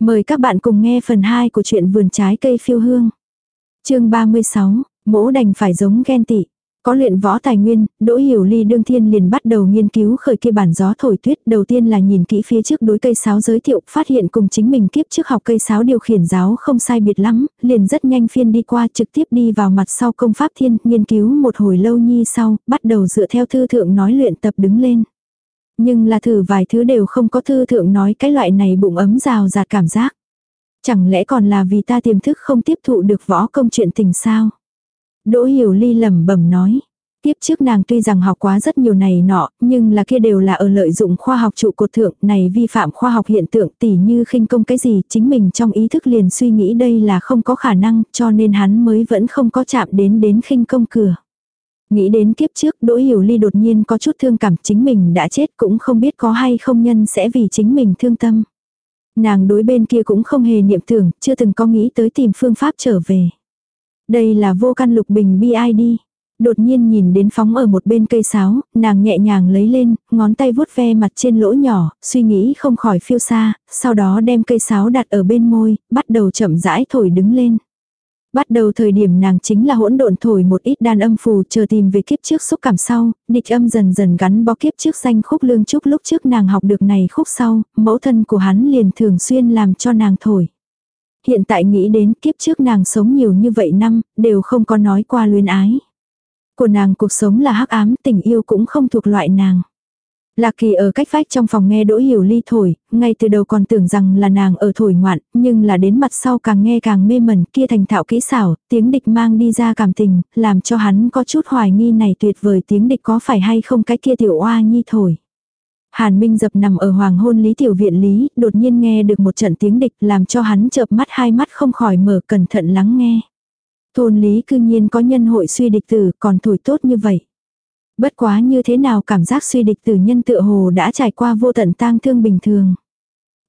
Mời các bạn cùng nghe phần 2 của truyện vườn trái cây phiêu hương. chương 36, mỗ đành phải giống ghen tị. Có luyện võ tài nguyên, Đỗ Hiểu Ly đương thiên liền bắt đầu nghiên cứu khởi kia bản gió thổi tuyết. Đầu tiên là nhìn kỹ phía trước đối cây sáo giới thiệu, phát hiện cùng chính mình kiếp trước học cây sáo điều khiển giáo không sai biệt lắm, liền rất nhanh phiên đi qua trực tiếp đi vào mặt sau công pháp thiên, nghiên cứu một hồi lâu nhi sau, bắt đầu dựa theo thư thượng nói luyện tập đứng lên. Nhưng là thử vài thứ đều không có thư thượng nói cái loại này bụng ấm rào rạt cảm giác. Chẳng lẽ còn là vì ta tiềm thức không tiếp thụ được võ công chuyện tình sao? Đỗ hiểu ly lẩm bẩm nói. Tiếp trước nàng tuy rằng học quá rất nhiều này nọ, nhưng là kia đều là ở lợi dụng khoa học trụ cột thượng này vi phạm khoa học hiện tượng tỉ như khinh công cái gì chính mình trong ý thức liền suy nghĩ đây là không có khả năng cho nên hắn mới vẫn không có chạm đến đến khinh công cửa. Nghĩ đến kiếp trước Đỗ Hiểu Ly đột nhiên có chút thương cảm chính mình đã chết cũng không biết có hay không nhân sẽ vì chính mình thương tâm. Nàng đối bên kia cũng không hề niệm tưởng, chưa từng có nghĩ tới tìm phương pháp trở về. Đây là vô căn lục bình BID. Đột nhiên nhìn đến phóng ở một bên cây sáo, nàng nhẹ nhàng lấy lên, ngón tay vuốt ve mặt trên lỗ nhỏ, suy nghĩ không khỏi phiêu xa, sau đó đem cây sáo đặt ở bên môi, bắt đầu chậm rãi thổi đứng lên. Bắt đầu thời điểm nàng chính là hỗn độn thổi một ít đàn âm phù chờ tìm về kiếp trước xúc cảm sau, địch âm dần dần gắn bó kiếp trước danh khúc lương trúc lúc trước nàng học được này khúc sau, mẫu thân của hắn liền thường xuyên làm cho nàng thổi. Hiện tại nghĩ đến kiếp trước nàng sống nhiều như vậy năm, đều không có nói qua luyến ái. Của nàng cuộc sống là hắc ám, tình yêu cũng không thuộc loại nàng. Lạc kỳ ở cách vách trong phòng nghe đỗ hiểu ly thổi, ngay từ đầu còn tưởng rằng là nàng ở thổi ngoạn, nhưng là đến mặt sau càng nghe càng mê mẩn kia thành thạo kỹ xảo, tiếng địch mang đi ra cảm tình, làm cho hắn có chút hoài nghi này tuyệt vời tiếng địch có phải hay không cái kia tiểu oa nhi thổi. Hàn Minh dập nằm ở hoàng hôn lý tiểu viện lý, đột nhiên nghe được một trận tiếng địch làm cho hắn chợp mắt hai mắt không khỏi mở cẩn thận lắng nghe. Thôn lý cư nhiên có nhân hội suy địch tử còn thổi tốt như vậy. Bất quá như thế nào cảm giác suy địch tử nhân tựa hồ đã trải qua vô tận tang thương bình thường.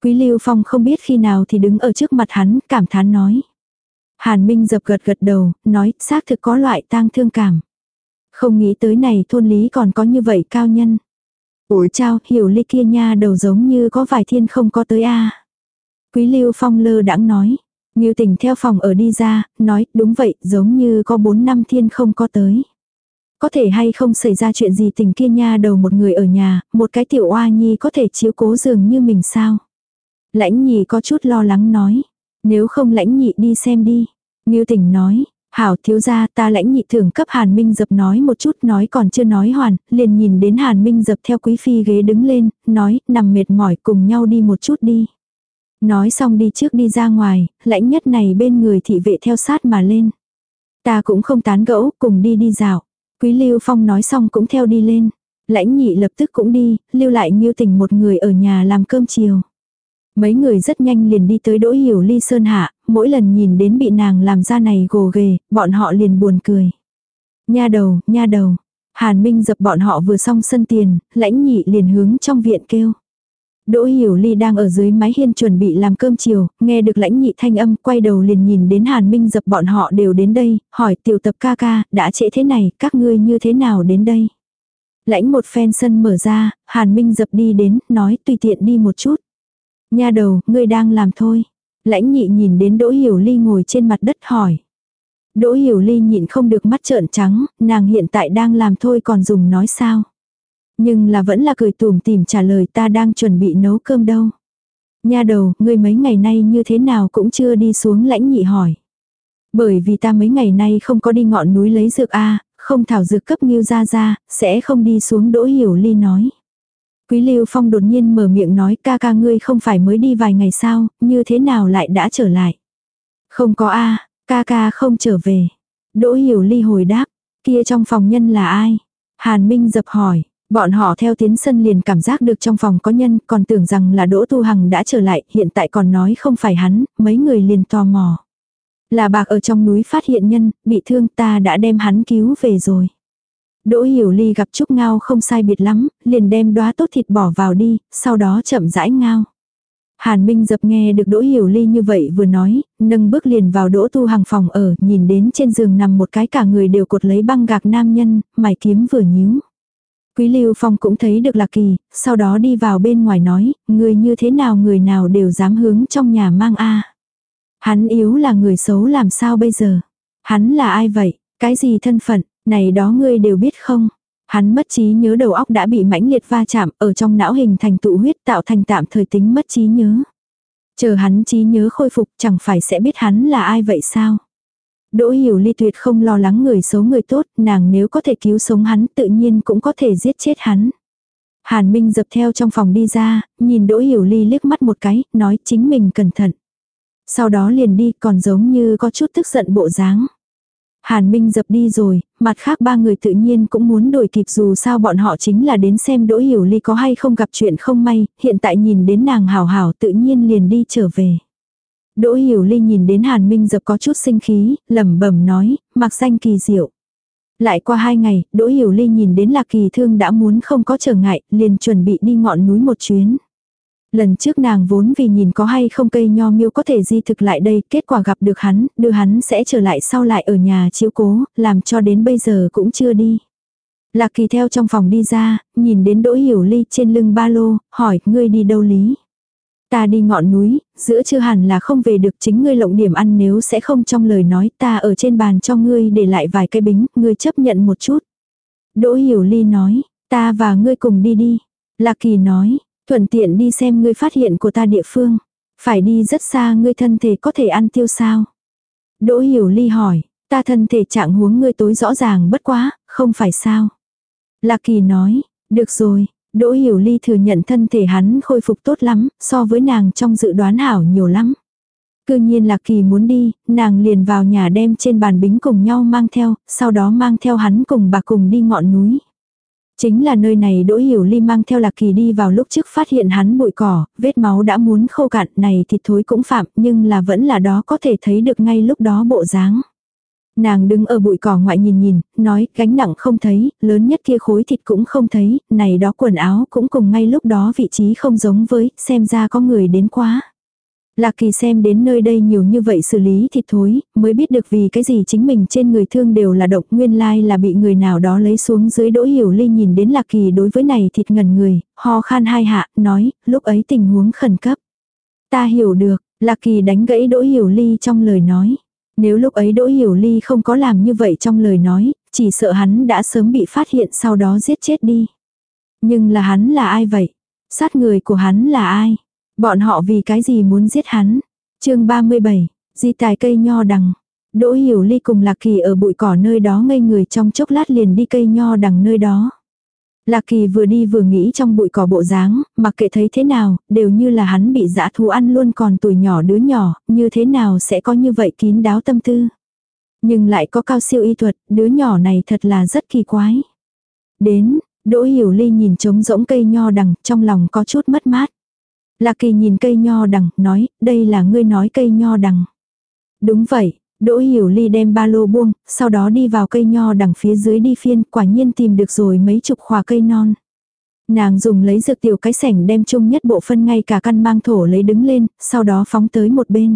Quý Lưu Phong không biết khi nào thì đứng ở trước mặt hắn, cảm thán nói. Hàn Minh dập gật gật đầu, nói, xác thực có loại tang thương cảm. Không nghĩ tới này thôn lý còn có như vậy cao nhân. Ủi chao, hiểu ly kia nha đầu giống như có vài thiên không có tới a Quý Lưu Phong lơ đãng nói. như tình theo phòng ở đi ra, nói, đúng vậy, giống như có bốn năm thiên không có tới. Có thể hay không xảy ra chuyện gì tình kia nha đầu một người ở nhà, một cái tiểu oa nhi có thể chiếu cố dường như mình sao. Lãnh nhị có chút lo lắng nói. Nếu không lãnh nhị đi xem đi. Ngưu tình nói, Hảo thiếu gia ta lãnh nhị thưởng cấp Hàn Minh dập nói một chút nói còn chưa nói hoàn, liền nhìn đến Hàn Minh dập theo quý phi ghế đứng lên, nói nằm mệt mỏi cùng nhau đi một chút đi. Nói xong đi trước đi ra ngoài, lãnh nhất này bên người thị vệ theo sát mà lên. Ta cũng không tán gẫu, cùng đi đi dạo. Quý Lưu Phong nói xong cũng theo đi lên. Lãnh nhị lập tức cũng đi, lưu lại Nghiêu Tình một người ở nhà làm cơm chiều. Mấy người rất nhanh liền đi tới Đỗ Hiểu Ly Sơn Hạ, mỗi lần nhìn đến bị nàng làm ra này gồ ghề, bọn họ liền buồn cười. Nha đầu, nha đầu. Hàn Minh dập bọn họ vừa xong sân tiền, lãnh nhị liền hướng trong viện kêu. Đỗ Hiểu Ly đang ở dưới mái hiên chuẩn bị làm cơm chiều, nghe được lãnh nhị thanh âm, quay đầu liền nhìn đến Hàn Minh dập bọn họ đều đến đây, hỏi tiểu tập ca ca, đã trễ thế này, các ngươi như thế nào đến đây? Lãnh một phen sân mở ra, Hàn Minh dập đi đến, nói tùy tiện đi một chút. Nha đầu, ngươi đang làm thôi. Lãnh nhị nhìn đến Đỗ Hiểu Ly ngồi trên mặt đất hỏi. Đỗ Hiểu Ly nhịn không được mắt trợn trắng, nàng hiện tại đang làm thôi còn dùng nói sao. Nhưng là vẫn là cười tủm tìm trả lời ta đang chuẩn bị nấu cơm đâu. Nha đầu, ngươi mấy ngày nay như thế nào cũng chưa đi xuống lãnh nhị hỏi. Bởi vì ta mấy ngày nay không có đi ngọn núi lấy dược A, không thảo dược cấp nghiêu ra ra, sẽ không đi xuống đỗ hiểu ly nói. Quý Lưu Phong đột nhiên mở miệng nói ca ca ngươi không phải mới đi vài ngày sao, như thế nào lại đã trở lại. Không có A, ca ca không trở về. Đỗ hiểu ly hồi đáp, kia trong phòng nhân là ai? Hàn Minh dập hỏi, Bọn họ theo tiến sân liền cảm giác được trong phòng có nhân, còn tưởng rằng là Đỗ Tu Hằng đã trở lại, hiện tại còn nói không phải hắn, mấy người liền tò mò. Là bạc ở trong núi phát hiện nhân, bị thương ta đã đem hắn cứu về rồi. Đỗ Hiểu Ly gặp Trúc Ngao không sai biệt lắm, liền đem đóa tốt thịt bỏ vào đi, sau đó chậm rãi ngao. Hàn Minh dập nghe được Đỗ Hiểu Ly như vậy vừa nói, nâng bước liền vào Đỗ Tu Hằng phòng ở, nhìn đến trên giường nằm một cái cả người đều cột lấy băng gạc nam nhân, mày kiếm vừa nhíu. Quý Lưu Phong cũng thấy được Lạc Kỳ, sau đó đi vào bên ngoài nói, người như thế nào người nào đều dám hướng trong nhà mang a. Hắn yếu là người xấu làm sao bây giờ? Hắn là ai vậy? Cái gì thân phận? Này đó ngươi đều biết không? Hắn mất trí nhớ đầu óc đã bị mãnh liệt va chạm ở trong não hình thành tụ huyết tạo thành tạm thời tính mất trí nhớ. Chờ hắn trí nhớ khôi phục chẳng phải sẽ biết hắn là ai vậy sao? Đỗ hiểu ly tuyệt không lo lắng người xấu người tốt, nàng nếu có thể cứu sống hắn tự nhiên cũng có thể giết chết hắn. Hàn Minh dập theo trong phòng đi ra, nhìn Đỗ Hiểu Ly liếc mắt một cái, nói chính mình cẩn thận. Sau đó liền đi còn giống như có chút tức giận bộ dáng. Hàn Minh dập đi rồi, mặt khác ba người tự nhiên cũng muốn đổi kịp dù sao bọn họ chính là đến xem Đỗ Hiểu Ly có hay không gặp chuyện không may, hiện tại nhìn đến nàng hào hào tự nhiên liền đi trở về. Đỗ Hiểu Ly nhìn đến Hàn Minh dập có chút sinh khí, lẩm bẩm nói, mặc danh kỳ diệu. Lại qua hai ngày, Đỗ Hiểu Ly nhìn đến Lạc Kỳ Thương đã muốn không có trở ngại, liền chuẩn bị đi ngọn núi một chuyến. Lần trước nàng vốn vì nhìn có hay không cây nho miêu có thể di thực lại đây, kết quả gặp được hắn, đưa hắn sẽ trở lại sau lại ở nhà chiếu cố, làm cho đến bây giờ cũng chưa đi. Lạc kỳ theo trong phòng đi ra, nhìn đến đỗ hiểu ly trên lưng ba lô, hỏi, ngươi đi đâu lý? Ta đi ngọn núi, giữa chưa hẳn là không về được chính ngươi lộng điểm ăn nếu sẽ không trong lời nói ta ở trên bàn cho ngươi để lại vài cây bính, ngươi chấp nhận một chút. Đỗ hiểu ly nói, ta và ngươi cùng đi đi. Lạc kỳ nói, Thuận tiện đi xem ngươi phát hiện của ta địa phương. Phải đi rất xa ngươi thân thể có thể ăn tiêu sao. Đỗ hiểu ly hỏi, ta thân thể trạng huống ngươi tối rõ ràng bất quá, không phải sao. Lạc kỳ nói, được rồi, Đỗ hiểu ly thừa nhận thân thể hắn khôi phục tốt lắm, so với nàng trong dự đoán hảo nhiều lắm. Cư nhiên Lạc kỳ muốn đi, nàng liền vào nhà đem trên bàn bính cùng nhau mang theo, sau đó mang theo hắn cùng bà cùng đi ngọn núi. Chính là nơi này Đỗ Hiểu Ly mang theo Lạc Kỳ đi vào lúc trước phát hiện hắn bụi cỏ, vết máu đã muốn khô cạn này thịt thối cũng phạm nhưng là vẫn là đó có thể thấy được ngay lúc đó bộ dáng. Nàng đứng ở bụi cỏ ngoại nhìn nhìn, nói gánh nặng không thấy, lớn nhất kia khối thịt cũng không thấy, này đó quần áo cũng cùng ngay lúc đó vị trí không giống với, xem ra có người đến quá. Lạc kỳ xem đến nơi đây nhiều như vậy xử lý thịt thối, mới biết được vì cái gì chính mình trên người thương đều là độc nguyên lai là bị người nào đó lấy xuống dưới đỗ hiểu ly nhìn đến lạc kỳ đối với này thịt ngần người, ho khan hai hạ, nói, lúc ấy tình huống khẩn cấp. Ta hiểu được, lạc kỳ đánh gãy đỗ hiểu ly trong lời nói. Nếu lúc ấy đỗ hiểu ly không có làm như vậy trong lời nói, chỉ sợ hắn đã sớm bị phát hiện sau đó giết chết đi. Nhưng là hắn là ai vậy? Sát người của hắn là ai? Bọn họ vì cái gì muốn giết hắn? chương 37, di tài cây nho đằng. Đỗ Hiểu Ly cùng Lạc Kỳ ở bụi cỏ nơi đó ngây người trong chốc lát liền đi cây nho đằng nơi đó. Lạc Kỳ vừa đi vừa nghĩ trong bụi cỏ bộ dáng, mặc kệ thấy thế nào, đều như là hắn bị dã thú ăn luôn còn tuổi nhỏ đứa nhỏ, như thế nào sẽ có như vậy kín đáo tâm tư. Nhưng lại có cao siêu y thuật, đứa nhỏ này thật là rất kỳ quái. Đến, Đỗ Hiểu Ly nhìn trống rỗng cây nho đằng, trong lòng có chút mất mát. Lạc kỳ nhìn cây nho đằng, nói, đây là ngươi nói cây nho đằng. Đúng vậy, Đỗ Hiểu Ly đem ba lô buông, sau đó đi vào cây nho đằng phía dưới đi phiên, quả nhiên tìm được rồi mấy chục khỏa cây non. Nàng dùng lấy dược tiểu cái sảnh đem chung nhất bộ phân ngay cả căn mang thổ lấy đứng lên, sau đó phóng tới một bên.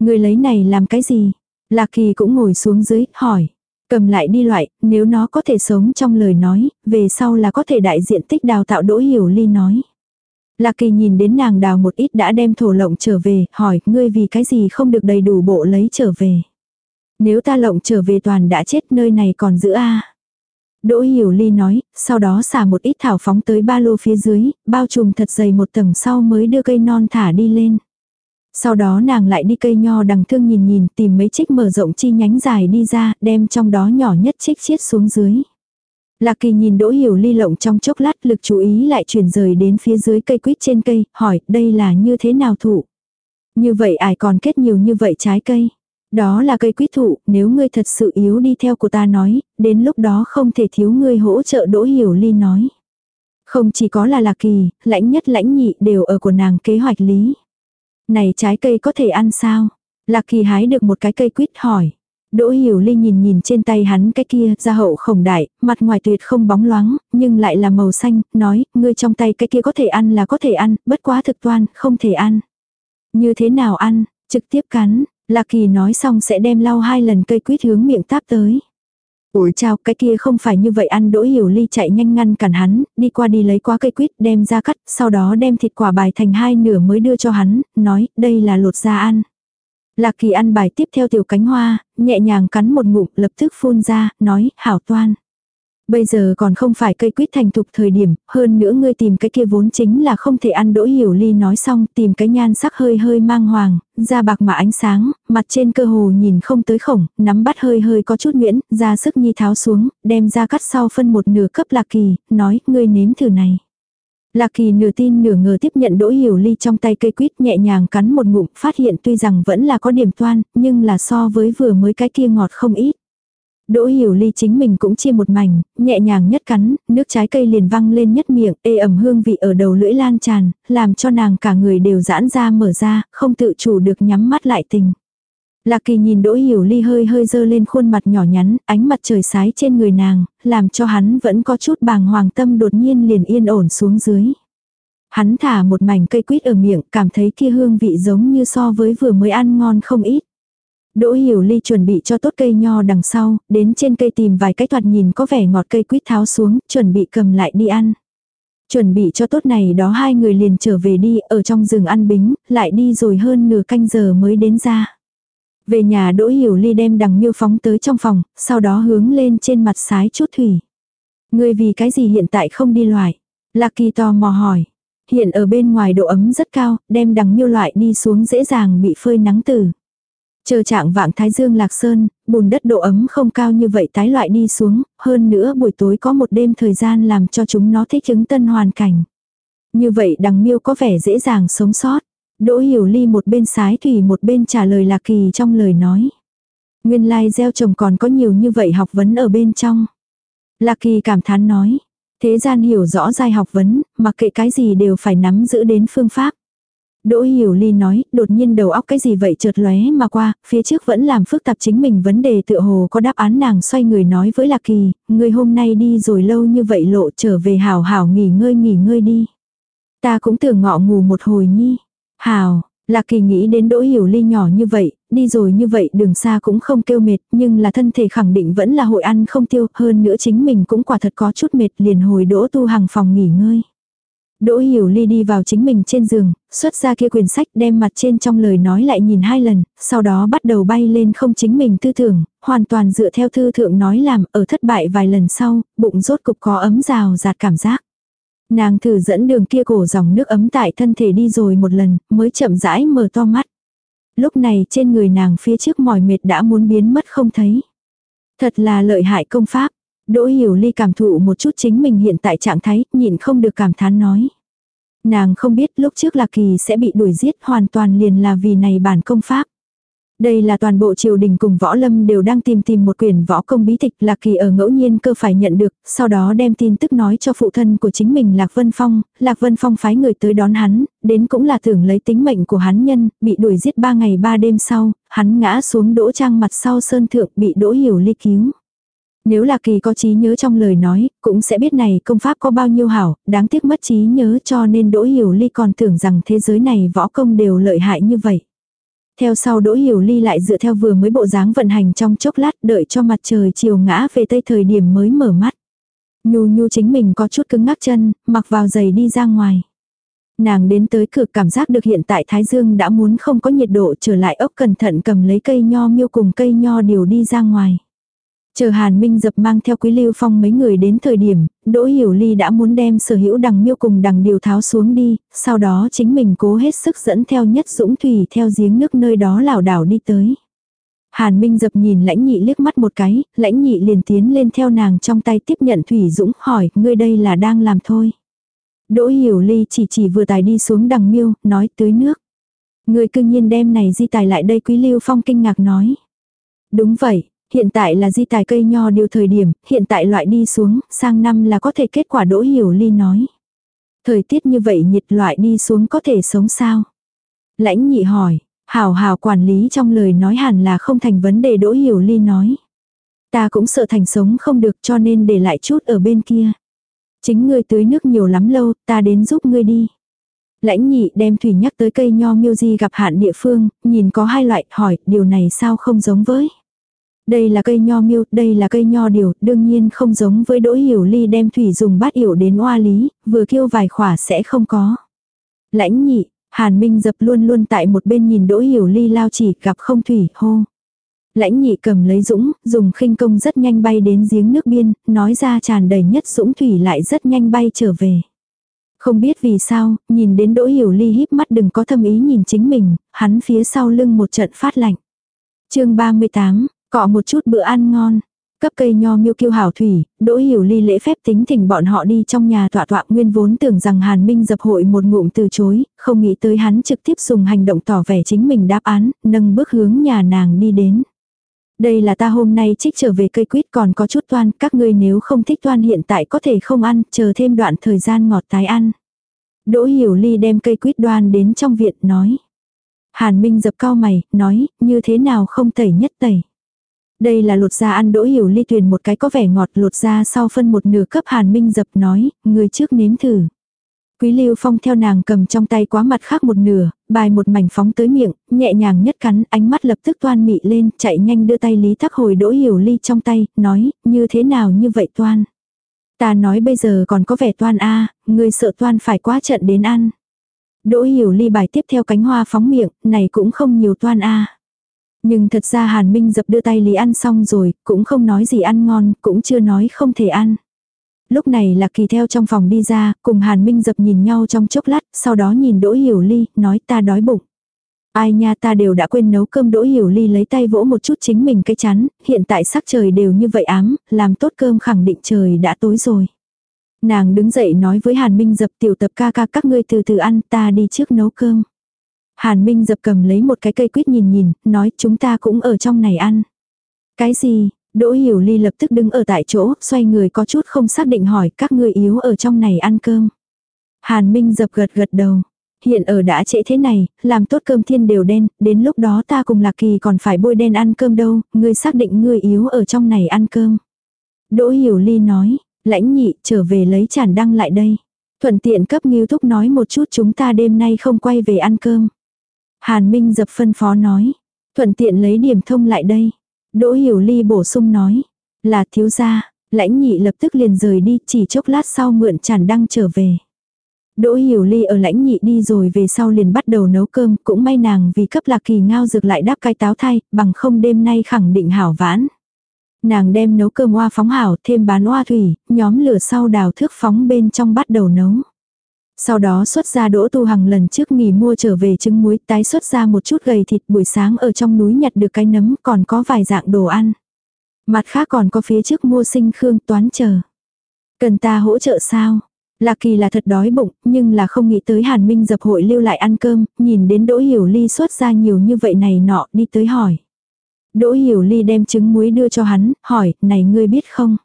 Người lấy này làm cái gì? Lạc Kỳ cũng ngồi xuống dưới, hỏi. Cầm lại đi loại, nếu nó có thể sống trong lời nói, về sau là có thể đại diện tích đào tạo Đỗ Hiểu Ly nói. Lạc kỳ nhìn đến nàng đào một ít đã đem thổ lộng trở về, hỏi, ngươi vì cái gì không được đầy đủ bộ lấy trở về. Nếu ta lộng trở về toàn đã chết nơi này còn giữ a Đỗ Hiểu Ly nói, sau đó xả một ít thảo phóng tới ba lô phía dưới, bao trùm thật dày một tầng sau mới đưa cây non thả đi lên. Sau đó nàng lại đi cây nho đằng thương nhìn nhìn tìm mấy trích mở rộng chi nhánh dài đi ra, đem trong đó nhỏ nhất trích chiết xuống dưới. Lạc kỳ nhìn đỗ hiểu ly lộng trong chốc lát lực chú ý lại chuyển rời đến phía dưới cây quýt trên cây, hỏi đây là như thế nào thụ. Như vậy ai còn kết nhiều như vậy trái cây. Đó là cây quýt thụ, nếu ngươi thật sự yếu đi theo của ta nói, đến lúc đó không thể thiếu ngươi hỗ trợ đỗ hiểu ly nói. Không chỉ có là lạc kỳ, lãnh nhất lãnh nhị đều ở của nàng kế hoạch lý. Này trái cây có thể ăn sao? Lạc kỳ hái được một cái cây quýt hỏi. Đỗ Hiểu Ly nhìn nhìn trên tay hắn cái kia, da hậu khổng đại, mặt ngoài tuyệt không bóng loáng, nhưng lại là màu xanh, nói, ngươi trong tay cái kia có thể ăn là có thể ăn, bất quá thực toan, không thể ăn. Như thế nào ăn, trực tiếp cắn, Lạc Kỳ nói xong sẽ đem lau hai lần cây quýt hướng miệng táp tới. Ủi chào, cái kia không phải như vậy ăn đỗ hiểu ly chạy nhanh ngăn cản hắn, đi qua đi lấy qua cây quýt đem ra cắt, sau đó đem thịt quả bài thành hai nửa mới đưa cho hắn, nói, đây là lột da ăn. Lạc kỳ ăn bài tiếp theo tiểu cánh hoa, nhẹ nhàng cắn một ngụm lập tức phun ra, nói, hảo toan. Bây giờ còn không phải cây quýt thành thục thời điểm, hơn nữa ngươi tìm cái kia vốn chính là không thể ăn đỗ hiểu ly nói xong, tìm cái nhan sắc hơi hơi mang hoàng, da bạc mà ánh sáng, mặt trên cơ hồ nhìn không tới khổng, nắm bắt hơi hơi có chút nguyễn, ra sức nhi tháo xuống, đem ra cắt sau phân một nửa cấp lạc kỳ, nói, ngươi nếm thử này. Lạc kỳ nửa tin nửa ngờ tiếp nhận đỗ hiểu ly trong tay cây quýt nhẹ nhàng cắn một ngụm, phát hiện tuy rằng vẫn là có điểm toan, nhưng là so với vừa mới cái kia ngọt không ít. Đỗ hiểu ly chính mình cũng chia một mảnh, nhẹ nhàng nhất cắn, nước trái cây liền văng lên nhất miệng, ê ẩm hương vị ở đầu lưỡi lan tràn, làm cho nàng cả người đều giãn ra mở ra, không tự chủ được nhắm mắt lại tình. Lạc kỳ nhìn đỗ hiểu ly hơi hơi dơ lên khuôn mặt nhỏ nhắn, ánh mặt trời sái trên người nàng, làm cho hắn vẫn có chút bàng hoàng tâm đột nhiên liền yên ổn xuống dưới. Hắn thả một mảnh cây quýt ở miệng, cảm thấy kia hương vị giống như so với vừa mới ăn ngon không ít. Đỗ Hiểu Ly chuẩn bị cho tốt cây nho đằng sau, đến trên cây tìm vài cái thoạt nhìn có vẻ ngọt cây quýt tháo xuống, chuẩn bị cầm lại đi ăn. Chuẩn bị cho tốt này đó hai người liền trở về đi, ở trong rừng ăn bính, lại đi rồi hơn nửa canh giờ mới đến ra. Về nhà Đỗ Hiểu Ly đem đằng miêu phóng tới trong phòng, sau đó hướng lên trên mặt sái chút thủy. Người vì cái gì hiện tại không đi loại? Lạc Kỳ tò mò hỏi. Hiện ở bên ngoài độ ấm rất cao, đem đằng miêu loại đi xuống dễ dàng bị phơi nắng tử. Chờ trạng vạng Thái Dương Lạc Sơn, bùn đất độ ấm không cao như vậy tái loại đi xuống, hơn nữa buổi tối có một đêm thời gian làm cho chúng nó thích ứng tân hoàn cảnh. Như vậy đằng miêu có vẻ dễ dàng sống sót. Đỗ Hiểu Ly một bên sái thủy một bên trả lời Lạc Kỳ trong lời nói. Nguyên lai gieo trồng còn có nhiều như vậy học vấn ở bên trong. Lạc Kỳ cảm thán nói. Thế gian hiểu rõ giai học vấn, mặc kệ cái gì đều phải nắm giữ đến phương pháp. Đỗ Hiểu Ly nói, đột nhiên đầu óc cái gì vậy chợt lóe mà qua, phía trước vẫn làm phức tạp chính mình vấn đề tựa hồ có đáp án nàng xoay người nói với Lạc Kỳ, người hôm nay đi rồi lâu như vậy lộ trở về hảo hảo nghỉ ngơi nghỉ ngơi đi. Ta cũng tưởng ngọ ngủ một hồi nhi. Hảo, Lạc Kỳ nghĩ đến Đỗ Hiểu Ly nhỏ như vậy, đi rồi như vậy đường xa cũng không kêu mệt, nhưng là thân thể khẳng định vẫn là hội ăn không tiêu, hơn nữa chính mình cũng quả thật có chút mệt liền hồi Đỗ Tu Hằng phòng nghỉ ngơi. Đỗ Hiểu Ly đi vào chính mình trên giường, xuất ra kia quyển sách đem mặt trên trong lời nói lại nhìn hai lần, sau đó bắt đầu bay lên không chính mình tư tưởng, hoàn toàn dựa theo thư thượng nói làm ở thất bại vài lần sau, bụng rốt cục có ấm rào rạt cảm giác. Nàng thử dẫn đường kia cổ dòng nước ấm tại thân thể đi rồi một lần, mới chậm rãi mở to mắt. Lúc này trên người nàng phía trước mỏi mệt đã muốn biến mất không thấy. Thật là lợi hại công pháp. Đỗ Hiểu Ly cảm thụ một chút chính mình hiện tại trạng thái, nhịn không được cảm thán nói. Nàng không biết lúc trước Lạc Kỳ sẽ bị đuổi giết hoàn toàn liền là vì này bản công pháp. Đây là toàn bộ triều đình cùng võ lâm đều đang tìm tìm một quyển võ công bí tịch Lạc Kỳ ở ngẫu nhiên cơ phải nhận được, sau đó đem tin tức nói cho phụ thân của chính mình Lạc Vân Phong, Lạc Vân Phong phái người tới đón hắn, đến cũng là tưởng lấy tính mệnh của hắn nhân, bị đuổi giết ba ngày ba đêm sau, hắn ngã xuống đỗ trang mặt sau sơn thượng bị đỗ hiểu ly cứu. Nếu lạc kỳ có trí nhớ trong lời nói, cũng sẽ biết này công pháp có bao nhiêu hảo, đáng tiếc mất trí nhớ cho nên Đỗ Hiểu Ly còn tưởng rằng thế giới này võ công đều lợi hại như vậy. Theo sau Đỗ Hiểu Ly lại dựa theo vừa mới bộ dáng vận hành trong chốc lát đợi cho mặt trời chiều ngã về tây thời điểm mới mở mắt. Nhu nhu chính mình có chút cứng ngắc chân, mặc vào giày đi ra ngoài. Nàng đến tới cửa cảm giác được hiện tại Thái Dương đã muốn không có nhiệt độ trở lại ốc cẩn thận cầm lấy cây nho miêu cùng cây nho điều đi ra ngoài. Chờ Hàn Minh dập mang theo Quý Lưu Phong mấy người đến thời điểm, Đỗ Hiểu Ly đã muốn đem sở hữu đằng miêu cùng đằng điều tháo xuống đi, sau đó chính mình cố hết sức dẫn theo nhất dũng thủy theo giếng nước nơi đó lảo đảo đi tới. Hàn Minh dập nhìn lãnh nhị liếc mắt một cái, lãnh nhị liền tiến lên theo nàng trong tay tiếp nhận thủy dũng hỏi, ngươi đây là đang làm thôi. Đỗ Hiểu Ly chỉ chỉ vừa tài đi xuống đằng miêu, nói tưới nước. Người cương nhiên đem này di tài lại đây Quý Lưu Phong kinh ngạc nói. Đúng vậy, Hiện tại là di tài cây nho điều thời điểm, hiện tại loại đi xuống, sang năm là có thể kết quả đỗ hiểu ly nói. Thời tiết như vậy nhiệt loại đi xuống có thể sống sao? Lãnh nhị hỏi, hào hào quản lý trong lời nói hẳn là không thành vấn đề đỗ hiểu ly nói. Ta cũng sợ thành sống không được cho nên để lại chút ở bên kia. Chính ngươi tưới nước nhiều lắm lâu, ta đến giúp ngươi đi. Lãnh nhị đem thủy nhắc tới cây nho miêu di gặp hạn địa phương, nhìn có hai loại, hỏi, điều này sao không giống với. Đây là cây nho miêu, đây là cây nho điều, đương nhiên không giống với đỗ hiểu ly đem thủy dùng bát yểu đến oa lý, vừa kêu vài khỏa sẽ không có. Lãnh nhị, Hàn Minh dập luôn luôn tại một bên nhìn đỗ hiểu ly lao chỉ gặp không thủy hô. Lãnh nhị cầm lấy dũng, dùng khinh công rất nhanh bay đến giếng nước biên, nói ra tràn đầy nhất dũng thủy lại rất nhanh bay trở về. Không biết vì sao, nhìn đến đỗ hiểu ly híp mắt đừng có thâm ý nhìn chính mình, hắn phía sau lưng một trận phát lạnh. chương 38, cọ một chút bữa ăn ngon. Cấp cây nho miêu kiêu hảo thủy, đỗ hiểu ly lễ phép tính thỉnh bọn họ đi trong nhà tọa tọa nguyên vốn tưởng rằng Hàn Minh dập hội một ngụm từ chối, không nghĩ tới hắn trực tiếp dùng hành động tỏ vẻ chính mình đáp án, nâng bước hướng nhà nàng đi đến. Đây là ta hôm nay trích trở về cây quýt còn có chút toan, các ngươi nếu không thích toan hiện tại có thể không ăn, chờ thêm đoạn thời gian ngọt tái ăn. Đỗ hiểu ly đem cây quýt đoan đến trong viện, nói. Hàn Minh dập cao mày, nói, như thế nào không tẩy nhất tẩy. Đây là lột da ăn đỗ hiểu ly tuyền một cái có vẻ ngọt lột da sau phân một nửa cấp Hàn Minh dập nói, người trước nếm thử. Quý Lưu Phong theo nàng cầm trong tay quá mặt khác một nửa, bài một mảnh phóng tới miệng, nhẹ nhàng nhất cắn, ánh mắt lập tức toan mị lên, chạy nhanh đưa tay Lý Thác hồi đỗ hiểu ly trong tay, nói, như thế nào như vậy toan. Ta nói bây giờ còn có vẻ toan a người sợ toan phải quá trận đến ăn. Đỗ hiểu ly bài tiếp theo cánh hoa phóng miệng, này cũng không nhiều toan a nhưng thật ra Hàn Minh dập đưa tay Lý ăn xong rồi, cũng không nói gì ăn ngon, cũng chưa nói không thể ăn. Lúc này là kỳ theo trong phòng đi ra, cùng Hàn Minh dập nhìn nhau trong chốc lát, sau đó nhìn Đỗ Hiểu Ly, nói ta đói bụng. Ai nha ta đều đã quên nấu cơm Đỗ Hiểu Ly lấy tay vỗ một chút chính mình cái chắn, hiện tại sắc trời đều như vậy ám, làm tốt cơm khẳng định trời đã tối rồi. Nàng đứng dậy nói với Hàn Minh dập tiểu tập ca ca các ngươi từ từ ăn ta đi trước nấu cơm. Hàn Minh dập cầm lấy một cái cây quýt nhìn nhìn, nói chúng ta cũng ở trong này ăn. Cái gì, Đỗ Hiểu Ly lập tức đứng ở tại chỗ, xoay người có chút không xác định hỏi các ngươi yếu ở trong này ăn cơm. Hàn Minh dập gật gật đầu. Hiện ở đã trễ thế này, làm tốt cơm thiên đều đen, đến lúc đó ta cùng Lạc Kỳ còn phải bôi đen ăn cơm đâu, ngươi xác định ngươi yếu ở trong này ăn cơm. Đỗ Hiểu Ly nói, lãnh nhị trở về lấy chản đăng lại đây. Thuận tiện cấp nghiêu thúc nói một chút chúng ta đêm nay không quay về ăn cơm. Hàn Minh dập phân phó nói, thuận tiện lấy điểm thông lại đây. Đỗ Hiểu Ly bổ sung nói, là thiếu gia, lãnh nhị lập tức liền rời đi chỉ chốc lát sau mượn chản đăng trở về. Đỗ Hiểu Ly ở lãnh nhị đi rồi về sau liền bắt đầu nấu cơm, cũng may nàng vì cấp lạc kỳ ngao dược lại đáp cái táo thay, bằng không đêm nay khẳng định hảo vãn. Nàng đem nấu cơm hoa phóng hảo, thêm bán hoa thủy, nhóm lửa sau đào thước phóng bên trong bắt đầu nấu. Sau đó xuất ra đỗ tu hằng lần trước nghỉ mua trở về trứng muối tái xuất ra một chút gầy thịt buổi sáng ở trong núi nhặt được cái nấm còn có vài dạng đồ ăn. Mặt khác còn có phía trước mua sinh khương toán chờ. Cần ta hỗ trợ sao? Lạc kỳ là thật đói bụng, nhưng là không nghĩ tới Hàn Minh dập hội lưu lại ăn cơm, nhìn đến Đỗ Hiểu Ly xuất ra nhiều như vậy này nọ, đi tới hỏi. Đỗ Hiểu Ly đem trứng muối đưa cho hắn, hỏi, này ngươi biết không?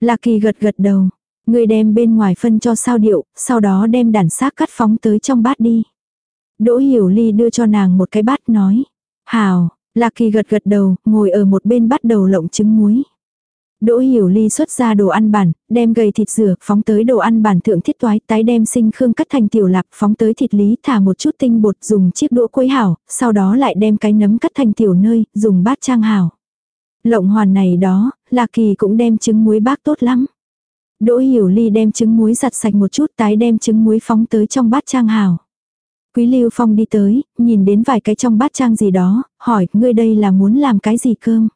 Lạc kỳ gật gật đầu, Người đem bên ngoài phân cho sao điệu, sau đó đem đàn xác cắt phóng tới trong bát đi. Đỗ Hiểu Ly đưa cho nàng một cái bát nói. Hào, Lạc Kỳ gật gật đầu, ngồi ở một bên bắt đầu lộng trứng muối. Đỗ Hiểu Ly xuất ra đồ ăn bản, đem gầy thịt rửa, phóng tới đồ ăn bản thượng thiết toái, tái đem sinh khương cắt thành tiểu lạp, phóng tới thịt lý, thả một chút tinh bột, dùng chiếc đũa quấy hảo, sau đó lại đem cái nấm cắt thành tiểu nơi, dùng bát trang hảo. Lộng hoàn này đó, Lạc Kỳ cũng đem trứng muối bác tốt lắm. Đỗ Hiểu Ly đem trứng muối giặt sạch một chút tái đem trứng muối phóng tới trong bát trang hào. Quý Lưu Phong đi tới, nhìn đến vài cái trong bát trang gì đó, hỏi, ngươi đây là muốn làm cái gì cơm?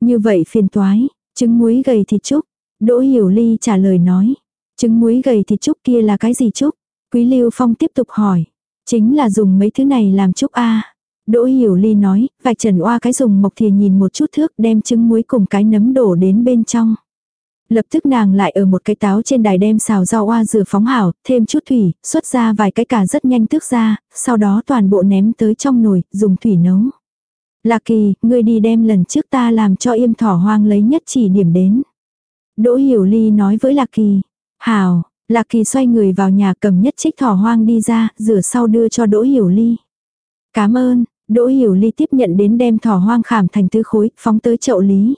Như vậy phiền toái, trứng muối gầy thịt trúc. Đỗ Hiểu Ly trả lời nói, trứng muối gầy thịt trúc kia là cái gì trúc? Quý Lưu Phong tiếp tục hỏi, chính là dùng mấy thứ này làm trúc a. Đỗ Hiểu Ly nói, vạch trần oa cái dùng mộc thìa nhìn một chút thước đem trứng muối cùng cái nấm đổ đến bên trong. Lập tức nàng lại ở một cái táo trên đài đem xào rau oa dừa phóng hảo, thêm chút thủy, xuất ra vài cái cả rất nhanh tước ra, sau đó toàn bộ ném tới trong nồi, dùng thủy nấu. Lạc kỳ, ngươi đi đem lần trước ta làm cho im thỏ hoang lấy nhất chỉ điểm đến. Đỗ Hiểu Ly nói với Lạc kỳ. Hảo, Lạc kỳ xoay người vào nhà cầm nhất trích thỏ hoang đi ra, rửa sau đưa cho Đỗ Hiểu Ly. Cảm ơn, Đỗ Hiểu Ly tiếp nhận đến đem thỏ hoang khảm thành tứ khối, phóng tới chậu lý.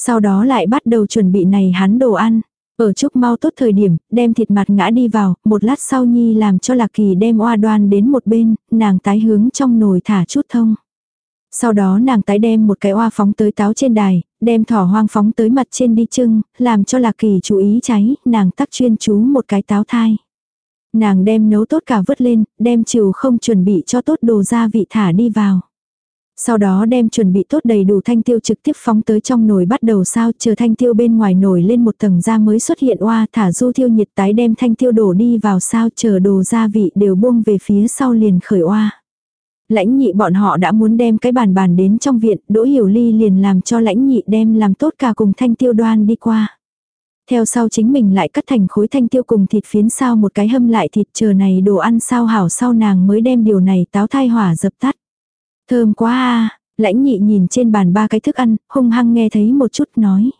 Sau đó lại bắt đầu chuẩn bị này hắn đồ ăn. Ở chúc mau tốt thời điểm, đem thịt mặt ngã đi vào, một lát sau Nhi làm cho Lạc Kỳ đem oa đoan đến một bên, nàng tái hướng trong nồi thả chút thông. Sau đó nàng tái đem một cái oa phóng tới táo trên đài, đem thỏ hoang phóng tới mặt trên đi trưng, làm cho lạc kỳ chú ý cháy, nàng tắc chuyên chú một cái táo thai. Nàng đem nấu tốt cả vứt lên, đem chiều không chuẩn bị cho tốt đồ gia vị thả đi vào. Sau đó đem chuẩn bị tốt đầy đủ thanh tiêu trực tiếp phóng tới trong nồi bắt đầu sao chờ thanh tiêu bên ngoài nồi lên một tầng da mới xuất hiện oa thả du thiêu nhiệt tái đem thanh tiêu đổ đi vào sao chờ đồ gia vị đều buông về phía sau liền khởi oa. Lãnh nhị bọn họ đã muốn đem cái bàn bàn đến trong viện, Đỗ Hiểu Ly liền làm cho lãnh nhị đem làm tốt cả cùng thanh tiêu đoan đi qua. Theo sau chính mình lại cắt thành khối thanh tiêu cùng thịt phiến sao một cái hâm lại thịt chờ này đồ ăn sao hảo sau nàng mới đem điều này táo thai hỏa dập tắt. Thơm quá à, lãnh nhị nhìn trên bàn ba cái thức ăn, hung hăng nghe thấy một chút nói.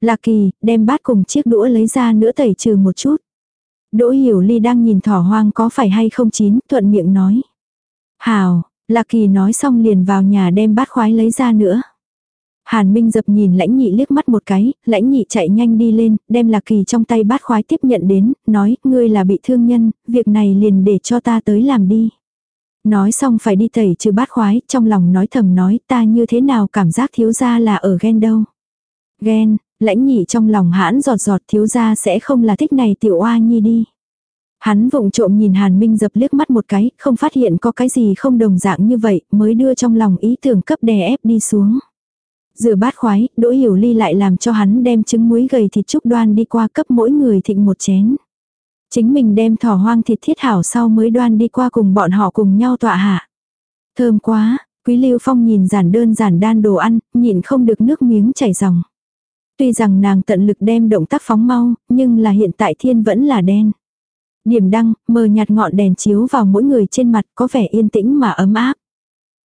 Lạc kỳ, đem bát cùng chiếc đũa lấy ra nữa tẩy trừ một chút. Đỗ hiểu ly đang nhìn thỏ hoang có phải hay không chín, thuận miệng nói. Hào, Lạc kỳ nói xong liền vào nhà đem bát khoái lấy ra nữa. Hàn Minh dập nhìn lãnh nhị liếc mắt một cái, lãnh nhị chạy nhanh đi lên, đem lạc kỳ trong tay bát khoái tiếp nhận đến, nói, ngươi là bị thương nhân, việc này liền để cho ta tới làm đi. Nói xong phải đi tẩy trừ bát khoái, trong lòng nói thầm nói ta như thế nào cảm giác thiếu gia là ở ghen đâu. Ghen, lãnh nhị trong lòng hãn giọt giọt thiếu gia sẽ không là thích này tiểu oa nhi đi. Hắn vụng trộm nhìn Hàn Minh dập liếc mắt một cái, không phát hiện có cái gì không đồng dạng như vậy, mới đưa trong lòng ý tưởng cấp đè ép đi xuống. Rửa bát khoái, Đỗ Hiểu Ly lại làm cho hắn đem trứng muối gầy thịt trúc đoan đi qua cấp mỗi người thịnh một chén. Chính mình đem thỏ hoang thịt thiết hảo sau mới đoan đi qua cùng bọn họ cùng nhau tọa hạ. Thơm quá, Quý Lưu Phong nhìn giản đơn giản đan đồ ăn, nhịn không được nước miếng chảy ròng. Tuy rằng nàng tận lực đem động tác phóng mau, nhưng là hiện tại thiên vẫn là đen. Điểm đăng, mờ nhạt ngọn đèn chiếu vào mỗi người trên mặt có vẻ yên tĩnh mà ấm áp.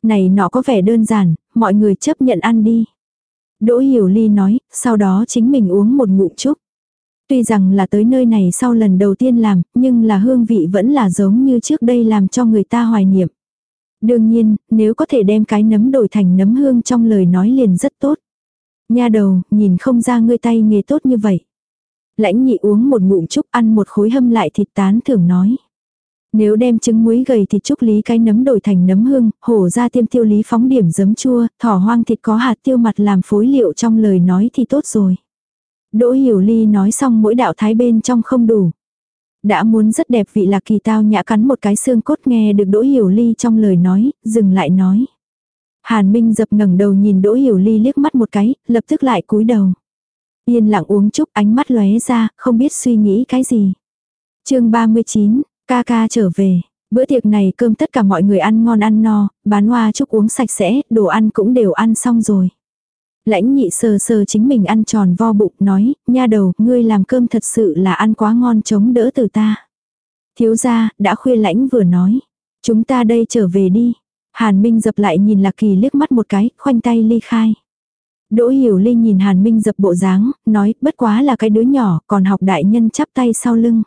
Này nó có vẻ đơn giản, mọi người chấp nhận ăn đi. Đỗ Hiểu Ly nói, sau đó chính mình uống một ngụm chúc. Tuy rằng là tới nơi này sau lần đầu tiên làm, nhưng là hương vị vẫn là giống như trước đây làm cho người ta hoài niệm. Đương nhiên, nếu có thể đem cái nấm đổi thành nấm hương trong lời nói liền rất tốt. Nha đầu, nhìn không ra ngươi tay nghề tốt như vậy. Lãnh nhị uống một ngụm chúc ăn một khối hâm lại thịt tán thưởng nói. Nếu đem trứng muối gầy thịt trúc lý cái nấm đổi thành nấm hương, hổ ra tiêm tiêu lý phóng điểm giấm chua, thỏ hoang thịt có hạt tiêu mặt làm phối liệu trong lời nói thì tốt rồi. Đỗ hiểu ly nói xong mỗi đạo thái bên trong không đủ. Đã muốn rất đẹp vị lạc kỳ tao nhã cắn một cái xương cốt nghe được đỗ hiểu ly trong lời nói, dừng lại nói. Hàn Minh dập ngẩng đầu nhìn đỗ hiểu ly liếc mắt một cái, lập tức lại cúi đầu. Yên lặng uống chút ánh mắt lóe ra, không biết suy nghĩ cái gì. chương 39, Ca ca trở về. Bữa tiệc này cơm tất cả mọi người ăn ngon ăn no, bán hoa chúc uống sạch sẽ, đồ ăn cũng đều ăn xong rồi. Lãnh nhị sờ sờ chính mình ăn tròn vo bụng nói, nha đầu, ngươi làm cơm thật sự là ăn quá ngon chống đỡ từ ta. Thiếu gia, đã khuya lãnh vừa nói. Chúng ta đây trở về đi. Hàn Minh dập lại nhìn Lạc Kỳ liếc mắt một cái, khoanh tay ly khai. Đỗ Hiểu Ly nhìn Hàn Minh dập bộ dáng, nói, bất quá là cái đứa nhỏ, còn học đại nhân chắp tay sau lưng.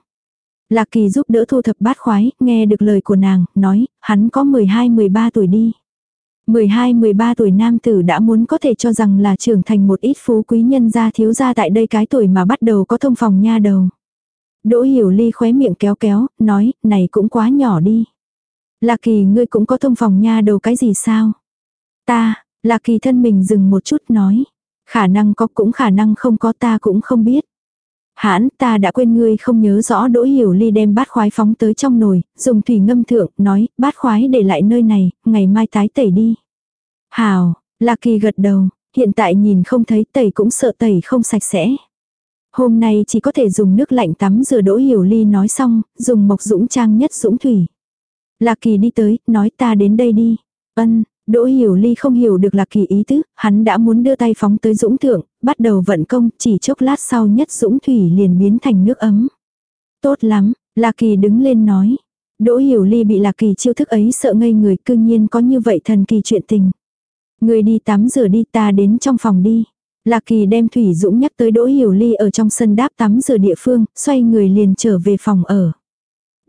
Lạc Kỳ giúp đỡ thu thập bát khoái, nghe được lời của nàng, nói, hắn có 12-13 tuổi đi. 12-13 tuổi nam tử đã muốn có thể cho rằng là trưởng thành một ít phú quý nhân gia thiếu gia tại đây cái tuổi mà bắt đầu có thông phòng nha đầu. Đỗ hiểu ly khóe miệng kéo kéo, nói, này cũng quá nhỏ đi. Lạc kỳ ngươi cũng có thông phòng nha đầu cái gì sao? Ta, lạc kỳ thân mình dừng một chút nói. Khả năng có cũng khả năng không có ta cũng không biết. Hãn, ta đã quên ngươi không nhớ rõ đỗ hiểu ly đem bát khoái phóng tới trong nồi, dùng thủy ngâm thượng, nói, bát khoái để lại nơi này, ngày mai tái tẩy đi. Hào, Lạc Kỳ gật đầu, hiện tại nhìn không thấy tẩy cũng sợ tẩy không sạch sẽ. Hôm nay chỉ có thể dùng nước lạnh tắm rửa đỗ hiểu ly nói xong, dùng mộc dũng trang nhất dũng thủy. Lạc Kỳ đi tới, nói ta đến đây đi. Ân, Đỗ Hiểu Ly không hiểu được Lạc Kỳ ý tứ, hắn đã muốn đưa tay phóng tới Dũng thượng, bắt đầu vận công, chỉ chốc lát sau nhất Dũng thủy liền biến thành nước ấm. Tốt lắm, Lạc Kỳ đứng lên nói. Đỗ Hiểu Ly bị Lạc Kỳ chiêu thức ấy sợ ngây người cương nhiên có như vậy thần kỳ chuyện tình. Người đi tắm rửa đi ta đến trong phòng đi. Lạc Kỳ đem Thủy Dũng nhắc tới Đỗ Hiểu Ly ở trong sân đáp tắm rửa địa phương, xoay người liền trở về phòng ở.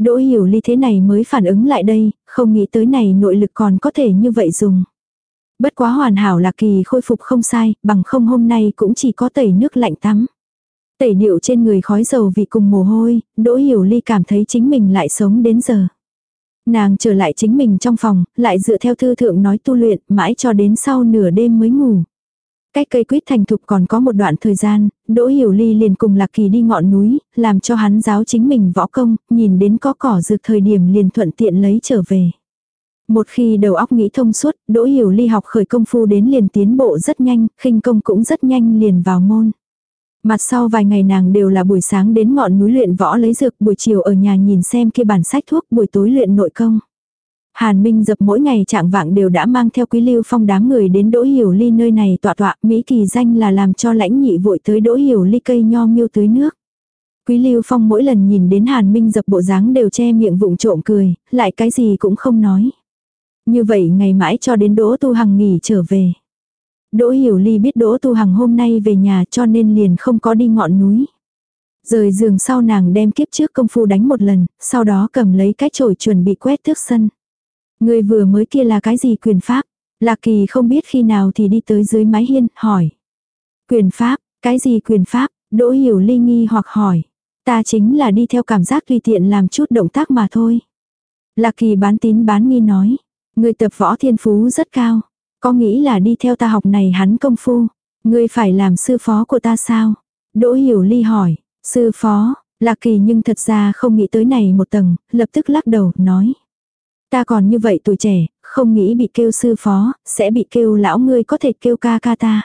Đỗ hiểu ly thế này mới phản ứng lại đây, không nghĩ tới này nội lực còn có thể như vậy dùng. Bất quá hoàn hảo là kỳ khôi phục không sai, bằng không hôm nay cũng chỉ có tẩy nước lạnh tắm. Tẩy điệu trên người khói dầu vì cùng mồ hôi, đỗ hiểu ly cảm thấy chính mình lại sống đến giờ. Nàng trở lại chính mình trong phòng, lại dựa theo thư thượng nói tu luyện, mãi cho đến sau nửa đêm mới ngủ. Cách cây quýt thành thục còn có một đoạn thời gian, Đỗ Hiểu Ly liền cùng Lạc Kỳ đi ngọn núi, làm cho hắn giáo chính mình võ công, nhìn đến có cỏ dược thời điểm liền thuận tiện lấy trở về. Một khi đầu óc nghĩ thông suốt, Đỗ Hiểu Ly học khởi công phu đến liền tiến bộ rất nhanh, khinh công cũng rất nhanh liền vào môn. Mặt sau vài ngày nàng đều là buổi sáng đến ngọn núi luyện võ lấy dược, buổi chiều ở nhà nhìn xem kia bản sách thuốc, buổi tối luyện nội công. Hàn Minh dập mỗi ngày trạng vạng đều đã mang theo quý lưu phong đám người đến Đỗ Hiểu Ly nơi này tọa tọa, Mỹ kỳ danh là làm cho lãnh nhị vội tới Đỗ Hiểu Ly cây nho miêu tưới nước. Quý lưu phong mỗi lần nhìn đến Hàn Minh dập bộ dáng đều che miệng vụng trộm cười, lại cái gì cũng không nói. Như vậy ngày mãi cho đến Đỗ Tu Hằng nghỉ trở về. Đỗ Hiểu Ly biết Đỗ Tu Hằng hôm nay về nhà cho nên liền không có đi ngọn núi. Rời giường sau nàng đem kiếp trước công phu đánh một lần, sau đó cầm lấy cái chổi chuẩn bị quét tước sân. Người vừa mới kia là cái gì quyền pháp? Lạc kỳ không biết khi nào thì đi tới dưới mái hiên, hỏi. Quyền pháp, cái gì quyền pháp? Đỗ hiểu ly nghi hoặc hỏi. Ta chính là đi theo cảm giác tùy tiện làm chút động tác mà thôi. Lạc kỳ bán tín bán nghi nói. Người tập võ thiên phú rất cao. Có nghĩ là đi theo ta học này hắn công phu. Người phải làm sư phó của ta sao? Đỗ hiểu ly hỏi. Sư phó, Lạc kỳ nhưng thật ra không nghĩ tới này một tầng, lập tức lắc đầu, nói. Ta còn như vậy tuổi trẻ, không nghĩ bị kêu sư phó, sẽ bị kêu lão ngươi có thể kêu ca ca ta.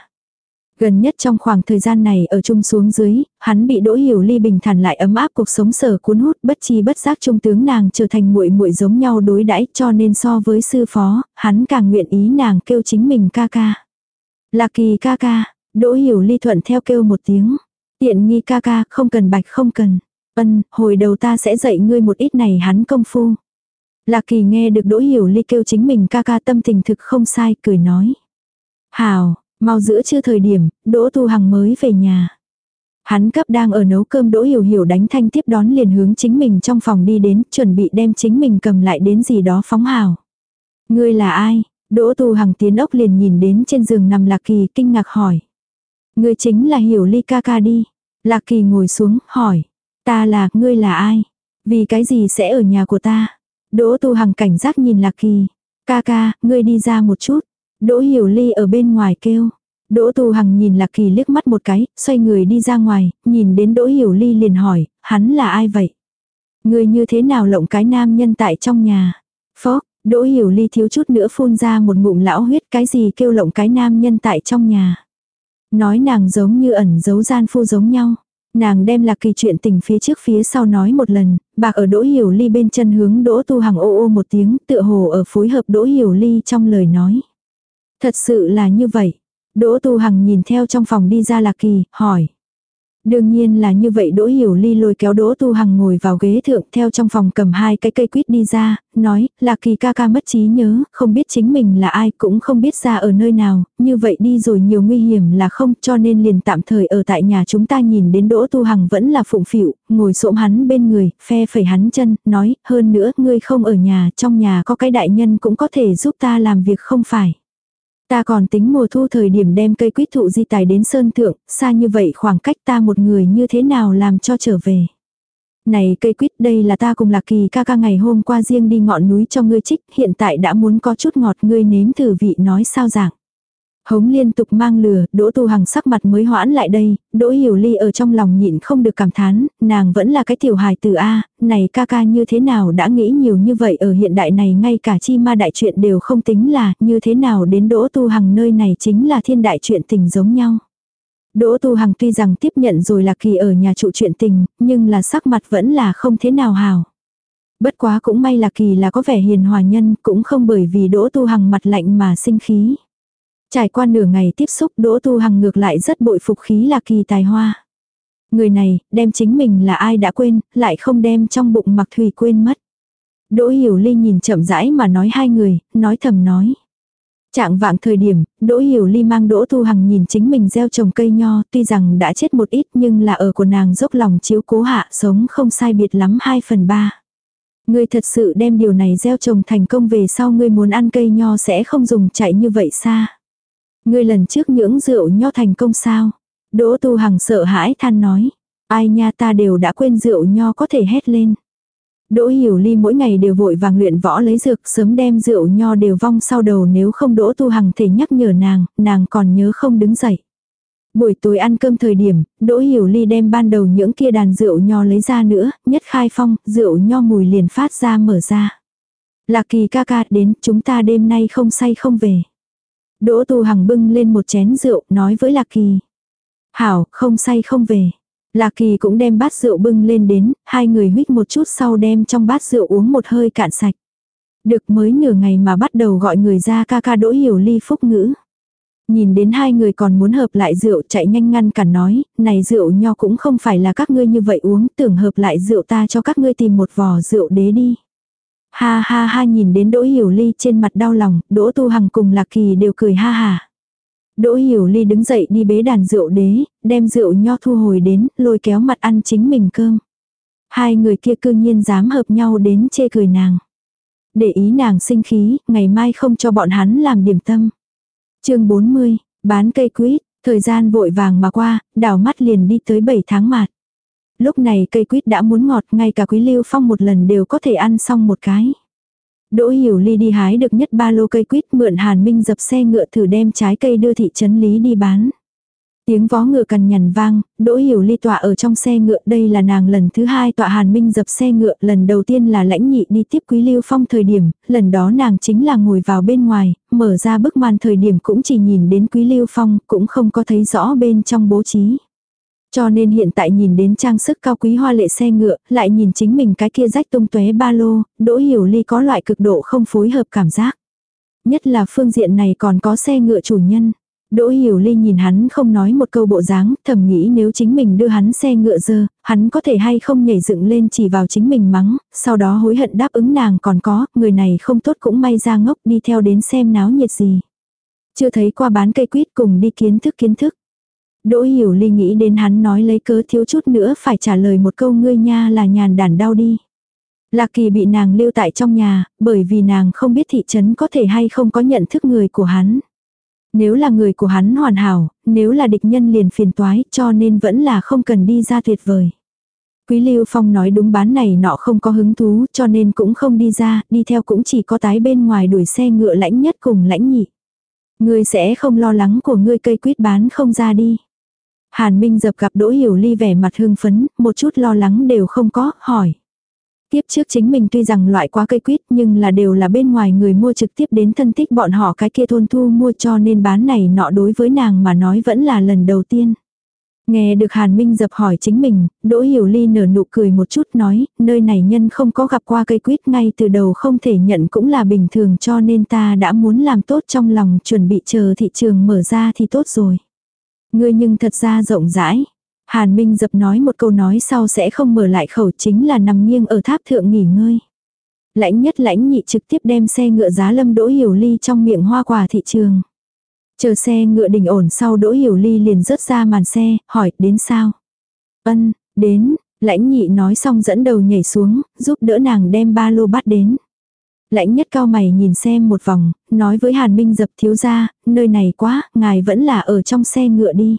Gần nhất trong khoảng thời gian này ở chung xuống dưới, hắn bị đỗ hiểu ly bình thản lại ấm áp cuộc sống sở cuốn hút bất chi bất giác trung tướng nàng trở thành muội muội giống nhau đối đãi cho nên so với sư phó, hắn càng nguyện ý nàng kêu chính mình ca ca. Là kỳ ca ca, đỗ hiểu ly thuận theo kêu một tiếng. Tiện nghi ca ca, không cần bạch không cần. Ân, hồi đầu ta sẽ dạy ngươi một ít này hắn công phu. Lạc kỳ nghe được đỗ hiểu ly kêu chính mình ca ca tâm tình thực không sai, cười nói. Hào, mau giữa chưa thời điểm, đỗ tu hằng mới về nhà. Hắn cấp đang ở nấu cơm đỗ hiểu hiểu đánh thanh tiếp đón liền hướng chính mình trong phòng đi đến, chuẩn bị đem chính mình cầm lại đến gì đó phóng hào. Ngươi là ai? Đỗ tu hằng tiến ốc liền nhìn đến trên giường nằm lạc kỳ kinh ngạc hỏi. Ngươi chính là hiểu ly ca ca đi. Lạc kỳ ngồi xuống, hỏi. Ta là, ngươi là ai? Vì cái gì sẽ ở nhà của ta? Đỗ tu hằng cảnh giác nhìn lạc kỳ. Ca ca, ngươi đi ra một chút. Đỗ hiểu ly ở bên ngoài kêu. Đỗ tu hằng nhìn lạc kỳ liếc mắt một cái, xoay người đi ra ngoài, nhìn đến đỗ hiểu ly liền hỏi, hắn là ai vậy? Ngươi như thế nào lộng cái nam nhân tại trong nhà? Phó, đỗ hiểu ly thiếu chút nữa phun ra một ngụm lão huyết cái gì kêu lộng cái nam nhân tại trong nhà. Nói nàng giống như ẩn giấu gian phu giống nhau. Nàng đem lạc kỳ chuyện tình phía trước phía sau nói một lần, bạc ở đỗ hiểu ly bên chân hướng đỗ tu hằng ô ô một tiếng tựa hồ ở phối hợp đỗ hiểu ly trong lời nói. Thật sự là như vậy. Đỗ tu hằng nhìn theo trong phòng đi ra lạc kỳ, hỏi. Đương nhiên là như vậy Đỗ Hiểu Ly lôi kéo Đỗ Tu Hằng ngồi vào ghế thượng theo trong phòng cầm hai cái cây quýt đi ra, nói là kỳ ca ca mất trí nhớ, không biết chính mình là ai cũng không biết ra ở nơi nào, như vậy đi rồi nhiều nguy hiểm là không cho nên liền tạm thời ở tại nhà chúng ta nhìn đến Đỗ Tu Hằng vẫn là phụng phịu, ngồi xổm hắn bên người, phe phẩy hắn chân, nói hơn nữa ngươi không ở nhà, trong nhà có cái đại nhân cũng có thể giúp ta làm việc không phải. Ta còn tính mùa thu thời điểm đem cây quýt thụ di tài đến sơn thượng, xa như vậy khoảng cách ta một người như thế nào làm cho trở về. Này cây quýt đây là ta cùng lạc kỳ ca ca ngày hôm qua riêng đi ngọn núi cho ngươi trích, hiện tại đã muốn có chút ngọt ngươi nếm thử vị nói sao dạng. Hống liên tục mang lừa, đỗ tu hằng sắc mặt mới hoãn lại đây, đỗ hiểu ly ở trong lòng nhịn không được cảm thán, nàng vẫn là cái tiểu hài từ A, này ca ca như thế nào đã nghĩ nhiều như vậy ở hiện đại này ngay cả chi ma đại chuyện đều không tính là, như thế nào đến đỗ tu hằng nơi này chính là thiên đại chuyện tình giống nhau. Đỗ tu hằng tuy rằng tiếp nhận rồi là kỳ ở nhà trụ chuyện tình, nhưng là sắc mặt vẫn là không thế nào hào. Bất quá cũng may là kỳ là có vẻ hiền hòa nhân, cũng không bởi vì đỗ tu hằng mặt lạnh mà sinh khí. Trải qua nửa ngày tiếp xúc Đỗ Tu Hằng ngược lại rất bội phục khí là kỳ tài hoa. Người này, đem chính mình là ai đã quên, lại không đem trong bụng mặc thủy quên mất. Đỗ Hiểu Ly nhìn chậm rãi mà nói hai người, nói thầm nói. Trạng vạng thời điểm, Đỗ Hiểu Ly mang Đỗ Tu Hằng nhìn chính mình gieo trồng cây nho, tuy rằng đã chết một ít nhưng là ở của nàng dốc lòng chiếu cố hạ sống không sai biệt lắm 2 phần 3. Ngươi thật sự đem điều này gieo trồng thành công về sau ngươi muốn ăn cây nho sẽ không dùng chạy như vậy xa. Ngươi lần trước nhưỡng rượu nho thành công sao? Đỗ tu hằng sợ hãi than nói. Ai nha ta đều đã quên rượu nho có thể hét lên. Đỗ Hiểu Ly mỗi ngày đều vội vàng luyện võ lấy dược, sớm đem rượu nho đều vong sau đầu nếu không Đỗ Tu Hằng thể nhắc nhở nàng, nàng còn nhớ không đứng dậy. Buổi tối ăn cơm thời điểm, Đỗ Hiểu Ly đem ban đầu những kia đàn rượu nho lấy ra nữa, nhất khai phong, rượu nho mùi liền phát ra mở ra. Lạc kỳ ca ca đến, chúng ta đêm nay không say không về. Đỗ Tu Hằng bưng lên một chén rượu, nói với Lạc kỳ. Hảo, không say không về. Lạc kỳ cũng đem bát rượu bưng lên đến, hai người huyết một chút sau đem trong bát rượu uống một hơi cạn sạch. Được mới nửa ngày mà bắt đầu gọi người ra ca ca đỗ hiểu ly phúc ngữ. Nhìn đến hai người còn muốn hợp lại rượu chạy nhanh ngăn cản nói, này rượu nho cũng không phải là các ngươi như vậy uống, tưởng hợp lại rượu ta cho các ngươi tìm một vò rượu đế đi. Ha ha ha nhìn đến Đỗ Hiểu Ly trên mặt đau lòng, Đỗ Tu Hằng cùng Lạc Kỳ đều cười ha ha. Đỗ Hiểu Ly đứng dậy đi bế đàn rượu đế, đem rượu nho thu hồi đến, lôi kéo mặt ăn chính mình cơm. Hai người kia cư nhiên dám hợp nhau đến chê cười nàng. Để ý nàng sinh khí, ngày mai không cho bọn hắn làm điểm tâm. chương 40, bán cây quýt, thời gian vội vàng mà qua, đảo mắt liền đi tới 7 tháng mạt. Lúc này cây quýt đã muốn ngọt, ngay cả quý lưu phong một lần đều có thể ăn xong một cái. Đỗ Hiểu Ly đi hái được nhất ba lô cây quýt mượn Hàn Minh dập xe ngựa thử đem trái cây đưa thị trấn Lý đi bán. Tiếng vó ngựa cằn nhằn vang, Đỗ Hiểu Ly tọa ở trong xe ngựa, đây là nàng lần thứ hai tọa Hàn Minh dập xe ngựa, lần đầu tiên là lãnh nhị đi tiếp Quý Lưu Phong thời điểm, lần đó nàng chính là ngồi vào bên ngoài, mở ra bức màn thời điểm cũng chỉ nhìn đến Quý Lưu Phong, cũng không có thấy rõ bên trong bố trí. Cho nên hiện tại nhìn đến trang sức cao quý hoa lệ xe ngựa, lại nhìn chính mình cái kia rách tung tóe ba lô, Đỗ Hiểu Ly có loại cực độ không phối hợp cảm giác. Nhất là phương diện này còn có xe ngựa chủ nhân. Đỗ Hiểu Ly nhìn hắn không nói một câu bộ dáng, thầm nghĩ nếu chính mình đưa hắn xe ngựa dơ, hắn có thể hay không nhảy dựng lên chỉ vào chính mình mắng, sau đó hối hận đáp ứng nàng còn có, người này không tốt cũng may ra ngốc đi theo đến xem náo nhiệt gì. Chưa thấy qua bán cây quýt cùng đi kiến thức kiến thức. Đỗ Hiểu Ly nghĩ đến hắn nói lấy cớ thiếu chút nữa phải trả lời một câu ngươi nha là nhàn đản đau đi. Lạc Kỳ bị nàng lưu tại trong nhà, bởi vì nàng không biết thị trấn có thể hay không có nhận thức người của hắn. Nếu là người của hắn hoàn hảo, nếu là địch nhân liền phiền toái, cho nên vẫn là không cần đi ra tuyệt vời. Quý Lưu Phong nói đúng bán này nọ không có hứng thú, cho nên cũng không đi ra, đi theo cũng chỉ có tái bên ngoài đuổi xe ngựa lãnh nhất cùng lãnh nhị. Ngươi sẽ không lo lắng của ngươi cây quýt bán không ra đi. Hàn Minh dập gặp Đỗ Hiểu Ly vẻ mặt hưng phấn, một chút lo lắng đều không có, hỏi. Tiếp trước chính mình tuy rằng loại quá cây quýt nhưng là đều là bên ngoài người mua trực tiếp đến thân thích bọn họ cái kia thôn thu mua cho nên bán này nọ đối với nàng mà nói vẫn là lần đầu tiên. Nghe được Hàn Minh dập hỏi chính mình, Đỗ Hiểu Ly nở nụ cười một chút nói, nơi này nhân không có gặp qua cây quýt ngay từ đầu không thể nhận cũng là bình thường cho nên ta đã muốn làm tốt trong lòng chuẩn bị chờ thị trường mở ra thì tốt rồi. Ngươi nhưng thật ra rộng rãi. Hàn Minh dập nói một câu nói sau sẽ không mở lại khẩu chính là nằm nghiêng ở tháp thượng nghỉ ngơi. Lãnh nhất lãnh nhị trực tiếp đem xe ngựa giá lâm đỗ hiểu ly trong miệng hoa quả thị trường. Chờ xe ngựa đình ổn sau đỗ hiểu ly liền rớt ra màn xe, hỏi đến sao. Ân, đến, lãnh nhị nói xong dẫn đầu nhảy xuống, giúp đỡ nàng đem ba lô bắt đến. Lãnh nhất cao mày nhìn xem một vòng, nói với Hàn Minh dập thiếu ra, nơi này quá, ngài vẫn là ở trong xe ngựa đi.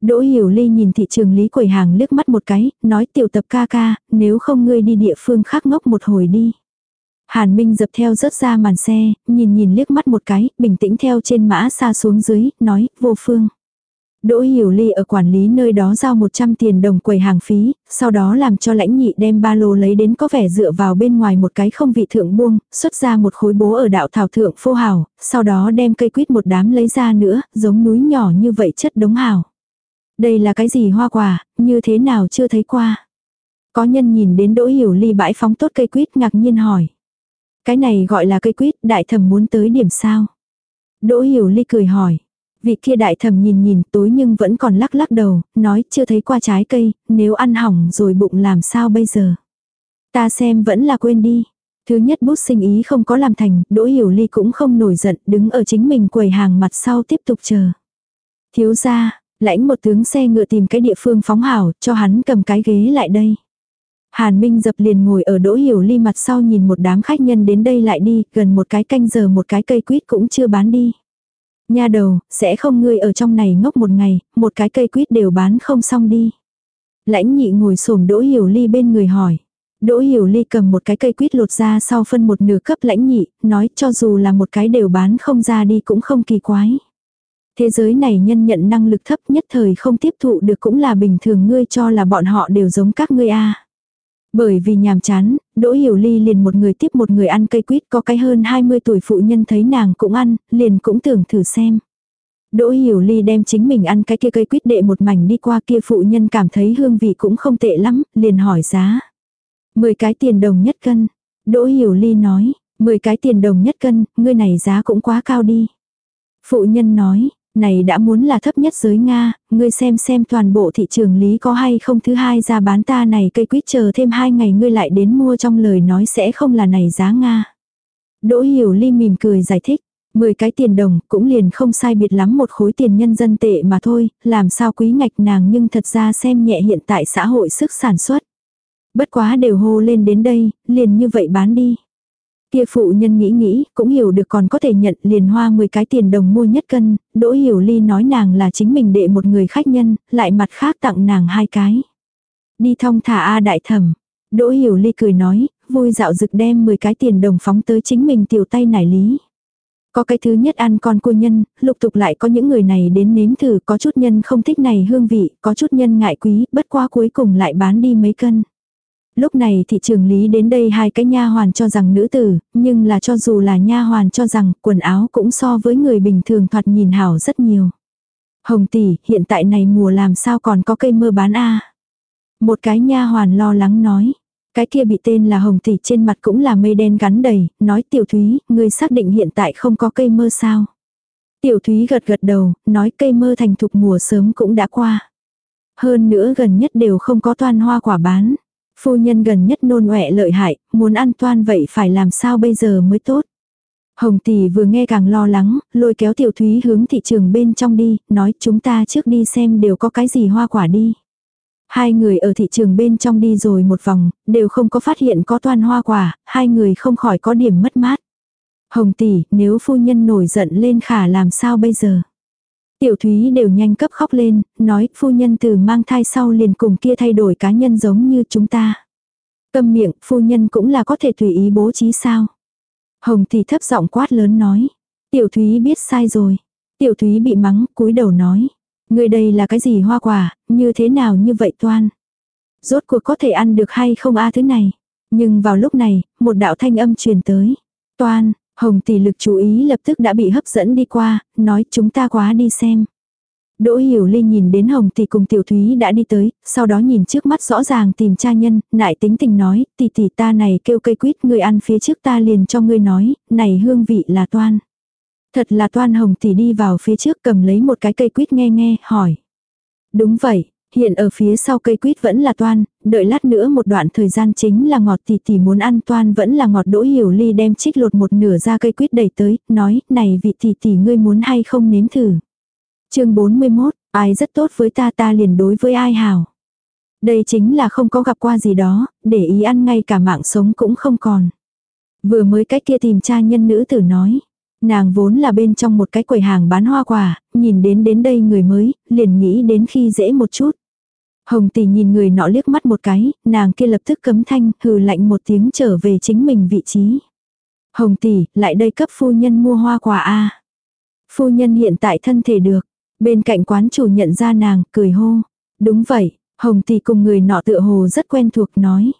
Đỗ Hiểu Ly nhìn thị trường lý quầy hàng liếc mắt một cái, nói tiểu tập ca ca, nếu không ngươi đi địa phương khác ngốc một hồi đi. Hàn Minh dập theo rớt ra màn xe, nhìn nhìn liếc mắt một cái, bình tĩnh theo trên mã xa xuống dưới, nói, vô phương. Đỗ Hiểu Ly ở quản lý nơi đó giao 100 tiền đồng quầy hàng phí, sau đó làm cho lãnh nhị đem ba lô lấy đến có vẻ dựa vào bên ngoài một cái không vị thượng buông, xuất ra một khối bố ở đạo thảo thượng phô hào, sau đó đem cây quýt một đám lấy ra nữa, giống núi nhỏ như vậy chất đống hào. Đây là cái gì hoa quả, như thế nào chưa thấy qua. Có nhân nhìn đến Đỗ Hiểu Ly bãi phóng tốt cây quýt ngạc nhiên hỏi. Cái này gọi là cây quýt, đại thẩm muốn tới điểm sao? Đỗ Hiểu Ly cười hỏi. Vị kia đại thẩm nhìn nhìn tối nhưng vẫn còn lắc lắc đầu, nói chưa thấy qua trái cây, nếu ăn hỏng rồi bụng làm sao bây giờ. Ta xem vẫn là quên đi. Thứ nhất bút sinh ý không có làm thành, Đỗ Hiểu Ly cũng không nổi giận, đứng ở chính mình quầy hàng mặt sau tiếp tục chờ. Thiếu ra, lãnh một tướng xe ngựa tìm cái địa phương phóng hảo, cho hắn cầm cái ghế lại đây. Hàn Minh dập liền ngồi ở Đỗ Hiểu Ly mặt sau nhìn một đám khách nhân đến đây lại đi, gần một cái canh giờ một cái cây quýt cũng chưa bán đi. Nha đầu, sẽ không ngươi ở trong này ngốc một ngày, một cái cây quýt đều bán không xong đi. Lãnh nhị ngồi xổm đỗ hiểu ly bên người hỏi. Đỗ Hiểu Ly cầm một cái cây quýt lột ra sau phân một nửa cấp lãnh nhị, nói cho dù là một cái đều bán không ra đi cũng không kỳ quái. Thế giới này nhân nhận năng lực thấp nhất thời không tiếp thụ được cũng là bình thường ngươi cho là bọn họ đều giống các ngươi a. Bởi vì nhàm chán, Đỗ Hiểu Ly liền một người tiếp một người ăn cây quýt có cái hơn 20 tuổi phụ nhân thấy nàng cũng ăn, liền cũng tưởng thử xem. Đỗ Hiểu Ly đem chính mình ăn cái kia cây quýt đệ một mảnh đi qua kia phụ nhân cảm thấy hương vị cũng không tệ lắm, liền hỏi giá. 10 cái tiền đồng nhất cân. Đỗ Hiểu Ly nói, 10 cái tiền đồng nhất cân, ngươi này giá cũng quá cao đi. Phụ nhân nói, này đã muốn là thấp nhất giới Nga, ngươi xem xem toàn bộ thị trường lý có hay không thứ hai ra bán ta này cây quýt chờ thêm hai ngày ngươi lại đến mua trong lời nói sẽ không là này giá Nga. Đỗ Hiểu Ly mỉm cười giải thích, 10 cái tiền đồng cũng liền không sai biệt lắm một khối tiền nhân dân tệ mà thôi, làm sao quý ngạch nàng nhưng thật ra xem nhẹ hiện tại xã hội sức sản xuất. Bất quá đều hô lên đến đây, liền như vậy bán đi. Kia phụ nhân nghĩ nghĩ, cũng hiểu được còn có thể nhận liền hoa 10 cái tiền đồng mua nhất cân, Đỗ Hiểu Ly nói nàng là chính mình đệ một người khách nhân, lại mặt khác tặng nàng hai cái. Đi thong thả A đại thẩm. Đỗ Hiểu Ly cười nói, vui dạo rực đem 10 cái tiền đồng phóng tới chính mình tiểu tay nải lý. Có cái thứ nhất ăn con cua nhân, lục tục lại có những người này đến nếm thử, có chút nhân không thích này hương vị, có chút nhân ngại quý, bất qua cuối cùng lại bán đi mấy cân. Lúc này thị trường lý đến đây hai cái nha hoàn cho rằng nữ tử, nhưng là cho dù là nha hoàn cho rằng quần áo cũng so với người bình thường thoạt nhìn hảo rất nhiều. Hồng tỷ, hiện tại này mùa làm sao còn có cây mơ bán a? Một cái nha hoàn lo lắng nói. Cái kia bị tên là Hồng tỷ trên mặt cũng là mây đen gắn đầy, nói Tiểu Thúy, ngươi xác định hiện tại không có cây mơ sao? Tiểu Thúy gật gật đầu, nói cây mơ thành thục mùa sớm cũng đã qua. Hơn nữa gần nhất đều không có toan hoa quả bán. Phu nhân gần nhất nôn ọe lợi hại, muốn ăn toan vậy phải làm sao bây giờ mới tốt. Hồng tỷ vừa nghe càng lo lắng, lôi kéo tiểu thúy hướng thị trường bên trong đi, nói chúng ta trước đi xem đều có cái gì hoa quả đi. Hai người ở thị trường bên trong đi rồi một vòng, đều không có phát hiện có toan hoa quả, hai người không khỏi có điểm mất mát. Hồng tỷ, nếu phu nhân nổi giận lên khả làm sao bây giờ? Tiểu Thúy đều nhanh cấp khóc lên, nói phu nhân từ mang thai sau liền cùng kia thay đổi cá nhân giống như chúng ta. Cầm miệng, phu nhân cũng là có thể tùy ý bố trí sao. Hồng thì thấp giọng quát lớn nói. Tiểu Thúy biết sai rồi. Tiểu Thúy bị mắng, cúi đầu nói. Người đây là cái gì hoa quả, như thế nào như vậy toan. Rốt cuộc có thể ăn được hay không a thứ này. Nhưng vào lúc này, một đạo thanh âm truyền tới. Toan, Hồng tỷ lực chú ý lập tức đã bị hấp dẫn đi qua, nói chúng ta quá đi xem. Đỗ Hiểu Ly nhìn đến Hồng tỷ cùng Tiểu Thúy đã đi tới, sau đó nhìn trước mắt rõ ràng tìm cha nhân, nại tính tình nói, tỷ tỷ ta này kêu cây quýt người ăn phía trước ta liền cho ngươi nói, này hương vị là toan. Thật là toan Hồng tỷ đi vào phía trước cầm lấy một cái cây quýt nghe nghe, hỏi. Đúng vậy, Hiện ở phía sau cây quýt vẫn là toan, đợi lát nữa một đoạn thời gian chính là ngọt tỷ tỷ muốn ăn toan vẫn là ngọt đỗ hiểu ly đem trích lột một nửa ra cây quýt đẩy tới, nói, này vị tỷ tỷ ngươi muốn hay không nếm thử. chương 41, ai rất tốt với ta ta liền đối với ai hảo. Đây chính là không có gặp qua gì đó, để ý ăn ngay cả mạng sống cũng không còn. Vừa mới cách kia tìm cha nhân nữ tử nói. Nàng vốn là bên trong một cái quầy hàng bán hoa quả, nhìn đến đến đây người mới, liền nghĩ đến khi dễ một chút. Hồng tỷ nhìn người nọ liếc mắt một cái, nàng kia lập tức cấm thanh, hừ lạnh một tiếng trở về chính mình vị trí. Hồng tỷ, lại đây cấp phu nhân mua hoa quả a. Phu nhân hiện tại thân thể được. Bên cạnh quán chủ nhận ra nàng, cười hô. Đúng vậy, Hồng tỷ cùng người nọ tựa hồ rất quen thuộc nói.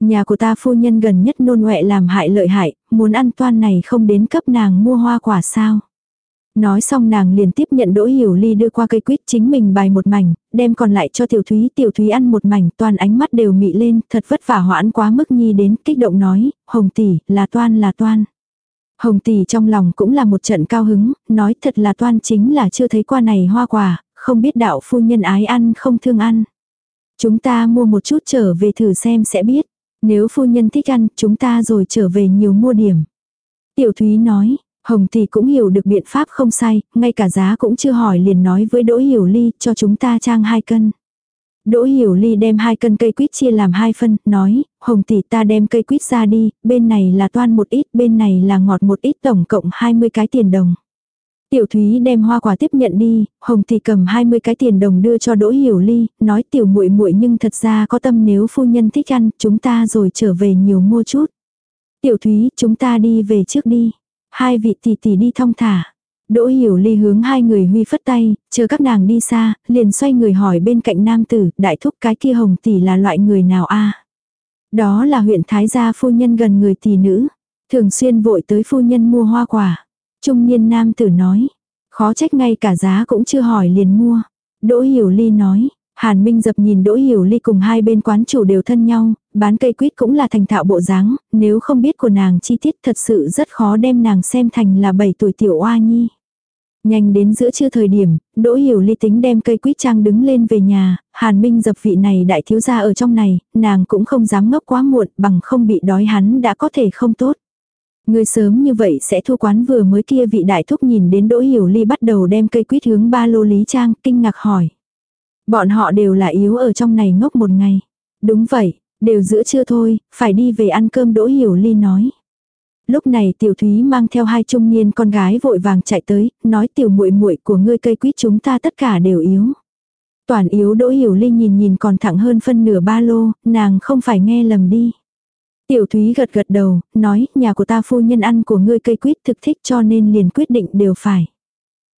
Nhà của ta phu nhân gần nhất nôn ọe làm hại lợi hại, muốn ăn toan này không đến cấp nàng mua hoa quả sao. Nói xong nàng liền tiếp nhận đỗ hiểu ly đưa qua cây quýt chính mình bài một mảnh, đem còn lại cho tiểu thúy. Tiểu thúy ăn một mảnh toàn ánh mắt đều mị lên, thật vất vả hoãn quá mức nhi đến kích động nói, hồng tỷ, là toan là toan. Hồng tỷ trong lòng cũng là một trận cao hứng, nói thật là toan chính là chưa thấy qua này hoa quả, không biết đạo phu nhân ái ăn không thương ăn. Chúng ta mua một chút trở về thử xem sẽ biết. Nếu phu nhân thích ăn, chúng ta rồi trở về nhiều mua điểm. Tiểu Thúy nói, Hồng thì cũng hiểu được biện pháp không sai, ngay cả giá cũng chưa hỏi liền nói với Đỗ Hiểu Ly cho chúng ta trang hai cân. Đỗ Hiểu Ly đem hai cân cây quýt chia làm hai phân, nói, Hồng tỷ ta đem cây quýt ra đi, bên này là toan một ít, bên này là ngọt một ít tổng cộng 20 cái tiền đồng. Tiểu Thúy đem hoa quả tiếp nhận đi, Hồng Tỷ cầm 20 cái tiền đồng đưa cho Đỗ Hiểu Ly, nói tiểu muội muội nhưng thật ra có tâm nếu phu nhân thích ăn, chúng ta rồi trở về nhiều mua chút. Tiểu Thúy, chúng ta đi về trước đi. Hai vị tỷ tỷ đi thong thả. Đỗ Hiểu Ly hướng hai người huy phất tay, chờ các nàng đi xa, liền xoay người hỏi bên cạnh nam tử, đại thúc cái kia Hồng Tỷ là loại người nào a? Đó là huyện Thái gia phu nhân gần người tỷ nữ, thường xuyên vội tới phu nhân mua hoa quả. Trung niên nam tử nói. Khó trách ngay cả giá cũng chưa hỏi liền mua. Đỗ Hiểu Ly nói. Hàn Minh dập nhìn Đỗ Hiểu Ly cùng hai bên quán chủ đều thân nhau, bán cây quýt cũng là thành thạo bộ dáng, nếu không biết của nàng chi tiết thật sự rất khó đem nàng xem thành là 7 tuổi tiểu oa nhi. Nhanh đến giữa trưa thời điểm, Đỗ Hiểu Ly tính đem cây quýt trang đứng lên về nhà, Hàn Minh dập vị này đại thiếu gia ở trong này, nàng cũng không dám ngốc quá muộn bằng không bị đói hắn đã có thể không tốt. Người sớm như vậy sẽ thua quán vừa mới kia vị đại thúc nhìn đến Đỗ Hiểu Ly bắt đầu đem cây quýt hướng ba lô Lý Trang, kinh ngạc hỏi. Bọn họ đều là yếu ở trong này ngốc một ngày. Đúng vậy, đều giữa trưa thôi, phải đi về ăn cơm Đỗ Hiểu Ly nói. Lúc này Tiểu Thúy mang theo hai trung niên con gái vội vàng chạy tới, nói tiểu muội muội của ngươi cây quýt chúng ta tất cả đều yếu. Toàn yếu Đỗ Hiểu Ly nhìn nhìn còn thẳng hơn phân nửa ba lô, nàng không phải nghe lầm đi. Tiểu Thúy gật gật đầu, nói, nhà của ta phu nhân ăn của ngươi cây quýt thực thích cho nên liền quyết định đều phải.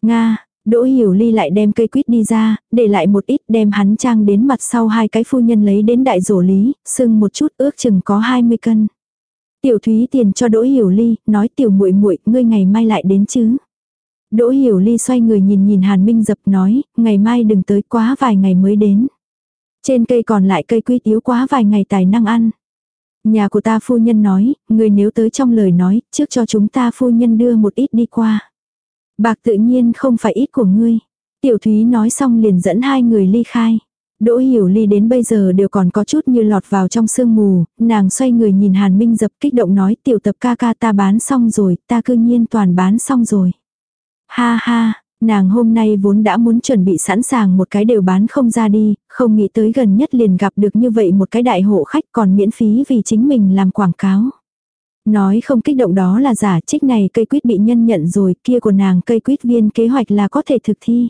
Nga, Đỗ Hiểu Ly lại đem cây quýt đi ra, để lại một ít đem hắn trang đến mặt sau hai cái phu nhân lấy đến đại rổ lý, sưng một chút ước chừng có 20 cân. Tiểu Thúy tiền cho Đỗ Hiểu Ly, nói tiểu muội muội ngươi ngày mai lại đến chứ. Đỗ Hiểu Ly xoay người nhìn nhìn Hàn Minh dập nói, ngày mai đừng tới quá vài ngày mới đến. Trên cây còn lại cây quýt yếu quá vài ngày tài năng ăn. Nhà của ta phu nhân nói, người nếu tới trong lời nói, trước cho chúng ta phu nhân đưa một ít đi qua. Bạc tự nhiên không phải ít của ngươi. Tiểu Thúy nói xong liền dẫn hai người ly khai. Đỗ hiểu ly đến bây giờ đều còn có chút như lọt vào trong sương mù, nàng xoay người nhìn Hàn Minh dập kích động nói tiểu tập ca ca ta bán xong rồi, ta cư nhiên toàn bán xong rồi. Ha ha, Nàng hôm nay vốn đã muốn chuẩn bị sẵn sàng một cái đều bán không ra đi, không nghĩ tới gần nhất liền gặp được như vậy một cái đại hộ khách còn miễn phí vì chính mình làm quảng cáo. Nói không kích động đó là giả trích này cây quýt bị nhân nhận rồi kia của nàng cây quýt viên kế hoạch là có thể thực thi.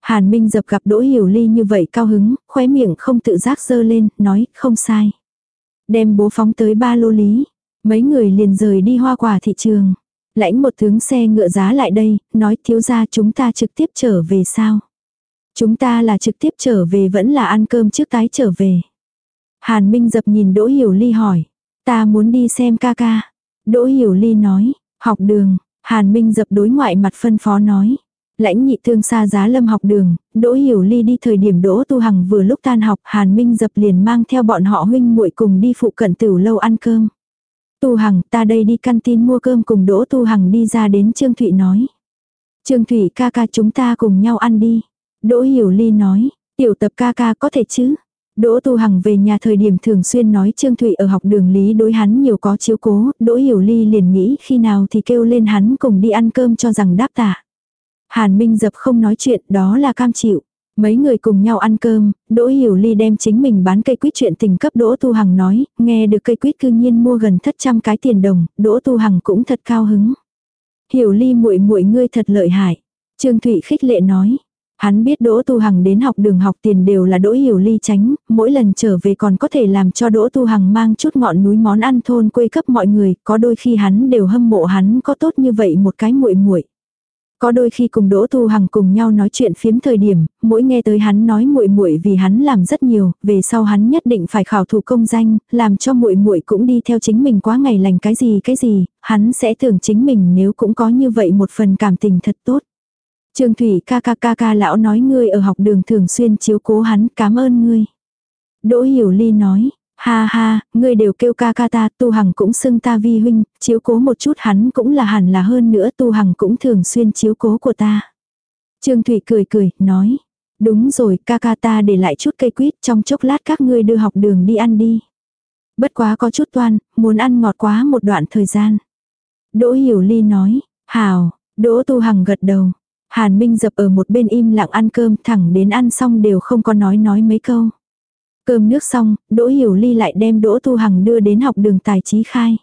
Hàn Minh dập gặp Đỗ Hiểu Ly như vậy cao hứng, khóe miệng không tự giác dơ lên, nói không sai. Đem bố phóng tới ba lô lý. Mấy người liền rời đi hoa quả thị trường lãnh một tướng xe ngựa giá lại đây, nói thiếu ra chúng ta trực tiếp trở về sao. Chúng ta là trực tiếp trở về vẫn là ăn cơm trước tái trở về. Hàn Minh dập nhìn Đỗ Hiểu Ly hỏi. Ta muốn đi xem ca ca. Đỗ Hiểu Ly nói. Học đường. Hàn Minh dập đối ngoại mặt phân phó nói. Lãnh nhị thương xa giá lâm học đường, Đỗ Hiểu Ly đi thời điểm Đỗ Tu Hằng vừa lúc tan học, Hàn Minh dập liền mang theo bọn họ huynh muội cùng đi phụ cận tử lâu ăn cơm. Tu Hằng, ta đây đi căn tin mua cơm cùng Đỗ Tu Hằng đi ra đến Trương Thụy nói. Trương Thụy ca ca chúng ta cùng nhau ăn đi. Đỗ Hiểu Ly nói, tiểu tập ca ca có thể chứ. Đỗ Tu Hằng về nhà thời điểm thường xuyên nói Trương Thụy ở học đường lý đối hắn nhiều có chiếu cố, Đỗ Hiểu Ly liền nghĩ khi nào thì kêu lên hắn cùng đi ăn cơm cho rằng đáp tạ. Hàn Minh Dập không nói chuyện đó là cam chịu. Mấy người cùng nhau ăn cơm, Đỗ Hiểu Ly đem chính mình bán cây quýt chuyện tình cấp Đỗ Tu Hằng nói, nghe được cây quýt cư nhiên mua gần thất trăm cái tiền đồng, Đỗ Tu Hằng cũng thật cao hứng. Hiểu Ly muội muội ngươi thật lợi hại. Trương Thụy khích lệ nói. Hắn biết Đỗ Tu Hằng đến học đường học tiền đều là Đỗ Hiểu Ly tránh, mỗi lần trở về còn có thể làm cho Đỗ Tu Hằng mang chút ngọn núi món ăn thôn quê cấp mọi người, có đôi khi hắn đều hâm mộ hắn có tốt như vậy một cái muội muội. Có đôi khi cùng Đỗ Tu Hằng cùng nhau nói chuyện phiếm thời điểm, mỗi nghe tới hắn nói muội muội vì hắn làm rất nhiều, về sau hắn nhất định phải khảo thủ công danh, làm cho muội muội cũng đi theo chính mình quá ngày lành cái gì cái gì, hắn sẽ tưởng chính mình nếu cũng có như vậy một phần cảm tình thật tốt. Trương Thủy ca ca ca ca lão nói ngươi ở học đường thường xuyên chiếu cố hắn, cảm ơn ngươi. Đỗ Hiểu Ly nói, Ha ha, ngươi đều kêu ca ca ta, tu hằng cũng xưng ta vi huynh, chiếu cố một chút hắn cũng là hẳn là hơn nữa tu hằng cũng thường xuyên chiếu cố của ta. Trương Thủy cười cười, nói. Đúng rồi, ca ca ta để lại chút cây quýt trong chốc lát các ngươi đưa học đường đi ăn đi. Bất quá có chút toan, muốn ăn ngọt quá một đoạn thời gian. Đỗ Hiểu Ly nói, hào, Đỗ Tu Hằng gật đầu. Hàn Minh dập ở một bên im lặng ăn cơm thẳng đến ăn xong đều không có nói nói mấy câu. Cơm nước xong, Đỗ Hiểu Ly lại đem Đỗ Tu Hằng đưa đến học đường tài trí khai.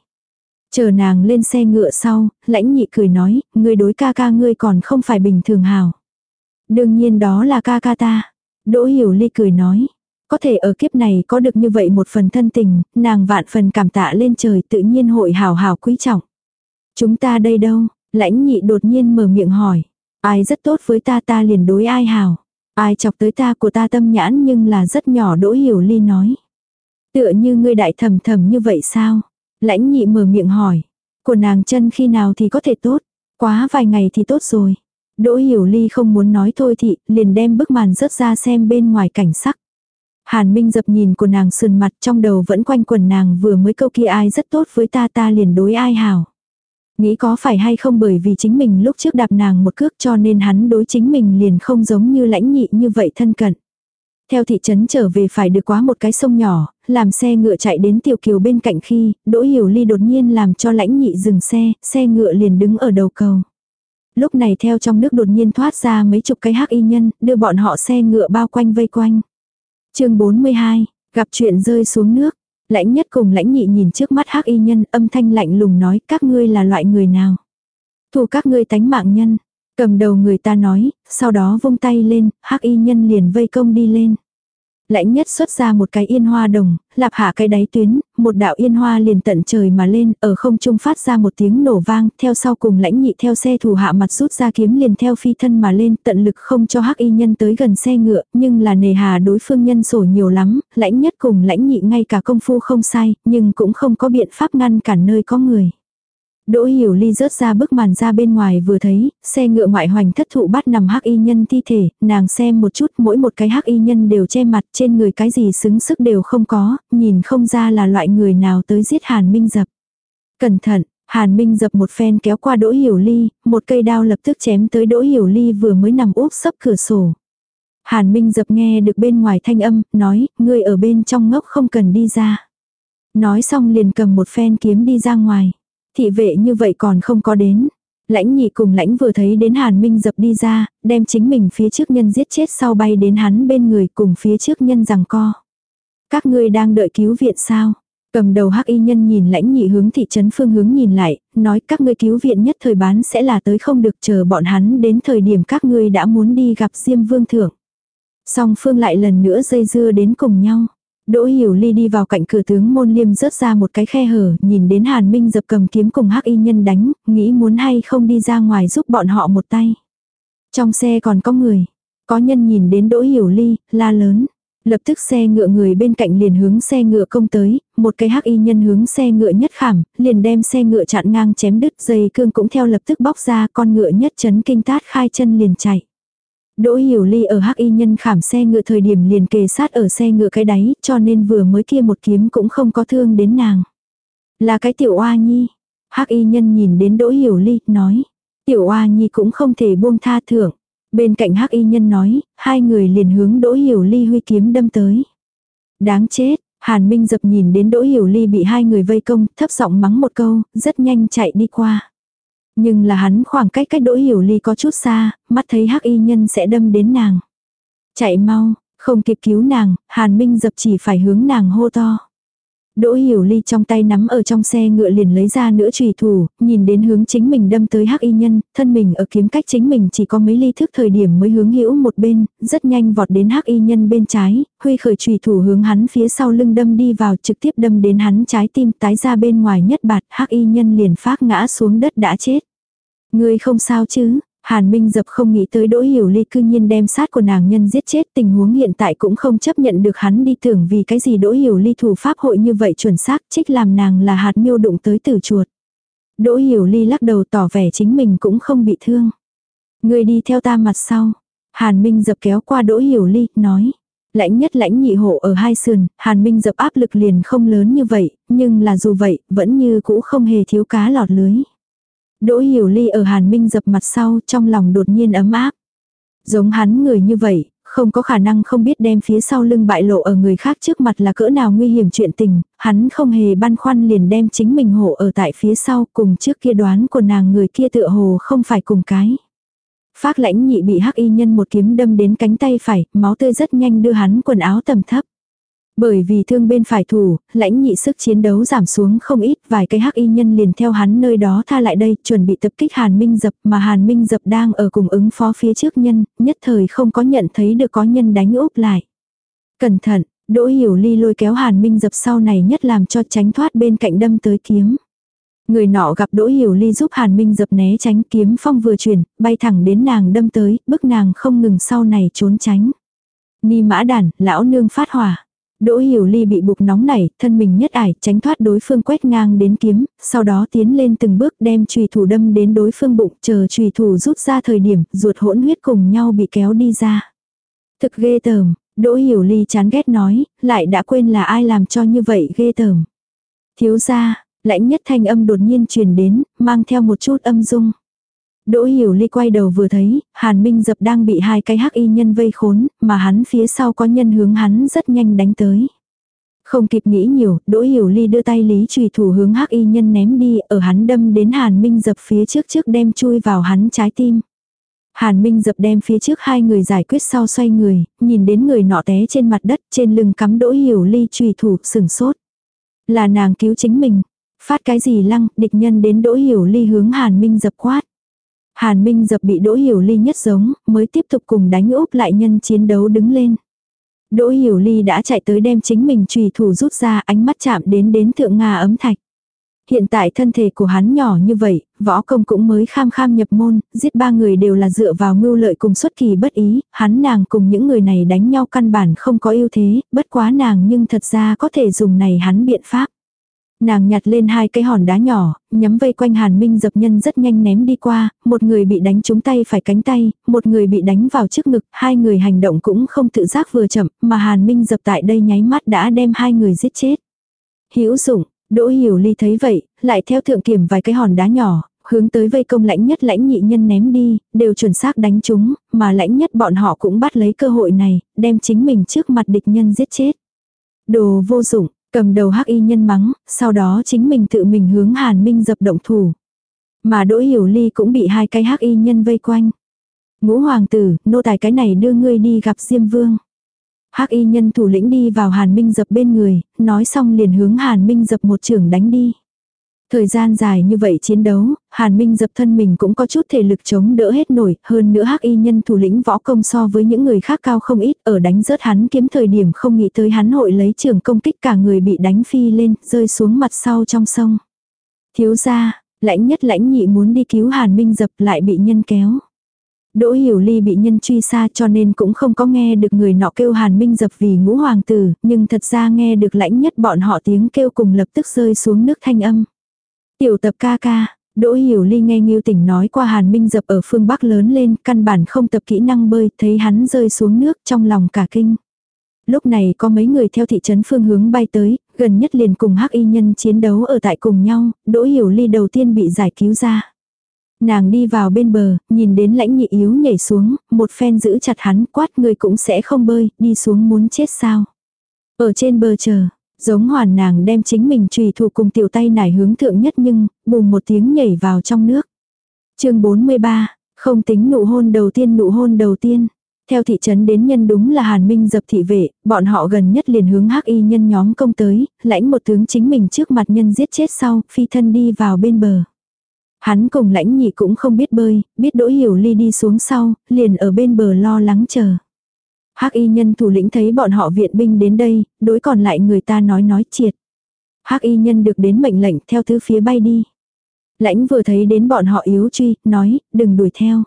Chờ nàng lên xe ngựa sau, lãnh nhị cười nói, ngươi đối ca ca ngươi còn không phải bình thường hào. Đương nhiên đó là ca ca ta. Đỗ hiểu ly cười nói. Có thể ở kiếp này có được như vậy một phần thân tình, nàng vạn phần cảm tạ lên trời tự nhiên hội hào hào quý trọng. Chúng ta đây đâu? Lãnh nhị đột nhiên mở miệng hỏi. Ai rất tốt với ta ta liền đối ai hảo Ai chọc tới ta của ta tâm nhãn nhưng là rất nhỏ đỗ hiểu ly nói. Tựa như ngươi đại thầm thầm như vậy sao? Lãnh nhị mở miệng hỏi. Của nàng chân khi nào thì có thể tốt. Quá vài ngày thì tốt rồi. Đỗ hiểu ly không muốn nói thôi thì liền đem bức màn rớt ra xem bên ngoài cảnh sắc. Hàn Minh dập nhìn của nàng sườn mặt trong đầu vẫn quanh quần nàng vừa mới câu kia ai rất tốt với ta ta liền đối ai hảo. Nghĩ có phải hay không bởi vì chính mình lúc trước đạp nàng một cước cho nên hắn đối chính mình liền không giống như lãnh nhị như vậy thân cận. Theo thị trấn trở về phải được quá một cái sông nhỏ, làm xe ngựa chạy đến tiểu kiều bên cạnh khi, Đỗ Hiểu Ly đột nhiên làm cho lãnh nhị dừng xe, xe ngựa liền đứng ở đầu cầu. Lúc này theo trong nước đột nhiên thoát ra mấy chục cái hắc y nhân, đưa bọn họ xe ngựa bao quanh vây quanh. chương 42, gặp chuyện rơi xuống nước. Lãnh nhất cùng lãnh nhị nhìn trước mắt hắc y nhân âm thanh lạnh lùng nói các ngươi là loại người nào. Thù các ngươi tánh mạng nhân. Cầm đầu người ta nói, sau đó vung tay lên, hắc y nhân liền vây công đi lên. Lãnh nhất xuất ra một cái yên hoa đồng, lạp hạ cái đáy tuyến, một đạo yên hoa liền tận trời mà lên, ở không trung phát ra một tiếng nổ vang, theo sau cùng lãnh nhị theo xe thủ hạ mặt rút ra kiếm liền theo phi thân mà lên, tận lực không cho hắc y nhân tới gần xe ngựa, nhưng là nề hà đối phương nhân sổ nhiều lắm, lãnh nhất cùng lãnh nhị ngay cả công phu không sai, nhưng cũng không có biện pháp ngăn cản nơi có người. Đỗ Hiểu Ly rớt ra bức màn ra bên ngoài vừa thấy, xe ngựa ngoại hoành thất thụ bắt nằm hắc y nhân thi thể, nàng xem một chút mỗi một cái hắc y nhân đều che mặt trên người cái gì xứng sức đều không có, nhìn không ra là loại người nào tới giết Hàn Minh Dập. Cẩn thận, Hàn Minh Dập một phen kéo qua Đỗ Hiểu Ly, một cây đao lập tức chém tới Đỗ Hiểu Ly vừa mới nằm úp sấp cửa sổ. Hàn Minh Dập nghe được bên ngoài thanh âm, nói, ngươi ở bên trong ngốc không cần đi ra. Nói xong liền cầm một phen kiếm đi ra ngoài. Thị vệ như vậy còn không có đến. Lãnh nhị cùng lãnh vừa thấy đến Hàn Minh dập đi ra, đem chính mình phía trước nhân giết chết sau bay đến hắn bên người cùng phía trước nhân rằng co. Các ngươi đang đợi cứu viện sao? Cầm đầu hắc y nhân nhìn lãnh nhị hướng thị trấn phương hướng nhìn lại, nói các ngươi cứu viện nhất thời bán sẽ là tới không được chờ bọn hắn đến thời điểm các ngươi đã muốn đi gặp Diêm Vương Thượng. Song phương lại lần nữa dây dưa đến cùng nhau. Đỗ Hiểu Ly đi vào cạnh cửa tướng môn liêm rớt ra một cái khe hở, nhìn đến Hàn Minh dập cầm kiếm cùng hắc y nhân đánh, nghĩ muốn hay không đi ra ngoài giúp bọn họ một tay. Trong xe còn có người. Có nhân nhìn đến Đỗ Hiểu Ly, la lớn. Lập tức xe ngựa người bên cạnh liền hướng xe ngựa công tới, một cái hắc y nhân hướng xe ngựa nhất khảm, liền đem xe ngựa chặn ngang chém đứt dây cương cũng theo lập tức bóc ra con ngựa nhất chấn kinh tát khai chân liền chạy. Đỗ Hiểu Ly ở hắc y nhân khảm xe ngựa thời điểm liền kề sát ở xe ngựa cái đáy, cho nên vừa mới kia một kiếm cũng không có thương đến nàng. Là cái tiểu oa nhi. hắc y nhân nhìn đến Đỗ Hiểu Ly, nói. Tiểu oa nhi cũng không thể buông tha thượng Bên cạnh hắc y nhân nói, hai người liền hướng Đỗ Hiểu Ly huy kiếm đâm tới. Đáng chết, Hàn Minh dập nhìn đến Đỗ Hiểu Ly bị hai người vây công, thấp giọng mắng một câu, rất nhanh chạy đi qua. Nhưng là hắn khoảng cách cách đỗ hiểu ly có chút xa, mắt thấy hắc y nhân sẽ đâm đến nàng. Chạy mau, không kịp cứu nàng, hàn minh dập chỉ phải hướng nàng hô to. Đỗ hiểu ly trong tay nắm ở trong xe ngựa liền lấy ra nữa trùy thủ, nhìn đến hướng chính mình đâm tới hắc y nhân, thân mình ở kiếm cách chính mình chỉ có mấy ly thức thời điểm mới hướng hữu một bên, rất nhanh vọt đến hắc y nhân bên trái, huy khởi trùy thủ hướng hắn phía sau lưng đâm đi vào trực tiếp đâm đến hắn trái tim tái ra bên ngoài nhất bạt hắc y nhân liền phát ngã xuống đất đã chết. Ngươi không sao chứ, Hàn Minh Dập không nghĩ tới Đỗ Hiểu Ly cư nhiên đem sát của nàng nhân giết chết tình huống hiện tại cũng không chấp nhận được hắn đi tưởng vì cái gì Đỗ Hiểu Ly thủ pháp hội như vậy chuẩn xác trích làm nàng là hạt miêu đụng tới tử chuột. Đỗ Hiểu Ly lắc đầu tỏ vẻ chính mình cũng không bị thương. Người đi theo ta mặt sau. Hàn Minh Dập kéo qua Đỗ Hiểu Ly, nói. Lãnh nhất lãnh nhị hộ ở hai sườn, Hàn Minh Dập áp lực liền không lớn như vậy, nhưng là dù vậy, vẫn như cũ không hề thiếu cá lọt lưới. Đỗ Hiểu Ly ở Hàn Minh dập mặt sau trong lòng đột nhiên ấm áp. Giống hắn người như vậy, không có khả năng không biết đem phía sau lưng bại lộ ở người khác trước mặt là cỡ nào nguy hiểm chuyện tình, hắn không hề băn khoăn liền đem chính mình hộ ở tại phía sau cùng trước kia đoán của nàng người kia tựa hồ không phải cùng cái. Phác lãnh nhị bị hắc y nhân một kiếm đâm đến cánh tay phải, máu tươi rất nhanh đưa hắn quần áo tầm thấp. Bởi vì thương bên phải thủ, lãnh nhị sức chiến đấu giảm xuống không ít, vài cái hắc y nhân liền theo hắn nơi đó tha lại đây, chuẩn bị tập kích Hàn Minh Dập mà Hàn Minh Dập đang ở cùng ứng phó phía trước nhân, nhất thời không có nhận thấy được có nhân đánh úp lại. Cẩn thận, Đỗ Hiểu Ly lôi kéo Hàn Minh Dập sau này nhất làm cho tránh thoát bên cạnh đâm tới kiếm. Người nọ gặp Đỗ Hiểu Ly giúp Hàn Minh Dập né tránh kiếm phong vừa chuyển, bay thẳng đến nàng đâm tới, bức nàng không ngừng sau này trốn tránh. Ni mã đàn, lão nương phát hỏa. Đỗ Hiểu Ly bị buộc nóng nảy, thân mình nhất ải, tránh thoát đối phương quét ngang đến kiếm, sau đó tiến lên từng bước đem chùy thủ đâm đến đối phương bụng, chờ chùy thủ rút ra thời điểm, ruột hỗn huyết cùng nhau bị kéo đi ra. Thực ghê tởm, Đỗ Hiểu Ly chán ghét nói, lại đã quên là ai làm cho như vậy ghê tởm. Thiếu gia, lãnh nhất thanh âm đột nhiên truyền đến, mang theo một chút âm dung. Đỗ Hiểu Ly quay đầu vừa thấy, Hàn Minh Dập đang bị hai cái hắc y nhân vây khốn, mà hắn phía sau có nhân hướng hắn rất nhanh đánh tới. Không kịp nghĩ nhiều, Đỗ Hiểu Ly đưa tay lý trùy thủ hướng hắc y nhân ném đi, ở hắn đâm đến Hàn Minh Dập phía trước trước đem chui vào hắn trái tim. Hàn Minh dập đem phía trước hai người giải quyết sau xoay người, nhìn đến người nọ té trên mặt đất trên lưng cắm đỗ hiểu ly trùy thủ sừng sốt. Là nàng cứu chính mình. Phát cái gì lăng, địch nhân đến đỗ hiểu ly hướng Hàn Minh dập quát. Hàn Minh dập bị đỗ hiểu ly nhất giống, mới tiếp tục cùng đánh úp lại nhân chiến đấu đứng lên. Đỗ hiểu ly đã chạy tới đem chính mình trùy thủ rút ra ánh mắt chạm đến đến thượng Nga ấm thạch. Hiện tại thân thể của hắn nhỏ như vậy, võ công cũng mới kham kham nhập môn, giết ba người đều là dựa vào mưu lợi cùng xuất kỳ bất ý, hắn nàng cùng những người này đánh nhau căn bản không có ưu thế, bất quá nàng nhưng thật ra có thể dùng này hắn biện pháp. Nàng nhặt lên hai cái hòn đá nhỏ, nhắm vây quanh Hàn Minh dập nhân rất nhanh ném đi qua, một người bị đánh trúng tay phải cánh tay, một người bị đánh vào trước ngực, hai người hành động cũng không tự giác vừa chậm, mà Hàn Minh dập tại đây nháy mắt đã đem hai người giết chết. Hữu dụng, Đỗ Hiểu Ly thấy vậy, lại theo thượng kiểm vài cái hòn đá nhỏ, hướng tới vây công lãnh nhất lãnh nhị nhân ném đi, đều chuẩn xác đánh chúng, mà lãnh nhất bọn họ cũng bắt lấy cơ hội này, đem chính mình trước mặt địch nhân giết chết. Đồ vô dụng, cầm đầu hắc y nhân mắng, sau đó chính mình tự mình hướng Hàn Minh dập động thủ. Mà Đỗ Hiểu Ly cũng bị hai cái hắc y nhân vây quanh. Ngũ hoàng tử, nô tài cái này đưa ngươi đi gặp Diêm Vương. Hắc y nhân thủ lĩnh đi vào Hàn Minh dập bên người, nói xong liền hướng Hàn Minh dập một trường đánh đi. Thời gian dài như vậy chiến đấu, Hàn Minh dập thân mình cũng có chút thể lực chống đỡ hết nổi, hơn nữa hắc y nhân thủ lĩnh võ công so với những người khác cao không ít, ở đánh rớt hắn kiếm thời điểm không nghĩ tới hắn hội lấy trường công kích cả người bị đánh phi lên, rơi xuống mặt sau trong sông. Thiếu gia, lãnh nhất lãnh nhị muốn đi cứu Hàn Minh dập lại bị nhân kéo. Đỗ Hiểu Ly bị nhân truy xa cho nên cũng không có nghe được người nọ kêu Hàn Minh dập vì ngũ hoàng tử, nhưng thật ra nghe được lãnh nhất bọn họ tiếng kêu cùng lập tức rơi xuống nước thanh âm. Tiểu tập ca ca, Đỗ Hiểu Ly nghe Ngưu Tỉnh nói qua Hàn Minh dập ở phương Bắc lớn lên, căn bản không tập kỹ năng bơi, thấy hắn rơi xuống nước trong lòng cả kinh. Lúc này có mấy người theo thị trấn phương hướng bay tới, gần nhất liền cùng hắc y nhân chiến đấu ở tại cùng nhau, Đỗ Hiểu Ly đầu tiên bị giải cứu ra. Nàng đi vào bên bờ, nhìn đến lãnh nhị yếu nhảy xuống, một phen giữ chặt hắn quát người cũng sẽ không bơi, đi xuống muốn chết sao. Ở trên bờ chờ, giống hoàn nàng đem chính mình trùy thủ cùng tiểu tay nải hướng thượng nhất nhưng, bùng một tiếng nhảy vào trong nước. chương 43, không tính nụ hôn đầu tiên nụ hôn đầu tiên. Theo thị trấn đến nhân đúng là Hàn Minh dập thị vệ, bọn họ gần nhất liền hướng hắc y nhân nhóm công tới, lãnh một tướng chính mình trước mặt nhân giết chết sau, phi thân đi vào bên bờ. Hắn cùng lãnh nhị cũng không biết bơi, biết đỗ hiểu ly đi xuống sau, liền ở bên bờ lo lắng chờ hắc y nhân thủ lĩnh thấy bọn họ viện binh đến đây, đối còn lại người ta nói nói triệt. hắc y nhân được đến mệnh lệnh theo thứ phía bay đi. Lãnh vừa thấy đến bọn họ yếu truy, nói, đừng đuổi theo.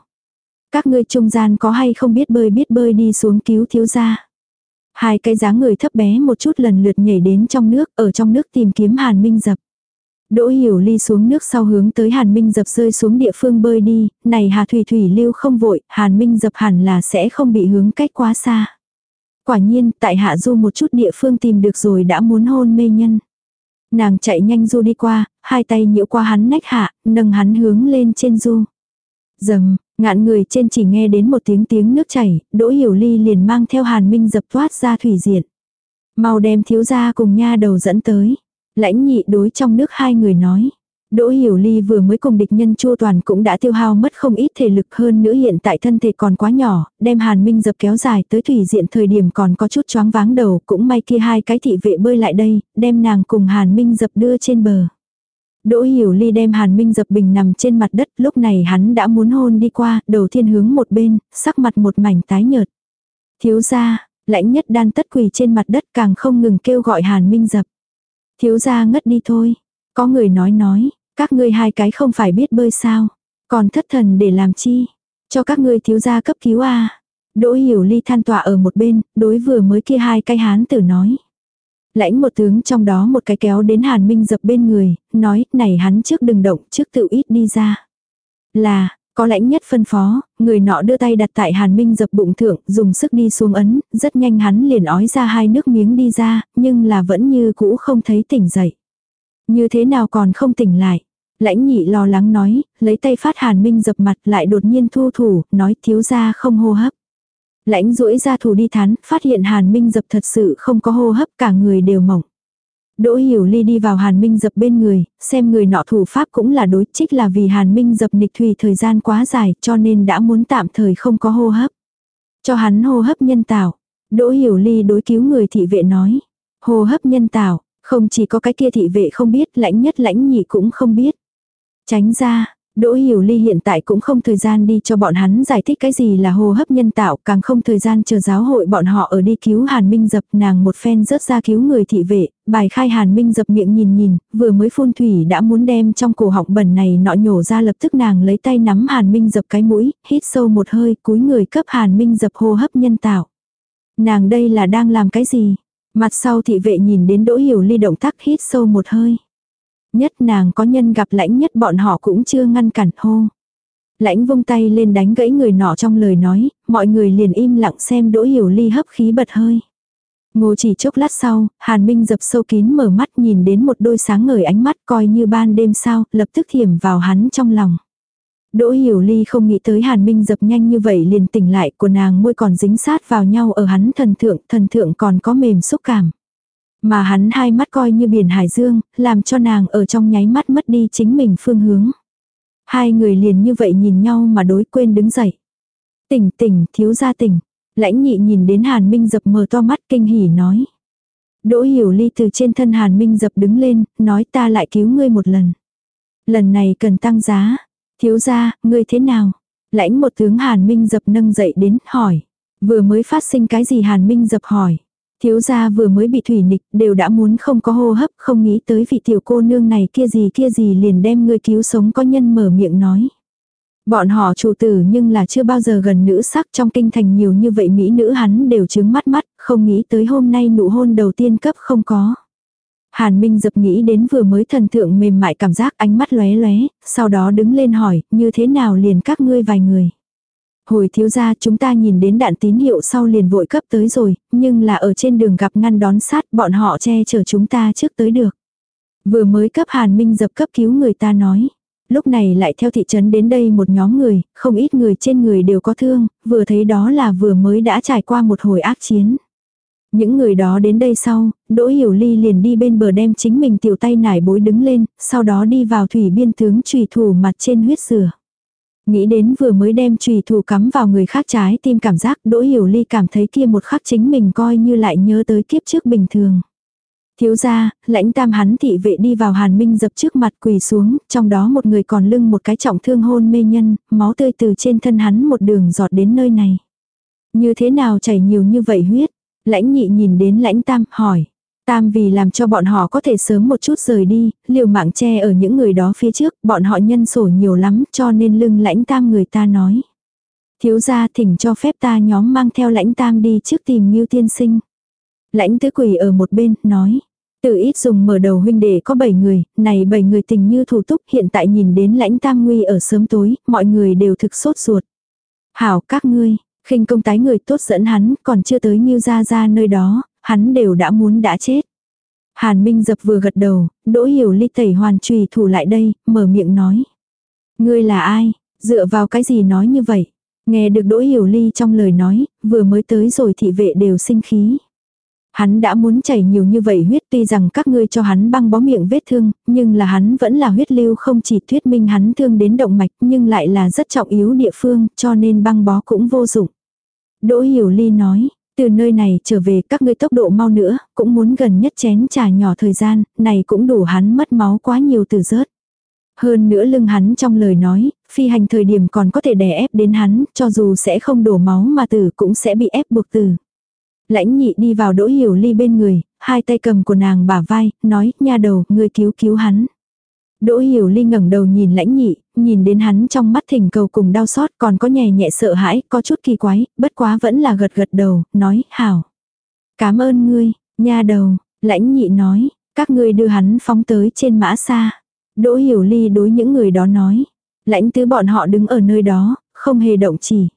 Các ngươi trung gian có hay không biết bơi biết bơi đi xuống cứu thiếu gia. Hai cái dáng người thấp bé một chút lần lượt nhảy đến trong nước, ở trong nước tìm kiếm hàn minh dập. Đỗ hiểu ly xuống nước sau hướng tới Hàn Minh dập rơi xuống địa phương bơi đi, này Hà Thủy Thủy lưu không vội, Hàn Minh dập hẳn là sẽ không bị hướng cách quá xa. Quả nhiên, tại Hạ Du một chút địa phương tìm được rồi đã muốn hôn mê nhân. Nàng chạy nhanh Du đi qua, hai tay nhiễu qua hắn nách hạ, nâng hắn hướng lên trên Du. Dầm, ngạn người trên chỉ nghe đến một tiếng tiếng nước chảy, Đỗ Hiểu Ly liền mang theo Hàn Minh dập thoát ra thủy diện. Mau đem thiếu gia cùng nha đầu dẫn tới. Lãnh nhị đối trong nước hai người nói. Đỗ Hiểu Ly vừa mới cùng địch nhân Chu Toàn cũng đã tiêu hao mất không ít thể lực hơn nữa hiện tại thân thể còn quá nhỏ, đem Hàn Minh dập kéo dài tới thủy diện thời điểm còn có chút choáng váng đầu, cũng may kia hai cái thị vệ bơi lại đây, đem nàng cùng Hàn Minh dập đưa trên bờ. Đỗ Hiểu Ly đem Hàn Minh dập bình nằm trên mặt đất, lúc này hắn đã muốn hôn đi qua, đầu thiên hướng một bên, sắc mặt một mảnh tái nhợt. Thiếu gia, lãnh nhất đan tất quỳ trên mặt đất càng không ngừng kêu gọi Hàn Minh dập. Thiếu gia ngất đi thôi. Có người nói nói, các ngươi hai cái không phải biết bơi sao. Còn thất thần để làm chi. Cho các ngươi thiếu gia cấp cứu à. Đỗ hiểu ly than tọa ở một bên, đối vừa mới kia hai cái hán tử nói. Lãnh một tướng trong đó một cái kéo đến Hàn Minh dập bên người, nói, này hắn trước đừng động, trước tự ít đi ra. Là, có lãnh nhất phân phó, người nọ đưa tay đặt tại Hàn Minh dập bụng thượng, dùng sức đi xuống ấn, rất nhanh hắn liền ói ra hai nước miếng đi ra, nhưng là vẫn như cũ không thấy tỉnh dậy. Như thế nào còn không tỉnh lại. Lãnh nhị lo lắng nói, lấy tay phát Hàn Minh dập mặt lại đột nhiên thu thủ, nói thiếu ra không hô hấp. Lãnh duỗi ra thủ đi thán, phát hiện Hàn Minh dập thật sự không có hô hấp cả người đều mỏng. Đỗ Hiểu Ly đi vào Hàn Minh dập bên người, xem người nọ thủ pháp cũng là đối trích là vì Hàn Minh dập nịch thủy thời gian quá dài cho nên đã muốn tạm thời không có hô hấp. Cho hắn hô hấp nhân tạo. Đỗ Hiểu Ly đối cứu người thị vệ nói. Hô hấp nhân tạo, không chỉ có cái kia thị vệ không biết, lãnh nhất lãnh nhị cũng không biết. Tránh ra, Đỗ Hiểu Ly hiện tại cũng không thời gian đi cho bọn hắn giải thích cái gì là hô hấp nhân tạo, càng không thời gian chờ giáo hội bọn họ ở đi cứu Hàn Minh Dập, nàng một phen rớt ra cứu người thị vệ, bài khai Hàn Minh Dập miệng nhìn nhìn, vừa mới phun thủy đã muốn đem trong cổ họng bẩn này nọ nhổ ra lập tức nàng lấy tay nắm Hàn Minh Dập cái mũi, hít sâu một hơi, cúi người cấp Hàn Minh Dập hô hấp nhân tạo. Nàng đây là đang làm cái gì? Mặt sau thị vệ nhìn đến Đỗ Hiểu Ly động tác hít sâu một hơi. Nhất nàng có nhân gặp lãnh nhất bọn họ cũng chưa ngăn cản hô. Lãnh vung tay lên đánh gãy người nọ trong lời nói, mọi người liền im lặng xem Đỗ Hiểu Ly hấp khí bật hơi. Ngô chỉ chốc lát sau, Hàn Minh dập sâu kín mở mắt nhìn đến một đôi sáng ngời ánh mắt coi như ban đêm sao, lập tức thiểm vào hắn trong lòng. Đỗ Hiểu Ly không nghĩ tới Hàn Minh dập nhanh như vậy liền tỉnh lại của nàng môi còn dính sát vào nhau ở hắn thần thượng, thần thượng còn có mềm xúc cảm. Mà hắn hai mắt coi như biển hải dương, làm cho nàng ở trong nháy mắt mất đi chính mình phương hướng. Hai người liền như vậy nhìn nhau mà đối quên đứng dậy. Tỉnh tỉnh, thiếu gia tỉnh. Lãnh nhị nhìn đến Hàn Minh dập mở to mắt kinh hỉ nói. Đỗ hiểu ly từ trên thân Hàn Minh dập đứng lên, nói ta lại cứu ngươi một lần. Lần này cần tăng giá. Thiếu gia, ngươi thế nào? Lãnh một tướng Hàn Minh dập nâng dậy đến, hỏi. Vừa mới phát sinh cái gì Hàn Minh dập hỏi. Thiếu gia vừa mới bị thủy nịch, đều đã muốn không có hô hấp, không nghĩ tới vị tiểu cô nương này kia gì kia gì liền đem người cứu sống có nhân mở miệng nói. Bọn họ chủ tử nhưng là chưa bao giờ gần nữ sắc trong kinh thành nhiều như vậy mỹ nữ hắn đều chứng mắt mắt, không nghĩ tới hôm nay nụ hôn đầu tiên cấp không có. Hàn Minh dập nghĩ đến vừa mới thần thượng mềm mại cảm giác ánh mắt lóe lóe, sau đó đứng lên hỏi, như thế nào liền các ngươi vài người. Hồi thiếu gia chúng ta nhìn đến đạn tín hiệu sau liền vội cấp tới rồi, nhưng là ở trên đường gặp ngăn đón sát bọn họ che chở chúng ta trước tới được. Vừa mới cấp Hàn Minh dập cấp cứu người ta nói. Lúc này lại theo thị trấn đến đây một nhóm người, không ít người trên người đều có thương, vừa thấy đó là vừa mới đã trải qua một hồi ác chiến. Những người đó đến đây sau, Đỗ Hiểu Ly liền đi bên bờ đem chính mình tiểu tay nải bối đứng lên, sau đó đi vào thủy biên tướng trùy thủ mặt trên huyết sửa. Nghĩ đến vừa mới đem trùy thủ cắm vào người khác trái tim cảm giác Đỗ Hiểu Ly cảm thấy kia một khắc chính mình coi như lại nhớ tới kiếp trước bình thường. Thiếu gia, lãnh tam hắn thị vệ đi vào hàn minh dập trước mặt quỳ xuống, trong đó một người còn lưng một cái trọng thương hôn mê nhân, máu tươi từ trên thân hắn một đường giọt đến nơi này. Như thế nào chảy nhiều như vậy huyết? Lãnh nhị nhìn đến lãnh tam, hỏi. Tam vì làm cho bọn họ có thể sớm một chút rời đi, liều mạng che ở những người đó phía trước, bọn họ nhân sổ nhiều lắm cho nên lưng lãnh tam người ta nói. Thiếu gia thỉnh cho phép ta nhóm mang theo lãnh tam đi trước tìm Ngưu tiên sinh. Lãnh tứ quỷ ở một bên, nói. Từ ít dùng mở đầu huynh đệ có 7 người, này 7 người tình như thủ túc hiện tại nhìn đến lãnh tam nguy ở sớm tối, mọi người đều thực sốt ruột. Hảo các ngươi, khinh công tái người tốt dẫn hắn, còn chưa tới Ngưu gia gia nơi đó, hắn đều đã muốn đã chết. Hàn Minh dập vừa gật đầu, đỗ hiểu ly tẩy hoàn trùy thủ lại đây, mở miệng nói. Ngươi là ai, dựa vào cái gì nói như vậy? Nghe được đỗ hiểu ly trong lời nói, vừa mới tới rồi thị vệ đều sinh khí. Hắn đã muốn chảy nhiều như vậy huyết tuy rằng các ngươi cho hắn băng bó miệng vết thương, nhưng là hắn vẫn là huyết lưu không chỉ thuyết minh hắn thương đến động mạch nhưng lại là rất trọng yếu địa phương cho nên băng bó cũng vô dụng. Đỗ Hiểu Ly nói, từ nơi này trở về các ngươi tốc độ mau nữa, cũng muốn gần nhất chén trà nhỏ thời gian, này cũng đủ hắn mất máu quá nhiều từ rớt. Hơn nữa lưng hắn trong lời nói, phi hành thời điểm còn có thể đè ép đến hắn, cho dù sẽ không đổ máu mà tử cũng sẽ bị ép buộc tử. Lãnh nhị đi vào đỗ hiểu ly bên người, hai tay cầm của nàng bả vai, nói, nha đầu, ngươi cứu cứu hắn. Đỗ hiểu ly ngẩng đầu nhìn lãnh nhị, nhìn đến hắn trong mắt thỉnh cầu cùng đau xót còn có nhẹ nhẹ sợ hãi, có chút kỳ quái, bất quá vẫn là gật gật đầu, nói, hảo. Cảm ơn ngươi, nha đầu, lãnh nhị nói, các ngươi đưa hắn phóng tới trên mã xa. Đỗ hiểu ly đối những người đó nói. Lãnh tứ bọn họ đứng ở nơi đó, không hề động chỉ.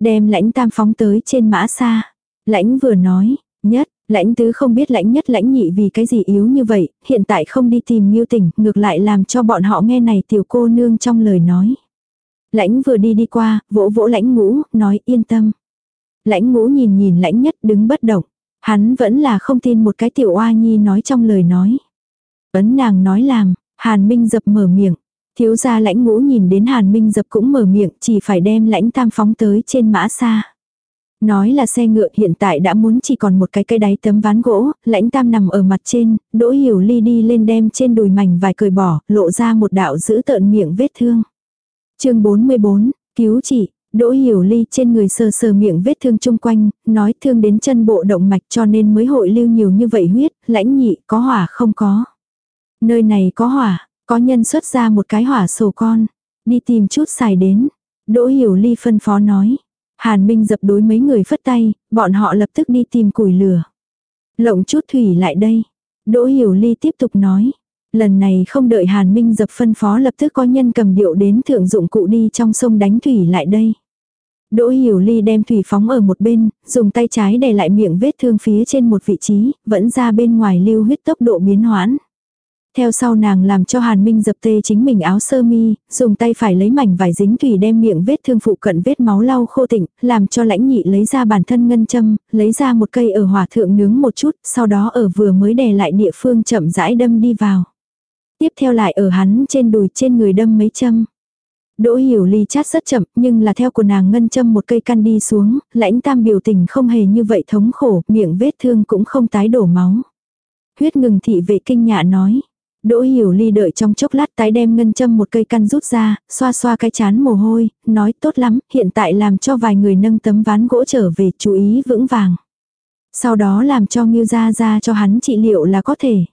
Đem lãnh tam phóng tới trên mã xa. Lãnh vừa nói, nhất, lãnh tứ không biết lãnh nhất lãnh nhị vì cái gì yếu như vậy, hiện tại không đi tìm miêu tỉnh, ngược lại làm cho bọn họ nghe này tiểu cô nương trong lời nói. Lãnh vừa đi đi qua, vỗ vỗ lãnh ngũ, nói yên tâm. Lãnh ngũ nhìn nhìn lãnh nhất đứng bất động. Hắn vẫn là không tin một cái tiểu oa nhi nói trong lời nói. Ấn nàng nói làm, Hàn Minh dập mở miệng. Thiếu gia lãnh ngũ nhìn đến Hàn Minh dập cũng mở miệng chỉ phải đem lãnh tam phóng tới trên mã xa. Nói là xe ngựa hiện tại đã muốn chỉ còn một cái cây đáy tấm ván gỗ, lãnh tam nằm ở mặt trên, đỗ hiểu ly đi lên đem trên đùi mảnh vài cởi bỏ, lộ ra một đạo giữ tợn miệng vết thương. chương 44, cứu chị, Đỗ hiểu ly trên người sờ sờ miệng vết thương chung quanh, nói thương đến chân bộ động mạch cho nên mới hội lưu nhiều như vậy huyết, lãnh nhị có hỏa không có. Nơi này có hỏa, có nhân xuất ra một cái hỏa sổ con. Đi tìm chút xài đến. Đỗ hiểu ly phân phó nói. Hàn Minh dập đối mấy người phất tay, bọn họ lập tức đi tìm củi lửa. Lộng chút thủy lại đây. Đỗ hiểu ly tiếp tục nói. Lần này không đợi Hàn Minh dập phân phó lập tức có nhân cầm điệu đến thượng dụng cụ đi trong sông đánh thủy lại đây. Đỗ Hiểu Ly đem thủy phóng ở một bên, dùng tay trái để lại miệng vết thương phía trên một vị trí, vẫn ra bên ngoài lưu huyết tốc độ biến hoãn. Theo sau nàng làm cho Hàn Minh dập tê chính mình áo sơ mi, dùng tay phải lấy mảnh vải dính thủy đem miệng vết thương phụ cận vết máu lau khô tịnh, làm cho lãnh nhị lấy ra bản thân ngân châm, lấy ra một cây ở hỏa thượng nướng một chút, sau đó ở vừa mới đè lại địa phương chậm rãi đâm đi vào. Tiếp theo lại ở hắn trên đùi trên người đâm mấy châm. Đỗ hiểu ly chát rất chậm, nhưng là theo của nàng ngân châm một cây căn đi xuống, lãnh tam biểu tình không hề như vậy thống khổ, miệng vết thương cũng không tái đổ máu. Huyết ngừng thị vệ kinh nhạ nói. Đỗ hiểu ly đợi trong chốc lát tái đem ngân châm một cây căn rút ra, xoa xoa cái chán mồ hôi, nói tốt lắm, hiện tại làm cho vài người nâng tấm ván gỗ trở về chú ý vững vàng. Sau đó làm cho Ngưu ra ra cho hắn trị liệu là có thể.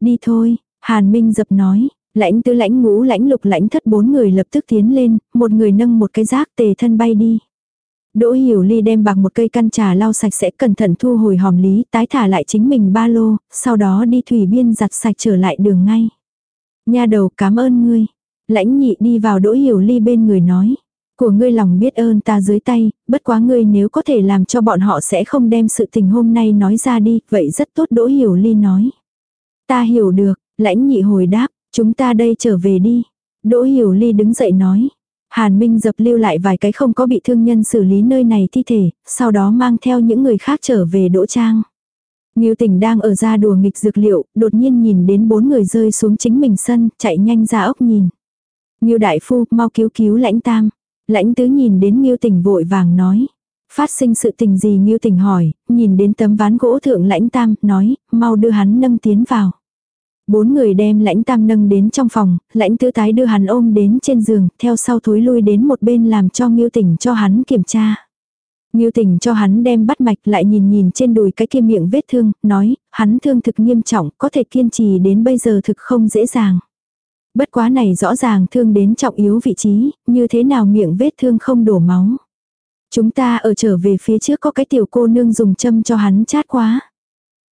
Đi thôi, Hàn Minh dập nói, lãnh tư lãnh ngũ lãnh lục lãnh thất bốn người lập tức tiến lên, một người nâng một cái rác tề thân bay đi. Đỗ Hiểu Ly đem bằng một cây căn trà lau sạch sẽ cẩn thận thu hồi hòm lý, tái thả lại chính mình ba lô, sau đó đi thủy biên giặt sạch trở lại đường ngay. Nha đầu cảm ơn ngươi. Lãnh nhị đi vào Đỗ Hiểu Ly bên người nói. Của ngươi lòng biết ơn ta dưới tay, bất quá ngươi nếu có thể làm cho bọn họ sẽ không đem sự tình hôm nay nói ra đi, vậy rất tốt Đỗ Hiểu Ly nói. Ta hiểu được, lãnh nhị hồi đáp, chúng ta đây trở về đi. Đỗ Hiểu Ly đứng dậy nói. Hàn Minh dập lưu lại vài cái không có bị thương nhân xử lý nơi này thi thể, sau đó mang theo những người khác trở về đỗ trang. Nghiêu tỉnh đang ở ra đùa nghịch dược liệu, đột nhiên nhìn đến bốn người rơi xuống chính mình sân, chạy nhanh ra ốc nhìn. Nghiêu đại phu, mau cứu cứu lãnh tam. Lãnh tứ nhìn đến Nghiêu tỉnh vội vàng nói. Phát sinh sự tình gì Nghiêu tỉnh hỏi, nhìn đến tấm ván gỗ thượng lãnh tam, nói, mau đưa hắn nâng tiến vào. Bốn người đem lãnh tam nâng đến trong phòng, lãnh tứ tái đưa hắn ôm đến trên giường, theo sau thối lui đến một bên làm cho nghiêu tỉnh cho hắn kiểm tra. Nghiêu tỉnh cho hắn đem bắt mạch lại nhìn nhìn trên đùi cái kia miệng vết thương, nói, hắn thương thực nghiêm trọng, có thể kiên trì đến bây giờ thực không dễ dàng. Bất quá này rõ ràng thương đến trọng yếu vị trí, như thế nào miệng vết thương không đổ máu. Chúng ta ở trở về phía trước có cái tiểu cô nương dùng châm cho hắn chát quá.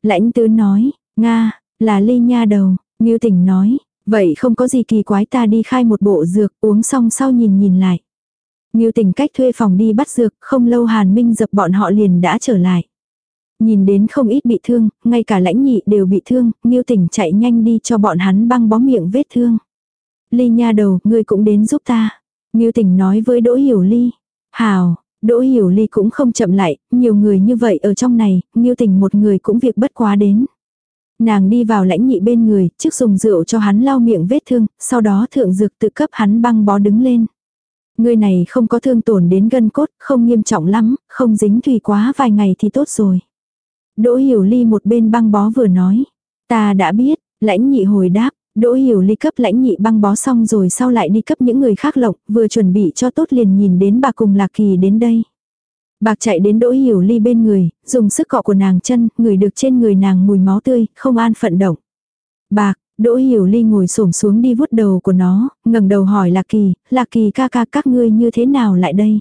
Lãnh tứ nói, Nga, là ly nha đầu, Ngưu tỉnh nói, vậy không có gì kỳ quái ta đi khai một bộ dược uống xong sau nhìn nhìn lại. Ngưu tỉnh cách thuê phòng đi bắt dược, không lâu Hàn Minh dập bọn họ liền đã trở lại. Nhìn đến không ít bị thương, ngay cả lãnh nhị đều bị thương, Ngưu tỉnh chạy nhanh đi cho bọn hắn băng bó miệng vết thương. Ly nha đầu, ngươi cũng đến giúp ta. Ngưu tỉnh nói với Đỗ Hiểu Ly. Hào, Đỗ Hiểu Ly cũng không chậm lại, nhiều người như vậy ở trong này, Ngưu Tình một người cũng việc bất quá đến. Nàng đi vào lãnh nhị bên người, trước dùng rượu cho hắn lau miệng vết thương, sau đó thượng dược tự cấp hắn băng bó đứng lên. Người này không có thương tổn đến gân cốt, không nghiêm trọng lắm, không dính thủy quá vài ngày thì tốt rồi. Đỗ Hiểu Ly một bên băng bó vừa nói. Ta đã biết, lãnh nhị hồi đáp, Đỗ Hiểu Ly cấp lãnh nhị băng bó xong rồi sau lại đi cấp những người khác lộng, vừa chuẩn bị cho tốt liền nhìn đến bà cùng Lạc Kỳ đến đây. Bạc chạy đến Đỗ Hiểu Ly bên người, dùng sức cọ của nàng chân, người được trên người nàng mùi máu tươi, không an phận động. Bạc, Đỗ Hiểu Ly ngồi xổm xuống đi vuốt đầu của nó, ngẩng đầu hỏi Lạc Kỳ, Lạc Kỳ ca ca các ngươi như thế nào lại đây?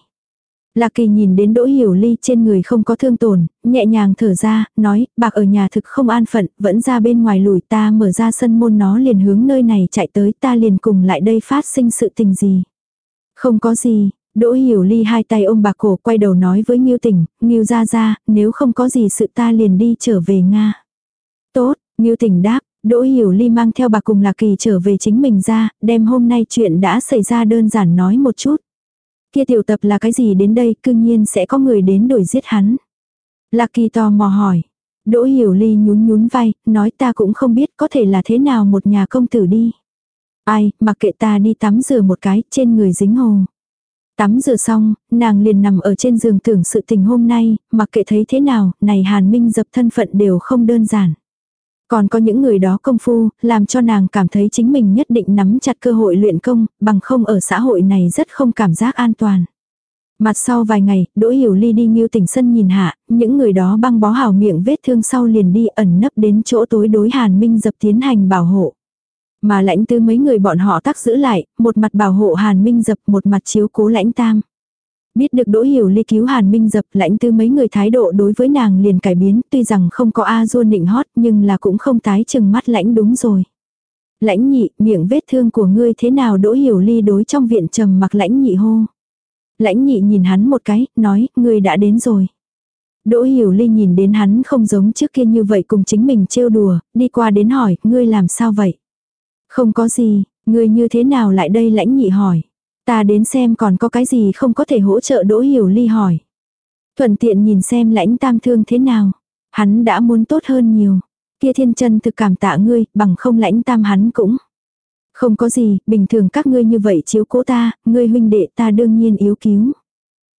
Lạc Kỳ nhìn đến Đỗ Hiểu Ly trên người không có thương tổn, nhẹ nhàng thở ra, nói, bạc ở nhà thực không an phận, vẫn ra bên ngoài lùi ta mở ra sân môn nó liền hướng nơi này chạy tới ta liền cùng lại đây phát sinh sự tình gì. Không có gì, Đỗ Hiểu Ly hai tay ôm bà cổ quay đầu nói với Nghiêu Tỉnh, Nghiêu ra ra, nếu không có gì sự ta liền đi trở về Nga. Tốt, Nghiêu Tỉnh đáp, Đỗ Hiểu Ly mang theo bà cùng Lạc Kỳ trở về chính mình ra, đem hôm nay chuyện đã xảy ra đơn giản nói một chút. Kia tiểu tập là cái gì đến đây, cương nhiên sẽ có người đến đuổi giết hắn. Lạc Kỳ tò mò hỏi. Đỗ Hiểu Ly nhún nhún vai, nói ta cũng không biết có thể là thế nào một nhà công tử đi. Ai, mặc kệ ta đi tắm rửa một cái, trên người dính hồ. Tắm rửa xong, nàng liền nằm ở trên giường tưởng sự tình hôm nay, mặc kệ thấy thế nào, này Hàn Minh dập thân phận đều không đơn giản. Còn có những người đó công phu, làm cho nàng cảm thấy chính mình nhất định nắm chặt cơ hội luyện công, bằng không ở xã hội này rất không cảm giác an toàn. Mặt sau vài ngày, Đỗ Hiểu Ly đi nghiêu tỉnh sân nhìn hạ, những người đó băng bó hào miệng vết thương sau liền đi ẩn nấp đến chỗ tối đối Hàn Minh dập tiến hành bảo hộ. Mà lãnh tư mấy người bọn họ tác giữ lại, một mặt bảo hộ Hàn Minh dập một mặt chiếu cố lãnh tam. Biết được Đỗ Hiểu Ly cứu Hàn Minh dập lãnh tư mấy người thái độ đối với nàng liền cải biến tuy rằng không có A duôn định hót nhưng là cũng không tái chừng mắt lãnh đúng rồi. Lãnh nhị, miệng vết thương của ngươi thế nào Đỗ Hiểu Ly đối trong viện trầm mặc lãnh nhị hô. Lãnh nhị nhìn hắn một cái, nói, ngươi đã đến rồi. Đỗ Hiểu Ly nhìn đến hắn không giống trước kia như vậy cùng chính mình trêu đùa, đi qua đến hỏi, ngươi làm sao vậy? Không có gì, ngươi như thế nào lại đây lãnh nhị hỏi. Ta đến xem còn có cái gì không có thể hỗ trợ Đỗ Hiểu Ly hỏi. Thuận tiện nhìn xem lãnh tam thương thế nào. Hắn đã muốn tốt hơn nhiều. Kia thiên chân thực cảm tạ ngươi, bằng không lãnh tam hắn cũng. Không có gì, bình thường các ngươi như vậy chiếu cố ta, ngươi huynh đệ ta đương nhiên yếu cứu.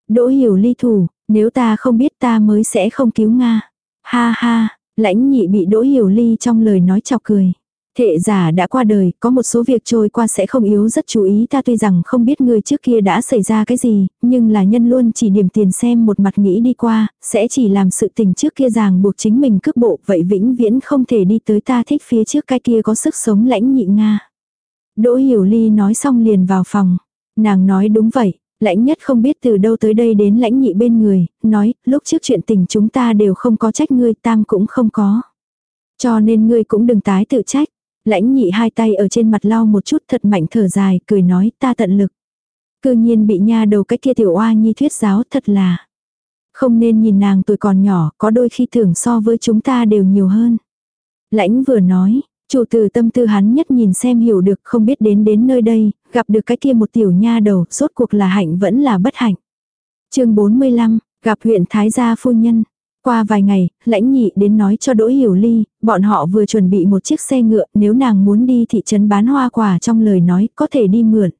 Đỗ hiểu ly thủ, nếu ta không biết ta mới sẽ không cứu Nga. Ha ha, lãnh nhị bị đỗ hiểu ly trong lời nói chọc cười. Thệ giả đã qua đời, có một số việc trôi qua sẽ không yếu rất chú ý ta tuy rằng không biết người trước kia đã xảy ra cái gì, nhưng là nhân luôn chỉ điểm tiền xem một mặt nghĩ đi qua, sẽ chỉ làm sự tình trước kia ràng buộc chính mình cước bộ, vậy vĩnh viễn không thể đi tới ta thích phía trước cái kia có sức sống lãnh nhị Nga. Đỗ Hiểu Ly nói xong liền vào phòng. Nàng nói đúng vậy, lãnh nhất không biết từ đâu tới đây đến lãnh nhị bên người, nói, lúc trước chuyện tình chúng ta đều không có trách ngươi, tam cũng không có. Cho nên ngươi cũng đừng tái tự trách. Lãnh nhị hai tay ở trên mặt lau một chút thật mạnh thở dài, cười nói ta tận lực. Cư nhiên bị nha đầu cái kia tiểu oa nhi thuyết giáo thật là. Không nên nhìn nàng tuổi còn nhỏ, có đôi khi tưởng so với chúng ta đều nhiều hơn. Lãnh vừa nói, chủ từ tâm tư hắn nhất nhìn xem hiểu được không biết đến đến nơi đây, gặp được cái kia một tiểu nha đầu, rốt cuộc là hạnh vẫn là bất hạnh. chương 45, gặp huyện Thái gia phu nhân. Qua vài ngày, lãnh nhị đến nói cho Đỗ Hiểu Ly, bọn họ vừa chuẩn bị một chiếc xe ngựa, nếu nàng muốn đi thị trấn bán hoa quả trong lời nói, có thể đi mượn.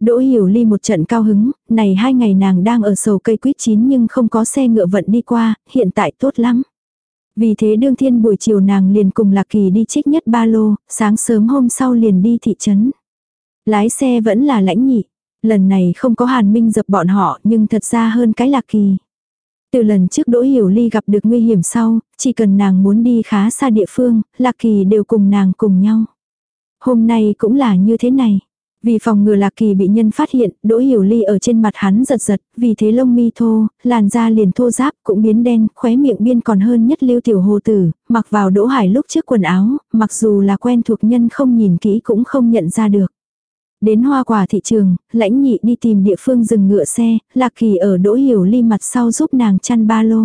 Đỗ Hiểu Ly một trận cao hứng, này hai ngày nàng đang ở sầu cây quýt chín nhưng không có xe ngựa vận đi qua, hiện tại tốt lắm. Vì thế đương thiên buổi chiều nàng liền cùng Lạc Kỳ đi trích nhất ba lô, sáng sớm hôm sau liền đi thị trấn. Lái xe vẫn là lãnh nhị. Lần này không có hàn minh dập bọn họ nhưng thật ra hơn cái Lạc Kỳ. Từ lần trước Đỗ Hiểu Ly gặp được nguy hiểm sau, chỉ cần nàng muốn đi khá xa địa phương, Lạc Kỳ đều cùng nàng cùng nhau. Hôm nay cũng là như thế này. Vì phòng ngừa Lạc Kỳ bị nhân phát hiện, Đỗ Hiểu Ly ở trên mặt hắn giật giật, vì thế lông mi thô, làn da liền thô ráp, cũng biến đen, khóe miệng biên còn hơn nhất lưu tiểu hồ tử, mặc vào Đỗ Hải lúc trước quần áo, mặc dù là quen thuộc nhân không nhìn kỹ cũng không nhận ra được. Đến hoa quả thị trường, lãnh nhị đi tìm địa phương dừng ngựa xe, Lạc Kỳ ở Đỗ Hiểu Ly mặt sau giúp nàng chăn ba lô.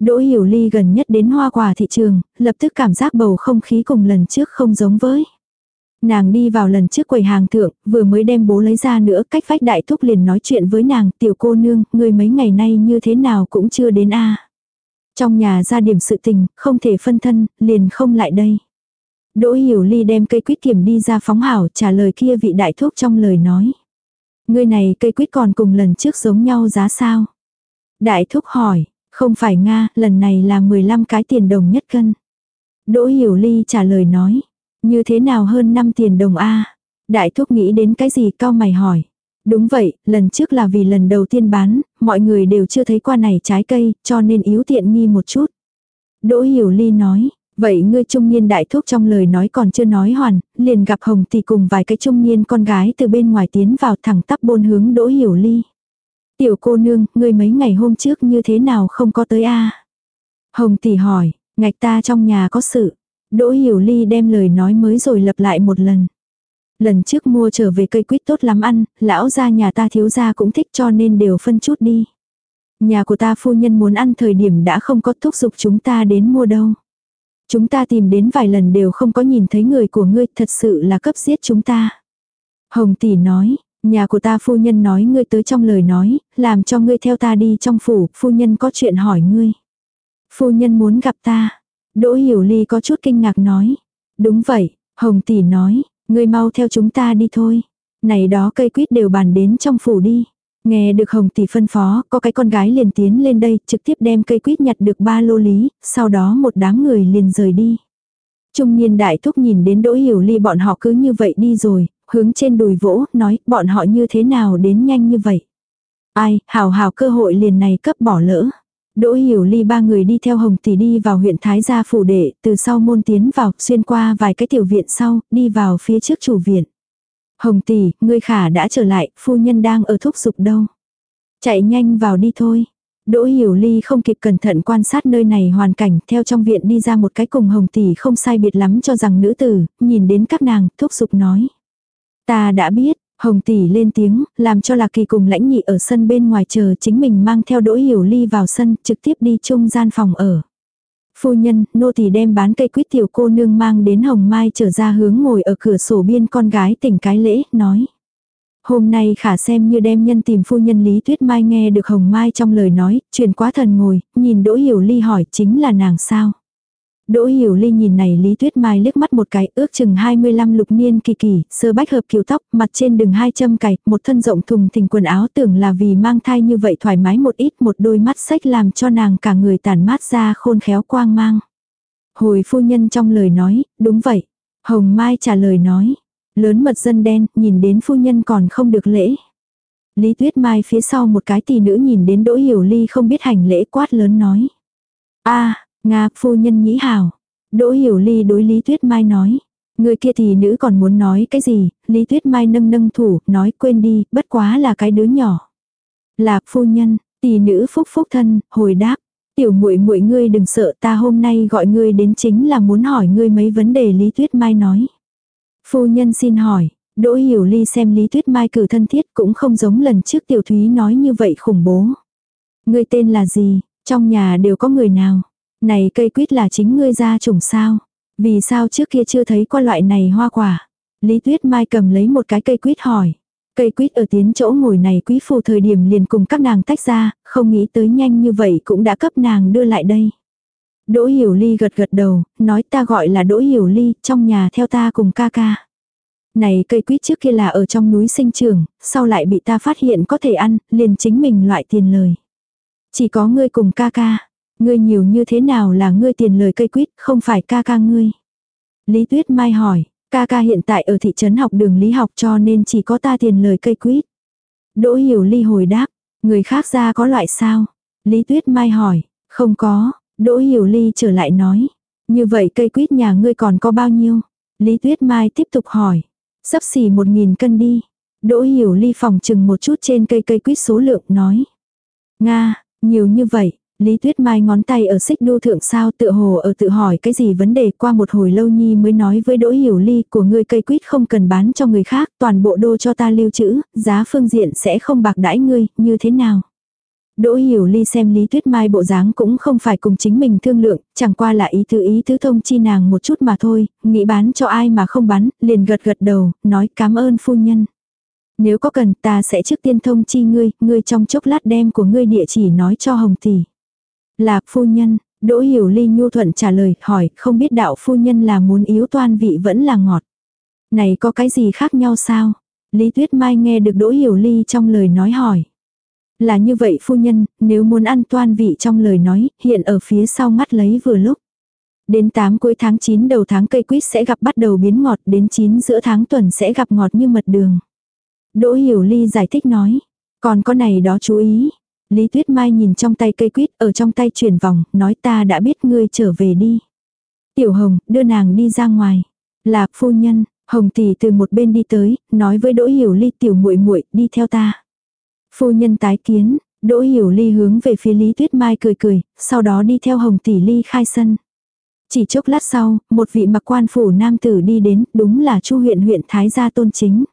Đỗ Hiểu Ly gần nhất đến hoa quả thị trường, lập tức cảm giác bầu không khí cùng lần trước không giống với. Nàng đi vào lần trước quầy hàng thượng, vừa mới đem bố lấy ra nữa, cách vách đại thúc liền nói chuyện với nàng, tiểu cô nương, người mấy ngày nay như thế nào cũng chưa đến a Trong nhà ra điểm sự tình, không thể phân thân, liền không lại đây. Đỗ Hiểu Ly đem cây quýt kiểm đi ra phóng hảo trả lời kia vị đại thúc trong lời nói. Người này cây quýt còn cùng lần trước giống nhau giá sao? Đại thúc hỏi, không phải Nga, lần này là 15 cái tiền đồng nhất cân. Đỗ Hiểu Ly trả lời nói, như thế nào hơn 5 tiền đồng A? Đại thúc nghĩ đến cái gì cao mày hỏi. Đúng vậy, lần trước là vì lần đầu tiên bán, mọi người đều chưa thấy qua này trái cây, cho nên yếu tiện nghi một chút. Đỗ Hiểu Ly nói, vậy ngươi trung niên đại thúc trong lời nói còn chưa nói hoàn, liền gặp Hồng thì cùng vài cái trung niên con gái từ bên ngoài tiến vào thẳng tắp bôn hướng Đỗ Hiểu Ly. Tiểu cô nương, ngươi mấy ngày hôm trước như thế nào không có tới a Hồng tỷ hỏi, ngạch ta trong nhà có sự. Đỗ Hiểu Ly đem lời nói mới rồi lặp lại một lần. Lần trước mua trở về cây quýt tốt lắm ăn, lão gia nhà ta thiếu gia cũng thích cho nên đều phân chút đi. Nhà của ta phu nhân muốn ăn thời điểm đã không có thúc giục chúng ta đến mua đâu. Chúng ta tìm đến vài lần đều không có nhìn thấy người của ngươi thật sự là cấp giết chúng ta. Hồng tỷ nói, nhà của ta phu nhân nói ngươi tới trong lời nói, làm cho ngươi theo ta đi trong phủ, phu nhân có chuyện hỏi ngươi. Phu nhân muốn gặp ta. Đỗ Hiểu Ly có chút kinh ngạc nói. Đúng vậy, Hồng Tỷ nói, ngươi mau theo chúng ta đi thôi. Này đó cây quýt đều bàn đến trong phủ đi. Nghe được Hồng Tỷ phân phó, có cái con gái liền tiến lên đây, trực tiếp đem cây quýt nhặt được ba lô lý, sau đó một đám người liền rời đi. Trung niên đại thúc nhìn đến Đỗ Hiểu Ly bọn họ cứ như vậy đi rồi, hướng trên đùi vỗ, nói bọn họ như thế nào đến nhanh như vậy. Ai, hào hào cơ hội liền này cấp bỏ lỡ. Đỗ Hiểu Ly ba người đi theo Hồng Tỷ đi vào huyện Thái Gia phủ đệ, từ sau môn tiến vào, xuyên qua vài cái tiểu viện sau, đi vào phía trước chủ viện. Hồng Tỷ, ngươi khả đã trở lại, phu nhân đang ở thúc dục đâu. Chạy nhanh vào đi thôi. Đỗ Hiểu Ly không kịp cẩn thận quan sát nơi này hoàn cảnh, theo trong viện đi ra một cái cùng Hồng Tỷ không sai biệt lắm cho rằng nữ tử, nhìn đến các nàng, thúc giục nói. Ta đã biết, Hồng tỷ lên tiếng, làm cho Lạc Kỳ cùng lãnh nhị ở sân bên ngoài chờ chính mình mang theo đỗ hiểu ly vào sân, trực tiếp đi chung gian phòng ở. Phu nhân, nô tỳ đem bán cây quýt tiểu cô nương mang đến hồng mai trở ra hướng ngồi ở cửa sổ biên con gái tỉnh cái lễ, nói. Hôm nay khả xem như đem nhân tìm phu nhân Lý Tuyết Mai nghe được hồng mai trong lời nói, truyền quá thần ngồi, nhìn đỗ hiểu ly hỏi chính là nàng sao. Đỗ Hiểu Ly nhìn này Lý Tuyết Mai liếc mắt một cái, ước chừng 25 lục niên kỳ kỳ, sơ bách hợp kiều tóc, mặt trên đừng hai châm cài, một thân rộng thùng thình quần áo tưởng là vì mang thai như vậy thoải mái một ít, một đôi mắt sách làm cho nàng cả người tản mát ra khôn khéo quang mang. Hồi phu nhân trong lời nói, đúng vậy. Hồng Mai trả lời nói, lớn mật dân đen, nhìn đến phu nhân còn không được lễ. Lý Tuyết Mai phía sau một cái tỷ nữ nhìn đến Đỗ Hiểu Ly không biết hành lễ quát lớn nói. a Nga, phu nhân nhĩ hào. Đỗ hiểu ly đối Lý Tuyết Mai nói. Người kia thì nữ còn muốn nói cái gì, Lý Tuyết Mai nâng nâng thủ, nói quên đi, bất quá là cái đứa nhỏ. Là phu nhân, tỷ nữ phúc phúc thân, hồi đáp. Tiểu muội muội ngươi đừng sợ ta hôm nay gọi ngươi đến chính là muốn hỏi ngươi mấy vấn đề Lý Tuyết Mai nói. Phu nhân xin hỏi, Đỗ Hiểu Ly xem Lý Tuyết Mai cử thân thiết cũng không giống lần trước Tiểu Thúy nói như vậy khủng bố. Ngươi tên là gì, trong nhà đều có người nào? Này cây quýt là chính ngươi ra trồng sao? Vì sao trước kia chưa thấy qua loại này hoa quả? Lý Tuyết Mai cầm lấy một cái cây quýt hỏi. Cây quýt ở tiến chỗ ngồi này quý phù thời điểm liền cùng các nàng tách ra, không nghĩ tới nhanh như vậy cũng đã cấp nàng đưa lại đây. Đỗ Hiểu Ly gật gật đầu, nói ta gọi là Đỗ Hiểu Ly, trong nhà theo ta cùng ca ca. Này cây quýt trước kia là ở trong núi sinh trường, sau lại bị ta phát hiện có thể ăn, liền chính mình loại tiền lời. Chỉ có ngươi cùng ca ca. Ngươi nhiều như thế nào là ngươi tiền lời cây quýt, không phải ca ca ngươi. Lý Tuyết Mai hỏi, ca ca hiện tại ở thị trấn học đường lý học cho nên chỉ có ta tiền lời cây quýt. Đỗ Hiểu Ly hồi đáp, người khác ra có loại sao? Lý Tuyết Mai hỏi, không có, Đỗ Hiểu Ly trở lại nói. Như vậy cây quýt nhà ngươi còn có bao nhiêu? Lý Tuyết Mai tiếp tục hỏi. Sắp xỉ một nghìn cân đi. Đỗ Hiểu Ly phòng chừng một chút trên cây cây quýt số lượng nói. Nga, nhiều như vậy, Lý Tuyết Mai ngón tay ở xích đu thượng sao tự hồ ở tự hỏi cái gì vấn đề qua một hồi lâu nhi mới nói với Đỗ Hiểu Ly của ngươi cây quýt không cần bán cho người khác, toàn bộ đô cho ta lưu trữ, giá phương diện sẽ không bạc đãi ngươi, như thế nào? Đỗ Hiểu Ly xem Lý Tuyết Mai bộ dáng cũng không phải cùng chính mình thương lượng, chẳng qua là ý tứ ý tứ thông chi nàng một chút mà thôi, nghĩ bán cho ai mà không bán, liền gật gật đầu, nói cảm ơn phu nhân. Nếu có cần ta sẽ trước tiên thông chi ngươi, ngươi trong chốc lát đem của ngươi địa chỉ nói cho Hồng Tỷ. Là phu nhân, Đỗ Hiểu Ly nhu thuận trả lời, hỏi, không biết đạo phu nhân là muốn yếu toan vị vẫn là ngọt. Này có cái gì khác nhau sao? Lý Tuyết Mai nghe được Đỗ Hiểu Ly trong lời nói hỏi. Là như vậy phu nhân, nếu muốn ăn toan vị trong lời nói, hiện ở phía sau mắt lấy vừa lúc. Đến 8 cuối tháng 9 đầu tháng cây quýt sẽ gặp bắt đầu biến ngọt, đến 9 giữa tháng tuần sẽ gặp ngọt như mật đường. Đỗ Hiểu Ly giải thích nói. Còn có này đó chú ý. Lý Tuyết Mai nhìn trong tay cây quýt ở trong tay chuyển vòng, nói ta đã biết ngươi trở về đi. Tiểu Hồng, đưa nàng đi ra ngoài. Là phu nhân, Hồng tỷ từ một bên đi tới, nói với Đỗ Hiểu Ly tiểu muội muội đi theo ta. Phu nhân tái kiến, Đỗ Hiểu Ly hướng về phía Lý Tuyết Mai cười cười, sau đó đi theo Hồng tỷ Ly khai sân. Chỉ chốc lát sau, một vị mặc quan phủ nam tử đi đến, đúng là Chu huyện huyện Thái gia tôn chính.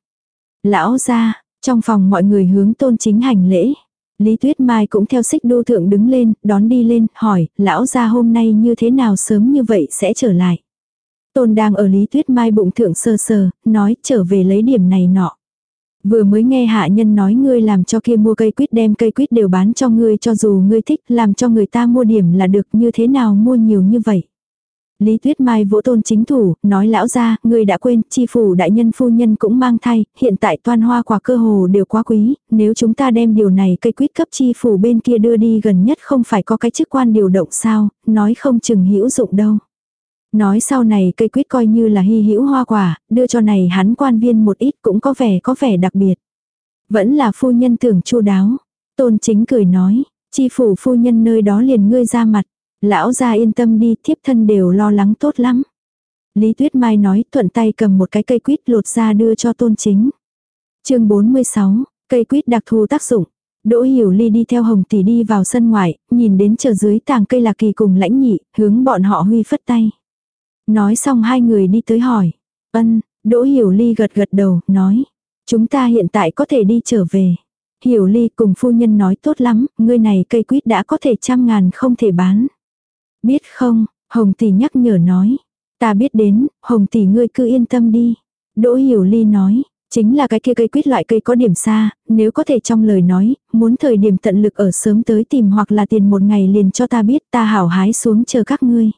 Lão gia, trong phòng mọi người hướng tôn chính hành lễ. Lý Tuyết Mai cũng theo xích đô thượng đứng lên, đón đi lên, hỏi, lão gia hôm nay như thế nào sớm như vậy sẽ trở lại. Tôn đang ở Lý Tuyết Mai bụng thượng sơ sờ, nói trở về lấy điểm này nọ. Vừa mới nghe hạ nhân nói ngươi làm cho kia mua cây quýt đem cây quýt đều bán cho ngươi cho dù ngươi thích làm cho người ta mua điểm là được như thế nào mua nhiều như vậy. Lý Tuyết Mai vỗ tôn chính thủ, nói lão ra, người đã quên, chi phủ đại nhân phu nhân cũng mang thai, hiện tại toan hoa quả cơ hồ đều quá quý, nếu chúng ta đem điều này cây quýt cấp chi phủ bên kia đưa đi gần nhất không phải có cái chức quan điều động sao, nói không chừng hữu dụng đâu. Nói sau này cây quýt coi như là hy hữu hoa quả, đưa cho này hắn quan viên một ít cũng có vẻ có vẻ đặc biệt. Vẫn là phu nhân tưởng chu đáo. Tôn chính cười nói, chi phủ phu nhân nơi đó liền ngươi ra mặt. Lão gia yên tâm đi, thiếp thân đều lo lắng tốt lắm. Lý Tuyết Mai nói thuận tay cầm một cái cây quýt lột ra đưa cho tôn chính. chương 46, cây quýt đặc thù tác dụng. Đỗ Hiểu Ly đi theo Hồng Tỷ đi vào sân ngoài, nhìn đến chờ dưới tàng cây lạc kỳ cùng lãnh nhị, hướng bọn họ huy phất tay. Nói xong hai người đi tới hỏi. Ân, Đỗ Hiểu Ly gật gật đầu, nói. Chúng ta hiện tại có thể đi trở về. Hiểu Ly cùng phu nhân nói tốt lắm, ngươi này cây quýt đã có thể trăm ngàn không thể bán. Biết không, Hồng Tỷ nhắc nhở nói. Ta biết đến, Hồng Tỷ ngươi cứ yên tâm đi. Đỗ Hiểu Ly nói, chính là cái kia cây quýt loại cây có điểm xa, nếu có thể trong lời nói, muốn thời điểm tận lực ở sớm tới tìm hoặc là tiền một ngày liền cho ta biết ta hảo hái xuống chờ các ngươi.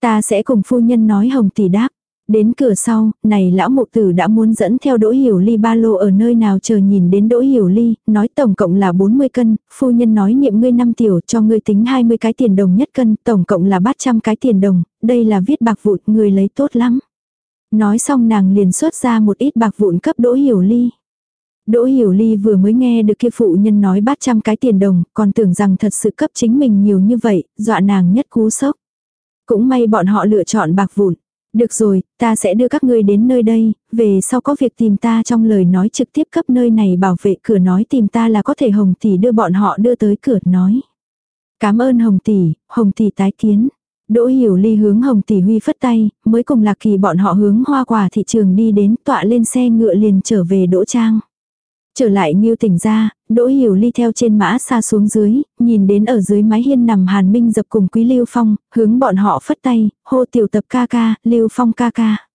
Ta sẽ cùng phu nhân nói hồng tỷ đáp. Đến cửa sau, này lão mục tử đã muốn dẫn theo đỗ hiểu ly ba lô ở nơi nào chờ nhìn đến đỗ hiểu ly, nói tổng cộng là 40 cân, phu nhân nói niệm ngươi năm tiểu cho ngươi tính 20 cái tiền đồng nhất cân, tổng cộng là bát trăm cái tiền đồng, đây là viết bạc vụn, người lấy tốt lắm. Nói xong nàng liền xuất ra một ít bạc vụn cấp đỗ hiểu ly. Đỗ Hiểu Ly vừa mới nghe được kia phụ nhân nói bát trăm cái tiền đồng, còn tưởng rằng thật sự cấp chính mình nhiều như vậy, dọa nàng nhất cú sốc. Cũng may bọn họ lựa chọn bạc vụn. Được rồi, ta sẽ đưa các ngươi đến nơi đây, về sau có việc tìm ta trong lời nói trực tiếp cấp nơi này bảo vệ cửa nói tìm ta là có thể Hồng Tỷ đưa bọn họ đưa tới cửa nói. Cảm ơn Hồng Tỷ, Hồng Tỷ tái kiến. Đỗ Hiểu Ly hướng Hồng Tỷ Huy phất tay, mới cùng Lạc Kỳ bọn họ hướng hoa quả thị trường đi đến tọa lên xe ngựa liền trở về Đỗ Trang. Trở lại Ngưu tỉnh ra, Đỗ Hiểu Ly theo trên mã xa xuống dưới, nhìn đến ở dưới mái hiên nằm Hàn Minh dập cùng Quý Lưu Phong, hướng bọn họ phất tay, hô tiểu tập ca ca, Lưu Phong ca ca.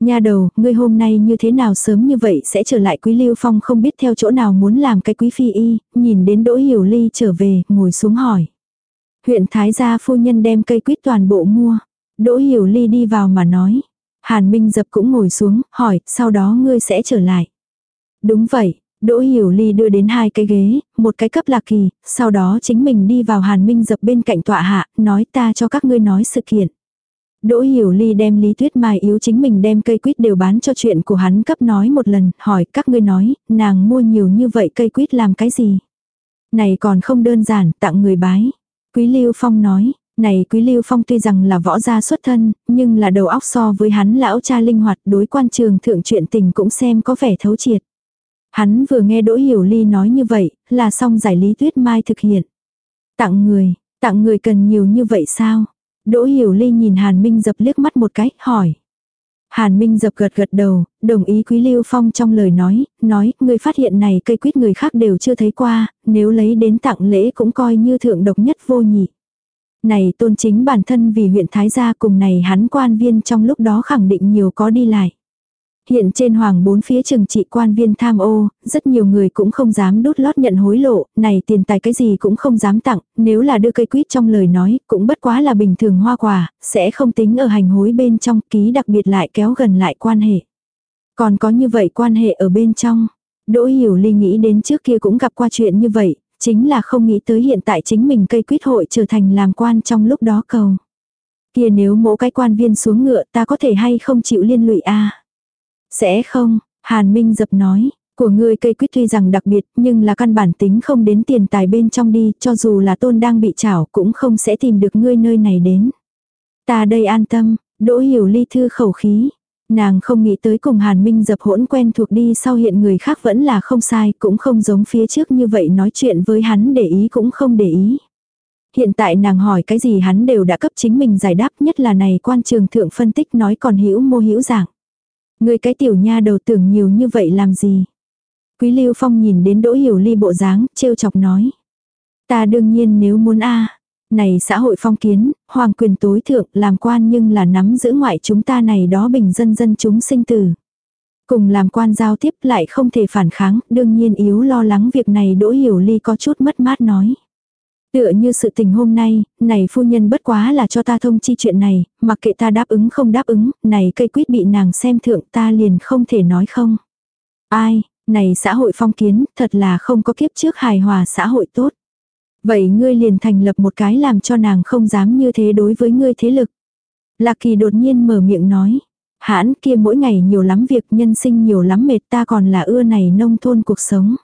Nha đầu, ngươi hôm nay như thế nào sớm như vậy sẽ trở lại Quý Lưu Phong không biết theo chỗ nào muốn làm cái quý phi y, nhìn đến Đỗ Hiểu Ly trở về, ngồi xuống hỏi. Huyện Thái gia phu nhân đem cây quýt toàn bộ mua. Đỗ Hiểu Ly đi vào mà nói. Hàn Minh dập cũng ngồi xuống, hỏi, sau đó ngươi sẽ trở lại. Đúng vậy, Đỗ Hiểu Ly đưa đến hai cái ghế, một cái cấp lạc kỳ, sau đó chính mình đi vào Hàn Minh dập bên cạnh tọa hạ, nói ta cho các ngươi nói sự kiện. Đỗ Hiểu Ly đem Lý Tuyết Mai yếu chính mình đem cây quýt đều bán cho chuyện của hắn cấp nói một lần, hỏi các ngươi nói, nàng mua nhiều như vậy cây quýt làm cái gì? Này còn không đơn giản, tặng người bái. Quý Lưu Phong nói, này Quý Lưu Phong tuy rằng là võ gia xuất thân, nhưng là đầu óc so với hắn lão cha linh hoạt đối quan trường thượng chuyện tình cũng xem có vẻ thấu triệt. Hắn vừa nghe Đỗ Hiểu Ly nói như vậy, là xong giải lý tuyết mai thực hiện. Tặng người, tặng người cần nhiều như vậy sao? Đỗ Hiểu Ly nhìn Hàn Minh dập liếc mắt một cái, hỏi. Hàn Minh dập gật gật đầu, đồng ý Quý Lưu Phong trong lời nói, nói, người phát hiện này cây quýt người khác đều chưa thấy qua, nếu lấy đến tặng lễ cũng coi như thượng độc nhất vô nhị. Này tôn chính bản thân vì huyện Thái gia cùng này hắn quan viên trong lúc đó khẳng định nhiều có đi lại. Hiện trên hoàng bốn phía trừng trị quan viên tham ô, rất nhiều người cũng không dám đút lót nhận hối lộ, này tiền tài cái gì cũng không dám tặng, nếu là đưa cây quýt trong lời nói, cũng bất quá là bình thường hoa quả, sẽ không tính ở hành hối bên trong, ký đặc biệt lại kéo gần lại quan hệ. Còn có như vậy quan hệ ở bên trong. Đỗ Hiểu Ly nghĩ đến trước kia cũng gặp qua chuyện như vậy, chính là không nghĩ tới hiện tại chính mình cây quýt hội trở thành làm quan trong lúc đó cầu. Kia nếu mỗi cái quan viên xuống ngựa ta có thể hay không chịu liên lụy a sẽ không, Hàn Minh dập nói, của ngươi cây quýt tuy rằng đặc biệt nhưng là căn bản tính không đến tiền tài bên trong đi, cho dù là tôn đang bị chảo cũng không sẽ tìm được ngươi nơi này đến. Ta đây an tâm, đỗ hiểu ly thư khẩu khí. Nàng không nghĩ tới cùng Hàn Minh dập hỗn quen thuộc đi sau hiện người khác vẫn là không sai, cũng không giống phía trước như vậy nói chuyện với hắn để ý cũng không để ý. Hiện tại nàng hỏi cái gì hắn đều đã cấp chính mình giải đáp nhất là này quan trường thượng phân tích nói còn hữu mô hữu dạng. Người cái tiểu nha đầu tưởng nhiều như vậy làm gì. Quý Lưu Phong nhìn đến Đỗ Hiểu Ly bộ dáng, trêu chọc nói. Ta đương nhiên nếu muốn a Này xã hội phong kiến, hoàng quyền tối thượng làm quan nhưng là nắm giữ ngoại chúng ta này đó bình dân dân chúng sinh tử. Cùng làm quan giao tiếp lại không thể phản kháng, đương nhiên yếu lo lắng việc này Đỗ Hiểu Ly có chút mất mát nói. Tựa như sự tình hôm nay, này phu nhân bất quá là cho ta thông chi chuyện này, mặc kệ ta đáp ứng không đáp ứng, này cây quýt bị nàng xem thượng ta liền không thể nói không. Ai, này xã hội phong kiến, thật là không có kiếp trước hài hòa xã hội tốt. Vậy ngươi liền thành lập một cái làm cho nàng không dám như thế đối với ngươi thế lực. Lạc kỳ đột nhiên mở miệng nói. Hãn kia mỗi ngày nhiều lắm việc nhân sinh nhiều lắm mệt ta còn là ưa này nông thôn cuộc sống.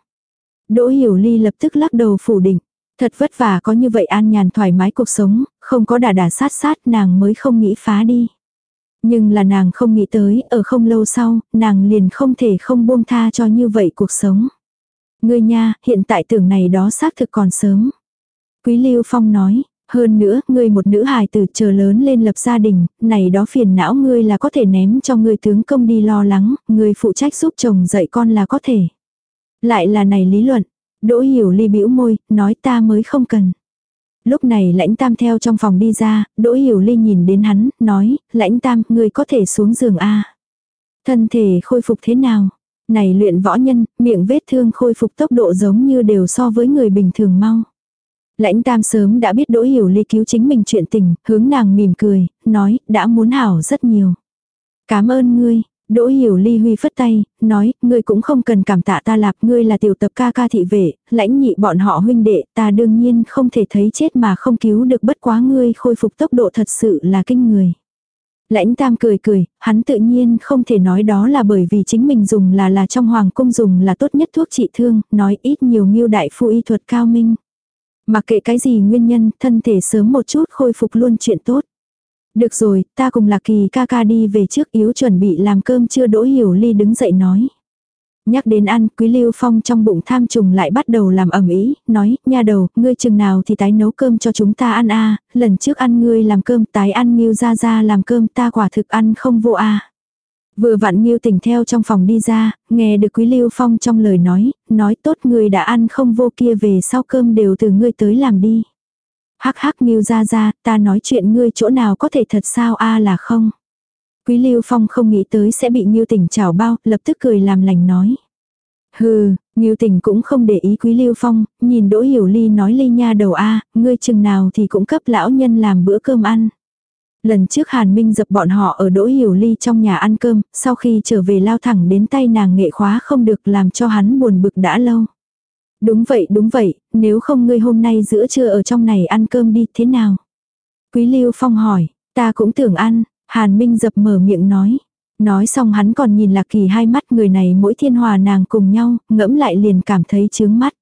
Đỗ hiểu ly lập tức lắc đầu phủ định. Thật vất vả có như vậy an nhàn thoải mái cuộc sống, không có đà đà sát sát nàng mới không nghĩ phá đi. Nhưng là nàng không nghĩ tới, ở không lâu sau, nàng liền không thể không buông tha cho như vậy cuộc sống. Ngươi nha, hiện tại tưởng này đó xác thực còn sớm. Quý Lưu Phong nói, hơn nữa, ngươi một nữ hài tử chờ lớn lên lập gia đình, này đó phiền não ngươi là có thể ném cho ngươi tướng công đi lo lắng, ngươi phụ trách giúp chồng dạy con là có thể. Lại là này lý luận, Đỗ hiểu ly bĩu môi, nói ta mới không cần. Lúc này lãnh tam theo trong phòng đi ra, đỗ hiểu ly nhìn đến hắn, nói, lãnh tam, ngươi có thể xuống giường a Thân thể khôi phục thế nào? Này luyện võ nhân, miệng vết thương khôi phục tốc độ giống như đều so với người bình thường mau. Lãnh tam sớm đã biết đỗ hiểu ly cứu chính mình chuyện tình, hướng nàng mỉm cười, nói, đã muốn hảo rất nhiều. Cảm ơn ngươi, Đỗ hiểu ly huy phất tay, nói, ngươi cũng không cần cảm tạ ta lạp, ngươi là tiểu tập ca ca thị vệ, lãnh nhị bọn họ huynh đệ, ta đương nhiên không thể thấy chết mà không cứu được bất quá ngươi khôi phục tốc độ thật sự là kinh người. Lãnh tam cười cười, hắn tự nhiên không thể nói đó là bởi vì chính mình dùng là là trong hoàng cung dùng là tốt nhất thuốc trị thương, nói ít nhiều nghiêu đại phu y thuật cao minh. Mặc kệ cái gì nguyên nhân, thân thể sớm một chút khôi phục luôn chuyện tốt. Được rồi, ta cùng Lạc Kỳ ca ca đi về trước yếu chuẩn bị làm cơm chưa đỗ hiểu ly đứng dậy nói. Nhắc đến ăn, Quý Lưu Phong trong bụng tham trùng lại bắt đầu làm ẩm ý, nói, nha đầu, ngươi chừng nào thì tái nấu cơm cho chúng ta ăn a lần trước ăn ngươi làm cơm tái ăn Nghiêu ra ra làm cơm ta quả thực ăn không vô a Vừa vặn Nghiêu tỉnh theo trong phòng đi ra, nghe được Quý Lưu Phong trong lời nói, nói tốt ngươi đã ăn không vô kia về sau cơm đều từ ngươi tới làm đi. Hắc hắc Ngưu ra ra, ta nói chuyện ngươi chỗ nào có thể thật sao a à là không. Quý Lưu Phong không nghĩ tới sẽ bị Ngưu Tỉnh chảo bao, lập tức cười làm lành nói. Hừ, Ngưu Tỉnh cũng không để ý Quý Lưu Phong, nhìn Đỗ Hiểu Ly nói Ly nha đầu a, ngươi chừng nào thì cũng cấp lão nhân làm bữa cơm ăn. Lần trước Hàn Minh dập bọn họ ở Đỗ Hiểu Ly trong nhà ăn cơm, sau khi trở về lao thẳng đến tay nàng nghệ khóa không được làm cho hắn buồn bực đã lâu. Đúng vậy đúng vậy, nếu không ngươi hôm nay giữa trưa ở trong này ăn cơm đi thế nào? Quý Lưu Phong hỏi, ta cũng tưởng ăn, Hàn Minh dập mở miệng nói. Nói xong hắn còn nhìn Lạc Kỳ hai mắt người này mỗi thiên hòa nàng cùng nhau, ngẫm lại liền cảm thấy chướng mắt.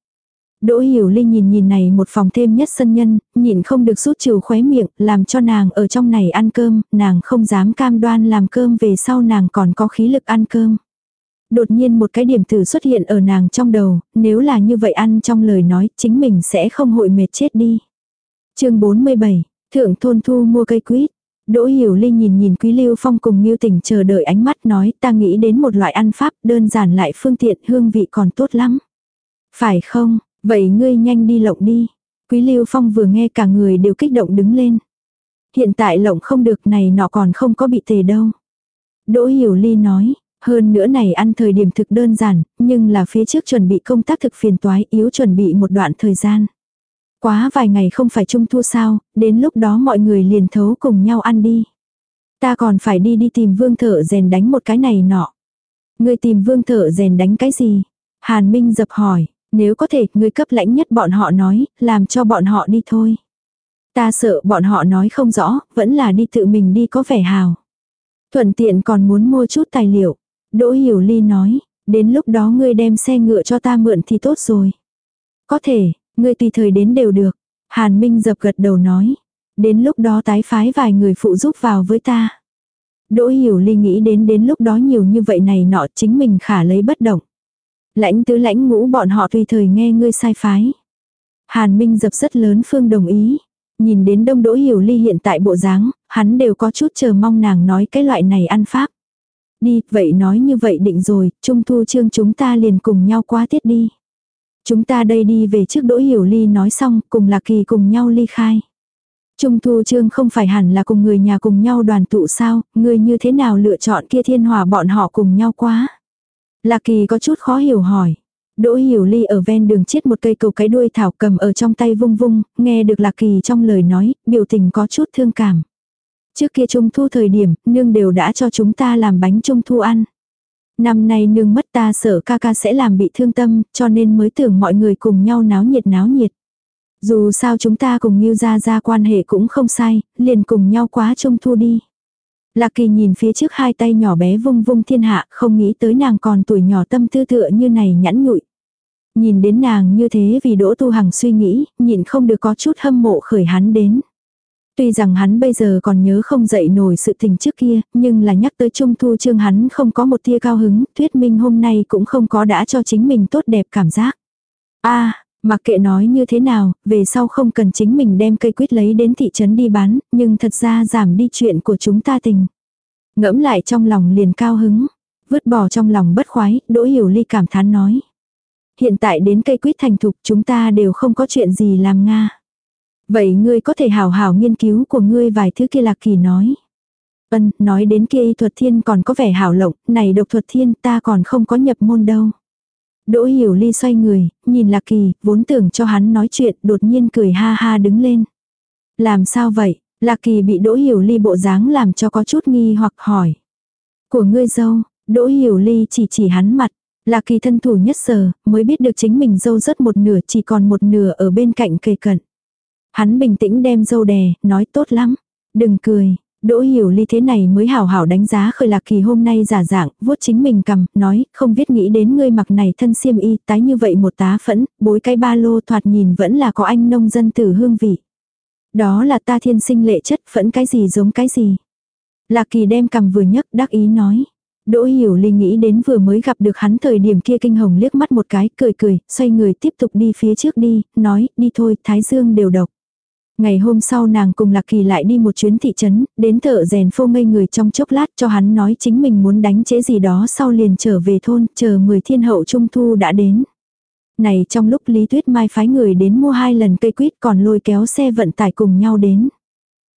Đỗ Hiểu Linh nhìn nhìn này một phòng thêm nhất sân nhân, nhìn không được rút trừ khóe miệng, làm cho nàng ở trong này ăn cơm, nàng không dám cam đoan làm cơm về sau nàng còn có khí lực ăn cơm. Đột nhiên một cái điểm thử xuất hiện ở nàng trong đầu, nếu là như vậy ăn trong lời nói chính mình sẽ không hội mệt chết đi. chương 47, Thượng Thôn Thu mua cây quýt. Đỗ Hiểu Ly nhìn nhìn Quý Lưu Phong cùng Ngưu Tỉnh chờ đợi ánh mắt nói ta nghĩ đến một loại ăn pháp đơn giản lại phương tiện hương vị còn tốt lắm. Phải không, vậy ngươi nhanh đi lộng đi. Quý Lưu Phong vừa nghe cả người đều kích động đứng lên. Hiện tại lộng không được này nọ còn không có bị tề đâu. Đỗ Hiểu Ly nói, hơn nữa này ăn thời điểm thực đơn giản, nhưng là phía trước chuẩn bị công tác thực phiền toái yếu chuẩn bị một đoạn thời gian. Quá vài ngày không phải trung thu sao, đến lúc đó mọi người liền thấu cùng nhau ăn đi. Ta còn phải đi đi tìm vương thợ rèn đánh một cái này nọ. người tìm vương thợ rèn đánh cái gì? Hàn Minh dập hỏi, nếu có thể, người cấp lãnh nhất bọn họ nói, làm cho bọn họ đi thôi. Ta sợ bọn họ nói không rõ, vẫn là đi tự mình đi có vẻ hào. Thuận tiện còn muốn mua chút tài liệu. Đỗ Hiểu Ly nói, đến lúc đó ngươi đem xe ngựa cho ta mượn thì tốt rồi. Có thể, ngươi tùy thời đến đều được. Hàn Minh dập gật đầu nói. Đến lúc đó tái phái vài người phụ giúp vào với ta. Đỗ Hiểu Ly nghĩ đến đến lúc đó nhiều như vậy này nọ chính mình khả lấy bất động. Lãnh tứ lãnh ngũ bọn họ tùy thời nghe ngươi sai phái. Hàn Minh dập rất lớn phương đồng ý. Nhìn đến đông đỗ hiểu ly hiện tại bộ dáng, hắn đều có chút chờ mong nàng nói cái loại này ăn pháp. Đi, vậy nói như vậy định rồi, trung thu trương chúng ta liền cùng nhau qua tiết đi. Chúng ta đây đi về trước đỗ hiểu ly nói xong, cùng lạc kỳ cùng nhau ly khai. Trung thu trương không phải hẳn là cùng người nhà cùng nhau đoàn tụ sao, người như thế nào lựa chọn kia thiên hòa bọn họ cùng nhau quá. Lạc kỳ có chút khó hiểu hỏi. Đỗ Hiểu Ly ở ven đường chết một cây cầu cái đuôi thảo cầm ở trong tay vung vung, nghe được Lạc Kỳ trong lời nói, biểu tình có chút thương cảm. Trước kia trung thu thời điểm, nương đều đã cho chúng ta làm bánh trung thu ăn. Năm nay nương mất ta sợ ca ca sẽ làm bị thương tâm, cho nên mới tưởng mọi người cùng nhau náo nhiệt náo nhiệt. Dù sao chúng ta cùng như ra ra quan hệ cũng không sai, liền cùng nhau quá trung thu đi. Lạc kỳ nhìn phía trước hai tay nhỏ bé vung vung thiên hạ, không nghĩ tới nàng còn tuổi nhỏ tâm tư tựa như này nhẵn nhụi. Nhìn đến nàng như thế vì Đỗ Tu Hằng suy nghĩ, nhịn không được có chút hâm mộ khởi hắn đến. Tuy rằng hắn bây giờ còn nhớ không dậy nổi sự tình trước kia, nhưng là nhắc tới Trung Thu Trương hắn không có một tia cao hứng, thuyết minh hôm nay cũng không có đã cho chính mình tốt đẹp cảm giác. a mặc kệ nói như thế nào, về sau không cần chính mình đem cây quýt lấy đến thị trấn đi bán, nhưng thật ra giảm đi chuyện của chúng ta tình. Ngẫm lại trong lòng liền cao hứng, vứt bỏ trong lòng bất khoái, đỗ hiểu ly cảm thán nói. Hiện tại đến cây quýt thành thục chúng ta đều không có chuyện gì làm Nga. Vậy ngươi có thể hào hào nghiên cứu của ngươi vài thứ kia lạc kỳ nói. Ân, nói đến kia y thuật thiên còn có vẻ hảo lộng, này độc thuật thiên ta còn không có nhập môn đâu. Đỗ hiểu ly xoay người, nhìn lạc kỳ, vốn tưởng cho hắn nói chuyện, đột nhiên cười ha ha đứng lên. Làm sao vậy? Lạc kỳ bị đỗ hiểu ly bộ dáng làm cho có chút nghi hoặc hỏi. Của ngươi dâu, đỗ hiểu ly chỉ chỉ hắn mặt. Lạc kỳ thân thủ nhất giờ, mới biết được chính mình dâu rất một nửa chỉ còn một nửa ở bên cạnh kề cận. Hắn bình tĩnh đem dâu đè, nói tốt lắm. Đừng cười, Đỗ hiểu ly thế này mới hảo hảo đánh giá khởi lạc kỳ hôm nay giả dạng, vuốt chính mình cầm, nói, không biết nghĩ đến ngươi mặc này thân xiêm y, tái như vậy một tá phẫn, bối cái ba lô thoạt nhìn vẫn là có anh nông dân tử hương vị. Đó là ta thiên sinh lệ chất phẫn cái gì giống cái gì. Lạc kỳ đem cầm vừa nhấc đắc ý nói. Đỗ hiểu ly nghĩ đến vừa mới gặp được hắn thời điểm kia kinh hồng liếc mắt một cái, cười cười, xoay người tiếp tục đi phía trước đi, nói, đi thôi, thái dương đều độc. Ngày hôm sau nàng cùng Lạc Kỳ lại đi một chuyến thị trấn, đến thợ rèn phô ngây người trong chốc lát cho hắn nói chính mình muốn đánh chế gì đó sau liền trở về thôn, chờ mười thiên hậu trung thu đã đến. Này trong lúc Lý Tuyết Mai phái người đến mua hai lần cây quýt còn lôi kéo xe vận tải cùng nhau đến.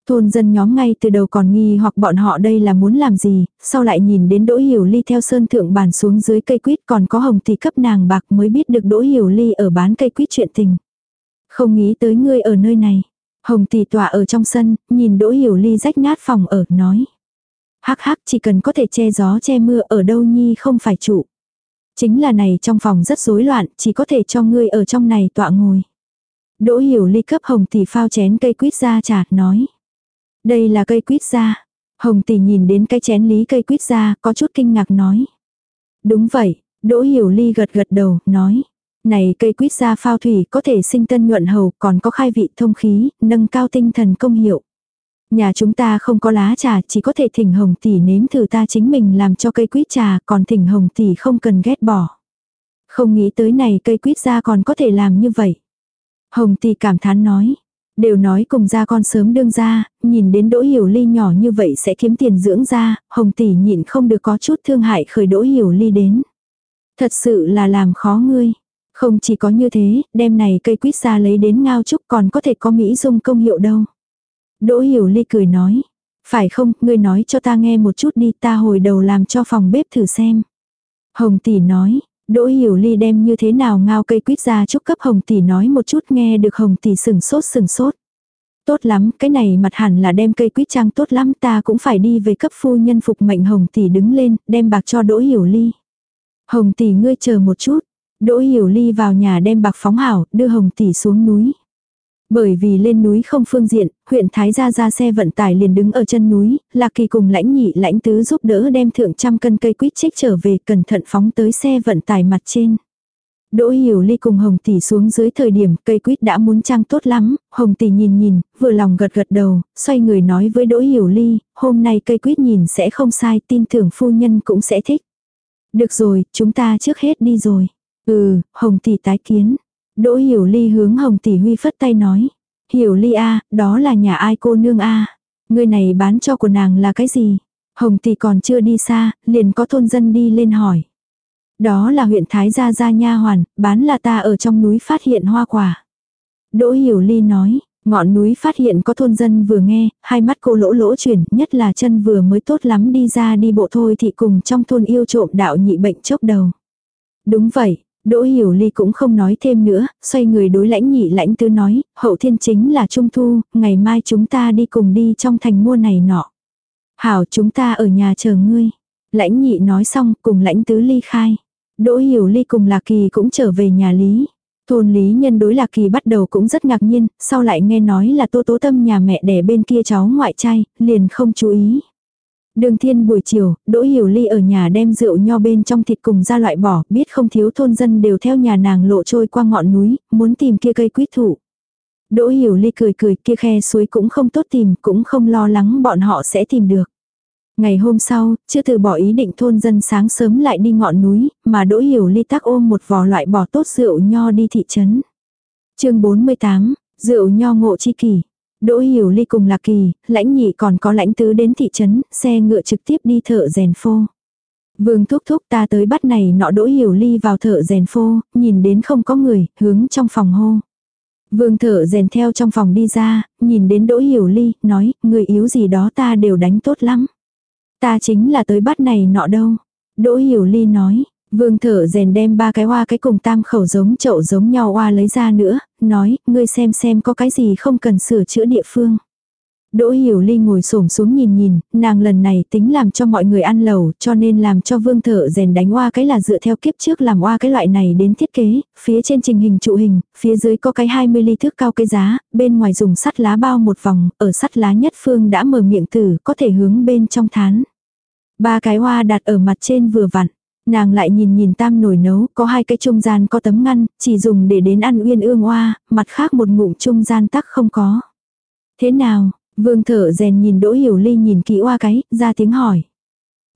Thôn dân nhóm ngay từ đầu còn nghi hoặc bọn họ đây là muốn làm gì, sau lại nhìn đến Đỗ Hiểu Ly theo sơn thượng bàn xuống dưới cây quýt còn có hồng thì cấp nàng bạc mới biết được Đỗ Hiểu Ly ở bán cây quýt chuyện tình. Không nghĩ tới ngươi ở nơi này. Hồng tỷ tỏa ở trong sân, nhìn Đỗ Hiểu Ly rách nát phòng ở, nói. Hắc hắc chỉ cần có thể che gió che mưa ở đâu nhi không phải trụ. Chính là này trong phòng rất rối loạn, chỉ có thể cho ngươi ở trong này tọa ngồi. Đỗ Hiểu Ly cấp Hồng tỷ phao chén cây quýt ra trà nói. Đây là cây quýt ra. Hồng tỷ nhìn đến cái chén lý cây quýt ra, có chút kinh ngạc nói. Đúng vậy, Đỗ Hiểu Ly gật gật đầu, nói. Này cây quýt ra phao thủy có thể sinh tân nhuận hầu, còn có khai vị thông khí, nâng cao tinh thần công hiệu. Nhà chúng ta không có lá trà, chỉ có thể thỉnh hồng tỷ nếm thử ta chính mình làm cho cây quýt trà, còn thỉnh hồng tỷ không cần ghét bỏ. Không nghĩ tới này cây quýt ra còn có thể làm như vậy. Hồng tỷ cảm thán nói. Đều nói cùng ra con sớm đương ra, nhìn đến Đỗ Hiểu Ly nhỏ như vậy sẽ kiếm tiền dưỡng ra, Hồng tỷ nhịn không được có chút thương hại khởi Đỗ Hiểu Ly đến. Thật sự là làm khó ngươi. Không chỉ có như thế, đêm này cây quýt ra lấy đến ngao trúc còn có thể có Mỹ dung công hiệu đâu. Đỗ Hiểu Ly cười nói. Phải không, ngươi nói cho ta nghe một chút đi ta hồi đầu làm cho phòng bếp thử xem. Hồng tỷ nói, Đỗ Hiểu Ly đem như thế nào ngao cây quýt ra chúc cấp Hồng tỷ nói một chút nghe được Hồng tỷ sừng sốt sừng sốt. Tốt lắm, cái này mặt hẳn là đem cây quýt trang tốt lắm ta cũng phải đi về cấp phu nhân phục mệnh Hồng tỷ đứng lên, đem bạc cho Đỗ Hiểu Ly. Hồng tỷ ngươi chờ một chút. Đỗ Hiểu Ly vào nhà đem bạc phóng hảo, đưa Hồng tỷ xuống núi. Bởi vì lên núi không phương diện, huyện Thái gia ra xe vận tải liền đứng ở chân núi, Lạc Kỳ cùng lãnh nhị lãnh tứ giúp đỡ đem thượng trăm cân cây quýt trích trở về cẩn thận phóng tới xe vận tải mặt trên. Đỗ Hiểu Ly cùng Hồng Tỷ xuống dưới thời điểm cây quýt đã muốn trang tốt lắm, Hồng Tỷ nhìn nhìn, vừa lòng gật gật đầu, xoay người nói với Đỗ Hiểu Ly, hôm nay cây quýt nhìn sẽ không sai, tin tưởng phu nhân cũng sẽ thích. Được rồi, chúng ta trước hết đi rồi. Ừ, Hồng Tỷ tái kiến. Đỗ Hiểu Ly hướng Hồng Tỷ Huy phất tay nói. Hiểu Ly a, đó là nhà ai cô nương a? Người này bán cho của nàng là cái gì? Hồng Tỷ còn chưa đi xa, liền có thôn dân đi lên hỏi. Đó là huyện Thái Gia Gia Nha Hoàn, bán là ta ở trong núi phát hiện hoa quả. Đỗ Hiểu Ly nói, ngọn núi phát hiện có thôn dân vừa nghe, hai mắt cô lỗ lỗ chuyển, nhất là chân vừa mới tốt lắm đi ra đi bộ thôi thì cùng trong thôn yêu trộm đạo nhị bệnh chốc đầu. Đúng vậy, Đỗ Hiểu Ly cũng không nói thêm nữa, xoay người đối lãnh nhị lãnh tư nói, hậu thiên chính là trung thu, ngày mai chúng ta đi cùng đi trong thành mua này nọ. Hảo chúng ta ở nhà chờ ngươi. Lãnh nhị nói xong cùng lãnh tứ ly khai. Đỗ Hiểu Ly cùng Lạc Kỳ cũng trở về nhà Lý. Thôn Lý nhân đối Lạc Kỳ bắt đầu cũng rất ngạc nhiên, sau lại nghe nói là Tô Tố Tâm nhà mẹ đẻ bên kia cháu ngoại trai, liền không chú ý. Đường thiên buổi chiều, Đỗ Hiểu Ly ở nhà đem rượu nho bên trong thịt cùng ra loại bỏ, biết không thiếu thôn dân đều theo nhà nàng lộ trôi qua ngọn núi, muốn tìm kia cây quýt thụ Đỗ Hiểu Ly cười cười kia khe suối cũng không tốt tìm, cũng không lo lắng bọn họ sẽ tìm được. Ngày hôm sau, chưa từ bỏ ý định thôn dân sáng sớm lại đi ngọn núi, mà Đỗ Hiểu Ly tác ôm một vò loại bỏ tốt rượu nho đi thị trấn. chương 48, rượu nho ngộ chi kỷ. Đỗ Hiểu Ly cùng Lạc Kỳ, lãnh nhị còn có lãnh tứ đến thị trấn, xe ngựa trực tiếp đi thợ rèn phô. Vương thúc thúc ta tới bắt này nọ Đỗ Hiểu Ly vào thợ rèn phô, nhìn đến không có người, hướng trong phòng hô. Vương thợ rèn theo trong phòng đi ra, nhìn đến Đỗ Hiểu Ly, nói, người yếu gì đó ta đều đánh tốt lắm. Ta chính là tới bắt này nọ đâu. Đỗ Hiểu Ly nói, Vương thở rèn đem ba cái hoa cái cùng tam khẩu giống chậu giống nhau hoa lấy ra nữa, nói, ngươi xem xem có cái gì không cần sửa chữa địa phương. Đỗ Hiểu Ly ngồi xổm xuống nhìn nhìn, nàng lần này tính làm cho mọi người ăn lẩu, cho nên làm cho vương thợ rèn đánh hoa cái là dựa theo kiếp trước làm hoa cái loại này đến thiết kế, phía trên trình hình trụ hình, phía dưới có cái 20 ly thước cao cái giá, bên ngoài dùng sắt lá bao một vòng, ở sắt lá nhất phương đã mở miệng tử, có thể hướng bên trong thán. Ba cái hoa đặt ở mặt trên vừa vặn. Nàng lại nhìn nhìn tam nồi nấu, có hai cái trung gian có tấm ngăn, chỉ dùng để đến ăn uyên ương hoa, mặt khác một ngụm trung gian tắc không có. Thế nào, vương thở rèn nhìn đỗ hiểu ly nhìn kỹ hoa cái, ra tiếng hỏi.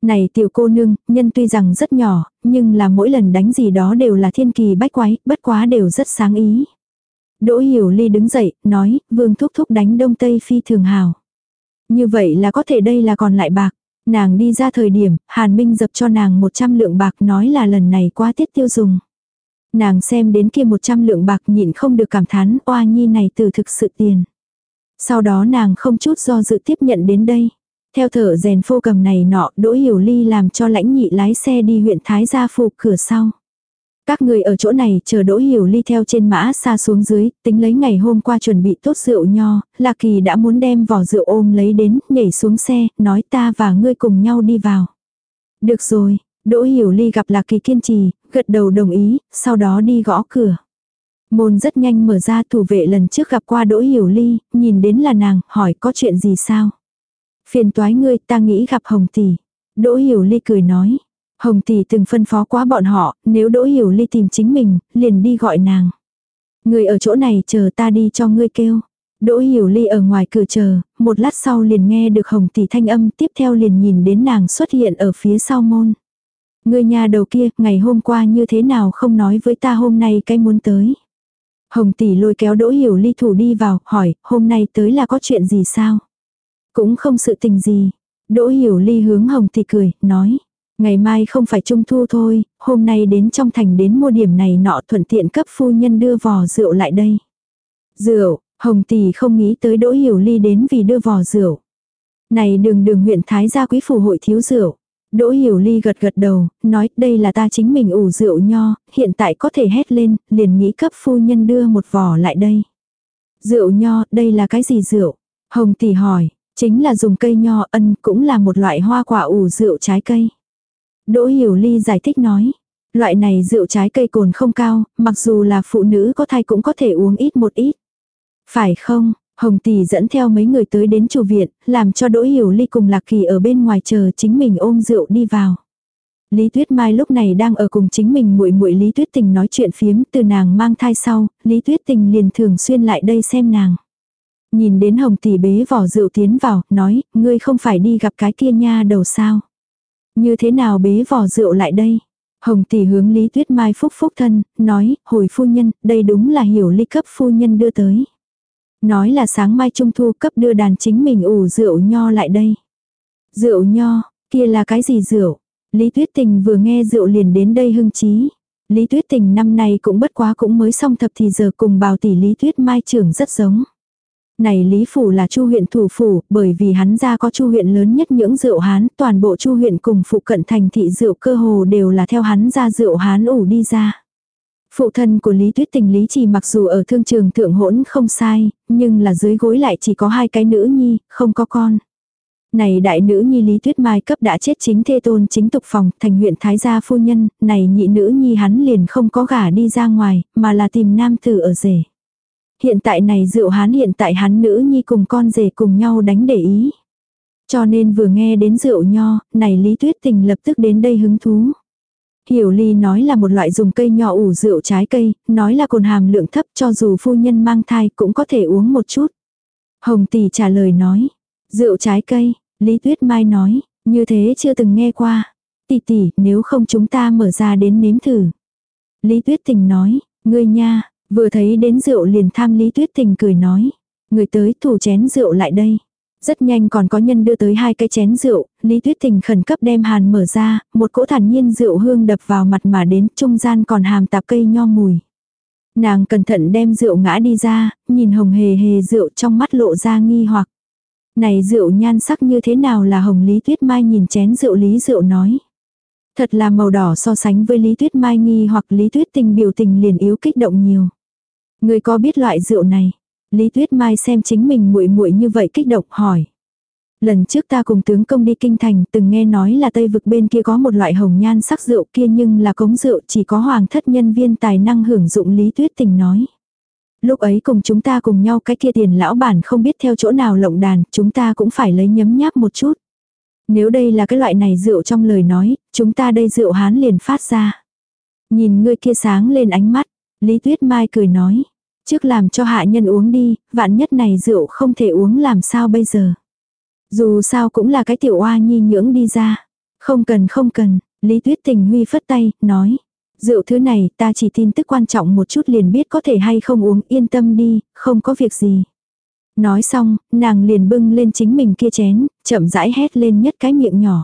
Này tiểu cô nương, nhân tuy rằng rất nhỏ, nhưng là mỗi lần đánh gì đó đều là thiên kỳ bách quái, bất quá đều rất sáng ý. Đỗ hiểu ly đứng dậy, nói, vương thúc thúc đánh đông tây phi thường hào. Như vậy là có thể đây là còn lại bạc. Nàng đi ra thời điểm, Hàn Minh dập cho nàng 100 lượng bạc nói là lần này quá tiết tiêu dùng. Nàng xem đến kia 100 lượng bạc nhịn không được cảm thán oa nhi này từ thực sự tiền. Sau đó nàng không chút do dự tiếp nhận đến đây. Theo thở rèn phô cầm này nọ, Đỗ Hiểu Ly làm cho lãnh nhị lái xe đi huyện Thái Gia Phục cửa sau. Các người ở chỗ này chờ đỗ hiểu ly theo trên mã xa xuống dưới, tính lấy ngày hôm qua chuẩn bị tốt rượu nho, Lạc Kỳ đã muốn đem vỏ rượu ôm lấy đến, nhảy xuống xe, nói ta và ngươi cùng nhau đi vào. Được rồi, đỗ hiểu ly gặp Lạc Kỳ kiên trì, gật đầu đồng ý, sau đó đi gõ cửa. Môn rất nhanh mở ra thủ vệ lần trước gặp qua đỗ hiểu ly, nhìn đến là nàng, hỏi có chuyện gì sao. Phiền toái ngươi ta nghĩ gặp hồng tỷ. Đỗ hiểu ly cười nói, Hồng tỷ từng phân phó quá bọn họ, nếu Đỗ Hiểu Ly tìm chính mình, liền đi gọi nàng. Người ở chỗ này chờ ta đi cho ngươi kêu. Đỗ Hiểu Ly ở ngoài cửa chờ, một lát sau liền nghe được Hồng tỷ thanh âm, tiếp theo liền nhìn đến nàng xuất hiện ở phía sau môn. Người nhà đầu kia, ngày hôm qua như thế nào không nói với ta hôm nay cái muốn tới. Hồng tỷ lôi kéo Đỗ Hiểu Ly thủ đi vào, hỏi, hôm nay tới là có chuyện gì sao? Cũng không sự tình gì. Đỗ Hiểu Ly hướng Hồng tỷ cười, nói. Ngày mai không phải trung thu thôi, hôm nay đến trong thành đến mua điểm này nọ thuận tiện cấp phu nhân đưa vò rượu lại đây. Rượu, Hồng tỷ không nghĩ tới Đỗ Hiểu Ly đến vì đưa vò rượu. Này đường đường huyện Thái gia quý phủ hội thiếu rượu. Đỗ Hiểu Ly gật gật đầu, nói đây là ta chính mình ủ rượu nho, hiện tại có thể hét lên, liền nghĩ cấp phu nhân đưa một vò lại đây. Rượu nho, đây là cái gì rượu? Hồng tỷ hỏi, chính là dùng cây nho ân cũng là một loại hoa quả ủ rượu trái cây. Đỗ Hiểu Ly giải thích nói, loại này rượu trái cây cồn không cao, mặc dù là phụ nữ có thai cũng có thể uống ít một ít. Phải không? Hồng Tỷ dẫn theo mấy người tới đến chủ viện, làm cho Đỗ Hiểu Ly cùng Lạc Kỳ ở bên ngoài chờ chính mình ôm rượu đi vào. Lý Tuyết Mai lúc này đang ở cùng chính mình muội muội Lý Tuyết Tình nói chuyện phiếm, từ nàng mang thai sau, Lý Tuyết Tình liền thường xuyên lại đây xem nàng. Nhìn đến Hồng Tỷ bế vỏ rượu tiến vào, nói, ngươi không phải đi gặp cái kia nha đầu sao. Như thế nào bế vỏ rượu lại đây? Hồng Tỷ hướng Lý Tuyết Mai phúc phúc thân, nói, hồi phu nhân, đây đúng là hiểu ly cấp phu nhân đưa tới. Nói là sáng mai trung thu cấp đưa đàn chính mình ủ rượu nho lại đây. Rượu nho, kia là cái gì rượu? Lý Tuyết Tình vừa nghe rượu liền đến đây hưng trí. Lý Tuyết Tình năm nay cũng bất quá cũng mới xong thập thì giờ cùng bào tỷ Lý Tuyết Mai trưởng rất giống. Này Lý Phủ là chu huyện thủ phủ, bởi vì hắn ra có chu huyện lớn nhất những rượu hán, toàn bộ chu huyện cùng phụ cận thành thị rượu cơ hồ đều là theo hắn ra rượu hán ủ đi ra. Phụ thân của Lý Tuyết Tình Lý Trì mặc dù ở thương trường thượng hỗn không sai, nhưng là dưới gối lại chỉ có hai cái nữ nhi, không có con. Này đại nữ nhi Lý Tuyết Mai cấp đã chết chính thê tôn chính tục phòng thành huyện Thái gia phu nhân, này nhị nữ nhi hắn liền không có gả đi ra ngoài, mà là tìm nam tử ở rể. Hiện tại này rượu hán hiện tại hắn nữ nhi cùng con rể cùng nhau đánh để ý. Cho nên vừa nghe đến rượu nho, này Lý Tuyết Tình lập tức đến đây hứng thú. Hiểu ly nói là một loại dùng cây nhỏ ủ rượu trái cây, nói là cồn hàm lượng thấp cho dù phu nhân mang thai cũng có thể uống một chút. Hồng tỷ trả lời nói, rượu trái cây, Lý Tuyết Mai nói, như thế chưa từng nghe qua. Tỷ tỷ, nếu không chúng ta mở ra đến nếm thử. Lý Tuyết Tình nói, ngươi nha, vừa thấy đến rượu liền tham Lý Tuyết Tình cười nói. Người tới thủ chén rượu lại đây. Rất nhanh còn có nhân đưa tới hai cái chén rượu, Lý Tuyết Tình khẩn cấp đem hàn mở ra, một cỗ thản nhiên rượu hương đập vào mặt mà đến trung gian còn hàm tạp cây nho mùi. Nàng cẩn thận đem rượu ngã đi ra, nhìn hồng hề hề rượu trong mắt lộ ra nghi hoặc. Này rượu nhan sắc như thế nào là hồng Lý Tuyết Mai nhìn chén rượu Lý rượu nói. Thật là màu đỏ so sánh với Lý Tuyết Mai nghi hoặc Lý Tuyết Tình biểu tình liền yếu kích động nhiều. Người có biết loại rượu này? Lý Tuyết Mai xem chính mình muội muội như vậy kích động hỏi. Lần trước ta cùng tướng công đi kinh thành từng nghe nói là Tây vực bên kia có một loại hồng nhan sắc rượu kia nhưng là cống rượu chỉ có hoàng thất nhân viên tài năng hưởng dụng Lý Tuyết Tình nói. Lúc ấy cùng chúng ta cùng nhau cái kia tiền lão bản không biết theo chỗ nào lộng đàn, chúng ta cũng phải lấy nhấm nháp một chút. Nếu đây là cái loại này rượu trong lời nói, chúng ta đây rượu hán liền phát ra. Nhìn người kia sáng lên ánh mắt, Lý Tuyết Mai cười nói. Trước làm cho hạ nhân uống đi, vạn nhất này rượu không thể uống làm sao bây giờ. Dù sao cũng là cái tiểu oa nhi nhưỡng đi ra. Không cần không cần, Lý Tuyết Tình Huy phất tay, nói. Rượu thứ này ta chỉ tin tức quan trọng một chút liền biết có thể hay không uống yên tâm đi, không có việc gì. Nói xong, nàng liền bưng lên chính mình kia chén, chậm rãi hét lên nhất cái miệng nhỏ.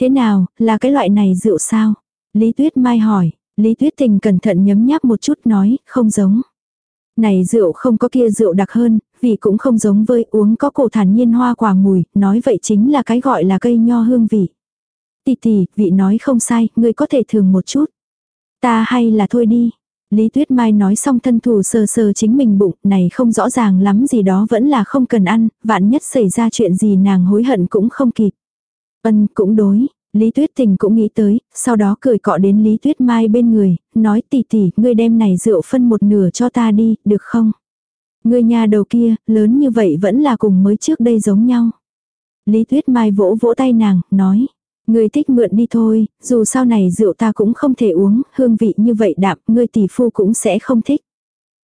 Thế nào, là cái loại này rượu sao? Lý Tuyết Mai hỏi, Lý Tuyết Tình cẩn thận nhấm nháp một chút nói, không giống. Này rượu không có kia rượu đặc hơn, vì cũng không giống với uống có cổ thản nhiên hoa quả mùi, nói vậy chính là cái gọi là cây nho hương vị. Tì tì, vị nói không sai, ngươi có thể thường một chút. Ta hay là thôi đi. Lý Tuyết Mai nói xong thân thủ sờ sờ chính mình bụng, này không rõ ràng lắm gì đó vẫn là không cần ăn, vạn nhất xảy ra chuyện gì nàng hối hận cũng không kịp. Ân cũng đối, Lý Tuyết Tình cũng nghĩ tới, sau đó cười cọ đến Lý Tuyết Mai bên người, nói tỷ tỷ, ngươi đem này rượu phân một nửa cho ta đi, được không? Ngươi nhà đầu kia, lớn như vậy vẫn là cùng mới trước đây giống nhau. Lý Tuyết Mai vỗ vỗ tay nàng, nói, ngươi thích mượn đi thôi, dù sau này rượu ta cũng không thể uống, hương vị như vậy đạm, ngươi tỷ phu cũng sẽ không thích.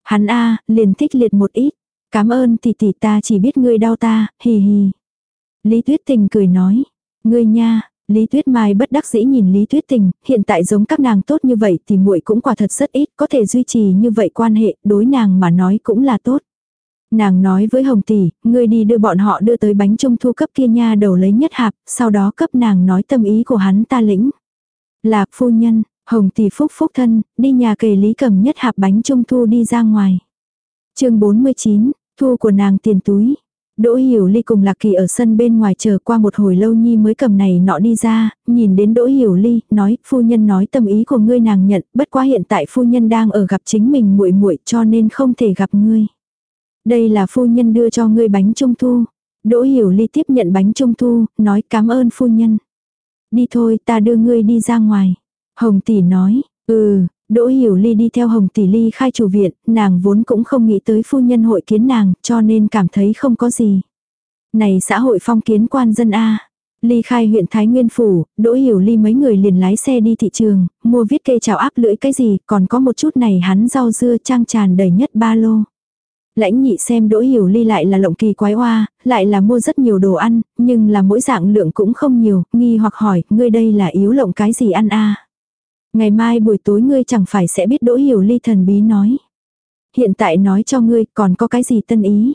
Hắn a, liền thích liệt một ít. Cảm ơn tỷ tỷ ta chỉ biết ngươi đau ta, hì hì. Lý Tuyết Tình cười nói, ngươi nha, Lý Tuyết Mai bất đắc dĩ nhìn Lý Tuyết Tình, hiện tại giống các nàng tốt như vậy thì muội cũng quả thật rất ít, có thể duy trì như vậy quan hệ, đối nàng mà nói cũng là tốt. Nàng nói với Hồng Tỷ, ngươi đi đưa bọn họ đưa tới bánh trung thu cấp kia nha đầu lấy nhất hạp, sau đó cấp nàng nói tâm ý của hắn ta lĩnh. Là phu nhân, Hồng Tỷ phúc phúc thân, đi nhà kề Lý cầm nhất hạp bánh trung thu đi ra ngoài. chương 49, thu của nàng tiền túi. Đỗ Hiểu Ly cùng Lạc Kỳ ở sân bên ngoài chờ qua một hồi lâu nhi mới cầm này nọ đi ra, nhìn đến Đỗ Hiểu Ly, nói, phu nhân nói tâm ý của ngươi nàng nhận, bất quá hiện tại phu nhân đang ở gặp chính mình muội muội cho nên không thể gặp ngươi. Đây là phu nhân đưa cho ngươi bánh trung thu. Đỗ Hiểu Ly tiếp nhận bánh trung thu, nói cảm ơn phu nhân. Đi thôi, ta đưa ngươi đi ra ngoài. Hồng tỷ nói, ừ, Đỗ Hiểu Ly đi theo Hồng Tỷ Ly khai chủ viện, nàng vốn cũng không nghĩ tới phu nhân hội kiến nàng, cho nên cảm thấy không có gì. Này xã hội phong kiến quan dân A. Ly khai huyện Thái Nguyên Phủ, Đỗ Hiểu Ly mấy người liền lái xe đi thị trường, mua viết cây chào áp lưỡi cái gì, còn có một chút này hắn rau dưa trang tràn đầy nhất ba lô. Lãnh nhị xem Đỗ Hiểu Ly lại là lộng kỳ quái hoa, lại là mua rất nhiều đồ ăn, nhưng là mỗi dạng lượng cũng không nhiều, nghi hoặc hỏi, ngươi đây là yếu lộng cái gì ăn a Ngày mai buổi tối ngươi chẳng phải sẽ biết đỗ hiểu ly thần bí nói. Hiện tại nói cho ngươi còn có cái gì tân ý.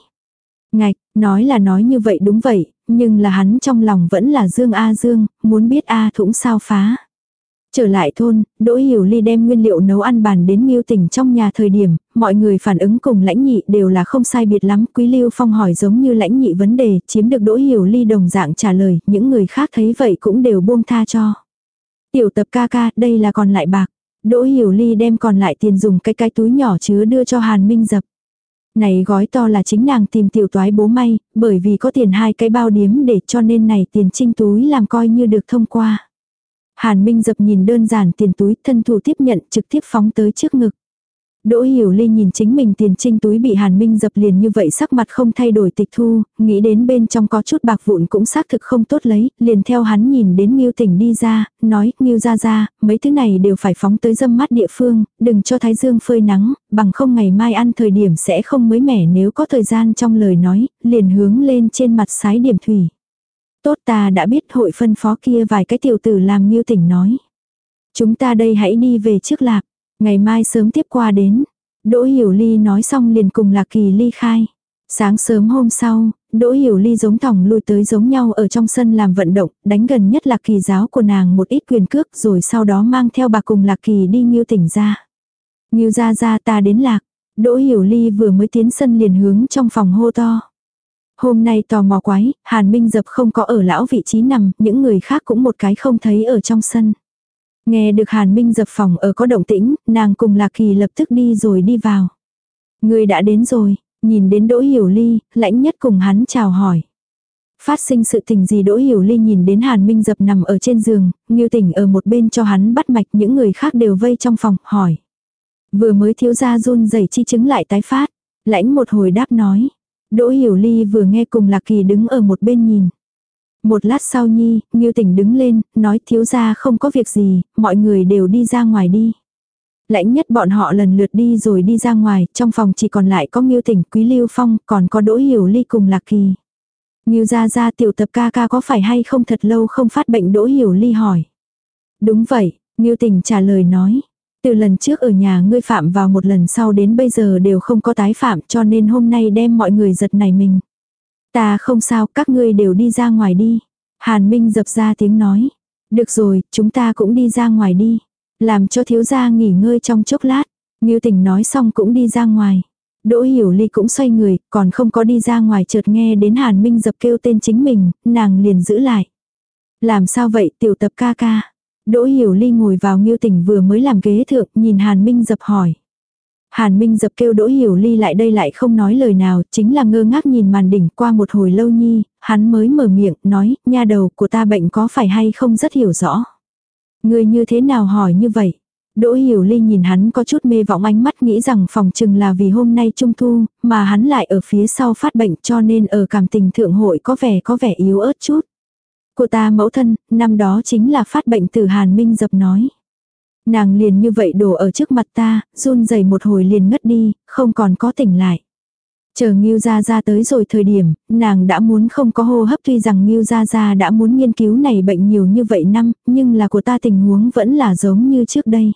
Ngạch, nói là nói như vậy đúng vậy, nhưng là hắn trong lòng vẫn là Dương A Dương, muốn biết A thủng sao phá. Trở lại thôn, Đỗ Hiểu Ly đem nguyên liệu nấu ăn bàn đến Miêu Tỉnh trong nhà thời điểm, mọi người phản ứng cùng lãnh nhị đều là không sai biệt lắm. Quý Lưu Phong hỏi giống như lãnh nhị vấn đề, chiếm được Đỗ Hiểu Ly đồng dạng trả lời, những người khác thấy vậy cũng đều buông tha cho. Tiểu tập ca ca, đây là còn lại bạc. Đỗ Hiểu Ly đem còn lại tiền dùng cái cái túi nhỏ chứa đưa cho Hàn Minh Dập. Này gói to là chính nàng tìm tiểu toái bố may, bởi vì có tiền hai cái bao điếm để cho nên này tiền trinh túi làm coi như được thông qua. Hàn Minh Dập nhìn đơn giản tiền túi thân thủ tiếp nhận trực tiếp phóng tới trước ngực. Đỗ Hiểu Ly nhìn chính mình tiền trinh túi bị Hàn Minh dập liền như vậy sắc mặt không thay đổi tịch thu, nghĩ đến bên trong có chút bạc vụn cũng xác thực không tốt lấy, liền theo hắn nhìn đến Ngưu Tỉnh đi ra, nói, Ngưu ra ra, mấy thứ này đều phải phóng tới dâm mắt địa phương, đừng cho Thái Dương phơi nắng, bằng không ngày mai ăn thời điểm sẽ không mới mẻ nếu có thời gian trong lời nói, liền hướng lên trên mặt sái điểm thủy. Tốt ta đã biết hội phân phó kia vài cái tiểu tử làm Ngưu Tỉnh nói. Chúng ta đây hãy đi về trước lạc. Ngày mai sớm tiếp qua đến. Đỗ Hiểu Ly nói xong liền cùng Lạc Kỳ ly khai. Sáng sớm hôm sau, Đỗ Hiểu Ly giống thỏng lui tới giống nhau ở trong sân làm vận động, đánh gần nhất Lạc Kỳ giáo của nàng một ít quyền cước rồi sau đó mang theo bà cùng Lạc Kỳ đi Nghiêu tỉnh ra. Nghiêu ra ra ta đến Lạc. Đỗ Hiểu Ly vừa mới tiến sân liền hướng trong phòng hô to. Hôm nay tò mò quái, Hàn Minh Dập không có ở lão vị trí nằm, những người khác cũng một cái không thấy ở trong sân. Nghe được Hàn Minh dập phòng ở có động tĩnh, nàng cùng Lạc Kỳ lập tức đi rồi đi vào. Người đã đến rồi, nhìn đến Đỗ Hiểu Ly, lãnh nhất cùng hắn chào hỏi. Phát sinh sự tình gì Đỗ Hiểu Ly nhìn đến Hàn Minh dập nằm ở trên giường, nghiêu Tỉnh ở một bên cho hắn bắt mạch những người khác đều vây trong phòng, hỏi. Vừa mới thiếu ra run rẩy chi chứng lại tái phát. Lãnh một hồi đáp nói. Đỗ Hiểu Ly vừa nghe cùng Lạc Kỳ đứng ở một bên nhìn. Một lát sau nhi, Ngưu Tỉnh đứng lên, nói thiếu gia không có việc gì, mọi người đều đi ra ngoài đi. Lãnh nhất bọn họ lần lượt đi rồi đi ra ngoài, trong phòng chỉ còn lại có Ngưu Tỉnh, Quý Lưu Phong, còn có Đỗ Hiểu Ly cùng Lạc Kỳ. Ngưu gia gia tiểu tập ca ca có phải hay không thật lâu không phát bệnh Đỗ Hiểu Ly hỏi. Đúng vậy, Ngưu Tỉnh trả lời nói. Từ lần trước ở nhà ngươi phạm vào một lần sau đến bây giờ đều không có tái phạm cho nên hôm nay đem mọi người giật này mình. Ta không sao, các ngươi đều đi ra ngoài đi. Hàn Minh dập ra tiếng nói. Được rồi, chúng ta cũng đi ra ngoài đi. Làm cho thiếu gia nghỉ ngơi trong chốc lát. Ngưu tình nói xong cũng đi ra ngoài. Đỗ Hiểu Ly cũng xoay người, còn không có đi ra ngoài chợt nghe đến Hàn Minh dập kêu tên chính mình, nàng liền giữ lại. Làm sao vậy tiểu tập ca ca? Đỗ Hiểu Ly ngồi vào Ngưu Tỉnh vừa mới làm ghế thượng, nhìn Hàn Minh dập hỏi. Hàn Minh dập kêu Đỗ Hiểu Ly lại đây lại không nói lời nào, chính là ngơ ngác nhìn màn đỉnh qua một hồi lâu nhi, hắn mới mở miệng, nói, nha đầu của ta bệnh có phải hay không rất hiểu rõ. Người như thế nào hỏi như vậy? Đỗ Hiểu Ly nhìn hắn có chút mê vọng ánh mắt nghĩ rằng phòng chừng là vì hôm nay trung thu, mà hắn lại ở phía sau phát bệnh cho nên ở cảm tình thượng hội có vẻ có vẻ yếu ớt chút. Cô ta mẫu thân, năm đó chính là phát bệnh từ Hàn Minh dập nói. Nàng liền như vậy đổ ở trước mặt ta, run rẩy một hồi liền ngất đi, không còn có tỉnh lại. Chờ Ngưu Gia Gia tới rồi thời điểm, nàng đã muốn không có hô hấp tuy rằng Ngưu Gia Gia đã muốn nghiên cứu này bệnh nhiều như vậy năm, nhưng là của ta tình huống vẫn là giống như trước đây.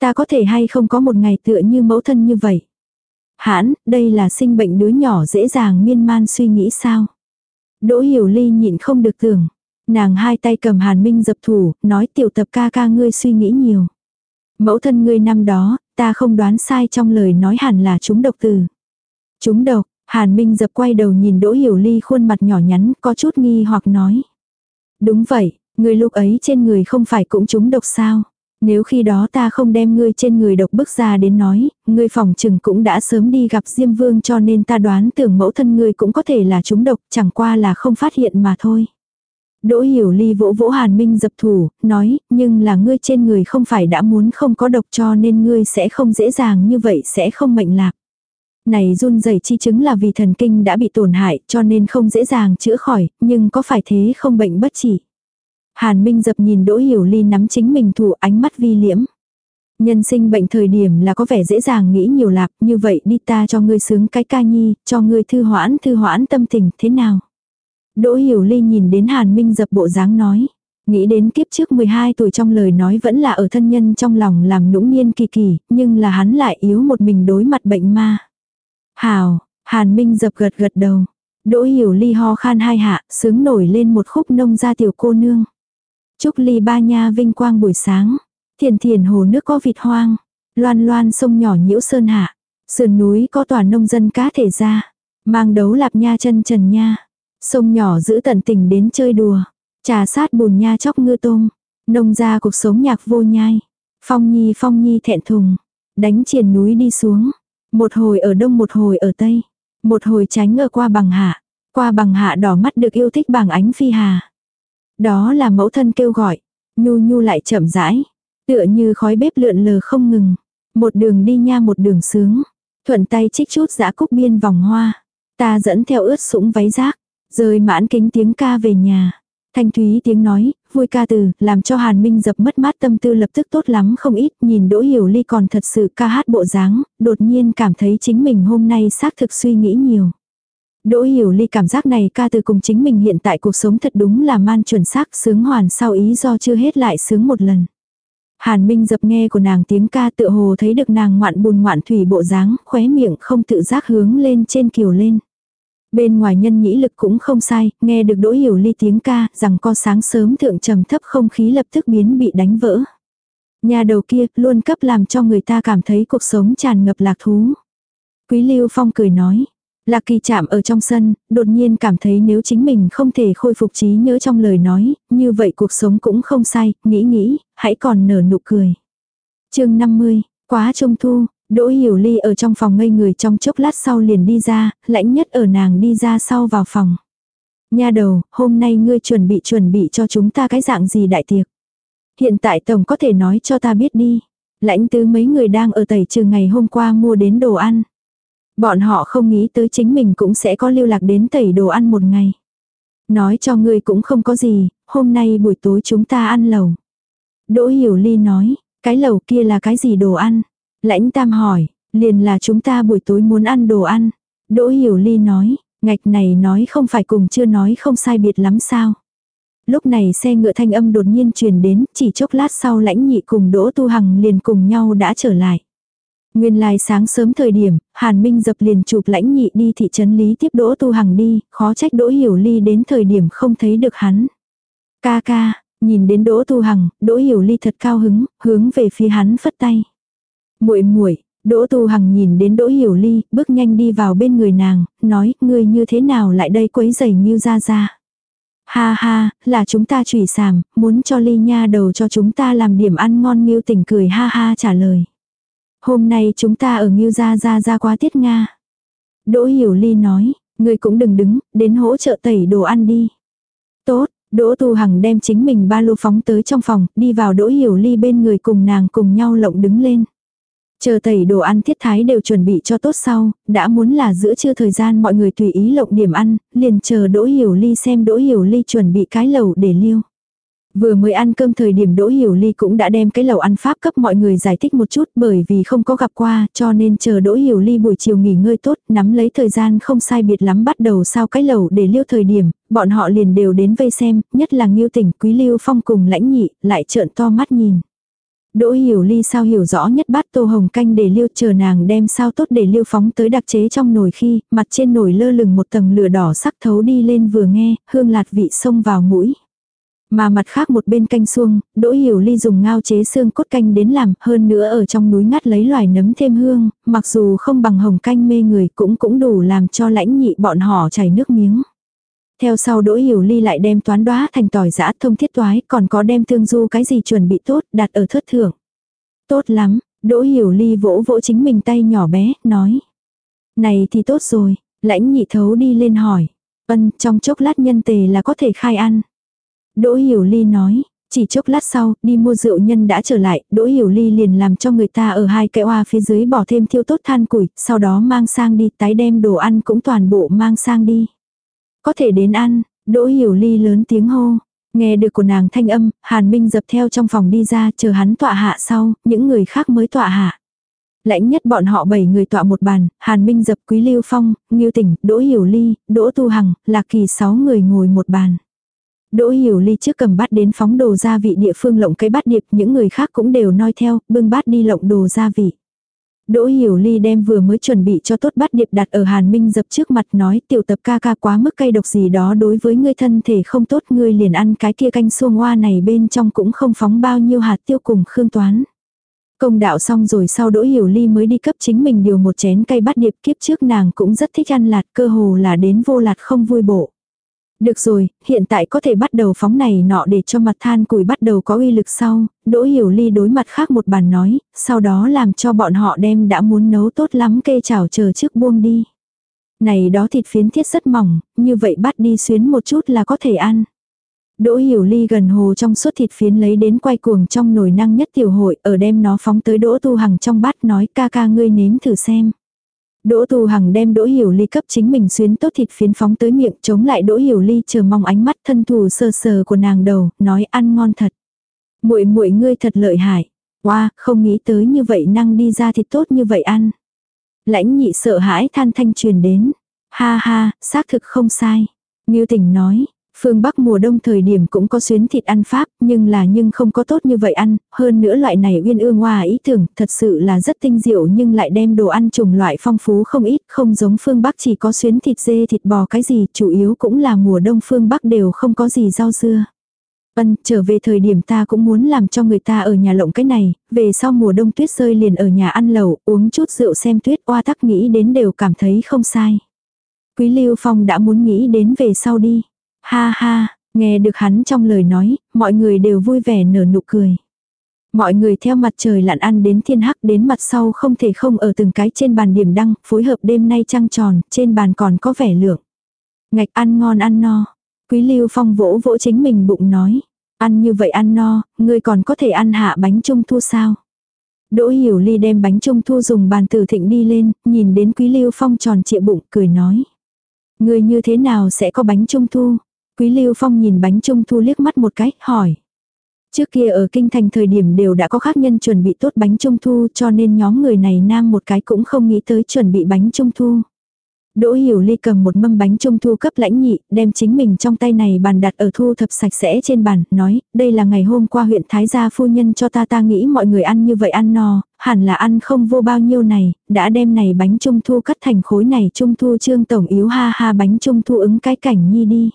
Ta có thể hay không có một ngày tựa như mẫu thân như vậy. Hãn, đây là sinh bệnh đứa nhỏ dễ dàng miên man suy nghĩ sao. Đỗ Hiểu Ly nhịn không được tưởng. Nàng hai tay cầm Hàn Minh dập thủ, nói tiểu tập ca ca ngươi suy nghĩ nhiều. Mẫu thân ngươi năm đó, ta không đoán sai trong lời nói hẳn là chúng độc từ. Chúng độc, Hàn Minh dập quay đầu nhìn Đỗ Hiểu Ly khuôn mặt nhỏ nhắn có chút nghi hoặc nói. Đúng vậy, ngươi lúc ấy trên người không phải cũng chúng độc sao. Nếu khi đó ta không đem ngươi trên người độc bức ra đến nói, ngươi phòng trừng cũng đã sớm đi gặp Diêm Vương cho nên ta đoán tưởng mẫu thân ngươi cũng có thể là chúng độc, chẳng qua là không phát hiện mà thôi. Đỗ hiểu ly vỗ vỗ hàn minh dập thủ, nói, nhưng là ngươi trên người không phải đã muốn không có độc cho nên ngươi sẽ không dễ dàng như vậy sẽ không mệnh lạc. Này run rẩy chi chứng là vì thần kinh đã bị tổn hại cho nên không dễ dàng chữa khỏi, nhưng có phải thế không bệnh bất trị Hàn Minh dập nhìn Đỗ Hiểu Ly nắm chính mình thủ ánh mắt vi liễm. Nhân sinh bệnh thời điểm là có vẻ dễ dàng nghĩ nhiều lạc như vậy đi ta cho ngươi sướng cái ca nhi, cho ngươi thư hoãn thư hoãn tâm tình thế nào. Đỗ Hiểu Ly nhìn đến Hàn Minh dập bộ dáng nói. Nghĩ đến kiếp trước 12 tuổi trong lời nói vẫn là ở thân nhân trong lòng làm nũng niên kỳ kỳ, nhưng là hắn lại yếu một mình đối mặt bệnh ma. Hào, Hàn Minh dập gật gật đầu. Đỗ Hiểu Ly ho khan hai hạ, sướng nổi lên một khúc nông gia tiểu cô nương. Chúc ly ba nha vinh quang buổi sáng. Thiền thiền hồ nước có vịt hoang. Loan loan sông nhỏ nhiễu sơn hạ. Sườn núi có tòa nông dân cá thể ra. Mang đấu lạp nha chân trần nha. Sông nhỏ giữ tận tình đến chơi đùa. Trà sát bùn nha chóc ngư tôm. Nông ra cuộc sống nhạc vô nhai. Phong nhi phong nhi thẹn thùng. Đánh triền núi đi xuống. Một hồi ở đông, một hồi ở tây. Một hồi tránh ở qua bằng hạ. Qua bằng hạ đỏ mắt được yêu thích bằng ánh phi hà. Đó là mẫu thân kêu gọi. Nhu nhu lại chậm rãi. Tựa như khói bếp lượn lờ không ngừng. Một đường đi nha, một đường sướng. Thuận tay trích chút dã cúc biên vòng hoa. Ta dẫn theo ướt sũng váy rác. Rơi mãn kính tiếng ca về nhà. Thanh Thúy tiếng nói, vui ca từ, làm cho Hàn Minh dập mất mát tâm tư lập tức tốt lắm không ít, nhìn Đỗ Hiểu Ly còn thật sự ca hát bộ dáng, đột nhiên cảm thấy chính mình hôm nay xác thực suy nghĩ nhiều. Đỗ hiểu ly cảm giác này ca từ cùng chính mình hiện tại cuộc sống thật đúng là man chuẩn xác sướng hoàn sau ý do chưa hết lại sướng một lần. Hàn Minh dập nghe của nàng tiếng ca tựa hồ thấy được nàng ngoạn bùn ngoạn thủy bộ dáng, khóe miệng không tự giác hướng lên trên kiều lên. Bên ngoài nhân nhĩ lực cũng không sai, nghe được đỗ hiểu ly tiếng ca, rằng co sáng sớm thượng trầm thấp không khí lập tức biến bị đánh vỡ. Nhà đầu kia luôn cấp làm cho người ta cảm thấy cuộc sống tràn ngập lạc thú. Quý Lưu Phong cười nói, Lạc kỳ chạm ở trong sân, đột nhiên cảm thấy nếu chính mình không thể khôi phục trí nhớ trong lời nói, như vậy cuộc sống cũng không sai, nghĩ nghĩ, hãy còn nở nụ cười. chương 50, quá trung thu, Đỗ Hiểu Ly ở trong phòng ngây người trong chốc lát sau liền đi ra, lãnh nhất ở nàng đi ra sau vào phòng. Nha đầu, hôm nay ngươi chuẩn bị chuẩn bị cho chúng ta cái dạng gì đại tiệc. Hiện tại tổng có thể nói cho ta biết đi. Lãnh tứ mấy người đang ở tẩy trừ ngày hôm qua mua đến đồ ăn. Bọn họ không nghĩ tới chính mình cũng sẽ có lưu lạc đến tẩy đồ ăn một ngày. Nói cho ngươi cũng không có gì, hôm nay buổi tối chúng ta ăn lẩu. Đỗ Hiểu Ly nói, cái lẩu kia là cái gì đồ ăn? Lãnh Tam hỏi, liền là chúng ta buổi tối muốn ăn đồ ăn. Đỗ Hiểu Ly nói, ngạch này nói không phải cùng chưa nói không sai biệt lắm sao. Lúc này xe ngựa thanh âm đột nhiên truyền đến, chỉ chốc lát sau lãnh nhị cùng Đỗ Tu Hằng liền cùng nhau đã trở lại. Nguyên lai sáng sớm thời điểm, Hàn Minh dập liền chụp lãnh nhị đi thị trấn Lý tiếp Đỗ Tu Hằng đi, khó trách Đỗ Hiểu Ly đến thời điểm không thấy được hắn. Ca ca, nhìn đến Đỗ Tu Hằng, Đỗ Hiểu Ly thật cao hứng, hướng về phía hắn phất tay. Muội muội, Đỗ Tu Hằng nhìn đến Đỗ Hiểu Ly, bước nhanh đi vào bên người nàng, nói, ngươi như thế nào lại đây quấy giày Miêu ra ra. Ha ha, là chúng ta chủy sàm, muốn cho Ly nha đầu cho chúng ta làm điểm ăn ngon Miêu tỉnh cười ha ha trả lời. Hôm nay chúng ta ở Ngưu Gia Gia Gia quá tiết Nga. Đỗ Hiểu Ly nói, ngươi cũng đừng đứng, đến hỗ trợ tẩy đồ ăn đi. Tốt, Đỗ Tu Hằng đem chính mình ba lô phóng tới trong phòng, đi vào Đỗ Hiểu Ly bên người cùng nàng cùng nhau lộng đứng lên. Chờ tẩy đồ ăn thiết thái đều chuẩn bị cho tốt sau, đã muốn là giữa trưa thời gian mọi người tùy ý lộng điểm ăn, liền chờ Đỗ Hiểu Ly xem Đỗ Hiểu Ly chuẩn bị cái lẩu để liêu. Vừa mới ăn cơm thời điểm Đỗ Hiểu Ly cũng đã đem cái lẩu ăn pháp cấp mọi người giải thích một chút bởi vì không có gặp qua cho nên chờ Đỗ Hiểu Ly buổi chiều nghỉ ngơi tốt nắm lấy thời gian không sai biệt lắm bắt đầu sao cái lẩu để liêu thời điểm, bọn họ liền đều đến vây xem, nhất là Nghiêu Tỉnh Quý Lưu Phong cùng lãnh nhị, lại trợn to mắt nhìn. Đỗ Hiểu Ly sao hiểu rõ nhất bát tô hồng canh để liêu chờ nàng đem sao tốt để liêu phóng tới đặc chế trong nồi khi, mặt trên nồi lơ lửng một tầng lửa đỏ sắc thấu đi lên vừa nghe, hương lạt vị xông vào mũi. Mà mặt khác một bên canh xuông, Đỗ Hiểu Ly dùng ngao chế xương cốt canh đến làm, hơn nữa ở trong núi ngắt lấy loài nấm thêm hương, mặc dù không bằng hồng canh mê người cũng cũng đủ làm cho lãnh nhị bọn họ chảy nước miếng. Theo sau Đỗ Hiểu Ly lại đem toán đoá thành tỏi giã thông thiết toái, còn có đem tương du cái gì chuẩn bị tốt, đặt ở thất thưởng. Tốt lắm, Đỗ Hiểu Ly vỗ vỗ chính mình tay nhỏ bé, nói. Này thì tốt rồi, lãnh nhị thấu đi lên hỏi. Ân, trong chốc lát nhân tề là có thể khai ăn. Đỗ Hiểu Ly nói, chỉ chốc lát sau, đi mua rượu nhân đã trở lại, Đỗ Hiểu Ly liền làm cho người ta ở hai cái oa phía dưới bỏ thêm thiêu tốt than củi, sau đó mang sang đi, tái đem đồ ăn cũng toàn bộ mang sang đi. Có thể đến ăn, Đỗ Hiểu Ly lớn tiếng hô. Nghe được của nàng thanh âm, Hàn Minh dập theo trong phòng đi ra chờ hắn tọa hạ sau, những người khác mới tọa hạ. Lãnh nhất bọn họ bảy người tọa một bàn, Hàn Minh dập Quý Lưu Phong, Nghiêu Tỉnh, Đỗ Hiểu Ly, Đỗ Tu Hằng, Lạc Kỳ sáu người ngồi một bàn. Đỗ Hiểu Ly trước cầm bát đến phóng đồ gia vị địa phương lộng cái bát điệp, những người khác cũng đều noi theo, bưng bát đi lộng đồ gia vị. Đỗ Hiểu Ly đem vừa mới chuẩn bị cho tốt bát điệp đặt ở Hàn Minh dập trước mặt nói, tiểu tập ca ca quá mức cay độc gì đó đối với ngươi thân thể không tốt, ngươi liền ăn cái kia canh xuông hoa này bên trong cũng không phóng bao nhiêu hạt tiêu cùng khương toán. Công đạo xong rồi sau Đỗ Hiểu Ly mới đi cấp chính mình điều một chén cây bát điệp, kiếp trước nàng cũng rất thích ăn lạt, cơ hồ là đến vô lạt không vui bộ. Được rồi, hiện tại có thể bắt đầu phóng này nọ để cho mặt than củi bắt đầu có uy lực sau, Đỗ Hiểu Ly đối mặt khác một bàn nói, sau đó làm cho bọn họ đem đã muốn nấu tốt lắm kê chảo chờ trước buông đi. Này đó thịt phiến thiết rất mỏng, như vậy bắt đi xuyến một chút là có thể ăn. Đỗ Hiểu Ly gần hồ trong suốt thịt phiến lấy đến quay cuồng trong nồi năng nhất tiểu hội, ở đem nó phóng tới Đỗ Tu Hằng trong bát nói ca ca ngươi nếm thử xem. Đỗ Tu Hằng đem Đỗ Hiểu Ly cấp chính mình xuyến tốt thịt phiến phóng tới miệng chống lại Đỗ Hiểu Ly chờ mong ánh mắt thân thù sơ sờ của nàng đầu, nói ăn ngon thật. Muội muội ngươi thật lợi hại. Wow, không nghĩ tới như vậy năng đi ra thịt tốt như vậy ăn. Lãnh nhị sợ hãi than thanh truyền đến. Ha ha, xác thực không sai. Ngưu tỉnh nói, Phương Bắc mùa đông thời điểm cũng có xuyến thịt ăn Pháp, nhưng là nhưng không có tốt như vậy ăn, hơn nữa loại này uyên ương hoa ý tưởng, thật sự là rất tinh diệu nhưng lại đem đồ ăn trùng loại phong phú không ít, không giống Phương Bắc chỉ có xuyến thịt dê thịt bò cái gì, chủ yếu cũng là mùa đông Phương Bắc đều không có gì rau dưa. Ân, trở về thời điểm ta cũng muốn làm cho người ta ở nhà lộng cái này, về sau mùa đông tuyết rơi liền ở nhà ăn lẩu, uống chút rượu xem tuyết oa tắc nghĩ đến đều cảm thấy không sai. Quý Lưu Phong đã muốn nghĩ đến về sau đi. Ha ha, nghe được hắn trong lời nói, mọi người đều vui vẻ nở nụ cười. Mọi người theo mặt trời lặn ăn đến thiên hắc đến mặt sau không thể không ở từng cái trên bàn điểm đăng, phối hợp đêm nay trăng tròn, trên bàn còn có vẻ lượng. Ngạch ăn ngon ăn no. Quý Lưu Phong vỗ vỗ chính mình bụng nói. Ăn như vậy ăn no, ngươi còn có thể ăn hạ bánh trung thu sao? Đỗ Hiểu Ly đem bánh trung thu dùng bàn tử thịnh đi lên, nhìn đến Quý Lưu Phong tròn trịa bụng, cười nói. Ngươi như thế nào sẽ có bánh trung thu? Quý Lưu Phong nhìn bánh trung thu liếc mắt một cái, hỏi. Trước kia ở kinh thành thời điểm đều đã có khác nhân chuẩn bị tốt bánh trung thu cho nên nhóm người này nam một cái cũng không nghĩ tới chuẩn bị bánh trung thu. Đỗ Hiểu Ly cầm một mâm bánh trung thu cấp lãnh nhị, đem chính mình trong tay này bàn đặt ở thu thập sạch sẽ trên bàn, nói, đây là ngày hôm qua huyện Thái gia phu nhân cho ta ta nghĩ mọi người ăn như vậy ăn no, hẳn là ăn không vô bao nhiêu này, đã đem này bánh trung thu cắt thành khối này trung thu trương tổng yếu ha ha bánh trung thu ứng cái cảnh nhi đi.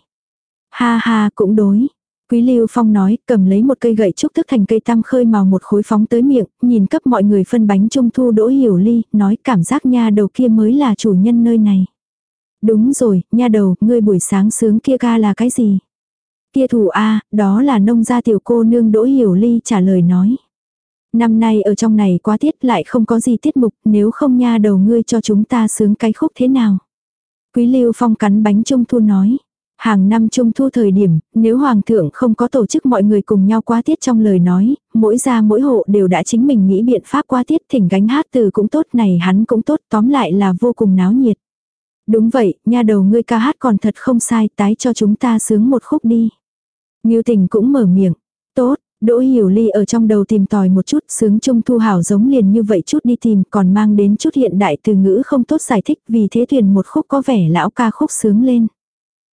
Ha ha cũng đối. Quý Lưu Phong nói, cầm lấy một cây gậy trúc thức thành cây tam khơi màu một khối phóng tới miệng, nhìn cấp mọi người phân bánh trung thu đỗ hiểu ly, nói cảm giác nha đầu kia mới là chủ nhân nơi này. Đúng rồi, nha đầu, ngươi buổi sáng sướng kia ca là cái gì? Kia thủ A, đó là nông gia tiểu cô nương đỗ hiểu ly trả lời nói. Năm nay ở trong này quá tiết lại không có gì tiết mục, nếu không nha đầu ngươi cho chúng ta sướng cái khúc thế nào? Quý Lưu Phong cắn bánh trung thu nói. Hàng năm trung thu thời điểm, nếu hoàng thượng không có tổ chức mọi người cùng nhau qua tiết trong lời nói, mỗi gia mỗi hộ đều đã chính mình nghĩ biện pháp qua tiết thỉnh gánh hát từ cũng tốt này hắn cũng tốt tóm lại là vô cùng náo nhiệt. Đúng vậy, nha đầu ngươi ca hát còn thật không sai tái cho chúng ta sướng một khúc đi. Ngưu tình cũng mở miệng. Tốt, Đỗ Hiểu Ly ở trong đầu tìm tòi một chút, sướng trung thu hảo giống liền như vậy chút đi tìm, còn mang đến chút hiện đại từ ngữ không tốt giải thích, vì thế tuyển một khúc có vẻ lão ca khúc sướng lên.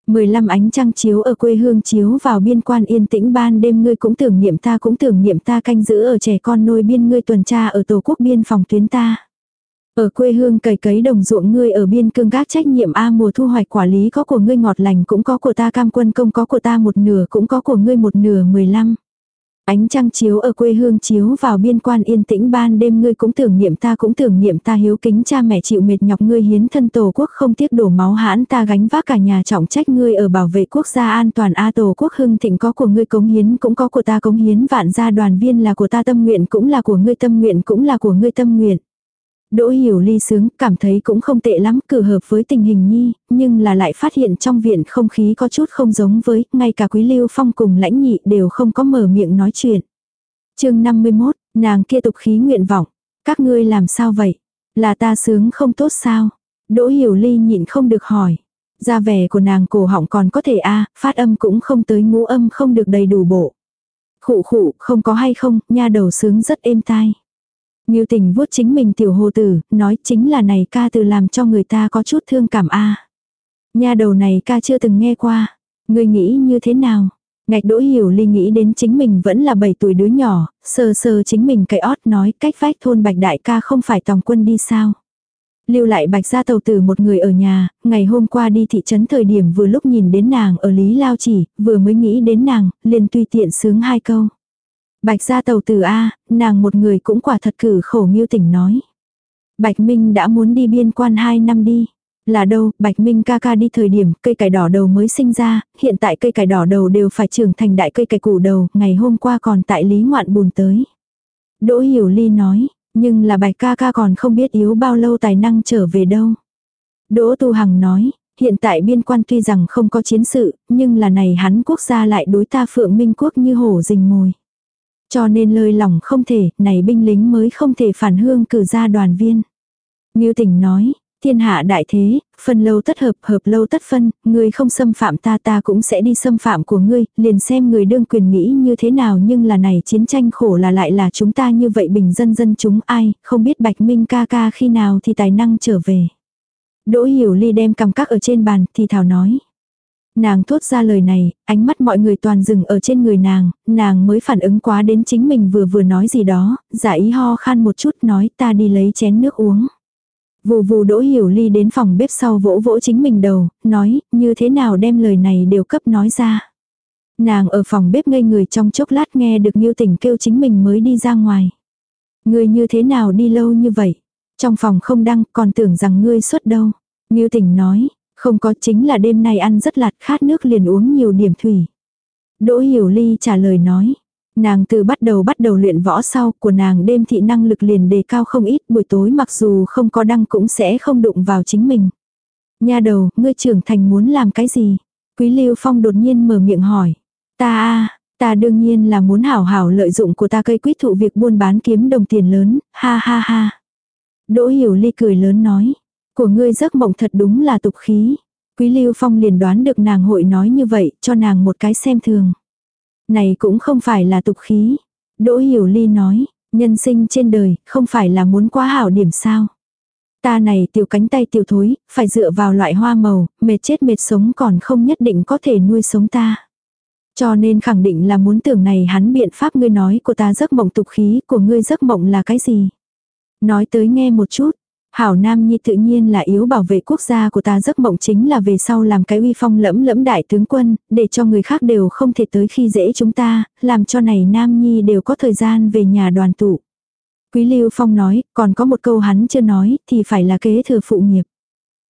15 ánh trăng chiếu ở quê hương chiếu vào biên quan yên tĩnh ban đêm, ngươi cũng tưởng niệm ta, cũng tưởng niệm ta canh giữ ở trẻ con nôi biên, ngươi tuần tra ở tổ quốc biên phòng tuyến ta. Ở quê hương cày cấy đồng ruộng, ngươi ở biên cương gác trách nhiệm A mùa thu hoạch quả lý có của ngươi ngọt lành, cũng có của ta cam quân công, có của ta một nửa, cũng có của ngươi một nửa 15. Ánh trăng chiếu ở quê hương chiếu vào biên quan yên tĩnh ban đêm, ngươi cũng tưởng niệm ta, cũng tưởng niệm ta, hiếu kính cha mẹ chịu mệt nhọc, ngươi hiến thân tổ quốc, không tiếc đổ máu hãn ta, gánh vác cả nhà trọng trách, ngươi ở bảo vệ quốc gia an toàn, a tổ quốc hưng thịnh có của ngươi cống hiến, cũng có của ta cống hiến, vạn gia đoàn viên là của ta, tâm nguyện cũng là của ngươi, tâm nguyện cũng là của ngươi, tâm nguyện. Đỗ hiểu ly sướng, cảm thấy cũng không tệ lắm, cử hợp với tình hình nhi, nhưng là lại phát hiện trong viện không khí có chút không giống với, ngay cả quý lưu phong cùng lãnh nhị đều không có mở miệng nói chuyện. chương 51, nàng kia tục khí nguyện vọng. Các ngươi làm sao vậy? Là ta sướng không tốt sao? Đỗ hiểu ly nhịn không được hỏi. Ra vẻ của nàng cổ họng còn có thể a phát âm cũng không tới ngũ âm không được đầy đủ bộ. Khụ khụ, không có hay không, nha đầu sướng rất êm tai. Ngưu tình vuốt chính mình tiểu hồ tử, nói chính là này ca từ làm cho người ta có chút thương cảm a. Nha đầu này ca chưa từng nghe qua. Ngươi nghĩ như thế nào? Ngạch đỗ hiểu ly nghĩ đến chính mình vẫn là 7 tuổi đứa nhỏ, sờ sờ chính mình cái ót nói cách vách thôn bạch đại ca không phải tòng quân đi sao. Lưu lại bạch gia tàu tử một người ở nhà, ngày hôm qua đi thị trấn thời điểm vừa lúc nhìn đến nàng ở Lý Lao chỉ, vừa mới nghĩ đến nàng, liền tùy tiện sướng hai câu. Bạch gia tàu từ A, nàng một người cũng quả thật cử khổ miêu tỉnh nói. Bạch Minh đã muốn đi biên quan 2 năm đi. Là đâu, Bạch Minh ca ca đi thời điểm cây cải đỏ đầu mới sinh ra, hiện tại cây cải đỏ đầu đều phải trưởng thành đại cây cải củ đầu, ngày hôm qua còn tại Lý Ngoạn bùn tới. Đỗ Hiểu Ly nói, nhưng là Bạch ca ca còn không biết yếu bao lâu tài năng trở về đâu. Đỗ Tu Hằng nói, hiện tại biên quan tuy rằng không có chiến sự, nhưng là này hắn quốc gia lại đối ta Phượng Minh quốc như hổ rình mồi. Cho nên lơi lòng không thể, này binh lính mới không thể phản hương cử ra đoàn viên. Ngưu tỉnh nói, thiên hạ đại thế, phân lâu tất hợp, hợp lâu tất phân, ngươi không xâm phạm ta ta cũng sẽ đi xâm phạm của ngươi, liền xem người đương quyền nghĩ như thế nào nhưng là này chiến tranh khổ là lại là chúng ta như vậy bình dân dân chúng ai, không biết bạch minh ca ca khi nào thì tài năng trở về. Đỗ hiểu ly đem cầm các ở trên bàn thì thảo nói. Nàng thốt ra lời này, ánh mắt mọi người toàn dừng ở trên người nàng, nàng mới phản ứng quá đến chính mình vừa vừa nói gì đó, giả ý ho khan một chút nói ta đi lấy chén nước uống. Vù vù đỗ hiểu ly đến phòng bếp sau vỗ vỗ chính mình đầu, nói, như thế nào đem lời này đều cấp nói ra. Nàng ở phòng bếp ngây người trong chốc lát nghe được Nhiêu Tỉnh kêu chính mình mới đi ra ngoài. Ngươi như thế nào đi lâu như vậy? Trong phòng không đăng còn tưởng rằng ngươi xuất đâu. Nhiêu Tỉnh nói, không có chính là đêm nay ăn rất lạt khát nước liền uống nhiều điểm thủy. Đỗ Hiểu Ly trả lời nói. Nàng từ bắt đầu bắt đầu luyện võ sau của nàng đêm thị năng lực liền đề cao không ít buổi tối mặc dù không có đăng cũng sẽ không đụng vào chính mình. Nha đầu, ngươi trưởng thành muốn làm cái gì? Quý Lưu Phong đột nhiên mở miệng hỏi. Ta a ta đương nhiên là muốn hảo hảo lợi dụng của ta cây quýt thụ việc buôn bán kiếm đồng tiền lớn, ha ha ha. Đỗ Hiểu Ly cười lớn nói. Của ngươi giấc mộng thật đúng là tục khí. Quý Lưu Phong liền đoán được nàng hội nói như vậy, cho nàng một cái xem thường. Này cũng không phải là tục khí. Đỗ Hiểu Ly nói, nhân sinh trên đời, không phải là muốn quá hảo điểm sao. Ta này tiểu cánh tay tiểu thối, phải dựa vào loại hoa màu, mệt chết mệt sống còn không nhất định có thể nuôi sống ta. Cho nên khẳng định là muốn tưởng này hắn biện pháp ngươi nói của ta giấc mộng tục khí, của ngươi giấc mộng là cái gì. Nói tới nghe một chút, Hảo Nam Nhi tự nhiên là yếu bảo vệ quốc gia của ta giấc mộng chính là về sau làm cái uy phong lẫm lẫm đại tướng quân, để cho người khác đều không thể tới khi dễ chúng ta, làm cho này Nam Nhi đều có thời gian về nhà đoàn tụ. Quý Lưu Phong nói, còn có một câu hắn chưa nói, thì phải là kế thừa phụ nghiệp.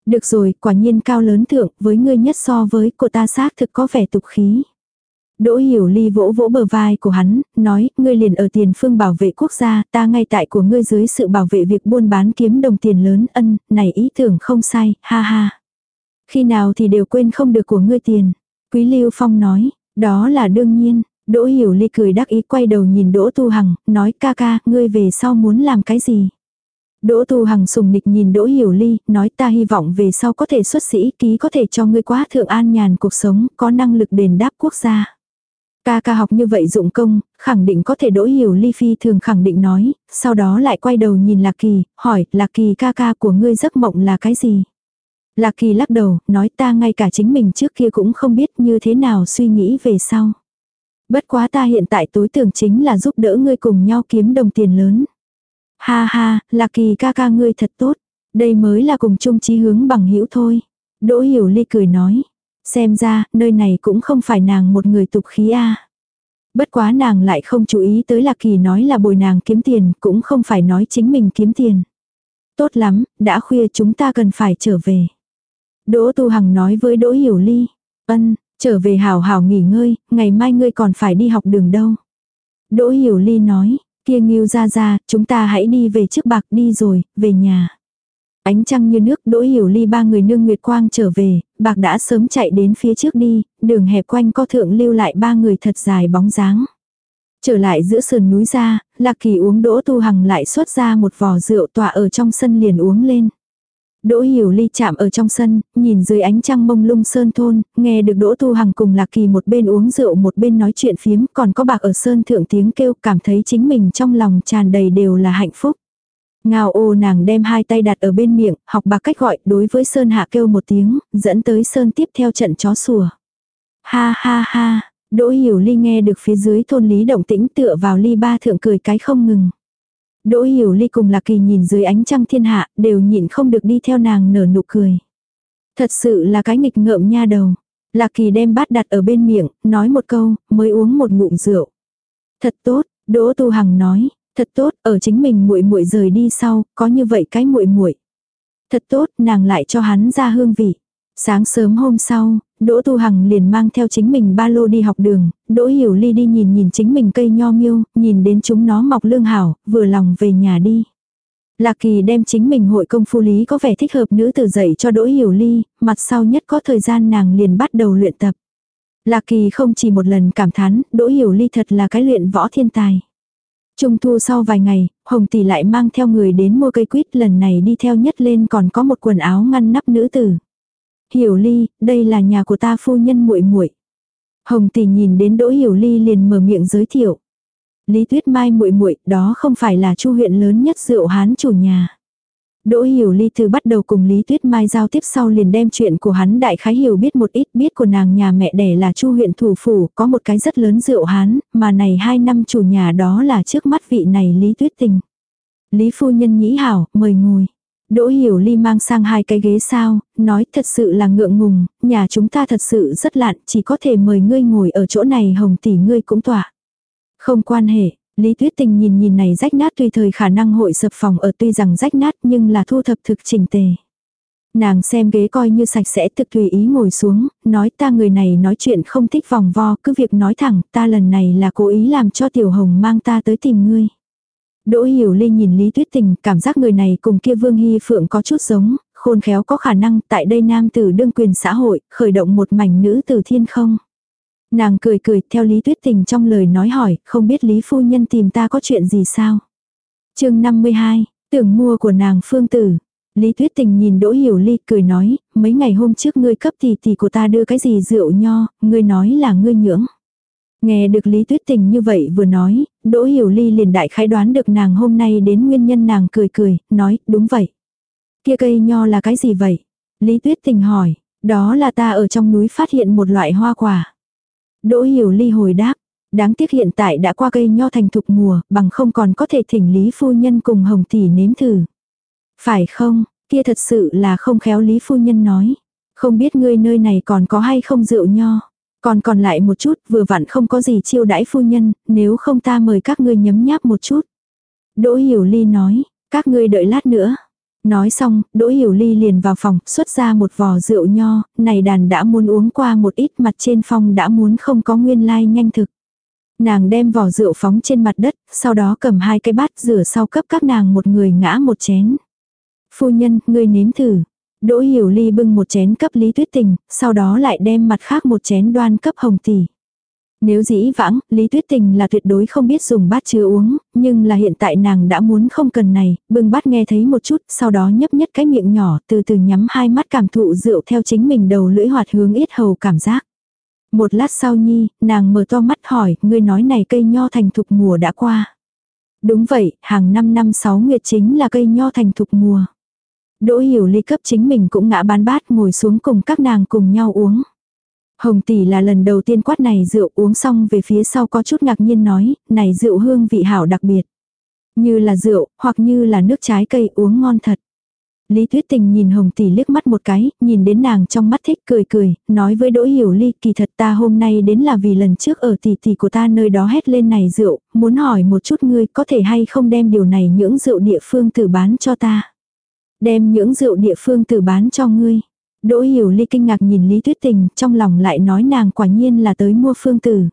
Được rồi, quả nhiên cao lớn thượng, với ngươi nhất so với của ta xác thực có vẻ tục khí. Đỗ Hiểu Ly vỗ vỗ bờ vai của hắn, nói, ngươi liền ở tiền phương bảo vệ quốc gia, ta ngay tại của ngươi dưới sự bảo vệ việc buôn bán kiếm đồng tiền lớn ân, này ý tưởng không sai, ha ha. Khi nào thì đều quên không được của ngươi tiền. Quý Lưu Phong nói, đó là đương nhiên. Đỗ Hiểu Ly cười đắc ý quay đầu nhìn Đỗ Tu Hằng, nói ca ca, ngươi về sau muốn làm cái gì? Đỗ Tu Hằng sùng nịch nhìn Đỗ Hiểu Ly, nói ta hy vọng về sau có thể xuất sĩ ký có thể cho ngươi quá thượng an nhàn cuộc sống, có năng lực đền đáp quốc gia. Ca ca học như vậy dụng công, khẳng định có thể đỗ hiểu ly phi thường khẳng định nói, sau đó lại quay đầu nhìn Lạc Kỳ, hỏi, Lạc Kỳ ca ca của ngươi giấc mộng là cái gì? Lạc Kỳ lắc đầu, nói ta ngay cả chính mình trước kia cũng không biết như thế nào suy nghĩ về sau. Bất quá ta hiện tại tối tưởng chính là giúp đỡ ngươi cùng nhau kiếm đồng tiền lớn. Ha ha, Lạc Kỳ ca ca ngươi thật tốt. Đây mới là cùng chung chí hướng bằng hữu thôi. Đỗ Hiểu Ly cười nói. Xem ra, nơi này cũng không phải nàng một người tục khí a. Bất quá nàng lại không chú ý tới Lạc Kỳ nói là bồi nàng kiếm tiền, cũng không phải nói chính mình kiếm tiền. Tốt lắm, đã khuya chúng ta cần phải trở về. Đỗ Tu Hằng nói với Đỗ Hiểu Ly. Ân, trở về hào hào nghỉ ngơi, ngày mai ngươi còn phải đi học đường đâu. Đỗ Hiểu Ly nói, kia nghiêu ra ra, chúng ta hãy đi về trước bạc đi rồi, về nhà. Ánh trăng như nước đỗ hiểu ly ba người nương Nguyệt Quang trở về, bạc đã sớm chạy đến phía trước đi, đường hẹp quanh co thượng lưu lại ba người thật dài bóng dáng. Trở lại giữa sườn núi ra, Lạc Kỳ uống đỗ tu hằng lại xuất ra một vò rượu tỏa ở trong sân liền uống lên. Đỗ Hiểu Ly chạm ở trong sân, nhìn dưới ánh trăng mông lung sơn thôn, nghe được Đỗ Tu Hằng cùng Lạc Kỳ một bên uống rượu một bên nói chuyện phiếm, còn có bạc ở sơn thượng tiếng kêu, cảm thấy chính mình trong lòng tràn đầy đều là hạnh phúc. Ngao ô nàng đem hai tay đặt ở bên miệng, học bạc cách gọi đối với Sơn Hạ kêu một tiếng, dẫn tới Sơn tiếp theo trận chó sủa. Ha ha ha, Đỗ Hiểu Ly nghe được phía dưới thôn lý động tĩnh tựa vào ly ba thượng cười cái không ngừng. Đỗ Hiểu Ly cùng Lạc Kỳ nhìn dưới ánh trăng thiên hạ, đều nhịn không được đi theo nàng nở nụ cười. Thật sự là cái nghịch ngợm nha đầu. Lạc Kỳ đem bát đặt ở bên miệng, nói một câu, mới uống một ngụm rượu. Thật tốt, Đỗ Tu Hằng nói, thật tốt, ở chính mình muội muội rời đi sau, có như vậy cái muội muội. Thật tốt, nàng lại cho hắn ra hương vị. Sáng sớm hôm sau, Đỗ Tu Hằng liền mang theo chính mình ba lô đi học đường, Đỗ Hiểu Ly đi nhìn nhìn chính mình cây nho miêu, nhìn đến chúng nó mọc lương hảo, vừa lòng về nhà đi. Lạc Kỳ đem chính mình hội công phu lý có vẻ thích hợp nữ tử dạy cho Đỗ Hiểu Ly, mặt sau nhất có thời gian nàng liền bắt đầu luyện tập. Lạc Kỳ không chỉ một lần cảm thán, Đỗ Hiểu Ly thật là cái luyện võ thiên tài. Trung thu sau vài ngày, Hồng Tỷ lại mang theo người đến mua cây quýt lần này đi theo nhất lên còn có một quần áo ngăn nắp nữ tử. Hiểu Ly, đây là nhà của ta phu nhân muội muội. Hồng Tỷ nhìn đến Đỗ Hiểu Ly liền mở miệng giới thiệu. Lý Tuyết Mai muội muội, đó không phải là Chu huyện lớn nhất rượu Hán chủ nhà. Đỗ Hiểu Ly từ bắt đầu cùng Lý Tuyết Mai giao tiếp sau liền đem chuyện của hắn đại khái hiểu biết một ít biết của nàng nhà mẹ đẻ là Chu huyện thủ phủ, có một cái rất lớn rượu Hán, mà này hai năm chủ nhà đó là trước mắt vị này Lý Tuyết Tình. Lý phu nhân nhĩ hảo, mời ngồi. Đỗ Hiểu Ly mang sang hai cái ghế sao, nói thật sự là ngượng ngùng, nhà chúng ta thật sự rất lạn, chỉ có thể mời ngươi ngồi ở chỗ này hồng tỷ ngươi cũng tỏa. Không quan hệ, Lý Tuyết Tình nhìn nhìn này rách nát tùy thời khả năng hội sập phòng ở tuy rằng rách nát nhưng là thu thập thực chỉnh tề. Nàng xem ghế coi như sạch sẽ thực tùy ý ngồi xuống, nói ta người này nói chuyện không thích vòng vo, cứ việc nói thẳng, ta lần này là cố ý làm cho Tiểu Hồng mang ta tới tìm ngươi. Đỗ Hiểu Ly nhìn Lý Tuyết Tình, cảm giác người này cùng kia Vương Hy Phượng có chút giống, khôn khéo có khả năng tại đây nam tử đương quyền xã hội, khởi động một mảnh nữ tử thiên không. Nàng cười cười theo Lý Tuyết Tình trong lời nói hỏi, không biết Lý Phu Nhân tìm ta có chuyện gì sao? chương 52, tưởng mua của nàng phương tử. Lý Tuyết Tình nhìn Đỗ Hiểu Ly cười nói, mấy ngày hôm trước ngươi cấp tỷ tỷ của ta đưa cái gì rượu nho, ngươi nói là ngươi nhưỡng. Nghe được Lý Tuyết Tình như vậy vừa nói, Đỗ Hiểu Ly liền đại khái đoán được nàng hôm nay đến nguyên nhân nàng cười cười, nói, đúng vậy. Kia cây nho là cái gì vậy? Lý Tuyết Tình hỏi, đó là ta ở trong núi phát hiện một loại hoa quả. Đỗ Hiểu Ly hồi đáp, đáng tiếc hiện tại đã qua cây nho thành thục mùa, bằng không còn có thể thỉnh Lý Phu Nhân cùng Hồng Tỷ nếm thử. Phải không, kia thật sự là không khéo Lý Phu Nhân nói. Không biết ngươi nơi này còn có hay không rượu nho. Còn còn lại một chút, vừa vặn không có gì chiêu đãi phu nhân, nếu không ta mời các ngươi nhấm nháp một chút. Đỗ Hiểu Ly nói, các ngươi đợi lát nữa. Nói xong, Đỗ Hiểu Ly liền vào phòng, xuất ra một vò rượu nho, này đàn đã muốn uống qua một ít mặt trên phong đã muốn không có nguyên lai like nhanh thực. Nàng đem vò rượu phóng trên mặt đất, sau đó cầm hai cái bát rửa sau cấp các nàng một người ngã một chén. Phu nhân, ngươi nếm thử. Đỗ Hiểu Ly bưng một chén cấp Lý Tuyết Tình, sau đó lại đem mặt khác một chén đoan cấp Hồng Tỷ. Nếu dĩ vãng, Lý Tuyết Tình là tuyệt đối không biết dùng bát chứa uống, nhưng là hiện tại nàng đã muốn không cần này, bưng bát nghe thấy một chút, sau đó nhấp nhất cái miệng nhỏ, từ từ nhắm hai mắt cảm thụ rượu theo chính mình đầu lưỡi hoạt hướng ít hầu cảm giác. Một lát sau nhi, nàng mở to mắt hỏi, ngươi nói này cây nho thành thục mùa đã qua. Đúng vậy, hàng năm năm sáu nguyệt chính là cây nho thành thục mùa. Đỗ hiểu ly cấp chính mình cũng ngã bán bát ngồi xuống cùng các nàng cùng nhau uống. Hồng tỷ là lần đầu tiên quát này rượu uống xong về phía sau có chút ngạc nhiên nói, này rượu hương vị hảo đặc biệt. Như là rượu, hoặc như là nước trái cây uống ngon thật. Lý Tuyết Tình nhìn Hồng Tỷ liếc mắt một cái, nhìn đến nàng trong mắt thích cười cười, nói với Đỗ Hiểu Ly kỳ thật ta hôm nay đến là vì lần trước ở tỷ tỷ của ta nơi đó hét lên này rượu, muốn hỏi một chút ngươi có thể hay không đem điều này những rượu địa phương tử bán cho ta. Đem những rượu địa phương tử bán cho ngươi. Đỗ Hiểu Ly kinh ngạc nhìn Lý Tuyết Tình, trong lòng lại nói nàng quả nhiên là tới mua phương tử.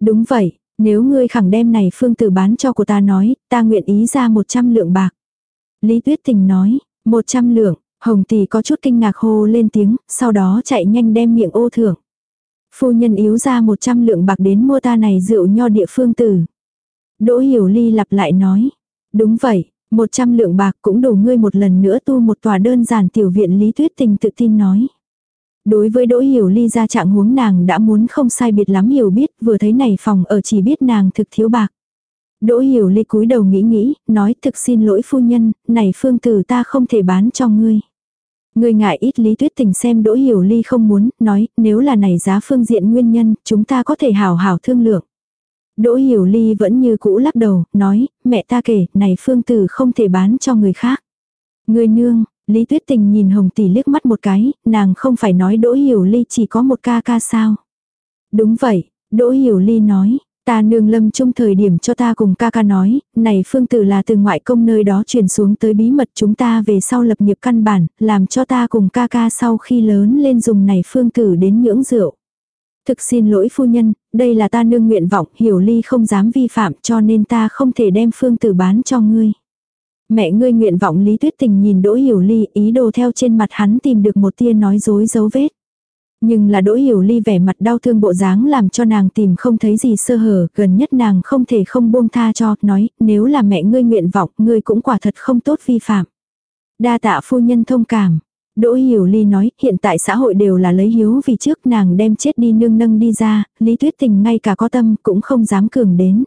Đúng vậy, nếu ngươi khẳng đem này phương tử bán cho của ta nói, ta nguyện ý ra 100 lượng bạc. Lý Tuyết Tình nói, 100 lượng, Hồng Tỷ có chút kinh ngạc hô lên tiếng, sau đó chạy nhanh đem miệng ô thưởng. Phu nhân yếu ra 100 lượng bạc đến mua ta này rượu nho địa phương tử. Đỗ Hiểu Ly lặp lại nói, đúng vậy, 100 lượng bạc cũng đủ ngươi một lần nữa tu một tòa đơn giản tiểu viện Lý Tuyết Tình tự tin nói. Đối với Đỗ Hiểu Ly ra trạng huống nàng đã muốn không sai biệt lắm hiểu biết, vừa thấy này phòng ở chỉ biết nàng thực thiếu bạc. Đỗ Hiểu Ly cúi đầu nghĩ nghĩ, nói thực xin lỗi phu nhân, này phương tử ta không thể bán cho ngươi. Ngươi ngại ít Lý Tuyết Tình xem Đỗ Hiểu Ly không muốn, nói, nếu là này giá phương diện nguyên nhân, chúng ta có thể hảo hảo thương lượng. Đỗ Hiểu Ly vẫn như cũ lắc đầu, nói, mẹ ta kể, này phương tử không thể bán cho người khác. Người nương, Lý Tuyết Tình nhìn Hồng Tỷ liếc mắt một cái, nàng không phải nói Đỗ Hiểu Ly chỉ có một ca ca sao. Đúng vậy, Đỗ Hiểu Ly nói, ta nương lâm chung thời điểm cho ta cùng ca ca nói, này phương tử là từ ngoại công nơi đó truyền xuống tới bí mật chúng ta về sau lập nghiệp căn bản, làm cho ta cùng ca ca sau khi lớn lên dùng này phương tử đến nhưỡng rượu. Thực xin lỗi phu nhân, đây là ta nương nguyện vọng, hiểu ly không dám vi phạm cho nên ta không thể đem phương tử bán cho ngươi. Mẹ ngươi nguyện vọng Lý Tuyết Tình nhìn Đỗ Hiểu Ly ý đồ theo trên mặt hắn tìm được một tia nói dối dấu vết. Nhưng là Đỗ Hiểu Ly vẻ mặt đau thương bộ dáng làm cho nàng tìm không thấy gì sơ hở, gần nhất nàng không thể không buông tha cho, nói, nếu là mẹ ngươi nguyện vọng, ngươi cũng quả thật không tốt vi phạm. Đa tạ phu nhân thông cảm. Đỗ Hiểu Ly nói, hiện tại xã hội đều là lấy hiếu vì trước nàng đem chết đi nương nâng đi ra, Lý Tuyết Tình ngay cả có tâm cũng không dám cường đến.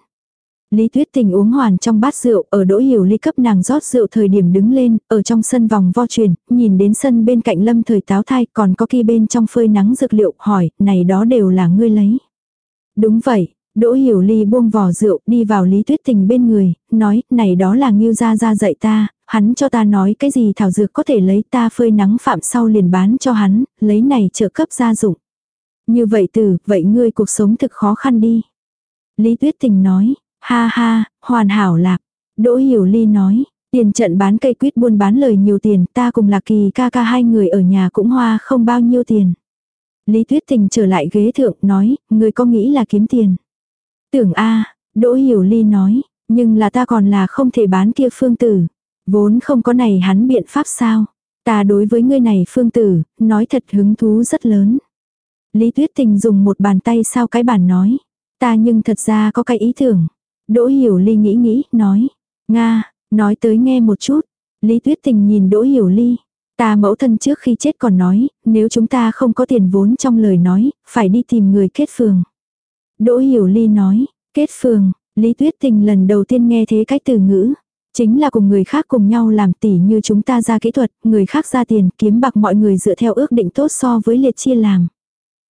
Lý Tuyết Tình uống hoàn trong bát rượu, ở Đỗ Hiểu Ly cấp nàng rót rượu thời điểm đứng lên, ở trong sân vòng vo truyền, nhìn đến sân bên cạnh lâm thời táo thai, còn có kia bên trong phơi nắng dược liệu, hỏi, này đó đều là ngươi lấy. Đúng vậy, Đỗ Hiểu Ly buông vỏ rượu, đi vào Lý Tuyết Tình bên người, nói, này đó là Ngưu Gia Gia dạy ta, hắn cho ta nói cái gì thảo dược có thể lấy ta phơi nắng phạm sau liền bán cho hắn, lấy này trợ cấp gia dụng. Như vậy từ, vậy ngươi cuộc sống thực khó khăn đi. Lý Tuyết Tình nói, ha ha, hoàn hảo lạc. Đỗ Hiểu Ly nói, tiền trận bán cây quýt buôn bán lời nhiều tiền, ta cùng Lạc Kỳ ca ca hai người ở nhà cũng hoa không bao nhiêu tiền. Lý Tuyết Tình trở lại ghế thượng nói, ngươi có nghĩ là kiếm tiền. Tưởng a Đỗ Hiểu Ly nói, nhưng là ta còn là không thể bán kia phương tử. Vốn không có này hắn biện pháp sao. Ta đối với ngươi này phương tử, nói thật hứng thú rất lớn. Lý Tuyết Tình dùng một bàn tay sao cái bàn nói. Ta nhưng thật ra có cái ý tưởng. Đỗ Hiểu Ly nghĩ nghĩ, nói. Nga, nói tới nghe một chút. Lý Tuyết Tình nhìn Đỗ Hiểu Ly. Ta mẫu thân trước khi chết còn nói, nếu chúng ta không có tiền vốn trong lời nói, phải đi tìm người kết phường. Đỗ Hiểu Ly nói, kết phường, Lý Tuyết Tình lần đầu tiên nghe thế cách từ ngữ. Chính là cùng người khác cùng nhau làm tỉ như chúng ta ra kỹ thuật, người khác ra tiền, kiếm bạc mọi người dựa theo ước định tốt so với liệt chia làm.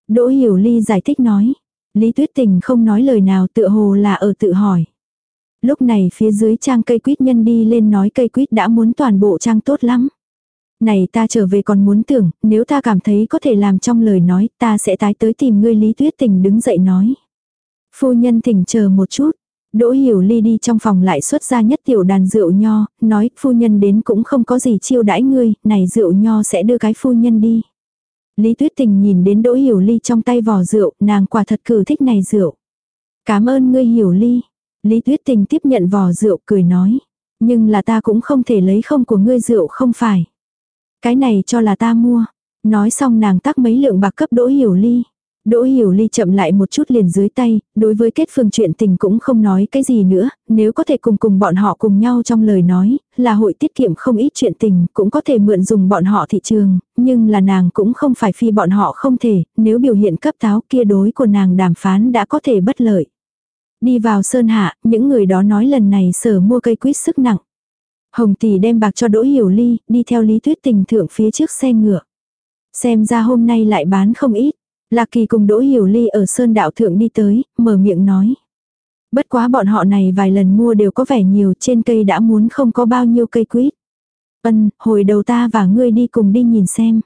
Đỗ Hiểu Ly giải thích nói. Lý Tuyết Tình không nói lời nào tựa hồ là ở tự hỏi. Lúc này phía dưới trang cây quýt nhân đi lên nói cây quýt đã muốn toàn bộ trang tốt lắm. Này ta trở về còn muốn tưởng, nếu ta cảm thấy có thể làm trong lời nói, ta sẽ tái tới tìm ngươi Lý Tuyết Tình đứng dậy nói. Phu nhân thỉnh chờ một chút. Đỗ Hiểu Ly đi trong phòng lại xuất ra nhất tiểu đàn rượu nho, nói phu nhân đến cũng không có gì chiêu đãi ngươi, này rượu nho sẽ đưa cái phu nhân đi. Lý Tuyết Tình nhìn đến Đỗ Hiểu Ly trong tay vỏ rượu, nàng quả thật cử thích này rượu. Cảm ơn ngươi Hiểu Ly. Lý Tuyết Tình tiếp nhận vỏ rượu cười nói. Nhưng là ta cũng không thể lấy không của ngươi rượu không phải. Cái này cho là ta mua. Nói xong nàng tắc mấy lượng bạc cấp Đỗ Hiểu Ly. Đỗ Hiểu Ly chậm lại một chút liền dưới tay, đối với kết phương chuyện tình cũng không nói cái gì nữa, nếu có thể cùng cùng bọn họ cùng nhau trong lời nói, là hội tiết kiệm không ít chuyện tình, cũng có thể mượn dùng bọn họ thị trường, nhưng là nàng cũng không phải phi bọn họ không thể, nếu biểu hiện cấp táo kia đối của nàng đàm phán đã có thể bất lợi. Đi vào sơn hạ, những người đó nói lần này sở mua cây quýt sức nặng. Hồng tỷ đem bạc cho Đỗ Hiểu Ly, đi theo Lý Tuyết Tình thượng phía trước xe ngựa. Xem ra hôm nay lại bán không ít. Lạc Kỳ cùng Đỗ Hiểu Ly ở Sơn Đạo Thượng đi tới, mở miệng nói. Bất quá bọn họ này vài lần mua đều có vẻ nhiều trên cây đã muốn không có bao nhiêu cây quýt. Ân, hồi đầu ta và ngươi đi cùng đi nhìn xem.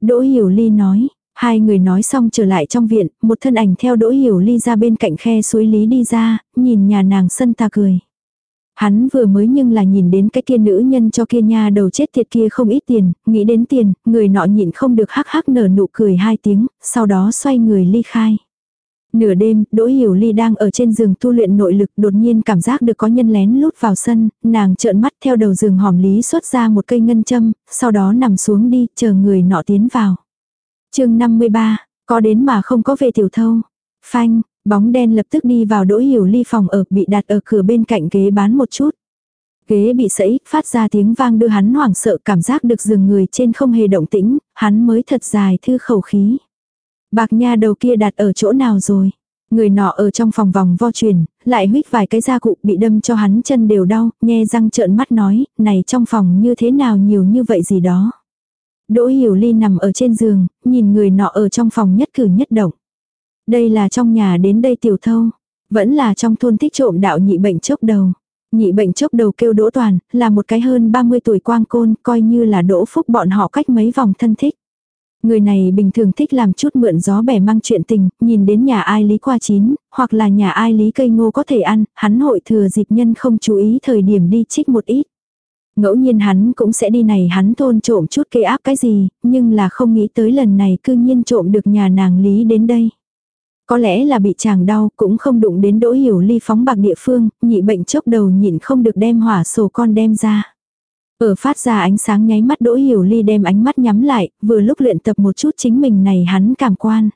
Đỗ Hiểu Ly nói, hai người nói xong trở lại trong viện, một thân ảnh theo Đỗ Hiểu Ly ra bên cạnh khe suối lý đi ra, nhìn nhà nàng sân ta cười. Hắn vừa mới nhưng là nhìn đến cái kia nữ nhân cho kia nha đầu chết thiệt kia không ít tiền, nghĩ đến tiền, người nọ nhịn không được hắc hắc nở nụ cười hai tiếng, sau đó xoay người ly khai. Nửa đêm, Đỗ Hiểu Ly đang ở trên giường tu luyện nội lực đột nhiên cảm giác được có nhân lén lút vào sân, nàng trợn mắt theo đầu giường hòm lý xuất ra một cây ngân châm, sau đó nằm xuống đi, chờ người nọ tiến vào. chương 53, có đến mà không có về tiểu thâu. Phanh, Bóng đen lập tức đi vào đỗ hiểu ly phòng ở bị đặt ở cửa bên cạnh ghế bán một chút. Ghế bị sẫy, phát ra tiếng vang đưa hắn hoảng sợ cảm giác được giường người trên không hề động tĩnh, hắn mới thật dài thư khẩu khí. Bạc nha đầu kia đặt ở chỗ nào rồi? Người nọ ở trong phòng vòng vo truyền, lại huyết vài cái da cụ bị đâm cho hắn chân đều đau, nhe răng trợn mắt nói, này trong phòng như thế nào nhiều như vậy gì đó. Đỗ hiểu ly nằm ở trên giường, nhìn người nọ ở trong phòng nhất cử nhất động. Đây là trong nhà đến đây tiểu thâu. Vẫn là trong thôn thích trộm đạo nhị bệnh chốc đầu. Nhị bệnh chốc đầu kêu đỗ toàn, là một cái hơn 30 tuổi quang côn, coi như là đỗ phúc bọn họ cách mấy vòng thân thích. Người này bình thường thích làm chút mượn gió bẻ mang chuyện tình, nhìn đến nhà ai lý qua chín, hoặc là nhà ai lý cây ngô có thể ăn, hắn hội thừa dịp nhân không chú ý thời điểm đi trích một ít. Ngẫu nhiên hắn cũng sẽ đi này hắn thôn trộm chút kê áp cái gì, nhưng là không nghĩ tới lần này cư nhiên trộm được nhà nàng lý đến đây. Có lẽ là bị chàng đau, cũng không đụng đến đỗ hiểu ly phóng bạc địa phương, nhị bệnh chốc đầu nhịn không được đem hỏa sổ con đem ra. Ở phát ra ánh sáng nháy mắt đỗ hiểu ly đem ánh mắt nhắm lại, vừa lúc luyện tập một chút chính mình này hắn cảm quan.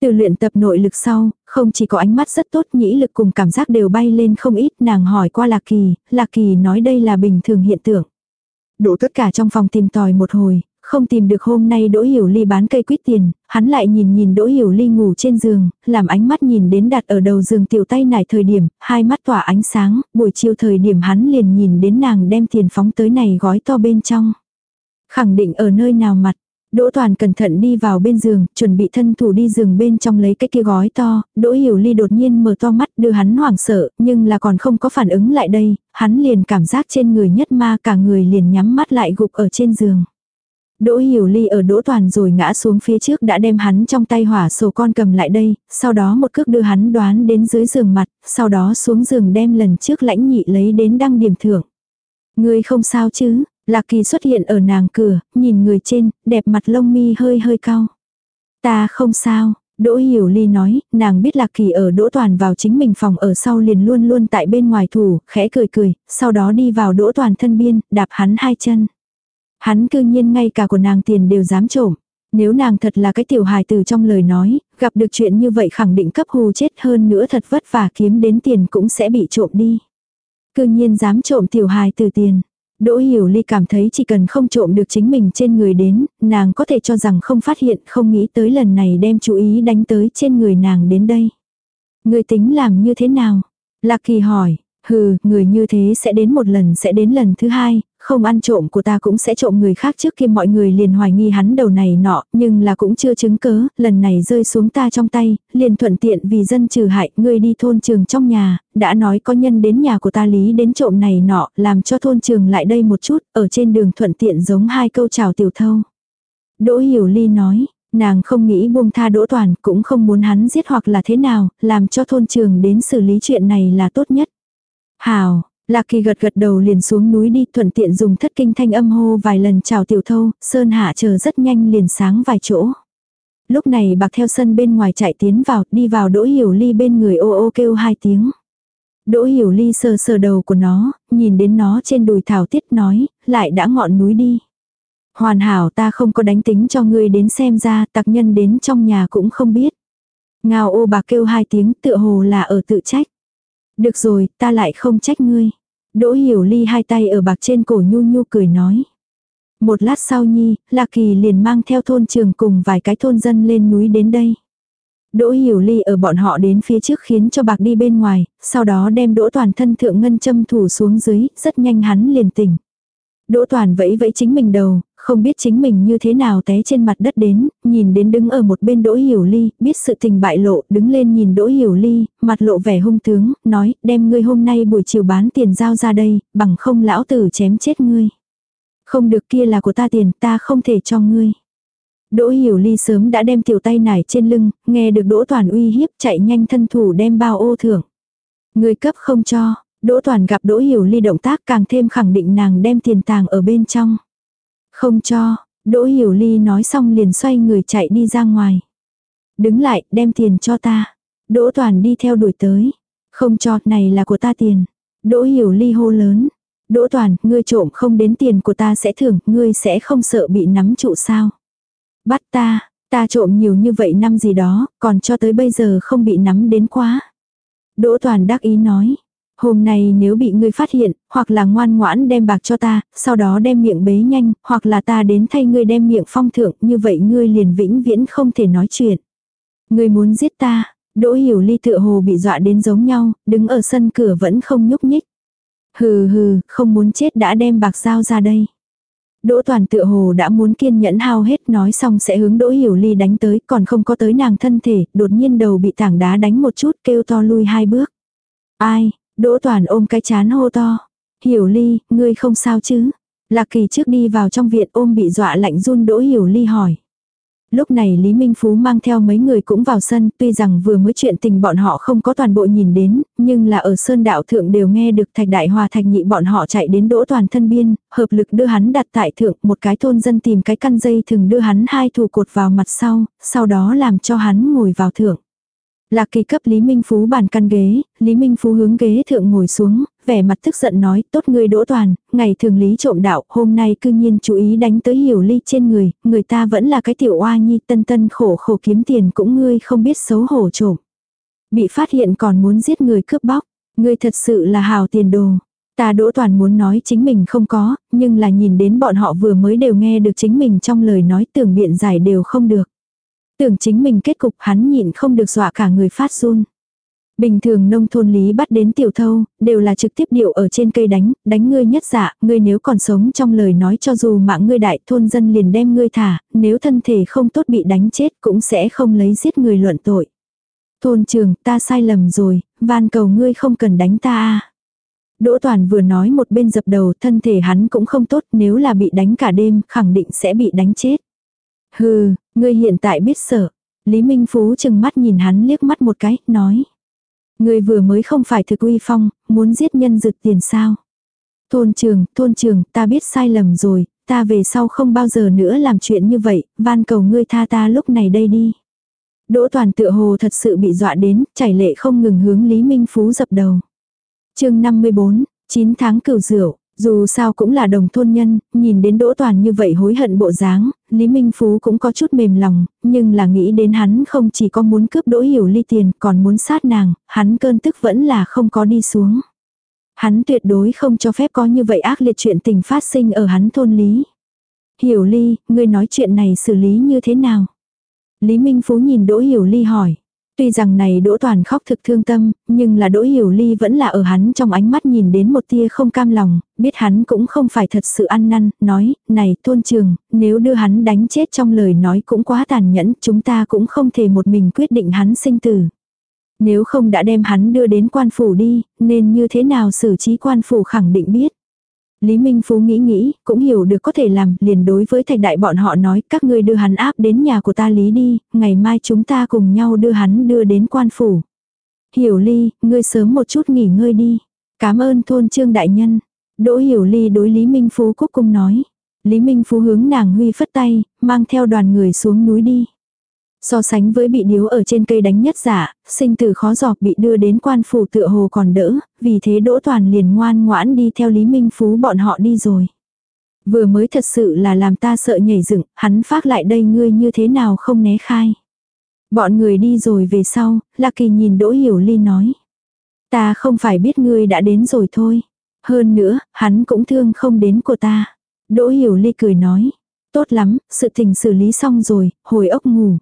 Từ luyện tập nội lực sau, không chỉ có ánh mắt rất tốt nhĩ lực cùng cảm giác đều bay lên không ít nàng hỏi qua Lạc Kỳ, Lạc Kỳ nói đây là bình thường hiện tượng. Đủ tất cả trong phòng tìm tòi một hồi, không tìm được hôm nay Đỗ Hiểu Ly bán cây quýt tiền, hắn lại nhìn nhìn Đỗ Hiểu Ly ngủ trên giường, làm ánh mắt nhìn đến đặt ở đầu giường tiểu tay nải thời điểm, hai mắt tỏa ánh sáng, buổi chiều thời điểm hắn liền nhìn đến nàng đem tiền phóng tới này gói to bên trong. Khẳng định ở nơi nào mặt, Đỗ Toàn cẩn thận đi vào bên giường, chuẩn bị thân thủ đi giường bên trong lấy cái kia gói to, Đỗ Hiểu Ly đột nhiên mở to mắt đưa hắn hoảng sợ, nhưng là còn không có phản ứng lại đây, hắn liền cảm giác trên người nhất ma cả người liền nhắm mắt lại gục ở trên giường. Đỗ Hiểu Ly ở Đỗ Toàn rồi ngã xuống phía trước đã đem hắn trong tay hỏa sổ con cầm lại đây, sau đó một cước đưa hắn đoán đến dưới giường mặt, sau đó xuống giường đem lần trước lãnh nhị lấy đến đăng điểm thưởng. Ngươi không sao chứ, Lạc Kỳ xuất hiện ở nàng cửa, nhìn người trên, đẹp mặt lông mi hơi hơi cao. Ta không sao, Đỗ Hiểu Ly nói, nàng biết Lạc Kỳ ở Đỗ Toàn vào chính mình phòng ở sau liền luôn luôn tại bên ngoài thủ, khẽ cười cười, sau đó đi vào Đỗ Toàn thân biên, đạp hắn hai chân. Hắn cư nhiên ngay cả của nàng tiền đều dám trộm. Nếu nàng thật là cái tiểu hài từ trong lời nói, gặp được chuyện như vậy khẳng định cấp hù chết hơn nữa thật vất vả kiếm đến tiền cũng sẽ bị trộm đi. Cư nhiên dám trộm tiểu hài từ tiền. Đỗ Hiểu Ly cảm thấy chỉ cần không trộm được chính mình trên người đến, nàng có thể cho rằng không phát hiện, không nghĩ tới lần này đem chú ý đánh tới trên người nàng đến đây. Người tính làm như thế nào? Lạc Kỳ hỏi, hừ, người như thế sẽ đến một lần sẽ đến lần thứ hai, không ăn trộm của ta cũng sẽ trộm người khác trước kia mọi người liền hoài nghi hắn đầu này nọ, nhưng là cũng chưa chứng cớ, lần này rơi xuống ta trong tay, liền thuận tiện vì dân trừ hại, ngươi đi thôn trường trong nhà, đã nói có nhân đến nhà của ta lý đến trộm này nọ, làm cho thôn trường lại đây một chút, ở trên đường thuận tiện giống hai câu chào tiểu thâu. Đỗ Hiểu Ly nói, nàng không nghĩ buông tha Đỗ Toàn, cũng không muốn hắn giết hoặc là thế nào, làm cho thôn trường đến xử lý chuyện này là tốt nhất. Hào, Lạc Kỳ gật gật đầu liền xuống núi đi thuận tiện dùng thất kinh thanh âm hô vài lần chào tiểu thâu, sơn hạ chờ rất nhanh liền sáng vài chỗ. Lúc này bạc theo sân bên ngoài chạy tiến vào, đi vào đỗ hiểu ly bên người ô ô kêu hai tiếng. Đỗ hiểu ly sờ sờ đầu của nó, nhìn đến nó trên đùi thảo tiết nói, lại đã ngọn núi đi. Hoàn hảo ta không có đánh tính cho ngươi đến xem ra, tặc nhân đến trong nhà cũng không biết. Ngao ô bạc kêu hai tiếng tựa hồ là ở tự trách. Được rồi, ta lại không trách ngươi. Đỗ hiểu ly hai tay ở bạc trên cổ nhu nhu cười nói. Một lát sau nhi, Lạc Kỳ liền mang theo thôn trường cùng vài cái thôn dân lên núi đến đây. Đỗ Hiểu Ly ở bọn họ đến phía trước khiến cho bạc đi bên ngoài, sau đó đem đỗ toàn thân thượng ngân châm thủ xuống dưới, rất nhanh hắn liền tỉnh. Đỗ toàn vẫy vẫy chính mình đầu, không biết chính mình như thế nào té trên mặt đất đến, nhìn đến đứng ở một bên Đỗ Hiểu Ly, biết sự tình bại lộ, đứng lên nhìn Đỗ Hiểu Ly, mặt lộ vẻ hung tướng, nói, đem ngươi hôm nay buổi chiều bán tiền giao ra đây, bằng không lão tử chém chết ngươi. Không được kia là của ta tiền, ta không thể cho ngươi. Đỗ Hiểu Ly sớm đã đem tiểu tay nải trên lưng, nghe được Đỗ Toàn uy hiếp chạy nhanh thân thủ đem bao ô thưởng. Người cấp không cho, Đỗ Toàn gặp Đỗ Hiểu Ly động tác càng thêm khẳng định nàng đem tiền tàng ở bên trong. Không cho, Đỗ Hiểu Ly nói xong liền xoay người chạy đi ra ngoài. Đứng lại, đem tiền cho ta. Đỗ Toàn đi theo đuổi tới. Không cho, này là của ta tiền. Đỗ Hiểu Ly hô lớn. Đỗ Toàn, ngươi trộm không đến tiền của ta sẽ thưởng, ngươi sẽ không sợ bị nắm trụ sao. Bắt ta, ta trộm nhiều như vậy năm gì đó, còn cho tới bây giờ không bị nắm đến quá. Đỗ Toàn đắc ý nói. Hôm nay nếu bị ngươi phát hiện, hoặc là ngoan ngoãn đem bạc cho ta, sau đó đem miệng bế nhanh, hoặc là ta đến thay ngươi đem miệng phong thượng, như vậy ngươi liền vĩnh viễn không thể nói chuyện. Ngươi muốn giết ta, Đỗ Hiểu Ly tựa hồ bị dọa đến giống nhau, đứng ở sân cửa vẫn không nhúc nhích. Hừ hừ, không muốn chết đã đem bạc giao ra đây. Đỗ toàn tựa hồ đã muốn kiên nhẫn hao hết nói xong sẽ hướng đỗ hiểu ly đánh tới còn không có tới nàng thân thể, đột nhiên đầu bị tảng đá đánh một chút kêu to lui hai bước. Ai, đỗ toàn ôm cái chán hô to. Hiểu ly, ngươi không sao chứ? Lạc kỳ trước đi vào trong viện ôm bị dọa lạnh run đỗ hiểu ly hỏi. Lúc này Lý Minh Phú mang theo mấy người cũng vào sân, tuy rằng vừa mới chuyện tình bọn họ không có toàn bộ nhìn đến, nhưng là ở sơn đạo thượng đều nghe được thạch đại hòa thạch nhị bọn họ chạy đến đỗ toàn thân biên, hợp lực đưa hắn đặt tại thượng, một cái thôn dân tìm cái căn dây thường đưa hắn hai thủ cột vào mặt sau, sau đó làm cho hắn ngồi vào thượng. Lạc kỳ cấp Lý Minh Phú bàn căn ghế, Lý Minh Phú hướng ghế thượng ngồi xuống, vẻ mặt tức giận nói, tốt người đỗ toàn, ngày thường lý trộm đạo, hôm nay cư nhiên chú ý đánh tới hiểu ly trên người, người ta vẫn là cái tiểu oa nhi tân tân khổ khổ kiếm tiền cũng ngươi không biết xấu hổ trộm. Bị phát hiện còn muốn giết người cướp bóc, ngươi thật sự là hào tiền đồ. Ta đỗ toàn muốn nói chính mình không có, nhưng là nhìn đến bọn họ vừa mới đều nghe được chính mình trong lời nói tưởng biện giải đều không được. Tưởng chính mình kết cục hắn nhịn không được dọa cả người phát run. Bình thường nông thôn lý bắt đến tiểu thâu, đều là trực tiếp điệu ở trên cây đánh, đánh ngươi nhất dạ, ngươi nếu còn sống trong lời nói cho dù mạng ngươi đại thôn dân liền đem ngươi thả, nếu thân thể không tốt bị đánh chết cũng sẽ không lấy giết người luận tội. Thôn trường, ta sai lầm rồi, van cầu ngươi không cần đánh ta a Đỗ Toàn vừa nói một bên dập đầu thân thể hắn cũng không tốt nếu là bị đánh cả đêm khẳng định sẽ bị đánh chết. Hừ, ngươi hiện tại biết sợ. Lý Minh Phú chừng mắt nhìn hắn liếc mắt một cái, nói. Ngươi vừa mới không phải thực uy phong, muốn giết nhân dực tiền sao. Thôn trường, thôn trường, ta biết sai lầm rồi, ta về sau không bao giờ nữa làm chuyện như vậy, van cầu ngươi tha ta lúc này đây đi. Đỗ toàn tựa hồ thật sự bị dọa đến, chảy lệ không ngừng hướng Lý Minh Phú dập đầu. chương 54, 9 tháng cửu rượu, dù sao cũng là đồng thôn nhân, nhìn đến Đỗ Toàn như vậy hối hận bộ dáng, Lý Minh Phú cũng có chút mềm lòng, nhưng là nghĩ đến hắn không chỉ có muốn cướp Đỗ Hiểu Ly tiền còn muốn sát nàng, hắn cơn tức vẫn là không có đi xuống. Hắn tuyệt đối không cho phép có như vậy ác liệt chuyện tình phát sinh ở hắn thôn Lý. Hiểu Ly, ngươi nói chuyện này xử lý như thế nào? Lý Minh Phú nhìn Đỗ Hiểu Ly hỏi. Tuy rằng này Đỗ Toàn khóc thực thương tâm, nhưng là Đỗ Hiểu Ly vẫn là ở hắn trong ánh mắt nhìn đến một tia không cam lòng, biết hắn cũng không phải thật sự ăn năn, nói, này thôn trường, nếu đưa hắn đánh chết trong lời nói cũng quá tàn nhẫn, chúng ta cũng không thể một mình quyết định hắn sinh tử. Nếu không đã đem hắn đưa đến quan phủ đi, nên như thế nào xử trí quan phủ khẳng định biết. Lý Minh Phú nghĩ nghĩ, cũng hiểu được có thể làm, liền đối với thạch đại bọn họ nói, các ngươi đưa hắn áp đến nhà của ta Lý đi, ngày mai chúng ta cùng nhau đưa hắn đưa đến quan phủ. Hiểu Ly, ngươi sớm một chút nghỉ ngơi đi. Cảm ơn thôn trương đại nhân. Đỗ Hiểu Ly đối Lý Minh Phú cúc cung nói. Lý Minh Phú hướng nàng huy phất tay, mang theo đoàn người xuống núi đi. So sánh với bị điếu ở trên cây đánh nhất giả, sinh tử khó giọt bị đưa đến quan phủ tựa hồ còn đỡ, vì thế Đỗ Toàn liền ngoan ngoãn đi theo Lý Minh Phú bọn họ đi rồi. Vừa mới thật sự là làm ta sợ nhảy dựng, hắn phát lại đây ngươi như thế nào không né khai. Bọn người đi rồi về sau, Lạc Kỳ nhìn Đỗ Hiểu Ly nói. Ta không phải biết ngươi đã đến rồi thôi. Hơn nữa, hắn cũng thương không đến của ta. Đỗ Hiểu Ly cười nói. Tốt lắm, sự tình xử lý xong rồi, hồi ốc ngủ.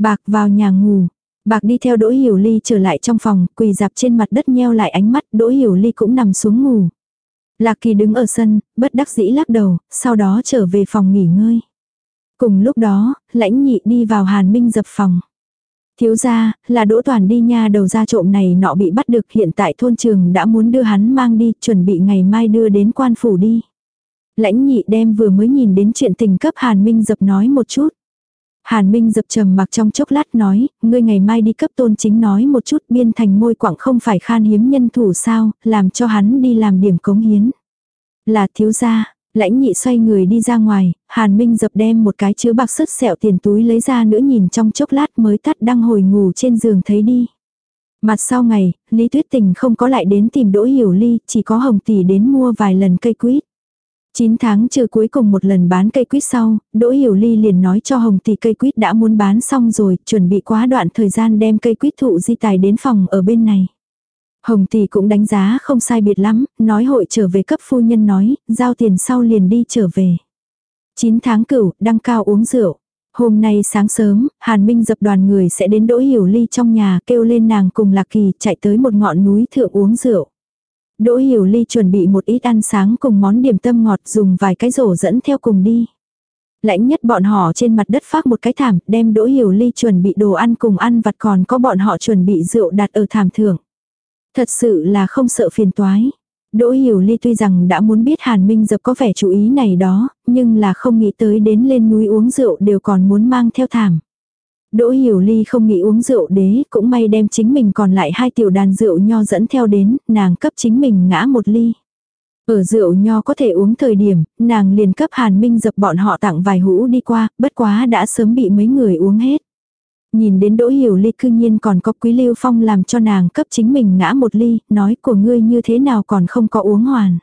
Bạc vào nhà ngủ. Bạc đi theo Đỗ Hiểu Ly trở lại trong phòng, quỳ dạp trên mặt đất nheo lại ánh mắt, Đỗ Hiểu Ly cũng nằm xuống ngủ. Lạc Kỳ đứng ở sân, bất đắc dĩ lắc đầu, sau đó trở về phòng nghỉ ngơi. Cùng lúc đó, lãnh nhị đi vào Hàn Minh dập phòng. Thiếu ra, là đỗ toàn đi nha đầu ra trộm này nọ bị bắt được hiện tại thôn trường đã muốn đưa hắn mang đi, chuẩn bị ngày mai đưa đến quan phủ đi. Lãnh nhị đem vừa mới nhìn đến chuyện tình cấp Hàn Minh dập nói một chút. Hàn Minh dập trầm mặc trong chốc lát nói, ngươi ngày mai đi cấp tôn chính nói một chút biên thành môi quảng không phải khan hiếm nhân thủ sao, làm cho hắn đi làm điểm cống hiến. Là thiếu gia, lãnh nhị xoay người đi ra ngoài, Hàn Minh dập đem một cái chứa bạc sứt sẹo tiền túi lấy ra nữa nhìn trong chốc lát mới tắt đang hồi ngủ trên giường thấy đi. Mặt sau ngày, Lý Tuyết Tình không có lại đến tìm Đỗ Hiểu Ly, chỉ có Hồng Tỷ đến mua vài lần cây quýt. 9 tháng trừ cuối cùng một lần bán cây quýt sau, Đỗ Hiểu Ly liền nói cho Hồng Tỷ cây quýt đã muốn bán xong rồi, chuẩn bị quá đoạn thời gian đem cây quýt thụ di tài đến phòng ở bên này. Hồng Tỷ cũng đánh giá không sai biệt lắm, nói hội trở về cấp phu nhân nói, giao tiền sau liền đi trở về. 9 tháng cửu, đăng cao uống rượu. Hôm nay sáng sớm, Hàn Minh dập đoàn người sẽ đến Đỗ Hiểu Ly trong nhà kêu lên nàng cùng Lạc Kỳ chạy tới một ngọn núi thượng uống rượu. Đỗ Hiểu Ly chuẩn bị một ít ăn sáng cùng món điểm tâm ngọt dùng vài cái rổ dẫn theo cùng đi. Lãnh nhất bọn họ trên mặt đất phát một cái thảm, đem Đỗ Hiểu Ly chuẩn bị đồ ăn cùng ăn vặt còn có bọn họ chuẩn bị rượu đặt ở thảm thượng. Thật sự là không sợ phiền toái. Đỗ Hiểu Ly tuy rằng đã muốn biết Hàn Minh Dập có vẻ chú ý này đó, nhưng là không nghĩ tới đến lên núi uống rượu đều còn muốn mang theo thảm. Đỗ Hiểu Ly không nghĩ uống rượu đế, cũng may đem chính mình còn lại hai tiểu đàn rượu nho dẫn theo đến, nàng cấp chính mình ngã một ly. Ở rượu nho có thể uống thời điểm, nàng liền cấp Hàn Minh dập bọn họ tặng vài hũ đi qua, bất quá đã sớm bị mấy người uống hết. Nhìn đến Đỗ Hiểu Ly cư nhiên còn có Quý Lưu Phong làm cho nàng cấp chính mình ngã một ly, nói của ngươi như thế nào còn không có uống hoàn.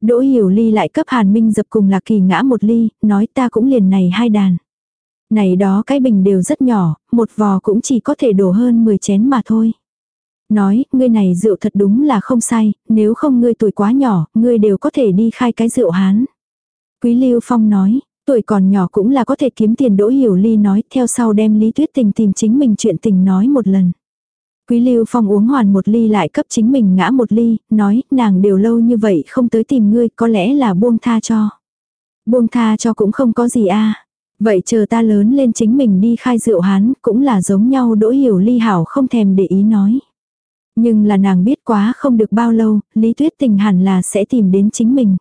Đỗ Hiểu Ly lại cấp Hàn Minh dập cùng Lạc Kỳ ngã một ly, nói ta cũng liền này hai đàn. Này đó cái bình đều rất nhỏ, một vò cũng chỉ có thể đổ hơn 10 chén mà thôi. Nói, ngươi này rượu thật đúng là không sai, nếu không ngươi tuổi quá nhỏ, ngươi đều có thể đi khai cái rượu hán. Quý Lưu Phong nói, tuổi còn nhỏ cũng là có thể kiếm tiền Đỗ Hiểu Ly nói, theo sau đem Lý Tuyết Tình tìm chính mình chuyện tình nói một lần. Quý Lưu Phong uống hoàn một ly lại cấp chính mình ngã một ly, nói, nàng đều lâu như vậy không tới tìm ngươi, có lẽ là buông tha cho. Buông tha cho cũng không có gì a Vậy chờ ta lớn lên chính mình đi khai rượu hán, cũng là giống nhau đỗ hiểu ly hảo không thèm để ý nói. Nhưng là nàng biết quá không được bao lâu, Lý Tuyết Tình hẳn là sẽ tìm đến chính mình.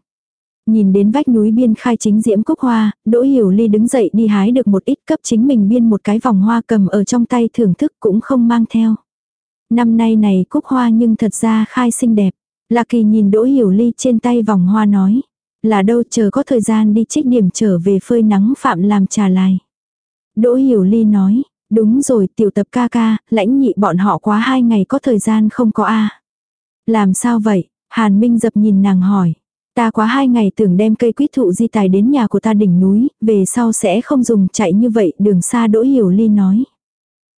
Nhìn đến vách núi biên khai chính diễm cúc hoa, Đỗ Hiểu Ly đứng dậy đi hái được một ít cấp chính mình biên một cái vòng hoa cầm ở trong tay thưởng thức cũng không mang theo. Năm nay này cúc hoa nhưng thật ra khai xinh đẹp. Lạc Kỳ nhìn Đỗ Hiểu Ly trên tay vòng hoa nói. Là đâu chờ có thời gian đi trích điểm trở về phơi nắng phạm làm trà lại. Đỗ Hiểu Ly nói, đúng rồi tiểu tập ca ca, lãnh nhị bọn họ quá hai ngày có thời gian không có a Làm sao vậy? Hàn Minh dập nhìn nàng hỏi. Ta quá hai ngày tưởng đem cây quýt thụ di tài đến nhà của ta đỉnh núi, về sau sẽ không dùng chạy như vậy đường xa Đỗ Hiểu Ly nói.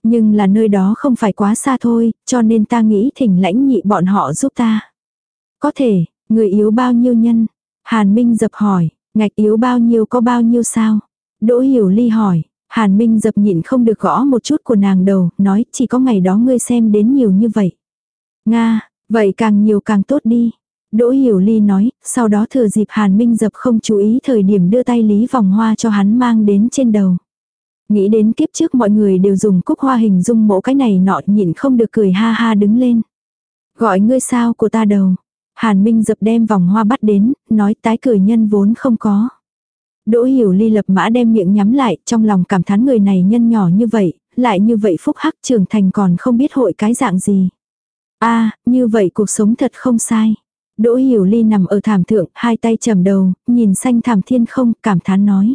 Nhưng là nơi đó không phải quá xa thôi, cho nên ta nghĩ thỉnh lãnh nhị bọn họ giúp ta. Có thể, người yếu bao nhiêu nhân, Hàn Minh dập hỏi, ngạch yếu bao nhiêu có bao nhiêu sao? Đỗ Hiểu Ly hỏi, Hàn Minh dập nhịn không được gõ một chút của nàng đầu, nói chỉ có ngày đó ngươi xem đến nhiều như vậy. Nga, vậy càng nhiều càng tốt đi. Đỗ Hiểu Ly nói, sau đó thừa dịp Hàn Minh dập không chú ý thời điểm đưa tay lý vòng hoa cho hắn mang đến trên đầu. Nghĩ đến kiếp trước mọi người đều dùng cúc hoa hình dung mẫu cái này nọ nhịn không được cười ha ha đứng lên. Gọi ngươi sao của ta đầu. Hàn Minh dập đem vòng hoa bắt đến, nói tái cười nhân vốn không có. Đỗ hiểu ly lập mã đem miệng nhắm lại, trong lòng cảm thán người này nhân nhỏ như vậy, lại như vậy phúc hắc trưởng thành còn không biết hội cái dạng gì. a như vậy cuộc sống thật không sai. Đỗ hiểu ly nằm ở thảm thượng, hai tay trầm đầu, nhìn xanh thảm thiên không, cảm thán nói.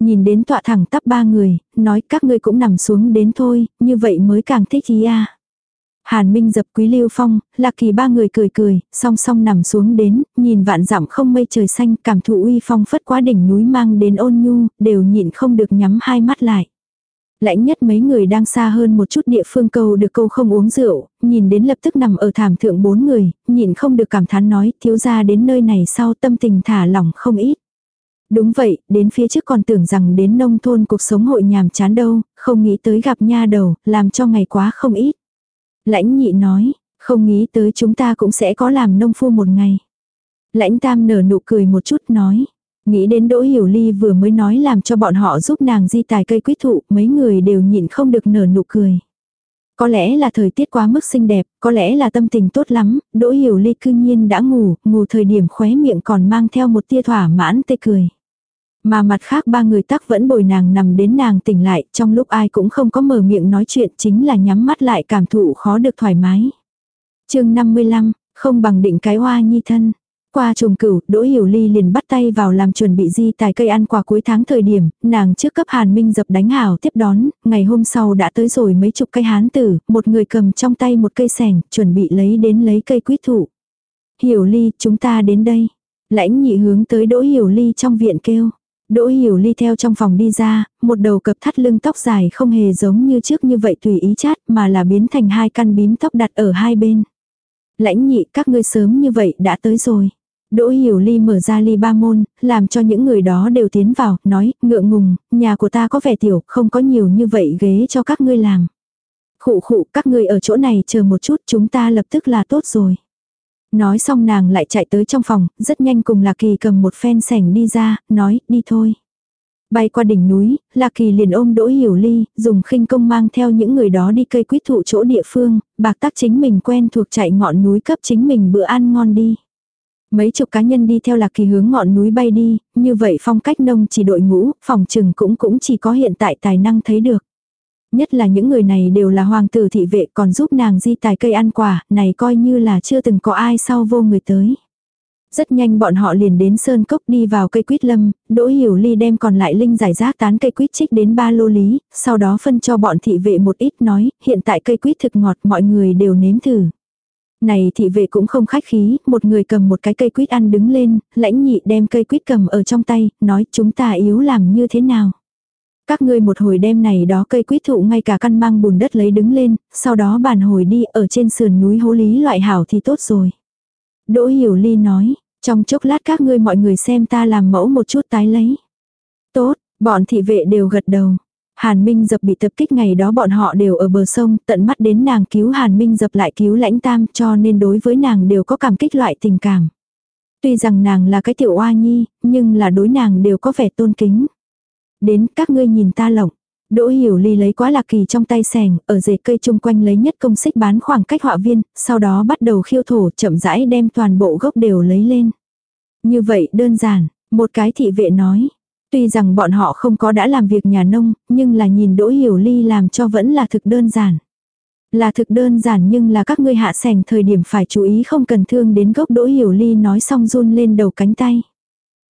Nhìn đến tọa thẳng tắp ba người, nói các ngươi cũng nằm xuống đến thôi, như vậy mới càng thích ý a Hàn Minh dập Quý Lưu Phong, Lạc Kỳ ba người cười cười, song song nằm xuống đến, nhìn vạn dặm không mây trời xanh, cảm thụ uy phong phất quá đỉnh núi mang đến ôn nhu, đều nhịn không được nhắm hai mắt lại. Lãnh nhất mấy người đang xa hơn một chút địa phương câu được câu không uống rượu, nhìn đến lập tức nằm ở thảm thượng bốn người, nhịn không được cảm thán nói thiếu ra đến nơi này sau tâm tình thả lỏng không ít. Đúng vậy, đến phía trước còn tưởng rằng đến nông thôn cuộc sống hội nhàm chán đâu, không nghĩ tới gặp nha đầu, làm cho ngày quá không ít. Lãnh nhị nói, không nghĩ tới chúng ta cũng sẽ có làm nông phu một ngày. Lãnh tam nở nụ cười một chút nói. Nghĩ đến Đỗ Hiểu Ly vừa mới nói làm cho bọn họ giúp nàng di tài cây quyết thụ, mấy người đều nhịn không được nở nụ cười. Có lẽ là thời tiết quá mức xinh đẹp, có lẽ là tâm tình tốt lắm, Đỗ Hiểu Ly cư nhiên đã ngủ, ngủ thời điểm khóe miệng còn mang theo một tia thỏa mãn tê cười. Mà mặt khác ba người tắc vẫn bồi nàng nằm đến nàng tỉnh lại, trong lúc ai cũng không có mở miệng nói chuyện chính là nhắm mắt lại cảm thụ khó được thoải mái. chương 55, không bằng định cái hoa nhi thân. Qua trùng cửu, Đỗ Hiểu Ly liền bắt tay vào làm chuẩn bị di tài cây ăn quả cuối tháng thời điểm, nàng trước cấp Hàn Minh dập đánh hảo tiếp đón, ngày hôm sau đã tới rồi mấy chục cây hán tử, một người cầm trong tay một cây sẻng, chuẩn bị lấy đến lấy cây quyết thụ. Hiểu Ly, chúng ta đến đây. Lãnh nhị hướng tới Đỗ Hiểu Ly trong viện kêu. Đỗ Hiểu Ly theo trong phòng đi ra, một đầu cập thắt lưng tóc dài không hề giống như trước như vậy tùy ý chát mà là biến thành hai căn bím tóc đặt ở hai bên. Lãnh nhị các ngươi sớm như vậy đã tới rồi. Đỗ Hiểu Ly mở ra ly ba môn, làm cho những người đó đều tiến vào, nói, ngượng ngùng, nhà của ta có vẻ tiểu, không có nhiều như vậy ghế cho các ngươi làm. Khụ khụ, các ngươi ở chỗ này chờ một chút, chúng ta lập tức là tốt rồi. Nói xong nàng lại chạy tới trong phòng, rất nhanh cùng Lạc Kỳ cầm một phen sảnh đi ra, nói, đi thôi. Bay qua đỉnh núi, Lạc Kỳ liền ôm Đỗ Hiểu Ly, dùng khinh công mang theo những người đó đi cây quýt thụ chỗ địa phương, bạc tắc chính mình quen thuộc chạy ngọn núi cấp chính mình bữa ăn ngon đi. Mấy chục cá nhân đi theo Lạc Kỳ hướng ngọn núi bay đi, như vậy phong cách nông chỉ đội ngũ, phòng trừng cũng cũng chỉ có hiện tại tài năng thấy được. Nhất là những người này đều là hoàng tử thị vệ còn giúp nàng di tài cây ăn quả, này coi như là chưa từng có ai sau vô người tới. Rất nhanh bọn họ liền đến sơn cốc đi vào cây quýt lâm, Đỗ Hiểu Ly đem còn lại linh giải rác tán cây quýt trích đến ba lô lý, sau đó phân cho bọn thị vệ một ít nói, hiện tại cây quýt thực ngọt mọi người đều nếm thử. Này thị vệ cũng không khách khí, một người cầm một cái cây quýt ăn đứng lên, lãnh nhị đem cây quýt cầm ở trong tay, nói chúng ta yếu làm như thế nào. Các ngươi một hồi đêm này đó cây quýt thụ ngay cả căn mang bùn đất lấy đứng lên, sau đó bàn hồi đi ở trên sườn núi hố lý loại hảo thì tốt rồi. Đỗ Hiểu Ly nói, trong chốc lát các ngươi mọi người xem ta làm mẫu một chút tái lấy. Tốt, bọn thị vệ đều gật đầu. Hàn Minh dập bị tập kích ngày đó bọn họ đều ở bờ sông, tận mắt đến nàng cứu Hàn Minh dập lại cứu lãnh tam cho nên đối với nàng đều có cảm kích loại tình cảm. Tuy rằng nàng là cái tiểu oa nhi, nhưng là đối nàng đều có vẻ tôn kính. Đến các ngươi nhìn ta lộng. Đỗ hiểu ly lấy quá lạc kỳ trong tay sẻng, ở rễ cây chung quanh lấy nhất công xích bán khoảng cách họa viên, sau đó bắt đầu khiêu thổ chậm rãi đem toàn bộ gốc đều lấy lên. Như vậy đơn giản, một cái thị vệ nói. Tuy rằng bọn họ không có đã làm việc nhà nông, nhưng là nhìn Đỗ Hiểu Ly làm cho vẫn là thực đơn giản. Là thực đơn giản nhưng là các ngươi hạ sành thời điểm phải chú ý không cần thương đến gốc Đỗ Hiểu Ly nói xong run lên đầu cánh tay.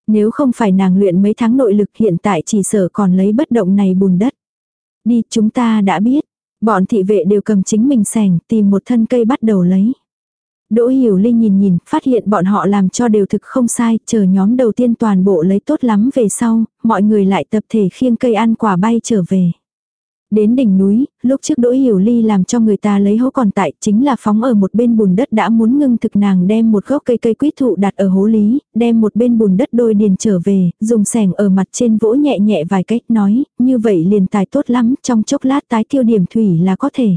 Nếu không phải nàng luyện mấy tháng nội lực hiện tại chỉ sở còn lấy bất động này bùn đất. Đi chúng ta đã biết. Bọn thị vệ đều cầm chính mình sẻng tìm một thân cây bắt đầu lấy. Đỗ Hiểu Linh nhìn nhìn, phát hiện bọn họ làm cho đều thực không sai, chờ nhóm đầu tiên toàn bộ lấy tốt lắm về sau, mọi người lại tập thể khiêng cây ăn quả bay trở về. Đến đỉnh núi, lúc trước Đỗ Hiểu Ly làm cho người ta lấy hố còn tại, chính là phóng ở một bên bùn đất đã muốn ngưng thực nàng đem một gốc cây cây quýt thụ đặt ở hố lý, đem một bên bùn đất đôi điền trở về, dùng sẻng ở mặt trên vỗ nhẹ nhẹ vài cách nói, như vậy liền tài tốt lắm, trong chốc lát tái tiêu điểm thủy là có thể.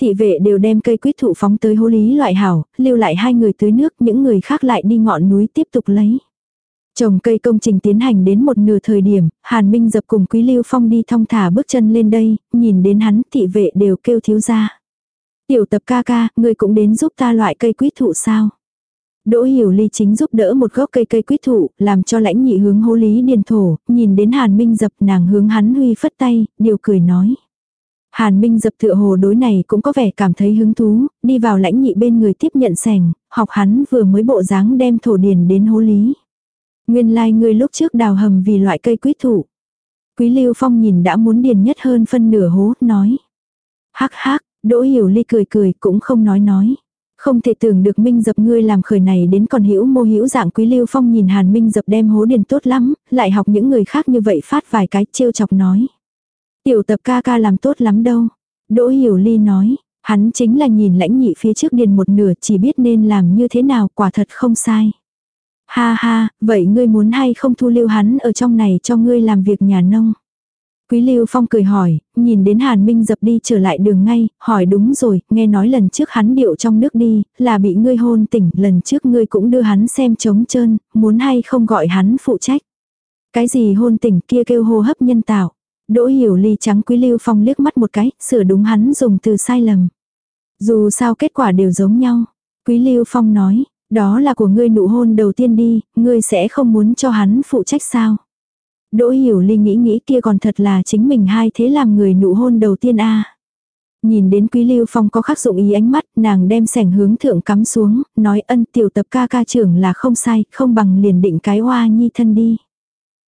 Thị vệ đều đem cây quýt thụ phóng tới hố lý loại hảo, lưu lại hai người tưới nước, những người khác lại đi ngọn núi tiếp tục lấy. Trồng cây công trình tiến hành đến một nửa thời điểm, Hàn Minh dập cùng Quý Lưu Phong đi thong thả bước chân lên đây, nhìn đến hắn thị vệ đều kêu thiếu ra. Tiểu tập ca ca, người cũng đến giúp ta loại cây quýt thụ sao? Đỗ Hiểu Ly chính giúp đỡ một gốc cây cây quýt thụ, làm cho lãnh nhị hướng hố lý điền thổ, nhìn đến Hàn Minh dập nàng hướng hắn huy phất tay, điều cười nói. Hàn Minh dập tựa hồ đối này cũng có vẻ cảm thấy hứng thú, đi vào lãnh nhị bên người tiếp nhận sẻng, học hắn vừa mới bộ dáng đem thổ điền đến hố lý. Nguyên lai like ngươi lúc trước đào hầm vì loại cây quý thụ. Quý Lưu Phong nhìn đã muốn điền nhất hơn phân nửa hố, nói. Hắc hắc, Đỗ Hiểu Ly cười cười cũng không nói nói. Không thể tưởng được Minh Dập ngươi làm khởi này đến còn hữu mô hữu dạng Quý Lưu Phong nhìn Hàn Minh Dập đem hố điền tốt lắm, lại học những người khác như vậy phát vài cái trêu chọc nói. Tiểu tập ca ca làm tốt lắm đâu. Đỗ Hiểu Ly nói, hắn chính là nhìn lãnh nhị phía trước điền một nửa chỉ biết nên làm như thế nào quả thật không sai. Ha ha, vậy ngươi muốn hay không thu lưu hắn ở trong này cho ngươi làm việc nhà nông. Quý Lưu Phong cười hỏi, nhìn đến Hàn Minh dập đi trở lại đường ngay, hỏi đúng rồi, nghe nói lần trước hắn điệu trong nước đi, là bị ngươi hôn tỉnh, lần trước ngươi cũng đưa hắn xem trống trơn, muốn hay không gọi hắn phụ trách. Cái gì hôn tỉnh kia kêu hô hấp nhân tạo. Đỗ hiểu ly trắng Quý Lưu Phong liếc mắt một cái, sửa đúng hắn dùng từ sai lầm. Dù sao kết quả đều giống nhau. Quý Lưu Phong nói, đó là của ngươi nụ hôn đầu tiên đi, ngươi sẽ không muốn cho hắn phụ trách sao. Đỗ hiểu Linh nghĩ nghĩ kia còn thật là chính mình hai thế làm người nụ hôn đầu tiên a Nhìn đến quý lưu phong có khắc dụng ý ánh mắt, nàng đem sẻng hướng thượng cắm xuống, nói ân tiểu tập ca ca trưởng là không sai, không bằng liền định cái hoa nhi thân đi.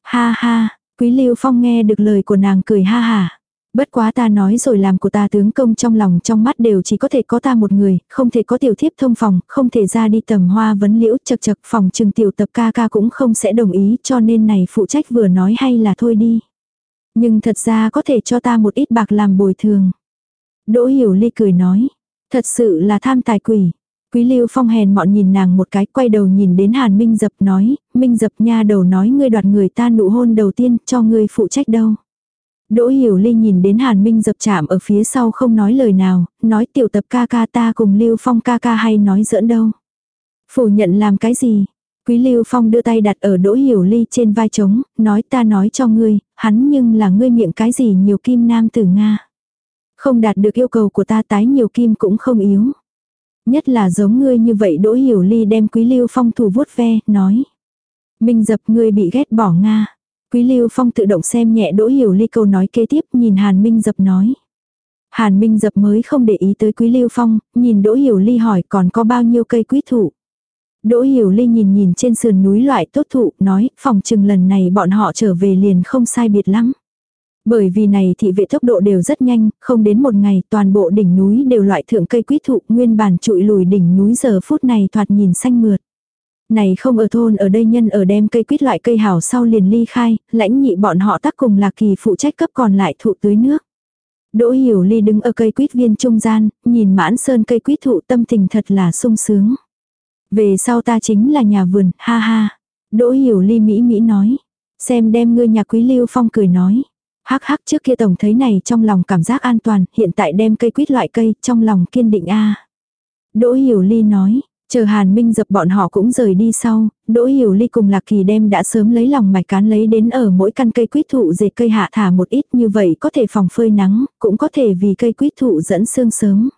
Ha ha, quý lưu phong nghe được lời của nàng cười ha ha. Bất quá ta nói rồi làm của ta tướng công trong lòng trong mắt đều chỉ có thể có ta một người, không thể có tiểu thiếp thông phòng, không thể ra đi tầm hoa vấn liễu chật chật phòng trừng tiểu tập ca ca cũng không sẽ đồng ý cho nên này phụ trách vừa nói hay là thôi đi. Nhưng thật ra có thể cho ta một ít bạc làm bồi thường. Đỗ hiểu ly cười nói, thật sự là tham tài quỷ. Quý lưu phong hèn mọn nhìn nàng một cái quay đầu nhìn đến hàn minh dập nói, minh dập nha đầu nói ngươi đoạt người ta nụ hôn đầu tiên cho ngươi phụ trách đâu. Đỗ Hiểu Ly nhìn đến Hàn Minh dập chạm ở phía sau không nói lời nào, nói tiểu tập ca ca ta cùng Lưu Phong ca ca hay nói giỡn đâu. Phủ nhận làm cái gì? Quý Lưu Phong đưa tay đặt ở Đỗ Hiểu Ly trên vai trống, nói ta nói cho ngươi, hắn nhưng là ngươi miệng cái gì nhiều kim nam tử Nga. Không đạt được yêu cầu của ta tái nhiều kim cũng không yếu. Nhất là giống ngươi như vậy Đỗ Hiểu Ly đem Quý Lưu Phong thủ vuốt ve, nói. Minh dập ngươi bị ghét bỏ Nga. Quý Lưu Phong tự động xem nhẹ Đỗ Hiểu Ly câu nói kế tiếp nhìn Hàn Minh Dập nói. Hàn Minh Dập mới không để ý tới Quý Lưu Phong, nhìn Đỗ Hiểu Ly hỏi còn có bao nhiêu cây quý thụ. Đỗ Hiểu Ly nhìn nhìn trên sườn núi loại tốt thụ, nói, phòng chừng lần này bọn họ trở về liền không sai biệt lắm. Bởi vì này thị vệ tốc độ đều rất nhanh, không đến một ngày toàn bộ đỉnh núi đều loại thượng cây quý thụ, nguyên bản trụi lùi đỉnh núi giờ phút này thoạt nhìn xanh mượt. Này không ở thôn ở đây nhân ở đem cây quýt loại cây hảo sau liền ly khai, lãnh nhị bọn họ tác cùng là kỳ phụ trách cấp còn lại thụ tưới nước. Đỗ hiểu ly đứng ở cây quýt viên trung gian, nhìn mãn sơn cây quýt thụ tâm tình thật là sung sướng. Về sau ta chính là nhà vườn, ha ha. Đỗ hiểu ly mỹ mỹ nói. Xem đem ngươi nhà quý lưu phong cười nói. Hắc hắc trước kia tổng thấy này trong lòng cảm giác an toàn, hiện tại đem cây quýt loại cây, trong lòng kiên định a. Đỗ hiểu ly nói, Chờ Hàn Minh dập bọn họ cũng rời đi sau, Đỗ Hiểu Ly cùng Lạc Kỳ đem đã sớm lấy lòng mạch cán lấy đến ở mỗi căn cây quýt thụ dệt cây hạ thả một ít như vậy có thể phòng phơi nắng, cũng có thể vì cây quýt thụ dẫn sương sớm.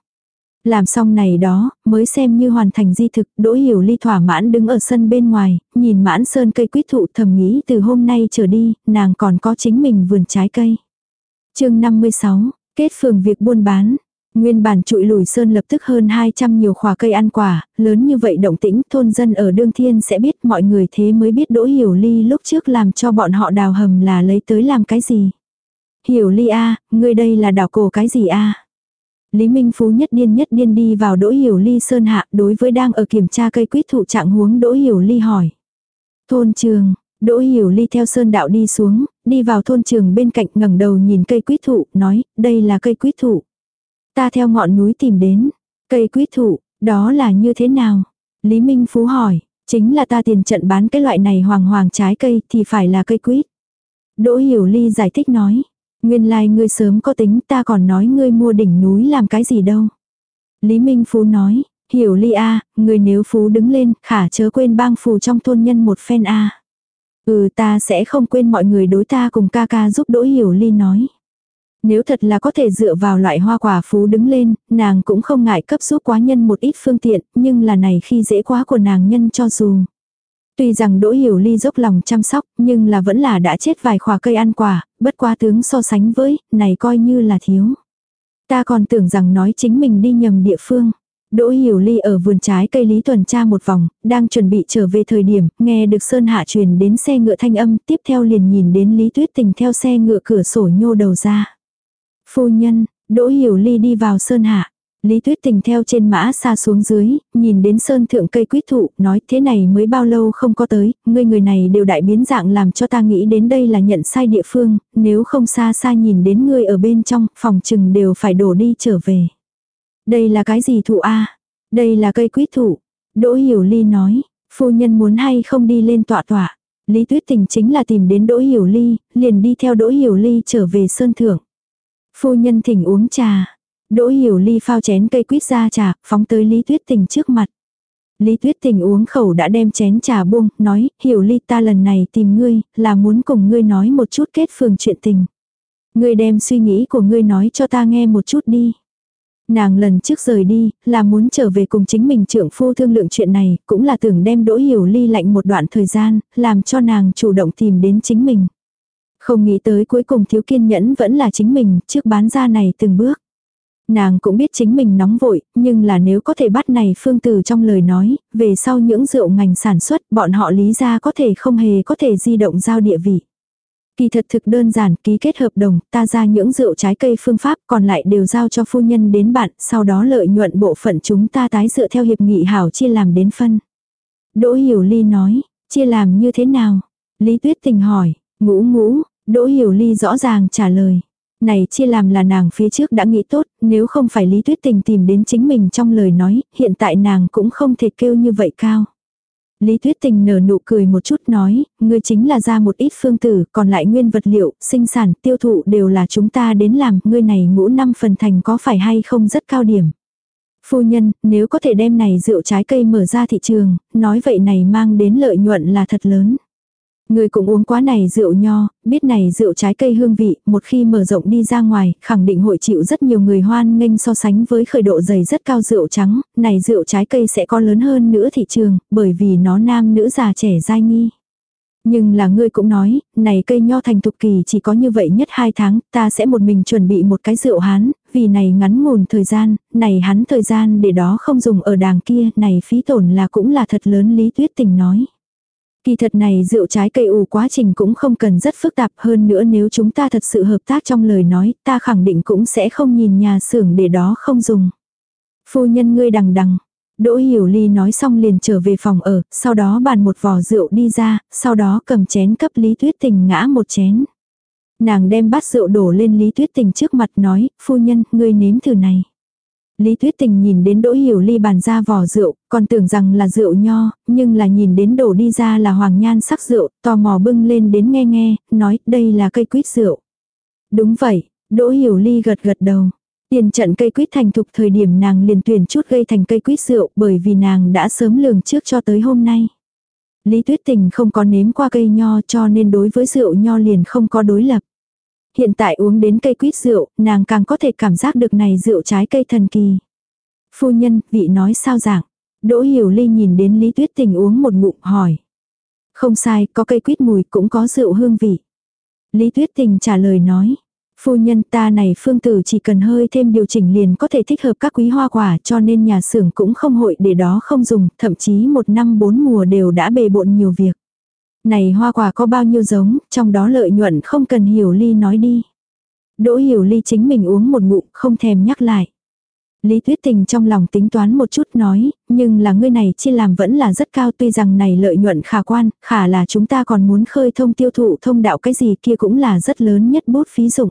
Làm xong này đó, mới xem như hoàn thành di thực, Đỗ Hiểu Ly thỏa mãn đứng ở sân bên ngoài, nhìn mãn sơn cây quýt thụ thầm nghĩ từ hôm nay trở đi, nàng còn có chính mình vườn trái cây. chương 56, kết phường việc buôn bán, Nguyên bản trụi lùi sơn lập tức hơn 200 nhiều khỏa cây ăn quả, lớn như vậy động tĩnh thôn dân ở đương thiên sẽ biết mọi người thế mới biết đỗ hiểu ly lúc trước làm cho bọn họ đào hầm là lấy tới làm cái gì. Hiểu ly a à, ngươi đây là đào cổ cái gì a Lý Minh Phú nhất điên nhất điên đi vào đỗ hiểu ly sơn hạ đối với đang ở kiểm tra cây quyết thụ trạng huống đỗ hiểu ly hỏi. Thôn trường, Đỗ Hiểu Ly theo sơn đạo đi xuống, đi vào thôn trường bên cạnh ngẩng đầu nhìn cây quýt thụ, nói, đây là cây quýt thụ. Ta theo ngọn núi tìm đến. Cây quýt thụ, đó là như thế nào? Lý Minh Phú hỏi, chính là ta tiền trận bán cái loại này hoàng hoàng trái cây thì phải là cây quýt. Đỗ Hiểu Ly giải thích nói, nguyên lai like ngươi sớm có tính ta còn nói ngươi mua đỉnh núi làm cái gì đâu. Lý Minh Phú nói, Hiểu Ly a, ngươi nếu Phú đứng lên, khả chớ quên bang phù trong thôn nhân một phen a. Ừ ta sẽ không quên mọi người đối ta cùng ca ca giúp Đỗ Hiểu Ly nói. Nếu thật là có thể dựa vào loại hoa quả phú đứng lên, nàng cũng không ngại cấp giúp quá nhân một ít phương tiện, nhưng là này khi dễ quá của nàng nhân cho dù. Tuy rằng Đỗ Hiểu Ly dốc lòng chăm sóc, nhưng là vẫn là đã chết vài khỏa cây ăn quả, bất quá tướng so sánh với, này coi như là thiếu. Ta còn tưởng rằng nói chính mình đi nhầm địa phương. Đỗ Hiểu Ly ở vườn trái cây Lý tuần tra một vòng, đang chuẩn bị trở về thời điểm, nghe được Sơn Hạ truyền đến xe ngựa thanh âm, tiếp theo liền nhìn đến Lý Tuyết Tình theo xe ngựa cửa sổ nhô đầu ra. Phu nhân, Đỗ Hiểu Ly đi vào sơn hạ. Lý Tuyết Tình theo trên mã xa xuống dưới, nhìn đến sơn thượng cây quýt thụ, nói thế này mới bao lâu không có tới, ngươi người này đều đại biến dạng làm cho ta nghĩ đến đây là nhận sai địa phương, nếu không xa xa nhìn đến ngươi ở bên trong, phòng chừng đều phải đổ đi trở về. Đây là cái gì thụ a Đây là cây quýt thụ. Đỗ Hiểu Ly nói, phu nhân muốn hay không đi lên tọa tọa. Lý Tuyết Tình chính là tìm đến Đỗ Hiểu Ly, liền đi theo Đỗ Hiểu Ly trở về sơn thượng. Phu nhân thỉnh uống trà. Đỗ Hiểu Ly phao chén cây quýt ra trà, phóng tới Lý Tuyết Tình trước mặt. Lý Tuyết Tình uống khẩu đã đem chén trà buông, nói, Hiểu Ly ta lần này tìm ngươi, là muốn cùng ngươi nói một chút kết phường chuyện tình. Ngươi đem suy nghĩ của ngươi nói cho ta nghe một chút đi. Nàng lần trước rời đi, là muốn trở về cùng chính mình trưởng phu thương lượng chuyện này, cũng là tưởng đem Đỗ Hiểu Ly lạnh một đoạn thời gian, làm cho nàng chủ động tìm đến chính mình. Không nghĩ tới cuối cùng thiếu kiên nhẫn vẫn là chính mình, trước bán ra này từng bước. Nàng cũng biết chính mình nóng vội, nhưng là nếu có thể bắt này phương từ trong lời nói, về sau những rượu ngành sản xuất, bọn họ lý ra có thể không hề có thể di động giao địa vị. Kỳ thật thực đơn giản ký kết hợp đồng, ta ra những rượu trái cây phương pháp còn lại đều giao cho phu nhân đến bạn, sau đó lợi nhuận bộ phận chúng ta tái dựa theo hiệp nghị hảo chia làm đến phân. Đỗ Hiểu Ly nói, chia làm như thế nào? Lý Tuyết Tình hỏi, ngũ ngũ, Đỗ Hiểu Ly rõ ràng trả lời. Này chia làm là nàng phía trước đã nghĩ tốt, nếu không phải Lý Tuyết Tình tìm đến chính mình trong lời nói, hiện tại nàng cũng không thể kêu như vậy cao. Lý Tuyết Tình nở nụ cười một chút nói, ngươi chính là ra một ít phương tử, còn lại nguyên vật liệu, sinh sản, tiêu thụ đều là chúng ta đến làm, ngươi này ngũ năm phần thành có phải hay không rất cao điểm. Phu nhân, nếu có thể đem này rượu trái cây mở ra thị trường, nói vậy này mang đến lợi nhuận là thật lớn. Người cũng uống quá này rượu nho, biết này rượu trái cây hương vị, một khi mở rộng đi ra ngoài, khẳng định hội chịu rất nhiều người hoan nghênh so sánh với khởi độ dày rất cao rượu trắng, này rượu trái cây sẽ có lớn hơn nữa thị trường, bởi vì nó nam nữ già trẻ dai nghi. Nhưng là ngươi cũng nói, này cây nho thành thục kỳ chỉ có như vậy nhất hai tháng, ta sẽ một mình chuẩn bị một cái rượu hán, vì này ngắn ngủn thời gian, này hắn thời gian để đó không dùng ở đàng kia, này phí tổn là cũng là thật lớn lý tuyết tình nói. Kỳ thật này rượu trái cây ủ quá trình cũng không cần rất phức tạp hơn nữa nếu chúng ta thật sự hợp tác trong lời nói, ta khẳng định cũng sẽ không nhìn nhà xưởng để đó không dùng. Phu nhân ngươi đằng đằng. Đỗ Hiểu Ly nói xong liền trở về phòng ở, sau đó bàn một vò rượu đi ra, sau đó cầm chén cấp Lý Tuyết Tình ngã một chén. Nàng đem bát rượu đổ lên Lý Tuyết Tình trước mặt nói, phu nhân, ngươi nếm thử này. Lý Tuyết Tình nhìn đến Đỗ Hiểu Ly bàn ra vỏ rượu, còn tưởng rằng là rượu nho, nhưng là nhìn đến đổ đi ra là hoàng nhan sắc rượu, tò mò bưng lên đến nghe nghe, nói đây là cây quýt rượu. Đúng vậy, Đỗ Hiểu Ly gật gật đầu. Tiền trận cây quýt thành thục thời điểm nàng liền tuyển chút gây thành cây quýt rượu bởi vì nàng đã sớm lường trước cho tới hôm nay. Lý Tuyết Tình không có nếm qua cây nho cho nên đối với rượu nho liền không có đối lập. Hiện tại uống đến cây quýt rượu, nàng càng có thể cảm giác được này rượu trái cây thần kỳ. Phu nhân, vị nói sao dạng. Đỗ Hiểu Ly nhìn đến Lý Tuyết Tình uống một ngụm hỏi. Không sai, có cây quýt mùi cũng có rượu hương vị. Lý Tuyết Tình trả lời nói. Phu nhân ta này phương tử chỉ cần hơi thêm điều chỉnh liền có thể thích hợp các quý hoa quả cho nên nhà xưởng cũng không hội để đó không dùng, thậm chí một năm bốn mùa đều đã bề bộn nhiều việc. Này hoa quả có bao nhiêu giống, trong đó lợi nhuận không cần hiểu ly nói đi. Đỗ hiểu ly chính mình uống một ngụm không thèm nhắc lại. Lý Tuyết Tình trong lòng tính toán một chút nói, nhưng là ngươi này chi làm vẫn là rất cao tuy rằng này lợi nhuận khả quan, khả là chúng ta còn muốn khơi thông tiêu thụ thông đạo cái gì kia cũng là rất lớn nhất bút phí dụng.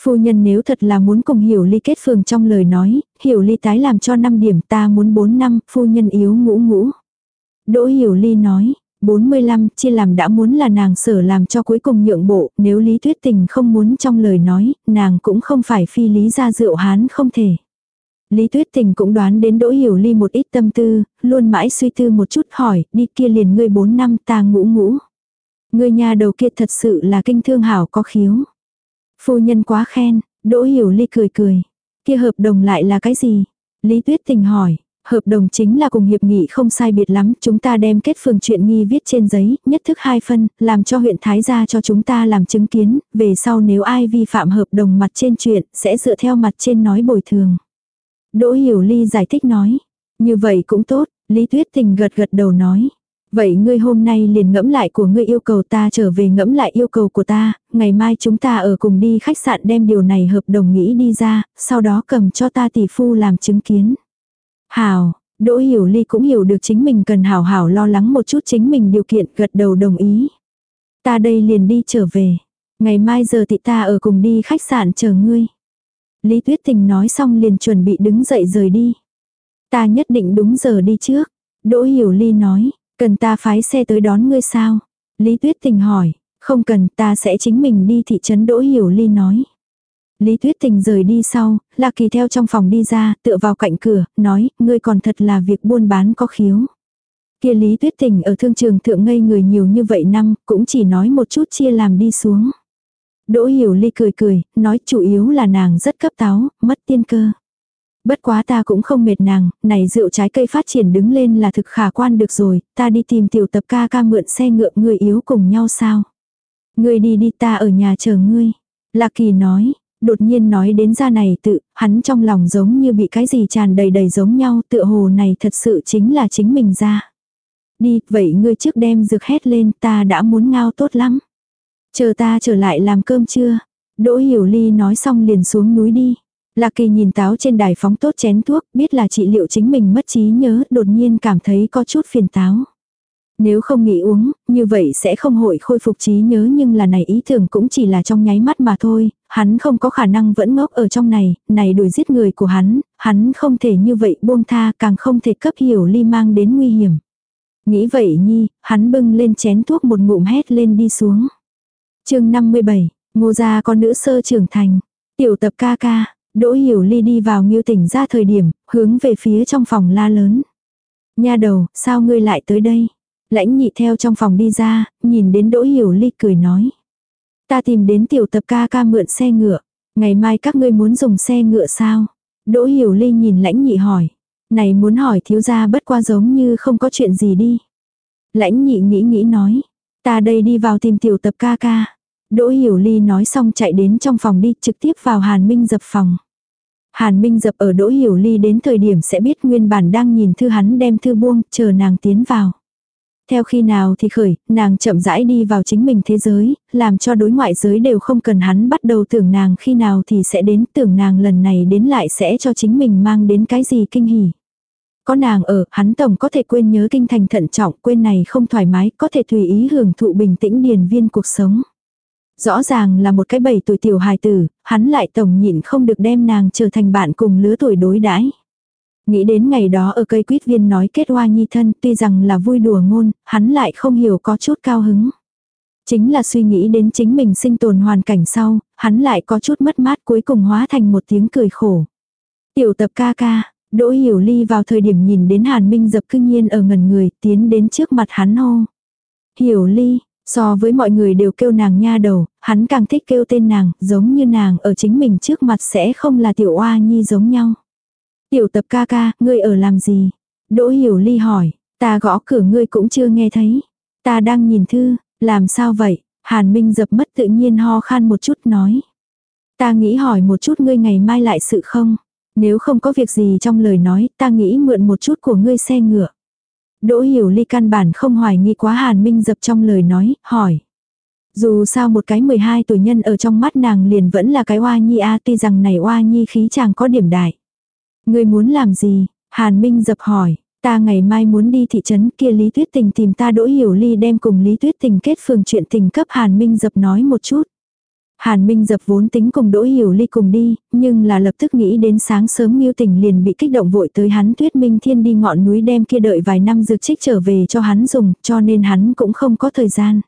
Phu nhân nếu thật là muốn cùng hiểu ly kết phường trong lời nói, hiểu ly tái làm cho 5 điểm ta muốn 4 năm, phu nhân yếu ngũ ngũ. Đỗ hiểu ly nói, 45 chia làm đã muốn là nàng sở làm cho cuối cùng nhượng bộ, nếu Lý Tuyết Tình không muốn trong lời nói, nàng cũng không phải phi lý ra rượu hán không thể. Lý Tuyết Tình cũng đoán đến Đỗ Hiểu Ly một ít tâm tư, luôn mãi suy tư một chút hỏi, đi kia liền ngươi 4 năm ta ngũ ngũ. Ngươi nhà đầu kia thật sự là kinh thương hảo có khiếu. Phu nhân quá khen, Đỗ Hiểu Ly cười cười. Kia hợp đồng lại là cái gì? Lý Tuyết Tình hỏi, Hợp đồng chính là cùng hiệp nghị không sai biệt lắm, chúng ta đem kết phường chuyện nghi viết trên giấy, nhất thức hai phân, làm cho huyện Thái gia cho chúng ta làm chứng kiến, về sau nếu ai vi phạm hợp đồng mặt trên chuyện, sẽ dựa theo mặt trên nói bồi thường. Đỗ Hiểu Ly giải thích nói, như vậy cũng tốt, Lý Tuyết Tình gật gật đầu nói. Vậy ngươi hôm nay liền ngẫm lại của ngươi yêu cầu ta trở về ngẫm lại yêu cầu của ta, ngày mai chúng ta ở cùng đi khách sạn đem điều này hợp đồng nghĩ đi ra, sau đó cầm cho ta tỷ phu làm chứng kiến. Hảo, Đỗ Hiểu Ly cũng hiểu được chính mình cần hảo hảo lo lắng một chút chính mình điều kiện gật đầu đồng ý. Ta đây liền đi trở về. Ngày mai giờ thì ta ở cùng đi khách sạn chờ ngươi. Lý Tuyết Tình nói xong liền chuẩn bị đứng dậy rời đi. Ta nhất định đúng giờ đi trước. Đỗ Hiểu Ly nói, cần ta phái xe tới đón ngươi sao? Lý Tuyết Tình hỏi, không cần ta sẽ chính mình đi thị trấn Đỗ Hiểu Ly nói. Lý Tuyết Tình rời đi sau, Lạc Kỳ theo trong phòng đi ra, tựa vào cạnh cửa, nói, ngươi còn thật là việc buôn bán có khiếu. Kia Lý Tuyết Tình ở thương trường thượng ngây người nhiều như vậy năm, cũng chỉ nói một chút chia làm đi xuống. Đỗ Hiểu Ly cười cười, nói chủ yếu là nàng rất cấp táo, mất tiên cơ. Bất quá ta cũng không mệt nàng, này rượu trái cây phát triển đứng lên là thực khả quan được rồi, ta đi tìm tiểu tập ca ca mượn xe ngựa người yếu cùng nhau sao. Ngươi đi đi ta ở nhà chờ ngươi. Lạc Kỳ nói, đột nhiên nói đến ra này tự, hắn trong lòng giống như bị cái gì tràn đầy đầy giống nhau, tựa hồ này thật sự chính là chính mình ra. Đi, vậy ngươi trước đem dược hét lên, ta đã muốn ngao tốt lắm. Chờ ta trở lại làm cơm chưa? Đỗ Hiểu Ly nói xong liền xuống núi đi. Lạc Kỳ nhìn táo trên đài phóng tốt chén thuốc, biết là trị liệu chính mình mất trí nhớ, đột nhiên cảm thấy có chút phiền táo. Nếu không nghỉ uống, như vậy sẽ không hội khôi phục trí nhớ nhưng là này ý tưởng cũng chỉ là trong nháy mắt mà thôi, hắn không có khả năng vẫn ngốc ở trong này, này đuổi giết người của hắn, hắn không thể như vậy buông tha càng không thể cấp hiểu ly mang đến nguy hiểm. Nghĩ vậy nhi, hắn bưng lên chén thuốc một ngụm hét lên đi xuống. chương 57, ngô gia con nữ sơ trưởng thành, tiểu tập ca ca, đỗ hiểu ly đi vào nghiêu tỉnh ra thời điểm, hướng về phía trong phòng la lớn. Nha đầu, sao ngươi lại tới đây? Lãnh nhị theo trong phòng đi ra, nhìn đến Đỗ Hiểu Ly cười nói. Ta tìm đến tiểu tập ca ca mượn xe ngựa. Ngày mai các ngươi muốn dùng xe ngựa sao? Đỗ Hiểu Ly nhìn lãnh nhị hỏi. Này muốn hỏi thiếu gia bất qua giống như không có chuyện gì đi. Lãnh nhị nghĩ nghĩ nói. Ta đây đi vào tìm tiểu tập ca ca. Đỗ Hiểu Ly nói xong chạy đến trong phòng đi trực tiếp vào Hàn Minh dập phòng. Hàn Minh dập ở Đỗ Hiểu Ly đến thời điểm sẽ biết nguyên bản đang nhìn thư hắn đem thư buông, chờ nàng tiến vào. Theo khi nào thì khởi, nàng chậm rãi đi vào chính mình thế giới, làm cho đối ngoại giới đều không cần hắn bắt đầu tưởng nàng khi nào thì sẽ đến tưởng nàng lần này đến lại sẽ cho chính mình mang đến cái gì kinh hỉ. Có nàng ở, hắn tổng có thể quên nhớ kinh thành thận trọng, quên này không thoải mái, có thể tùy ý hưởng thụ bình tĩnh điền viên cuộc sống. Rõ ràng là một cái bảy tuổi tiểu hài tử, hắn lại tổng nhịn không được đem nàng trở thành bạn cùng lứa tuổi đối đãi. Nghĩ đến ngày đó ở cây quýt viên nói kết hoa nhi thân tuy rằng là vui đùa ngôn, hắn lại không hiểu có chút cao hứng. Chính là suy nghĩ đến chính mình sinh tồn hoàn cảnh sau, hắn lại có chút mất mát cuối cùng hóa thành một tiếng cười khổ. Tiểu tập ca ca, Đỗ Hiểu Ly vào thời điểm nhìn đến Hàn Minh dập cưng nhiên ở ngần người tiến đến trước mặt hắn hô. Hiểu Ly, so với mọi người đều kêu nàng nha đầu, hắn càng thích kêu tên nàng, giống như nàng ở chính mình trước mặt sẽ không là tiểu oa nhi giống nhau. Tiểu tập ca ca, ngươi ở làm gì? Đỗ hiểu ly hỏi, ta gõ cửa ngươi cũng chưa nghe thấy. Ta đang nhìn thư, làm sao vậy? Hàn Minh dập mất tự nhiên ho khan một chút nói. Ta nghĩ hỏi một chút ngươi ngày mai lại sự không? Nếu không có việc gì trong lời nói, ta nghĩ mượn một chút của ngươi xe ngựa. Đỗ hiểu ly căn bản không hoài nghi quá Hàn Minh dập trong lời nói, hỏi. Dù sao một cái 12 tuổi nhân ở trong mắt nàng liền vẫn là cái oa nhi a tuy rằng này oa nhi khí chàng có điểm đại. Ngươi muốn làm gì? Hàn Minh dập hỏi. Ta ngày mai muốn đi thị trấn kia Lý Tuyết Tình tìm ta Đỗ Hiểu Ly đem cùng Lý Tuyết Tình kết phường chuyện tình cấp Hàn Minh dập nói một chút. Hàn Minh dập vốn tính cùng Đỗ Hiểu Ly cùng đi, nhưng là lập tức nghĩ đến sáng sớm Nghiêu Tình liền bị kích động vội tới hắn Tuyết Minh Thiên đi ngọn núi đem kia đợi vài năm dược trích trở về cho hắn dùng, cho nên hắn cũng không có thời gian.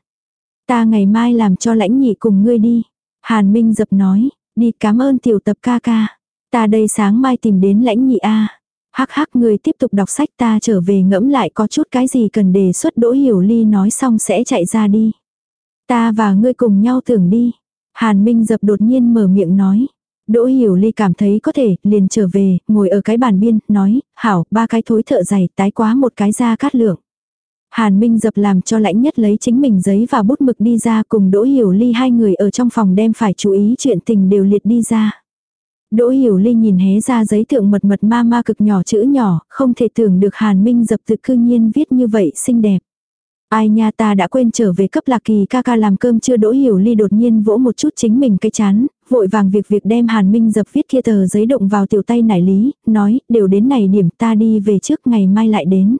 Ta ngày mai làm cho lãnh nhị cùng ngươi đi. Hàn Minh dập nói, đi cảm ơn tiểu tập ca ca. Ta đây sáng mai tìm đến lãnh nhị A. Hắc hắc người tiếp tục đọc sách ta trở về ngẫm lại có chút cái gì cần đề xuất Đỗ Hiểu Ly nói xong sẽ chạy ra đi. Ta và ngươi cùng nhau tưởng đi. Hàn Minh dập đột nhiên mở miệng nói. Đỗ Hiểu Ly cảm thấy có thể, liền trở về, ngồi ở cái bàn biên, nói, hảo, ba cái thối thợ dày, tái quá một cái ra cát lượng. Hàn Minh dập làm cho lãnh nhất lấy chính mình giấy và bút mực đi ra cùng Đỗ Hiểu Ly hai người ở trong phòng đem phải chú ý chuyện tình đều liệt đi ra. Đỗ Hiểu Linh nhìn hé ra giấy thượng mật mật ma ma cực nhỏ chữ nhỏ, không thể tưởng được Hàn Minh dập thực cư nhiên viết như vậy xinh đẹp. Ai nha ta đã quên trở về cấp lạc kỳ ca ca làm cơm chưa đỗ hiểu ly đột nhiên vỗ một chút chính mình cái chán, vội vàng việc việc đem Hàn Minh dập viết kia tờ giấy động vào tiểu tay nải lý, nói, đều đến này điểm ta đi về trước ngày mai lại đến.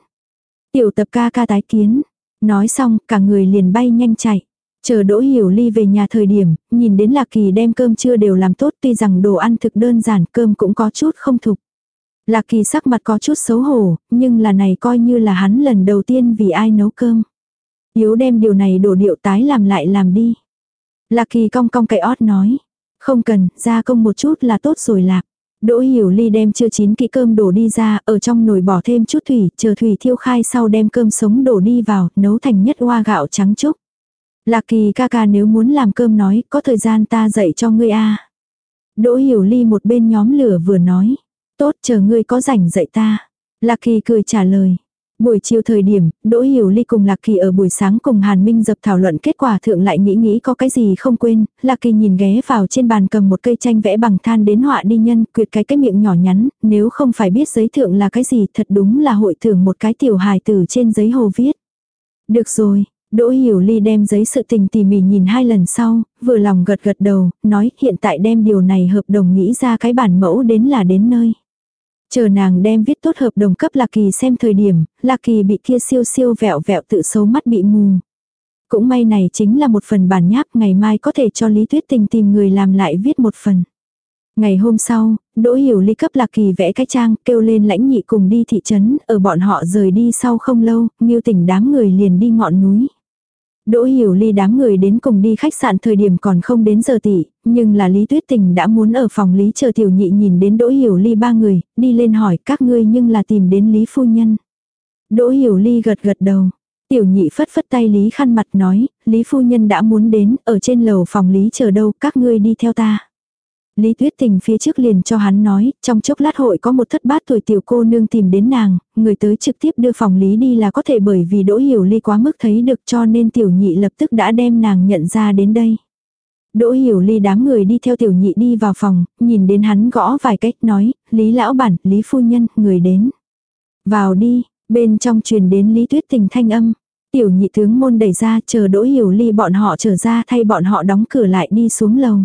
Tiểu tập ca ca tái kiến. Nói xong, cả người liền bay nhanh chạy. Chờ Đỗ Hiểu Ly về nhà thời điểm, nhìn đến Lạc Kỳ đem cơm trưa đều làm tốt tuy rằng đồ ăn thực đơn giản cơm cũng có chút không thục. Lạc Kỳ sắc mặt có chút xấu hổ, nhưng là này coi như là hắn lần đầu tiên vì ai nấu cơm. Yếu đem điều này đổ điệu tái làm lại làm đi. Lạc Kỳ cong cong cái ót nói. Không cần, ra công một chút là tốt rồi lạc. Đỗ Hiểu Ly đem chưa chín kỹ cơm đổ đi ra, ở trong nồi bỏ thêm chút thủy, chờ thủy thiêu khai sau đem cơm sống đổ đi vào, nấu thành nhất hoa gạo trắng trúc Lạc Kỳ ca ca nếu muốn làm cơm nói, có thời gian ta dạy cho ngươi a. Đỗ Hiểu Ly một bên nhóm lửa vừa nói, tốt chờ ngươi có rảnh dạy ta. Lạc Kỳ cười trả lời, Buổi chiều thời điểm, Đỗ Hiểu Ly cùng Lạc Kỳ ở buổi sáng cùng Hàn Minh dập thảo luận kết quả thượng lại nghĩ nghĩ có cái gì không quên, Lạc Kỳ nhìn ghé vào trên bàn cầm một cây tranh vẽ bằng than đến họa đi nhân, quyệt cái cái miệng nhỏ nhắn, nếu không phải biết giấy thượng là cái gì thật đúng là hội thưởng một cái tiểu hài tử trên giấy hồ viết. Được rồi, Đỗ Hiểu Ly đem giấy sự tình tỉ mỉ nhìn hai lần sau, vừa lòng gật gật đầu, nói hiện tại đem điều này hợp đồng nghĩ ra cái bản mẫu đến là đến nơi. Chờ nàng đem viết tốt hợp đồng cấp Lạc Kỳ xem thời điểm, Lạc Kỳ bị kia siêu siêu vẹo vẹo tự xấu mắt bị mù. Cũng may này chính là một phần bản nháp ngày mai có thể cho Lý Tuyết Tình tìm người làm lại viết một phần. Ngày hôm sau, Đỗ Hiểu Ly cấp Lạc Kỳ vẽ cái trang, kêu lên lãnh nhị cùng đi thị trấn, ở bọn họ rời đi sau không lâu, miêu Tỉnh đám người liền đi ngọn núi. Đỗ Hiểu Ly đám người đến cùng đi khách sạn thời điểm còn không đến giờ tỷ, nhưng là Lý Tuyết Tình đã muốn ở phòng Lý chờ tiểu nhị nhìn đến Đỗ Hiểu Ly ba người, đi lên hỏi các ngươi nhưng là tìm đến Lý Phu Nhân. Đỗ Hiểu Ly gật gật đầu. Tiểu nhị phất phất tay Lý khăn mặt nói, Lý Phu Nhân đã muốn đến, ở trên lầu phòng Lý chờ đâu, các ngươi đi theo ta. Lý Tuyết Tình phía trước liền cho hắn nói, trong chốc lát hội có một thất bát tuổi tiểu cô nương tìm đến nàng, người tới trực tiếp đưa phòng Lý đi là có thể bởi vì Đỗ Hiểu Ly quá mức thấy được cho nên tiểu nhị lập tức đã đem nàng nhận ra đến đây. Đỗ Hiểu Ly đám người đi theo tiểu nhị đi vào phòng, nhìn đến hắn gõ vài cách nói, Lý lão bản, Lý phu nhân, người đến. Vào đi, bên trong truyền đến Lý Tuyết Tình thanh âm. Tiểu nhị tướng môn đẩy ra chờ Đỗ Hiểu Ly bọn họ trở ra thay bọn họ đóng cửa lại đi xuống lầu.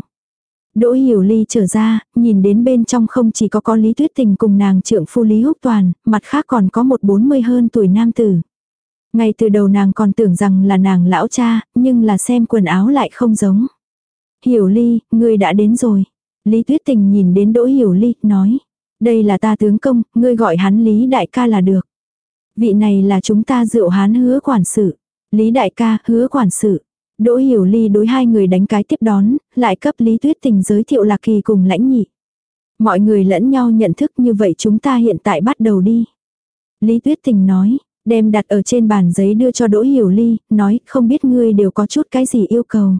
Đỗ Hiểu Ly trở ra, nhìn đến bên trong không chỉ có có Lý Tuyết Tình cùng nàng trượng phu Lý Húc Toàn, mặt khác còn có một bốn mươi hơn tuổi nam tử. Ngay từ đầu nàng còn tưởng rằng là nàng lão cha, nhưng là xem quần áo lại không giống. Hiểu Ly, ngươi đã đến rồi. Lý Tuyết Tình nhìn đến Đỗ Hiểu Ly, nói. Đây là ta tướng công, ngươi gọi hắn Lý Đại ca là được. Vị này là chúng ta rượu hán hứa quản sự. Lý Đại ca, hứa quản sự. Đỗ Hiểu Ly đối hai người đánh cái tiếp đón, lại cấp Lý Tuyết Tình giới thiệu Lạc Kỳ cùng lãnh nhị. Mọi người lẫn nhau nhận thức như vậy chúng ta hiện tại bắt đầu đi. Lý Tuyết Tình nói, đem đặt ở trên bàn giấy đưa cho Đỗ Hiểu Ly, nói không biết ngươi đều có chút cái gì yêu cầu.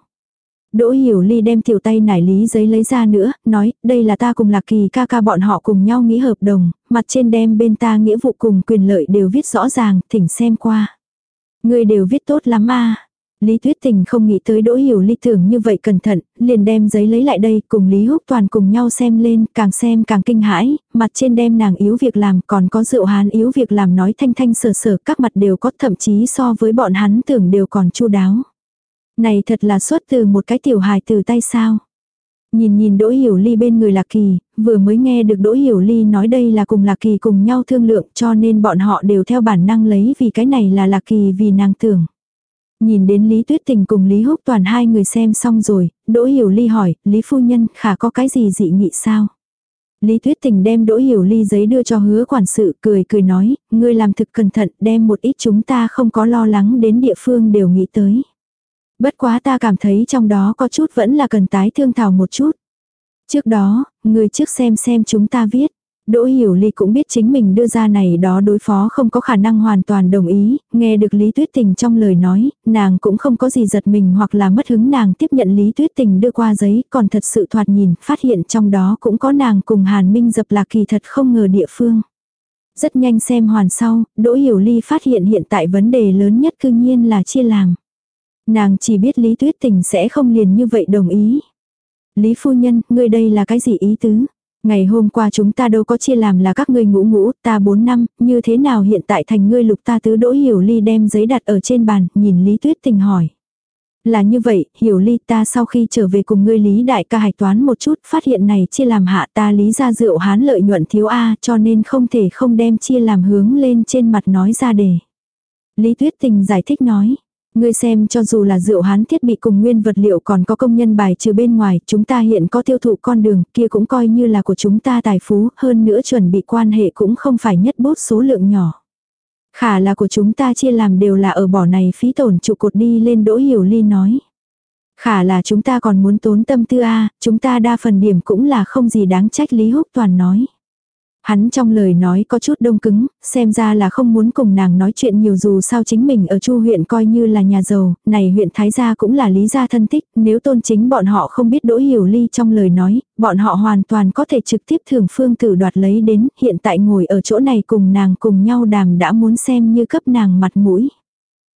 Đỗ Hiểu Ly đem tiểu tay nải lý giấy lấy ra nữa, nói, đây là ta cùng Lạc Kỳ ca ca bọn họ cùng nhau nghĩ hợp đồng, mặt trên đem bên ta nghĩa vụ cùng quyền lợi đều viết rõ ràng, thỉnh xem qua. Ngươi đều viết tốt lắm a Lý Tuyết Tình không nghĩ tới Đỗ Hiểu Ly tưởng như vậy cẩn thận, liền đem giấy lấy lại đây cùng Lý Húc Toàn cùng nhau xem lên, càng xem càng kinh hãi, mặt trên đem nàng yếu việc làm còn có rượu hán yếu việc làm nói thanh thanh sờ sờ các mặt đều có thậm chí so với bọn hắn tưởng đều còn chu đáo. Này thật là xuất từ một cái tiểu hài từ tay sao. Nhìn nhìn Đỗ Hiểu Ly bên người Lạc Kỳ, vừa mới nghe được Đỗ Hiểu Ly nói đây là cùng Lạc Kỳ cùng nhau thương lượng cho nên bọn họ đều theo bản năng lấy vì cái này là Lạc Kỳ vì nàng tưởng. Nhìn đến Lý Tuyết Tình cùng Lý Húc Toàn hai người xem xong rồi, Đỗ Hiểu Ly hỏi, Lý Phu Nhân, khả có cái gì dị nghị sao? Lý Tuyết Tình đem Đỗ Hiểu Ly giấy đưa cho hứa quản sự, cười cười nói, ngươi làm thực cẩn thận, đem một ít chúng ta không có lo lắng đến địa phương đều nghĩ tới. Bất quá ta cảm thấy trong đó có chút vẫn là cần tái thương thảo một chút. Trước đó, người trước xem xem chúng ta viết. Đỗ Hiểu Ly cũng biết chính mình đưa ra này đó đối phó không có khả năng hoàn toàn đồng ý, nghe được Lý Tuyết Tình trong lời nói, nàng cũng không có gì giật mình hoặc là mất hứng nàng tiếp nhận Lý Tuyết Tình đưa qua giấy, còn thật sự thoạt nhìn, phát hiện trong đó cũng có nàng cùng Hàn Minh dập lạc kỳ thật không ngờ địa phương. Rất nhanh xem hoàn sau, Đỗ Hiểu Ly phát hiện hiện tại vấn đề lớn nhất cương nhiên là chia làm. Nàng chỉ biết Lý Tuyết Tình sẽ không liền như vậy đồng ý. Lý phu nhân, ngươi đây là cái gì ý tứ? Ngày hôm qua chúng ta đâu có chia làm là các ngươi ngũ ngũ, ta bốn năm, như thế nào hiện tại thành ngươi lục ta tứ đỗ hiểu ly đem giấy đặt ở trên bàn, nhìn Lý Tuyết Tình hỏi. Là như vậy, hiểu ly ta sau khi trở về cùng ngươi Lý đại ca hạch toán một chút, phát hiện này chia làm hạ ta Lý ra rượu hán lợi nhuận thiếu A cho nên không thể không đem chia làm hướng lên trên mặt nói ra để. Lý Tuyết Tình giải thích nói. Ngươi xem cho dù là rượu hán thiết bị cùng nguyên vật liệu còn có công nhân bài trừ bên ngoài, chúng ta hiện có tiêu thụ con đường, kia cũng coi như là của chúng ta tài phú, hơn nữa chuẩn bị quan hệ cũng không phải nhất bút số lượng nhỏ. Khả là của chúng ta chia làm đều là ở bỏ này phí tổn trụ cột đi lên đỗ hiểu ly nói. Khả là chúng ta còn muốn tốn tâm tư a chúng ta đa phần điểm cũng là không gì đáng trách Lý Húc Toàn nói. Hắn trong lời nói có chút đông cứng, xem ra là không muốn cùng nàng nói chuyện nhiều dù sao chính mình ở Chu huyện coi như là nhà giàu, này huyện Thái Gia cũng là lý gia thân tích, nếu tôn chính bọn họ không biết đỗ hiểu ly trong lời nói, bọn họ hoàn toàn có thể trực tiếp thường phương tử đoạt lấy đến, hiện tại ngồi ở chỗ này cùng nàng cùng nhau đàm đã muốn xem như cấp nàng mặt mũi.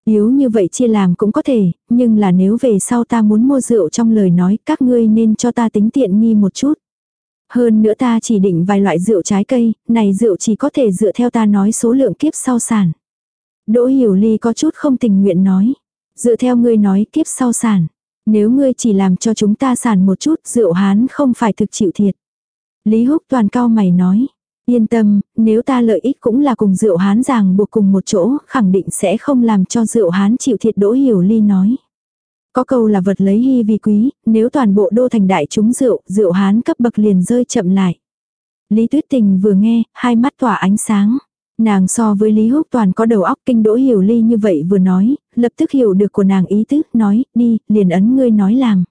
Yếu như vậy chia làm cũng có thể, nhưng là nếu về sau ta muốn mua rượu trong lời nói các ngươi nên cho ta tính tiện nghi một chút. Hơn nữa ta chỉ định vài loại rượu trái cây, này rượu chỉ có thể dựa theo ta nói số lượng kiếp sau sản. Đỗ Hiểu Ly có chút không tình nguyện nói. Dựa theo ngươi nói kiếp sau sản. Nếu ngươi chỉ làm cho chúng ta sản một chút rượu hán không phải thực chịu thiệt. Lý Húc toàn cao mày nói. Yên tâm, nếu ta lợi ích cũng là cùng rượu hán ràng buộc cùng một chỗ, khẳng định sẽ không làm cho rượu hán chịu thiệt Đỗ Hiểu Ly nói. Có câu là vật lấy hy vì quý, nếu toàn bộ đô thành đại chúng rượu, rượu hán cấp bậc liền rơi chậm lại. Lý Tuyết Tình vừa nghe, hai mắt tỏa ánh sáng. Nàng so với Lý Húc Toàn có đầu óc kinh đỗ hiểu ly như vậy vừa nói, lập tức hiểu được của nàng ý tứ, nói, đi, liền ấn ngươi nói làm.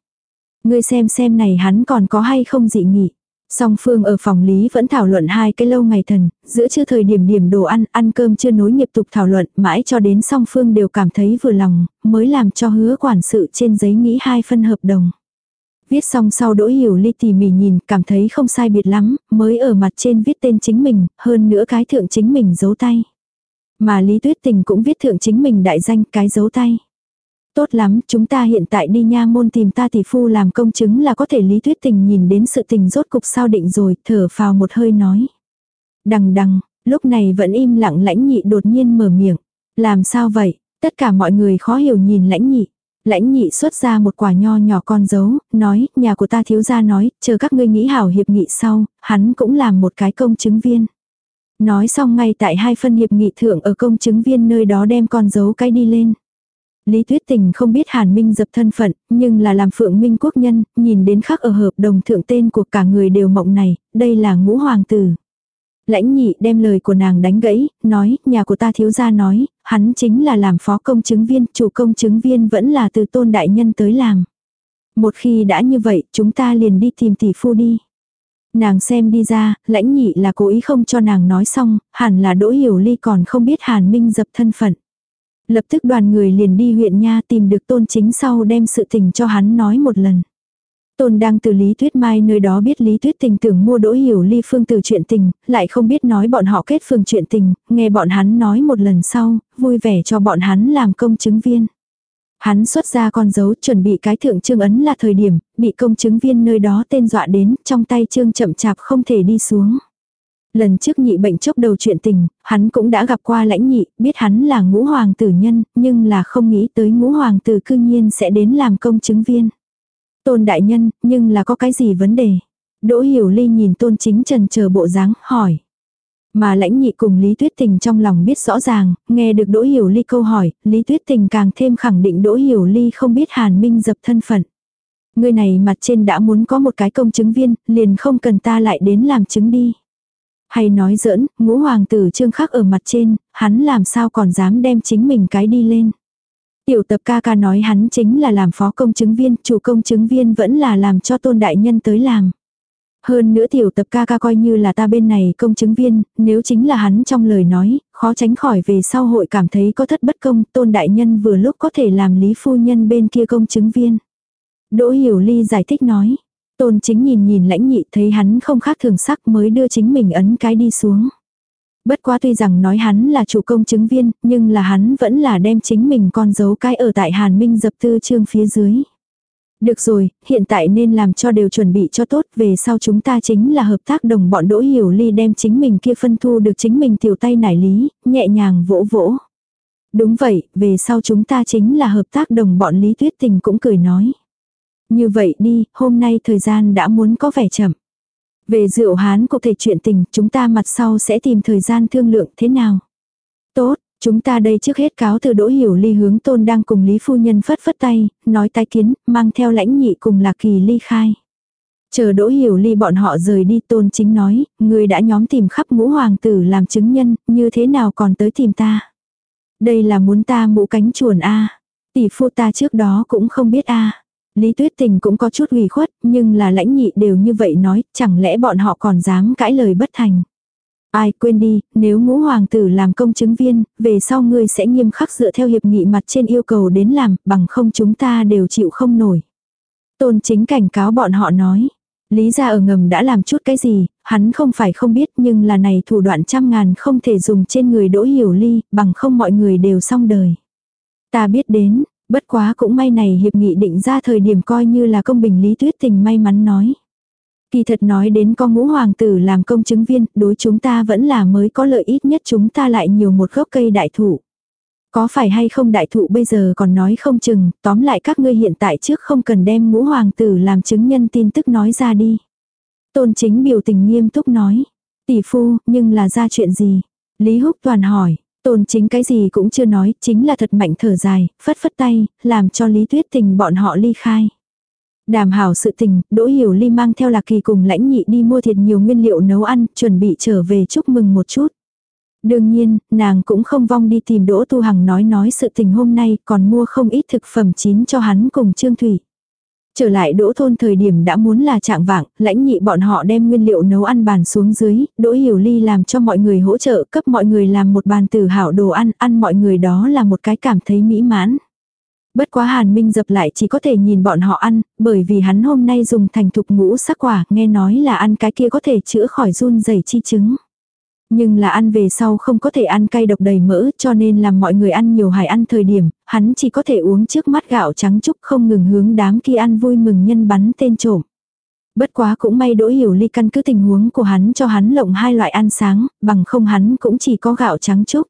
Ngươi xem xem này hắn còn có hay không dị nghị. Song phương ở phòng lý vẫn thảo luận hai cái lâu ngày thần, giữa chưa thời điểm điểm đồ ăn, ăn cơm chưa nối nghiệp tục thảo luận, mãi cho đến song phương đều cảm thấy vừa lòng, mới làm cho hứa quản sự trên giấy nghĩ hai phân hợp đồng. Viết xong sau đỗ hiểu ly tỉ mỉ nhìn, cảm thấy không sai biệt lắm, mới ở mặt trên viết tên chính mình, hơn nữa cái thượng chính mình giấu tay. Mà Lý Tuyết Tình cũng viết thượng chính mình đại danh cái dấu tay. Tốt lắm, chúng ta hiện tại đi nha môn tìm ta tỷ phu làm công chứng là có thể lý thuyết tình nhìn đến sự tình rốt cục sao định rồi, thở phào một hơi nói. Đằng đằng, lúc này vẫn im lặng lãnh nhị đột nhiên mở miệng. Làm sao vậy? Tất cả mọi người khó hiểu nhìn lãnh nhị. Lãnh nhị xuất ra một quả nho nhỏ con dấu, nói, nhà của ta thiếu gia nói, chờ các ngươi nghĩ hảo hiệp nghị sau, hắn cũng làm một cái công chứng viên. Nói xong ngay tại hai phân hiệp nghị thượng ở công chứng viên nơi đó đem con dấu cái đi lên. Lý Tuyết Tình không biết Hàn Minh dập thân phận, nhưng là làm phượng minh quốc nhân, nhìn đến khắc ở hợp đồng thượng tên của cả người đều mộng này, đây là ngũ hoàng tử. Lãnh nhị đem lời của nàng đánh gãy, nói, nhà của ta thiếu gia nói, hắn chính là làm phó công chứng viên, chủ công chứng viên vẫn là từ tôn đại nhân tới làm. Một khi đã như vậy, chúng ta liền đi tìm tỷ phu đi. Nàng xem đi ra, lãnh nhị là cố ý không cho nàng nói xong, hẳn là đỗ hiểu ly còn không biết hàn minh dập thân phận. Lập tức đoàn người liền đi huyện nha tìm được tôn chính sau đem sự tình cho hắn nói một lần. Tôn đang từ Lý Tuyết Mai nơi đó biết Lý Tuyết Tình tưởng mua đỗ hiểu ly phương từ chuyện tình, lại không biết nói bọn họ kết phương chuyện tình, nghe bọn hắn nói một lần sau, vui vẻ cho bọn hắn làm công chứng viên. Hắn xuất ra con dấu chuẩn bị cái thượng trương ấn là thời điểm, bị công chứng viên nơi đó tên dọa đến, trong tay trương chậm chạp không thể đi xuống. Lần trước nhị bệnh chốc đầu chuyện tình, hắn cũng đã gặp qua lãnh nhị, biết hắn là ngũ hoàng tử nhân, nhưng là không nghĩ tới ngũ hoàng tử cư nhiên sẽ đến làm công chứng viên. Tôn đại nhân, nhưng là có cái gì vấn đề? Đỗ hiểu ly nhìn tôn chính trần chờ bộ dáng, hỏi. Mà lãnh nhị cùng Lý Tuyết Tình trong lòng biết rõ ràng, nghe được Đỗ Hiểu Ly câu hỏi, Lý Tuyết Tình càng thêm khẳng định Đỗ Hiểu Ly không biết Hàn Minh dập thân phận. Người này mặt trên đã muốn có một cái công chứng viên, liền không cần ta lại đến làm chứng đi. Hay nói giỡn, ngũ hoàng tử trương khắc ở mặt trên, hắn làm sao còn dám đem chính mình cái đi lên. Tiểu tập ca ca nói hắn chính là làm phó công chứng viên, chủ công chứng viên vẫn là làm cho tôn đại nhân tới làm. Hơn nữa tiểu tập ca ca coi như là ta bên này công chứng viên, nếu chính là hắn trong lời nói, khó tránh khỏi về sau hội cảm thấy có thất bất công, tôn đại nhân vừa lúc có thể làm lý phu nhân bên kia công chứng viên. Đỗ Hiểu Ly giải thích nói, Tôn chính nhìn nhìn lãnh nhị thấy hắn không khác thường sắc mới đưa chính mình ấn cái đi xuống. Bất quá tuy rằng nói hắn là chủ công chứng viên, nhưng là hắn vẫn là đem chính mình con dấu cái ở tại Hàn Minh dập tư trương phía dưới. Được rồi, hiện tại nên làm cho đều chuẩn bị cho tốt, về sau chúng ta chính là hợp tác đồng bọn Đỗ Hiểu Ly đem chính mình kia phân thu được chính mình tiểu tay nải lý, nhẹ nhàng vỗ vỗ. Đúng vậy, về sau chúng ta chính là hợp tác đồng bọn Lý Tuyết Tình cũng cười nói. Như vậy đi, hôm nay thời gian đã muốn có vẻ chậm. Về rượu hán cụ thể chuyện tình, chúng ta mặt sau sẽ tìm thời gian thương lượng thế nào. Tốt, chúng ta đây trước hết cáo từ đỗ hiểu ly hướng tôn đang cùng Lý Phu Nhân phất phất tay, nói tái kiến, mang theo lãnh nhị cùng lạc kỳ ly khai. Chờ đỗ hiểu ly bọn họ rời đi tôn chính nói, người đã nhóm tìm khắp ngũ hoàng tử làm chứng nhân, như thế nào còn tới tìm ta. Đây là muốn ta mũ cánh chuồn a Tỷ phu ta trước đó cũng không biết a Lý Tuyết Tình cũng có chút ủy khuất, nhưng là lãnh nhị đều như vậy nói, chẳng lẽ bọn họ còn dám cãi lời bất thành. Ai quên đi, nếu ngũ hoàng tử làm công chứng viên, về sau ngươi sẽ nghiêm khắc dựa theo hiệp nghị mặt trên yêu cầu đến làm, bằng không chúng ta đều chịu không nổi. Tôn chính cảnh cáo bọn họ nói. Lý ra ở ngầm đã làm chút cái gì, hắn không phải không biết nhưng là này thủ đoạn trăm ngàn không thể dùng trên người đỗ hiểu ly, bằng không mọi người đều xong đời. Ta biết đến, bất quá cũng may này hiệp nghị định ra thời điểm coi như là công bình lý tuyết tình may mắn nói. Kỳ thật nói đến con ngũ hoàng tử làm công chứng viên, đối chúng ta vẫn là mới có lợi ít nhất chúng ta lại nhiều một gốc cây đại thụ. Có phải hay không đại thụ bây giờ còn nói không chừng, tóm lại các ngươi hiện tại trước không cần đem ngũ hoàng tử làm chứng nhân tin tức nói ra đi. Tôn chính biểu tình nghiêm túc nói. Tỷ phu, nhưng là ra chuyện gì? Lý Húc toàn hỏi. Tôn chính cái gì cũng chưa nói, chính là thật mạnh thở dài, phất phất tay, làm cho Lý Tuyết Tình bọn họ ly khai. Đàm hảo sự tình, Đỗ Hiểu Ly mang theo Lạc Kỳ cùng lãnh nhị đi mua thiệt nhiều nguyên liệu nấu ăn, chuẩn bị trở về chúc mừng một chút. Đương nhiên, nàng cũng không vong đi tìm Đỗ Tu Hằng nói nói sự tình hôm nay, còn mua không ít thực phẩm chín cho hắn cùng Trương Thủy. Trở lại đỗ thôn thời điểm đã muốn là trạng vạng, lãnh nhị bọn họ đem nguyên liệu nấu ăn bàn xuống dưới, đỗ hiểu ly làm cho mọi người hỗ trợ cấp mọi người làm một bàn tử hảo đồ ăn, ăn mọi người đó là một cái cảm thấy mỹ mãn. Bất quá Hàn Minh dập lại chỉ có thể nhìn bọn họ ăn, bởi vì hắn hôm nay dùng thành thục ngũ sắc quả, nghe nói là ăn cái kia có thể chữa khỏi run dày chi chứng. Nhưng là ăn về sau không có thể ăn cay độc đầy mỡ cho nên làm mọi người ăn nhiều hải ăn thời điểm, hắn chỉ có thể uống trước mắt gạo trắng chúc không ngừng hướng đám kia ăn vui mừng nhân bắn tên trộm. Bất quá cũng may đỗ hiểu ly căn cứ tình huống của hắn cho hắn lộng hai loại ăn sáng, bằng không hắn cũng chỉ có gạo trắng chúc.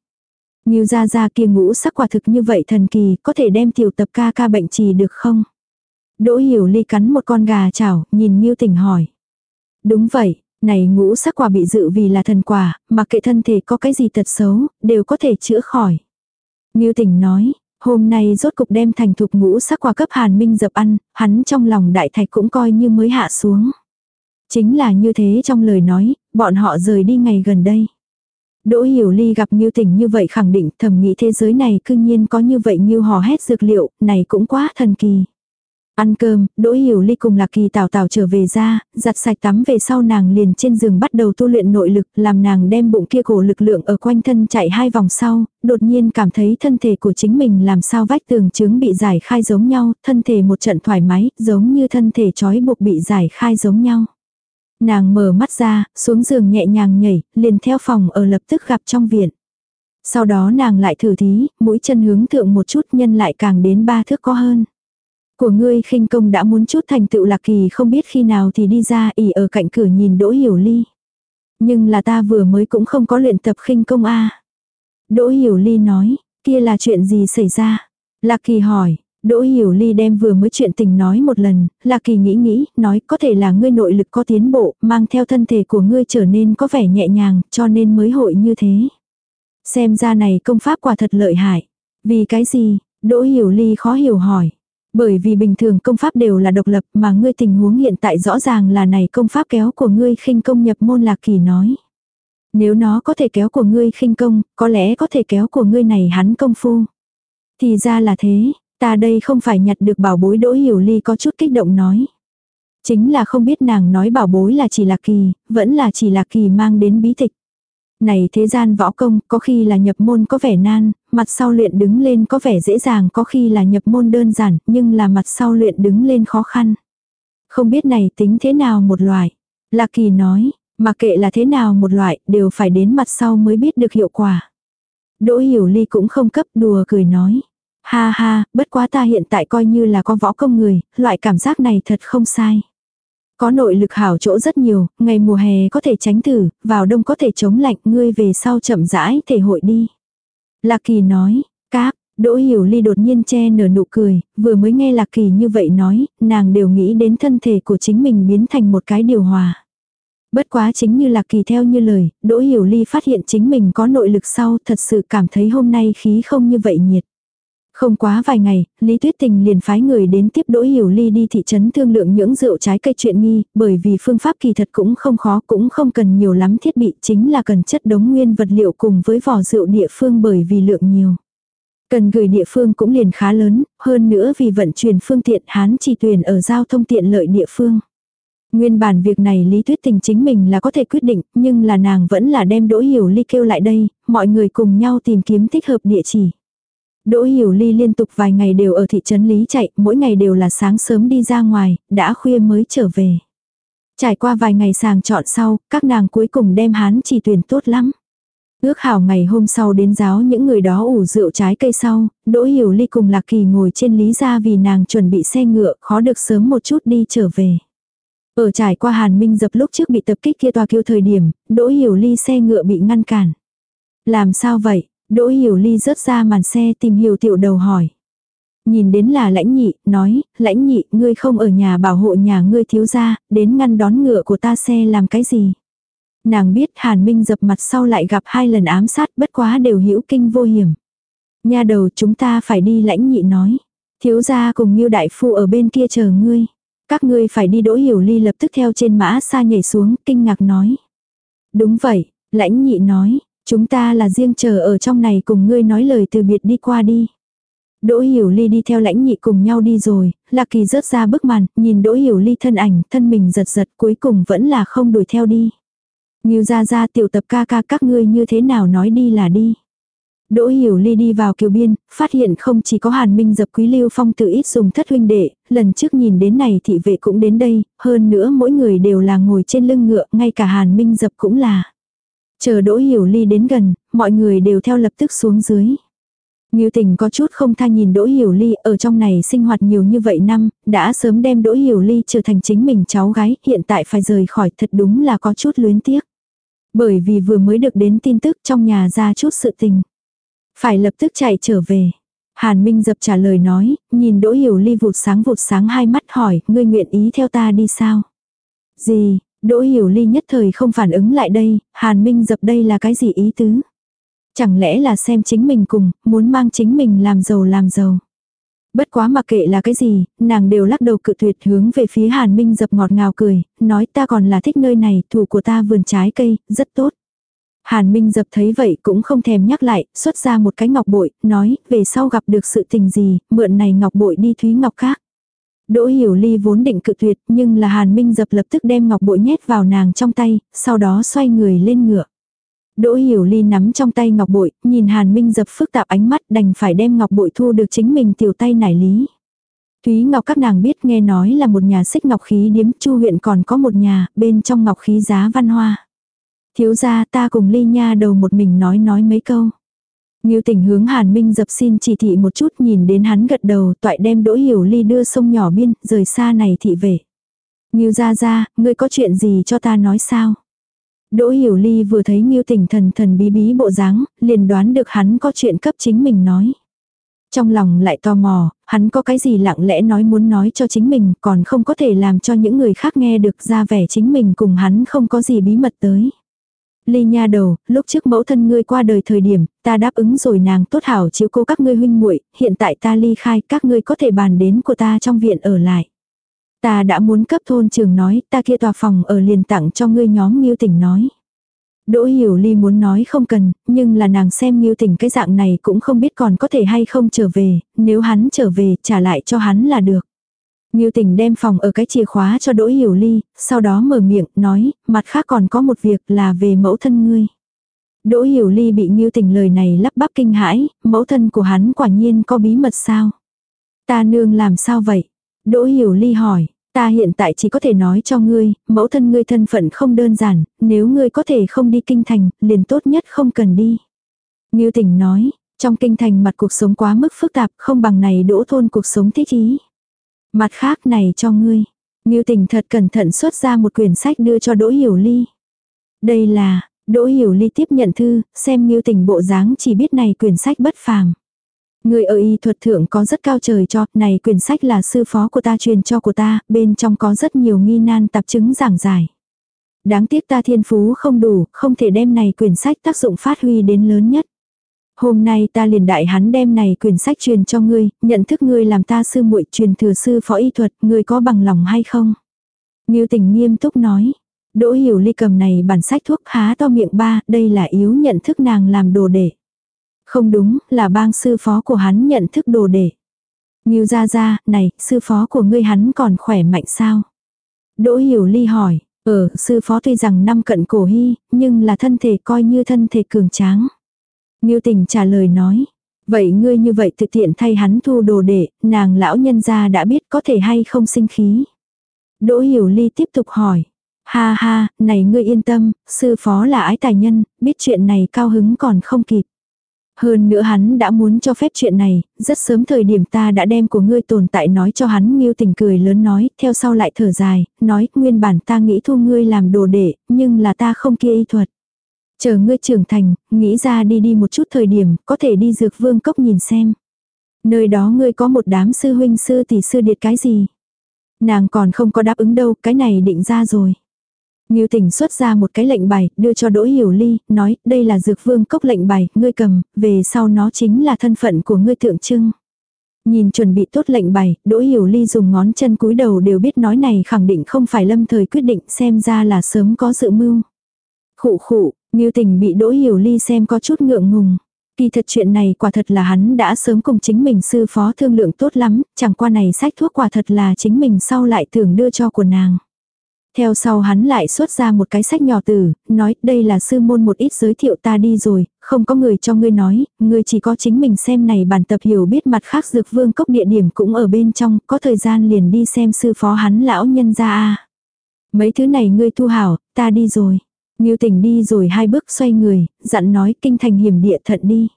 Như ra ra kia ngũ sắc quả thực như vậy thần kỳ, có thể đem tiểu tập ca ca bệnh trì được không? Đỗ hiểu ly cắn một con gà chảo, nhìn Miêu tỉnh hỏi. Đúng vậy, này ngũ sắc quả bị dự vì là thần quả, mà kệ thân thể có cái gì tật xấu, đều có thể chữa khỏi. Ngưu tỉnh nói, hôm nay rốt cục đem thành thục ngũ sắc quả cấp hàn minh dập ăn, hắn trong lòng đại thạch cũng coi như mới hạ xuống. Chính là như thế trong lời nói, bọn họ rời đi ngày gần đây. Đỗ Hiểu Ly gặp Nhiêu Tỉnh như vậy khẳng định thầm nghĩ thế giới này cư nhiên có như vậy như hò hét dược liệu, này cũng quá thần kỳ. Ăn cơm, Đỗ Hiểu Ly cùng Lạc Kỳ Tào Tào trở về ra, giặt sạch tắm về sau nàng liền trên giường bắt đầu tu luyện nội lực, làm nàng đem bụng kia cổ lực lượng ở quanh thân chạy hai vòng sau, đột nhiên cảm thấy thân thể của chính mình làm sao vách tường chứng bị giải khai giống nhau, thân thể một trận thoải mái, giống như thân thể trói buộc bị giải khai giống nhau. Nàng mở mắt ra, xuống giường nhẹ nhàng nhảy, liền theo phòng ở lập tức gặp trong viện. Sau đó nàng lại thử thí, mũi chân hướng thượng một chút nhân lại càng đến ba thước có hơn. Của ngươi khinh công đã muốn chút thành tựu lạc kỳ không biết khi nào thì đi ra ỉ ở cạnh cửa nhìn đỗ hiểu ly. Nhưng là ta vừa mới cũng không có luyện tập khinh công a Đỗ hiểu ly nói, kia là chuyện gì xảy ra? Lạc kỳ hỏi, Đỗ Hiểu Ly đem vừa mới chuyện tình nói một lần, Lạc Kỳ nghĩ nghĩ, nói có thể là ngươi nội lực có tiến bộ, mang theo thân thể của ngươi trở nên có vẻ nhẹ nhàng, cho nên mới hội như thế. Xem ra này công pháp quả thật lợi hại. Vì cái gì? Đỗ Hiểu Ly khó hiểu hỏi. Bởi vì bình thường công pháp đều là độc lập mà ngươi tình huống hiện tại rõ ràng là này công pháp kéo của ngươi khinh công nhập môn Lạc Kỳ nói. Nếu nó có thể kéo của ngươi khinh công, có lẽ có thể kéo của ngươi này hắn công phu. Thì ra là thế, Ta đây không phải nhặt được bảo bối đỗ hiểu ly có chút kích động nói. Chính là không biết nàng nói bảo bối là chỉ là kỳ, vẫn là chỉ là kỳ mang đến bí tịch. Này thế gian võ công có khi là nhập môn có vẻ nan, mặt sau luyện đứng lên có vẻ dễ dàng có khi là nhập môn đơn giản nhưng là mặt sau luyện đứng lên khó khăn. Không biết này tính thế nào một loại. Lạc kỳ nói, mà kệ là thế nào một loại đều phải đến mặt sau mới biết được hiệu quả. Đỗ hiểu ly cũng không cấp đùa cười nói. Ha ha, bất quá ta hiện tại coi như là có võ công người, loại cảm giác này thật không sai. Có nội lực hảo chỗ rất nhiều, ngày mùa hè có thể tránh thử, vào đông có thể chống lạnh, ngươi về sau chậm rãi thể hội đi. Lạc Kỳ nói, cáp, Đỗ Hiểu Ly đột nhiên che nở nụ cười, vừa mới nghe Lạc Kỳ như vậy nói, nàng đều nghĩ đến thân thể của chính mình biến thành một cái điều hòa. Bất quá chính như Lạc Kỳ theo như lời, Đỗ Hiểu Ly phát hiện chính mình có nội lực sau thật sự cảm thấy hôm nay khí không như vậy nhiệt. Không quá vài ngày, Lý Tuyết Tình liền phái người đến tiếp Đỗ Hiểu Ly đi thị trấn thương lượng những rượu trái cây chuyện nghi, bởi vì phương pháp kỳ thật cũng không khó cũng không cần nhiều lắm thiết bị chính là cần chất đống nguyên vật liệu cùng với vỏ rượu địa phương bởi vì lượng nhiều. Cần gửi địa phương cũng liền khá lớn, hơn nữa vì vận chuyển phương tiện Hán chỉ tuyển ở giao thông tiện lợi địa phương. Nguyên bản việc này Lý Tuyết Tình chính mình là có thể quyết định, nhưng là nàng vẫn là đem Đỗ Hiểu Ly kêu lại đây, mọi người cùng nhau tìm kiếm thích hợp địa chỉ. Đỗ Hiểu Ly liên tục vài ngày đều ở thị trấn Lý chạy, mỗi ngày đều là sáng sớm đi ra ngoài, đã khuya mới trở về. Trải qua vài ngày sàng chọn sau, các nàng cuối cùng đem hán chỉ tuyển tốt lắm. Ước hảo ngày hôm sau đến giáo những người đó ủ rượu trái cây sau, Đỗ Hiểu Ly cùng Lạc Kỳ ngồi trên lý ra vì nàng chuẩn bị xe ngựa, khó được sớm một chút đi trở về. Ở trải qua Hàn Minh dập lúc trước bị tập kích kia tòa kêu thời điểm, Đỗ Hiểu Ly xe ngựa bị ngăn cản. Làm sao vậy? Đỗ Hiểu Ly rớt ra màn xe tìm hiểu tiểu đầu hỏi. Nhìn đến là lãnh nhị, nói, lãnh nhị, ngươi không ở nhà bảo hộ nhà ngươi thiếu gia, đến ngăn đón ngựa của ta xe làm cái gì. Nàng biết Hàn Minh dập mặt sau lại gặp hai lần ám sát bất quá đều hữu kinh vô hiểm. Nhà đầu chúng ta phải đi lãnh nhị nói. Thiếu gia cùng Ngưu đại phu ở bên kia chờ ngươi. Các ngươi phải đi đỗ hiểu ly lập tức theo trên mã xa nhảy xuống, kinh ngạc nói. Đúng vậy, lãnh nhị nói, chúng ta là riêng chờ ở trong này cùng ngươi nói lời từ biệt đi qua đi. Đỗ Hiểu Ly đi theo lãnh nhị cùng nhau đi rồi, Lạc Kỳ rớt ra bức màn, nhìn Đỗ Hiểu Ly thân ảnh, thân mình giật giật cuối cùng vẫn là không đuổi theo đi. Nghiêu ra ra tiểu tập ca ca các ngươi như thế nào nói đi là đi. Đỗ Hiểu Ly đi vào kiều biên, phát hiện không chỉ có Hàn Minh dập quý lưu phong tự ít dùng thất huynh đệ, lần trước nhìn đến này thị vệ cũng đến đây, hơn nữa mỗi người đều là ngồi trên lưng ngựa, ngay cả Hàn Minh dập cũng là. Chờ Đỗ Hiểu Ly đến gần, mọi người đều theo lập tức xuống dưới. Ngưu tình có chút không tha nhìn Đỗ Hiểu Ly ở trong này sinh hoạt nhiều như vậy năm, đã sớm đem Đỗ Hiểu Ly trở thành chính mình cháu gái, hiện tại phải rời khỏi thật đúng là có chút luyến tiếc. Bởi vì vừa mới được đến tin tức trong nhà ra chút sự tình. Phải lập tức chạy trở về. Hàn Minh dập trả lời nói, nhìn Đỗ Hiểu Ly vụt sáng vụt sáng hai mắt hỏi, ngươi nguyện ý theo ta đi sao? Gì, Đỗ Hiểu Ly nhất thời không phản ứng lại đây, Hàn Minh dập đây là cái gì ý tứ? Chẳng lẽ là xem chính mình cùng, muốn mang chính mình làm giàu làm giàu. Bất quá mặc kệ là cái gì, nàng đều lắc đầu cự tuyệt hướng về phía Hàn Minh dập ngọt ngào cười, nói ta còn là thích nơi này, thủ của ta vườn trái cây, rất tốt. Hàn Minh dập thấy vậy cũng không thèm nhắc lại, xuất ra một cái ngọc bội, nói, về sau gặp được sự tình gì, mượn này ngọc bội đi Thúy Ngọc khác. Đỗ Hiểu Ly vốn định cự tuyệt, nhưng là Hàn Minh dập lập tức đem ngọc bội nhét vào nàng trong tay, sau đó xoay người lên ngựa. Đỗ Hiểu Ly nắm trong tay ngọc bội, nhìn Hàn Minh dập phức tạp ánh mắt đành phải đem ngọc bội thu được chính mình tiểu tay nải lý. Thúy Ngọc các nàng biết nghe nói là một nhà xích ngọc khí điếm chu huyện còn có một nhà, bên trong ngọc khí giá văn hoa. Thiếu gia ta cùng ly nha đầu một mình nói nói mấy câu. Ngưu tỉnh hướng Hàn Minh dập xin chỉ thị một chút nhìn đến hắn gật đầu toại đem đỗ hiểu ly đưa sông nhỏ biên, rời xa này thị về. Ngưu ra ra, ngươi có chuyện gì cho ta nói sao? Đỗ hiểu ly vừa thấy Ngưu tỉnh thần thần bí bí bộ dáng, liền đoán được hắn có chuyện cấp chính mình nói. Trong lòng lại tò mò, hắn có cái gì lặng lẽ nói muốn nói cho chính mình còn không có thể làm cho những người khác nghe được ra vẻ chính mình cùng hắn không có gì bí mật tới. Ly nha đầu, lúc trước mẫu thân ngươi qua đời thời điểm, ta đáp ứng rồi nàng tốt hảo chiếu cố các ngươi huynh muội, hiện tại ta ly khai, các ngươi có thể bàn đến của ta trong viện ở lại. Ta đã muốn cấp thôn trường nói, ta kia tòa phòng ở liền tặng cho ngươi nhóm Nghiêu Tỉnh nói. Đỗ Hiểu Ly muốn nói không cần, nhưng là nàng xem Nghiêu Tỉnh cái dạng này cũng không biết còn có thể hay không trở về, nếu hắn trở về trả lại cho hắn là được. Ngưu Tình đem phòng ở cái chìa khóa cho Đỗ Hiểu Ly, sau đó mở miệng, nói, mặt khác còn có một việc là về mẫu thân ngươi. Đỗ Hiểu Ly bị Ngưu Tình lời này lắp bắp kinh hãi, mẫu thân của hắn quả nhiên có bí mật sao? Ta nương làm sao vậy? Đỗ Hiểu Ly hỏi, ta hiện tại chỉ có thể nói cho ngươi, mẫu thân ngươi thân phận không đơn giản, nếu ngươi có thể không đi kinh thành, liền tốt nhất không cần đi. Ngưu Tình nói, Trong kinh thành mặt cuộc sống quá mức phức tạp không bằng này đỗ thôn cuộc sống thích ý. Mặt khác này cho ngươi. Ngưu tình thật cẩn thận xuất ra một quyển sách đưa cho Đỗ Hiểu Ly. Đây là, Đỗ Hiểu Ly tiếp nhận thư, xem Ngưu tình bộ dáng chỉ biết này quyển sách bất phàm. Người ở y thuật thượng có rất cao trời cho, này quyển sách là sư phó của ta truyền cho của ta, bên trong có rất nhiều nghi nan tạp chứng giảng giải. Đáng tiếc ta thiên phú không đủ, không thể đem này quyển sách tác dụng phát huy đến lớn nhất. Hôm nay ta liền đại hắn đem này quyển sách truyền cho ngươi, nhận thức ngươi làm ta sư muội truyền thừa sư phó y thuật, ngươi có bằng lòng hay không? Ngưu tình nghiêm túc nói. Đỗ hiểu ly cầm này bản sách thuốc há to miệng ba, đây là yếu nhận thức nàng làm đồ đệ Không đúng, là bang sư phó của hắn nhận thức đồ đệ Ngưu ra ra, này, sư phó của ngươi hắn còn khỏe mạnh sao? Đỗ hiểu ly hỏi, ở, sư phó tuy rằng năm cận cổ hy, nhưng là thân thể coi như thân thể cường tráng. Ngưu tình trả lời nói. Vậy ngươi như vậy thực tiện thay hắn thu đồ đệ, nàng lão nhân gia đã biết có thể hay không sinh khí. Đỗ hiểu ly tiếp tục hỏi. Ha ha, này ngươi yên tâm, sư phó là ái tài nhân, biết chuyện này cao hứng còn không kịp. Hơn nữa hắn đã muốn cho phép chuyện này, rất sớm thời điểm ta đã đem của ngươi tồn tại nói cho hắn nghiêu tình cười lớn nói, theo sau lại thở dài, nói, nguyên bản ta nghĩ thu ngươi làm đồ đệ, nhưng là ta không kia y thuật. Chờ ngươi trưởng thành, nghĩ ra đi đi một chút thời điểm, có thể đi dược vương cốc nhìn xem. Nơi đó ngươi có một đám sư huynh sư tỷ sư điệt cái gì. Nàng còn không có đáp ứng đâu, cái này định ra rồi. Ngưu tỉnh xuất ra một cái lệnh bài, đưa cho Đỗ Hiểu Ly, nói, đây là dược vương cốc lệnh bài, ngươi cầm, về sau nó chính là thân phận của ngươi tượng trưng. Nhìn chuẩn bị tốt lệnh bài, Đỗ Hiểu Ly dùng ngón chân cúi đầu đều biết nói này khẳng định không phải lâm thời quyết định, xem ra là sớm có dự mưu. Khụ khụ, Ngưu tình bị Đỗ Hiểu Ly xem có chút ngượng ngùng. Kỳ thật chuyện này quả thật là hắn đã sớm cùng chính mình sư phó thương lượng tốt lắm, chẳng qua này sách thuốc quả thật là chính mình sau lại tưởng đưa cho của nàng. Theo sau hắn lại xuất ra một cái sách nhỏ tử, nói đây là sư môn một ít giới thiệu ta đi rồi, không có người cho ngươi nói, ngươi chỉ có chính mình xem này bản tập hiểu biết mặt khác dược vương cốc địa điểm cũng ở bên trong, có thời gian liền đi xem sư phó hắn lão nhân ra a Mấy thứ này ngươi thu hảo, ta đi rồi. Ngưu tình đi rồi hai bước xoay người, dặn nói kinh thành hiểm địa thận đi.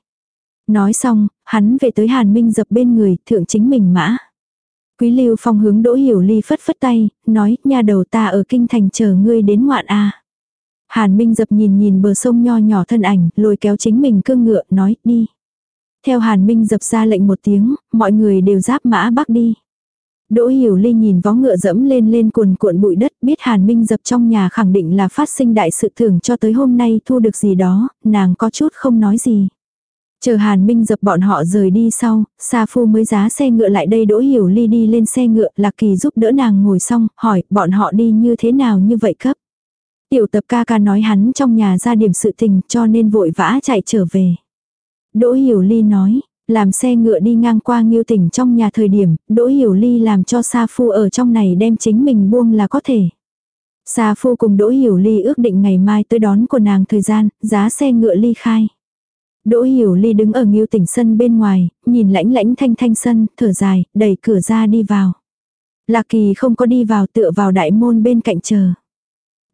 Nói xong, hắn về tới Hàn Minh dập bên người, thượng chính mình mã. Quý Lưu Phong hướng Đỗ Hiểu Ly phất phất tay, nói, nhà đầu ta ở kinh thành chờ ngươi đến ngoạn a. Hàn Minh dập nhìn nhìn bờ sông nho nhỏ thân ảnh, lôi kéo chính mình cương ngựa, nói, đi. Theo Hàn Minh dập ra lệnh một tiếng, mọi người đều giáp mã bắc đi. Đỗ Hiểu Ly nhìn vó ngựa dẫm lên lên cuồn cuộn bụi đất, biết Hàn Minh dập trong nhà khẳng định là phát sinh đại sự thưởng cho tới hôm nay thu được gì đó, nàng có chút không nói gì. Chờ Hàn Minh dập bọn họ rời đi sau, Sa Phu mới giá xe ngựa lại đây Đỗ Hiểu Ly đi lên xe ngựa, Lạc Kỳ giúp đỡ nàng ngồi xong, hỏi bọn họ đi như thế nào như vậy cấp. Tiểu tập ca ca nói hắn trong nhà ra điểm sự tình cho nên vội vã chạy trở về. Đỗ Hiểu Ly nói, làm xe ngựa đi ngang qua nghiêu tỉnh trong nhà thời điểm, Đỗ Hiểu Ly làm cho Sa Phu ở trong này đem chính mình buông là có thể. Sa Phu cùng Đỗ Hiểu Ly ước định ngày mai tới đón của nàng thời gian, giá xe ngựa ly khai. Đỗ Hiểu Ly đứng ở nghiêu tỉnh sân bên ngoài, nhìn lãnh lãnh thanh thanh sân, thở dài, đẩy cửa ra đi vào. Lạc Kỳ không có đi vào tựa vào đại môn bên cạnh chờ.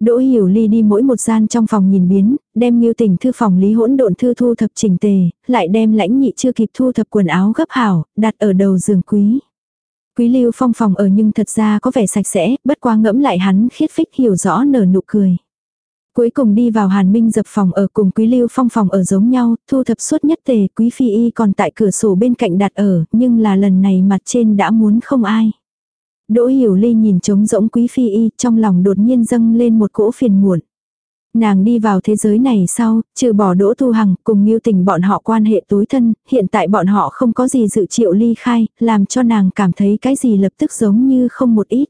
Đỗ Hiểu Ly đi mỗi một gian trong phòng nhìn biến, đem Ngưu Tình thư phòng lý hỗn độn thư thu thập chỉnh tề, lại đem lãnh nhị chưa kịp thu thập quần áo gấp hảo, đặt ở đầu giường quý. Quý Lưu Phong phòng ở nhưng thật ra có vẻ sạch sẽ, bất quá ngẫm lại hắn khiết phích hiểu rõ nở nụ cười. Cuối cùng đi vào Hàn Minh dập phòng ở cùng Quý Lưu Phong phòng ở giống nhau, thu thập suốt nhất tề, Quý Phi Y còn tại cửa sổ bên cạnh đặt ở, nhưng là lần này mặt trên đã muốn không ai. Đỗ Hiểu Ly nhìn trống rỗng quý phi y, trong lòng đột nhiên dâng lên một cỗ phiền muộn. Nàng đi vào thế giới này sau, trừ bỏ Đỗ Thu Hằng cùng Ngưu Tình bọn họ quan hệ tối thân, hiện tại bọn họ không có gì dự triệu ly khai, làm cho nàng cảm thấy cái gì lập tức giống như không một ít.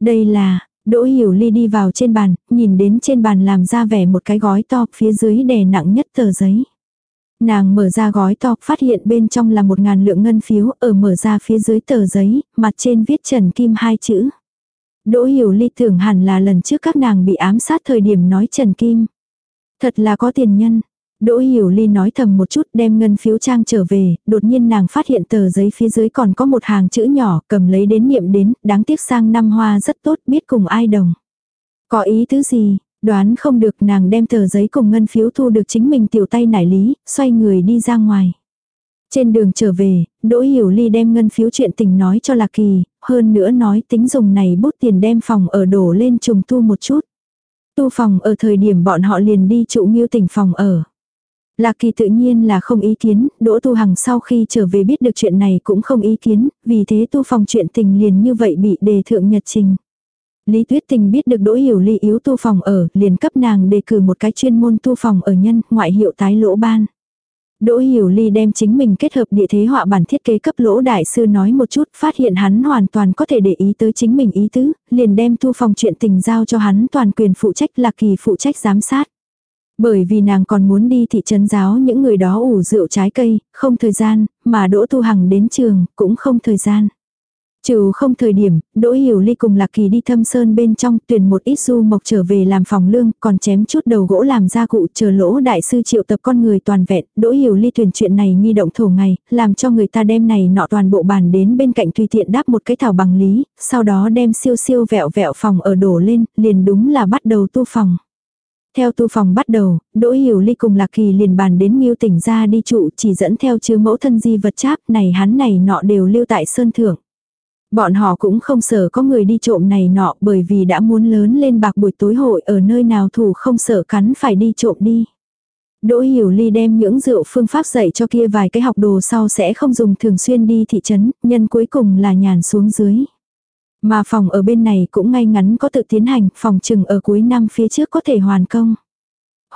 Đây là, Đỗ Hiểu Ly đi vào trên bàn, nhìn đến trên bàn làm ra vẻ một cái gói to, phía dưới đè nặng nhất tờ giấy. Nàng mở ra gói to, phát hiện bên trong là một ngàn lượng ngân phiếu, ở mở ra phía dưới tờ giấy, mặt trên viết Trần Kim hai chữ. Đỗ hiểu ly tưởng hẳn là lần trước các nàng bị ám sát thời điểm nói Trần Kim. Thật là có tiền nhân. Đỗ hiểu ly nói thầm một chút đem ngân phiếu trang trở về, đột nhiên nàng phát hiện tờ giấy phía dưới còn có một hàng chữ nhỏ cầm lấy đến niệm đến, đáng tiếc sang năm hoa rất tốt biết cùng ai đồng. Có ý thứ gì, Đoán không được nàng đem tờ giấy cùng ngân phiếu thu được chính mình tiểu tay nải lý, xoay người đi ra ngoài. Trên đường trở về, Đỗ Hiểu Ly đem ngân phiếu chuyện tình nói cho Lạc Kỳ, hơn nữa nói tính dùng này bút tiền đem phòng ở đổ lên trùng tu một chút. Tu phòng ở thời điểm bọn họ liền đi trụ nghiêu tỉnh phòng ở. Lạc Kỳ tự nhiên là không ý kiến, Đỗ Tu Hằng sau khi trở về biết được chuyện này cũng không ý kiến, vì thế tu phòng chuyện tình liền như vậy bị đề thượng nhật trình. Lý Tuyết Tình biết được Đỗ Hiểu Ly yếu tu phòng ở, liền cấp nàng đề cử một cái chuyên môn tu phòng ở nhân, ngoại hiệu tái lỗ ban. Đỗ Hiểu Ly đem chính mình kết hợp địa thế họa bản thiết kế cấp lỗ đại sư nói một chút, phát hiện hắn hoàn toàn có thể để ý tới chính mình ý tứ, liền đem tu phòng chuyện tình giao cho hắn toàn quyền phụ trách là kỳ phụ trách giám sát. Bởi vì nàng còn muốn đi thị trấn giáo những người đó ủ rượu trái cây, không thời gian, mà Đỗ Tu Hằng đến trường, cũng không thời gian. Trừ không thời điểm, Đỗ Hiểu Ly cùng Lạc Kỳ đi thâm sơn bên trong tuyển một ít du mộc trở về làm phòng lương, còn chém chút đầu gỗ làm gia cụ chờ lỗ đại sư triệu tập con người toàn vẹn. Đỗ Hiểu Ly tuyển chuyện này nghi động thổ ngày, làm cho người ta đem này nọ toàn bộ bàn đến bên cạnh tùy tiện đáp một cái thảo bằng lý, sau đó đem siêu siêu vẹo vẹo phòng ở đổ lên, liền đúng là bắt đầu tu phòng. Theo tu phòng bắt đầu, Đỗ Hiểu Ly cùng Lạc Kỳ liền bàn đến Nghiêu tỉnh ra đi trụ chỉ dẫn theo chứa mẫu thân di vật cháp này hắn này nọ đều lưu tại sơn thượng. Bọn họ cũng không sợ có người đi trộm này nọ bởi vì đã muốn lớn lên bạc buổi tối hội ở nơi nào thủ không sợ cắn phải đi trộm đi. Đỗ Hiểu Ly đem những rượu phương pháp dạy cho kia vài cái học đồ sau sẽ không dùng thường xuyên đi thị trấn, nhân cuối cùng là nhàn xuống dưới. Mà phòng ở bên này cũng ngay ngắn có tự tiến hành, phòng trừng ở cuối năm phía trước có thể hoàn công.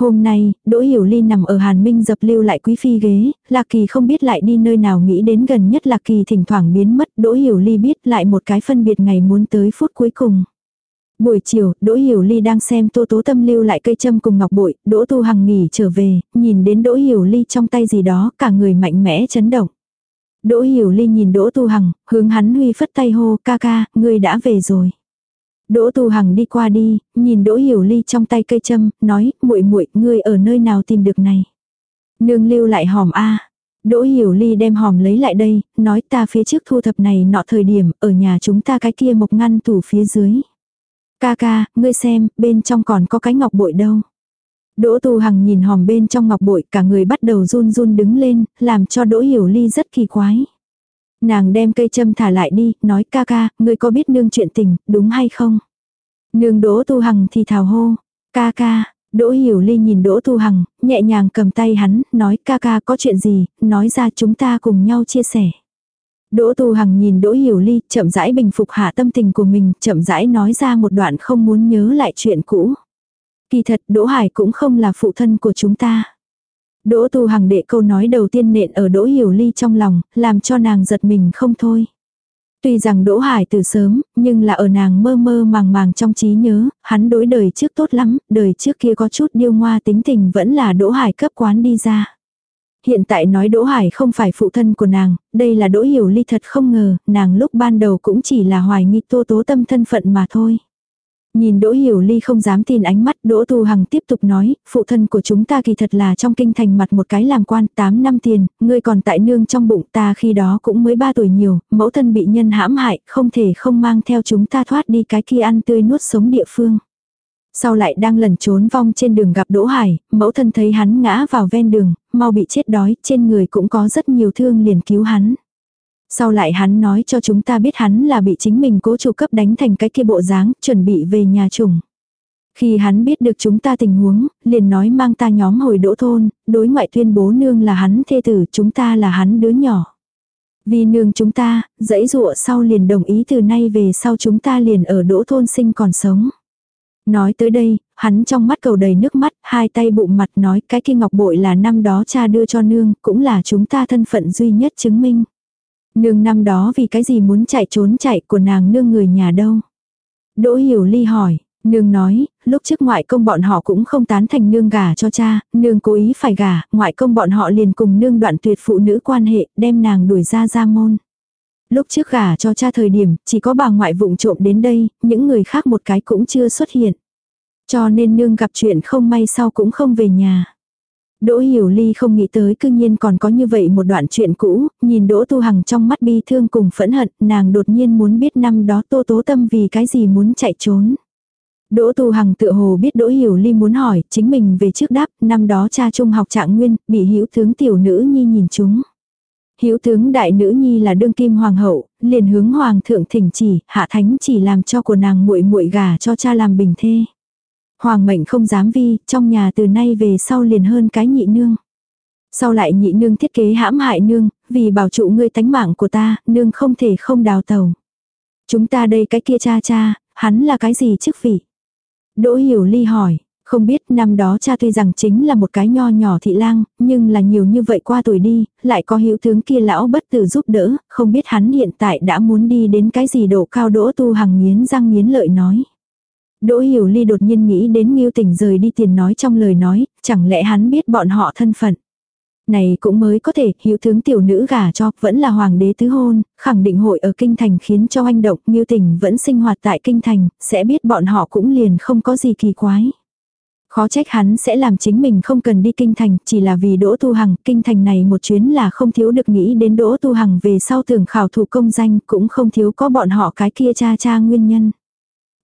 Hôm nay, Đỗ Hiểu Ly nằm ở Hàn Minh dập lưu lại quý phi ghế, Lạc Kỳ không biết lại đi nơi nào nghĩ đến gần nhất Lạc Kỳ thỉnh thoảng biến mất, Đỗ Hiểu Ly biết lại một cái phân biệt ngày muốn tới phút cuối cùng. Buổi chiều, Đỗ Hiểu Ly đang xem Tô Tố Tâm lưu lại cây châm cùng ngọc bội, Đỗ Tu Hằng nghỉ trở về, nhìn đến Đỗ Hiểu Ly trong tay gì đó, cả người mạnh mẽ chấn động. Đỗ Hiểu Ly nhìn Đỗ Tu Hằng, hướng hắn huy phất tay hô, ca ca, ngươi đã về rồi. Đỗ Tu Hằng đi qua đi, nhìn Đỗ Hiểu Ly trong tay cây châm, nói, muội muội, ngươi ở nơi nào tìm được này? Nương lưu lại hòm a. Đỗ Hiểu Ly đem hòm lấy lại đây, nói ta phía trước thu thập này nọ thời điểm, ở nhà chúng ta cái kia mộc ngăn tủ phía dưới. Ca ca, ngươi xem, bên trong còn có cái ngọc bội đâu. Đỗ Tu Hằng nhìn hòm bên trong ngọc bội, cả người bắt đầu run run đứng lên, làm cho Đỗ Hiểu Ly rất kỳ quái. Nàng đem cây châm thả lại đi, nói ca ca, ngươi có biết nương chuyện tình, đúng hay không? Nương Đỗ Tu Hằng thì thào hô, ca ca, Đỗ Hiểu Ly nhìn Đỗ Tu Hằng, nhẹ nhàng cầm tay hắn, nói ca ca có chuyện gì, nói ra chúng ta cùng nhau chia sẻ. Đỗ Tu Hằng nhìn Đỗ Hiểu Ly, chậm rãi bình phục hạ tâm tình của mình, chậm rãi nói ra một đoạn không muốn nhớ lại chuyện cũ. Kỳ thật Đỗ Hải cũng không là phụ thân của chúng ta. Đỗ Tu Hằng đệ câu nói đầu tiên nện ở Đỗ Hiểu Ly trong lòng, làm cho nàng giật mình không thôi. Tuy rằng Đỗ Hải từ sớm, nhưng là ở nàng mơ mơ màng màng trong trí nhớ, hắn đối đời trước tốt lắm, đời trước kia có chút điêu ngoa tính tình vẫn là Đỗ Hải cấp quán đi ra. Hiện tại nói Đỗ Hải không phải phụ thân của nàng, đây là Đỗ Hiểu Ly thật không ngờ, nàng lúc ban đầu cũng chỉ là hoài nghi tô tố tâm thân phận mà thôi. Nhìn Đỗ Hiểu Ly không dám tin ánh mắt Đỗ Tu Hằng tiếp tục nói, phụ thân của chúng ta kỳ thật là trong kinh thành mặt một cái làm quan 8 năm tiền, ngươi còn tại nương trong bụng ta khi đó cũng mới 3 tuổi nhiều, mẫu thân bị nhân hãm hại, không thể không mang theo chúng ta thoát đi cái kia ăn tươi nuốt sống địa phương. Sau lại đang lẩn trốn vong trên đường gặp Đỗ Hải, mẫu thân thấy hắn ngã vào ven đường, mau bị chết đói, trên người cũng có rất nhiều thương liền cứu hắn. Sau lại hắn nói cho chúng ta biết hắn là bị chính mình cố chủ cấp đánh thành cái kia bộ dáng, chuẩn bị về nhà chủng. Khi hắn biết được chúng ta tình huống, liền nói mang ta nhóm hồi đỗ thôn, đối ngoại tuyên bố nương là hắn thê tử, chúng ta là hắn đứa nhỏ. Vì nương chúng ta, dãy dụa sau liền đồng ý từ nay về sau chúng ta liền ở đỗ thôn sinh còn sống. Nói tới đây, hắn trong mắt cầu đầy nước mắt, hai tay bụng mặt nói cái kia ngọc bội là năm đó cha đưa cho nương, cũng là chúng ta thân phận duy nhất chứng minh. Nương năm đó vì cái gì muốn chạy trốn chạy của nàng nương người nhà đâu. Đỗ hiểu ly hỏi, nương nói, lúc trước ngoại công bọn họ cũng không tán thành nương gả cho cha, nương cố ý phải gả, ngoại công bọn họ liền cùng nương đoạn tuyệt phụ nữ quan hệ, đem nàng đuổi ra ra môn. Lúc trước gả cho cha thời điểm, chỉ có bà ngoại vụng trộm đến đây, những người khác một cái cũng chưa xuất hiện. Cho nên nương gặp chuyện không may sau cũng không về nhà. Đỗ Hiểu Ly không nghĩ tới cương nhiên còn có như vậy một đoạn chuyện cũ, nhìn Đỗ Tu Hằng trong mắt bi thương cùng phẫn hận, nàng đột nhiên muốn biết năm đó Tô Tố Tâm vì cái gì muốn chạy trốn. Đỗ Tu Hằng tự hồ biết Đỗ Hiểu Ly muốn hỏi, chính mình về trước đáp, năm đó cha trung học trạng nguyên, bị hữu tướng tiểu nữ nhi nhìn chúng. Hữu tướng đại nữ nhi là đương kim hoàng hậu, liền hướng hoàng thượng thỉnh chỉ, hạ thánh chỉ làm cho của nàng muội muội gả cho cha làm bình thê. Hoàng mệnh không dám vi, trong nhà từ nay về sau liền hơn cái nhị nương. Sau lại nhị nương thiết kế hãm hại nương, vì bảo trụ ngươi tánh mạng của ta, nương không thể không đào tàu. Chúng ta đây cái kia cha cha, hắn là cái gì chức vị? Đỗ hiểu ly hỏi, không biết năm đó cha tuy rằng chính là một cái nho nhỏ thị lang, nhưng là nhiều như vậy qua tuổi đi, lại có hữu tướng kia lão bất tử giúp đỡ, không biết hắn hiện tại đã muốn đi đến cái gì độ cao đỗ tu hằng nghiến răng nghiến lợi nói. Đỗ hiểu ly đột nhiên nghĩ đến nghiêu tỉnh rời đi tiền nói trong lời nói, chẳng lẽ hắn biết bọn họ thân phận. Này cũng mới có thể, hữu tướng tiểu nữ gả cho, vẫn là hoàng đế tứ hôn, khẳng định hội ở kinh thành khiến cho anh động, nghiêu tỉnh vẫn sinh hoạt tại kinh thành, sẽ biết bọn họ cũng liền không có gì kỳ quái. Khó trách hắn sẽ làm chính mình không cần đi kinh thành, chỉ là vì Đỗ Tu Hằng, kinh thành này một chuyến là không thiếu được nghĩ đến Đỗ Tu Hằng về sau tưởng khảo thủ công danh, cũng không thiếu có bọn họ cái kia cha cha nguyên nhân.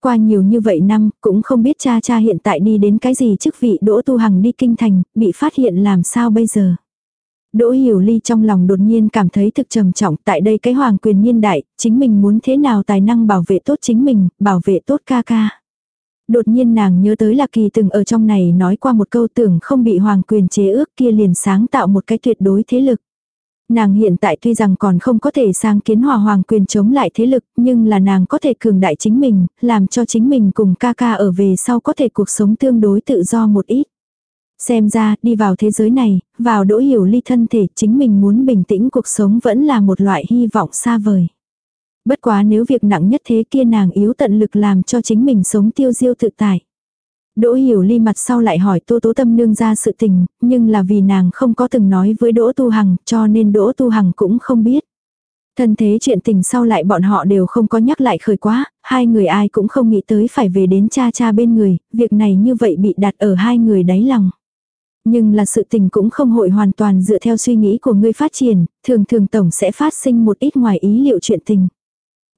Qua nhiều như vậy năm, cũng không biết cha cha hiện tại đi đến cái gì chức vị Đỗ Tu Hằng đi kinh thành, bị phát hiện làm sao bây giờ. Đỗ Hiểu Ly trong lòng đột nhiên cảm thấy thực trầm trọng tại đây cái hoàng quyền niên đại, chính mình muốn thế nào tài năng bảo vệ tốt chính mình, bảo vệ tốt ca ca. Đột nhiên nàng nhớ tới là kỳ từng ở trong này nói qua một câu tưởng không bị hoàng quyền chế ước kia liền sáng tạo một cái tuyệt đối thế lực. Nàng hiện tại tuy rằng còn không có thể sang kiến hòa hoàng quyền chống lại thế lực, nhưng là nàng có thể cường đại chính mình, làm cho chính mình cùng ca ca ở về sau có thể cuộc sống tương đối tự do một ít. Xem ra, đi vào thế giới này, vào đỗ hiểu ly thân thể chính mình muốn bình tĩnh cuộc sống vẫn là một loại hy vọng xa vời. Bất quá nếu việc nặng nhất thế kia nàng yếu tận lực làm cho chính mình sống tiêu diêu tự tại. Đỗ hiểu ly mặt sau lại hỏi Tô Tố Tâm nương ra sự tình, nhưng là vì nàng không có từng nói với Đỗ Tu Hằng cho nên Đỗ Tu Hằng cũng không biết. Thân thế chuyện tình sau lại bọn họ đều không có nhắc lại khởi quá, hai người ai cũng không nghĩ tới phải về đến cha cha bên người, việc này như vậy bị đặt ở hai người đáy lòng. Nhưng là sự tình cũng không hội hoàn toàn dựa theo suy nghĩ của ngươi phát triển, thường thường tổng sẽ phát sinh một ít ngoài ý liệu chuyện tình.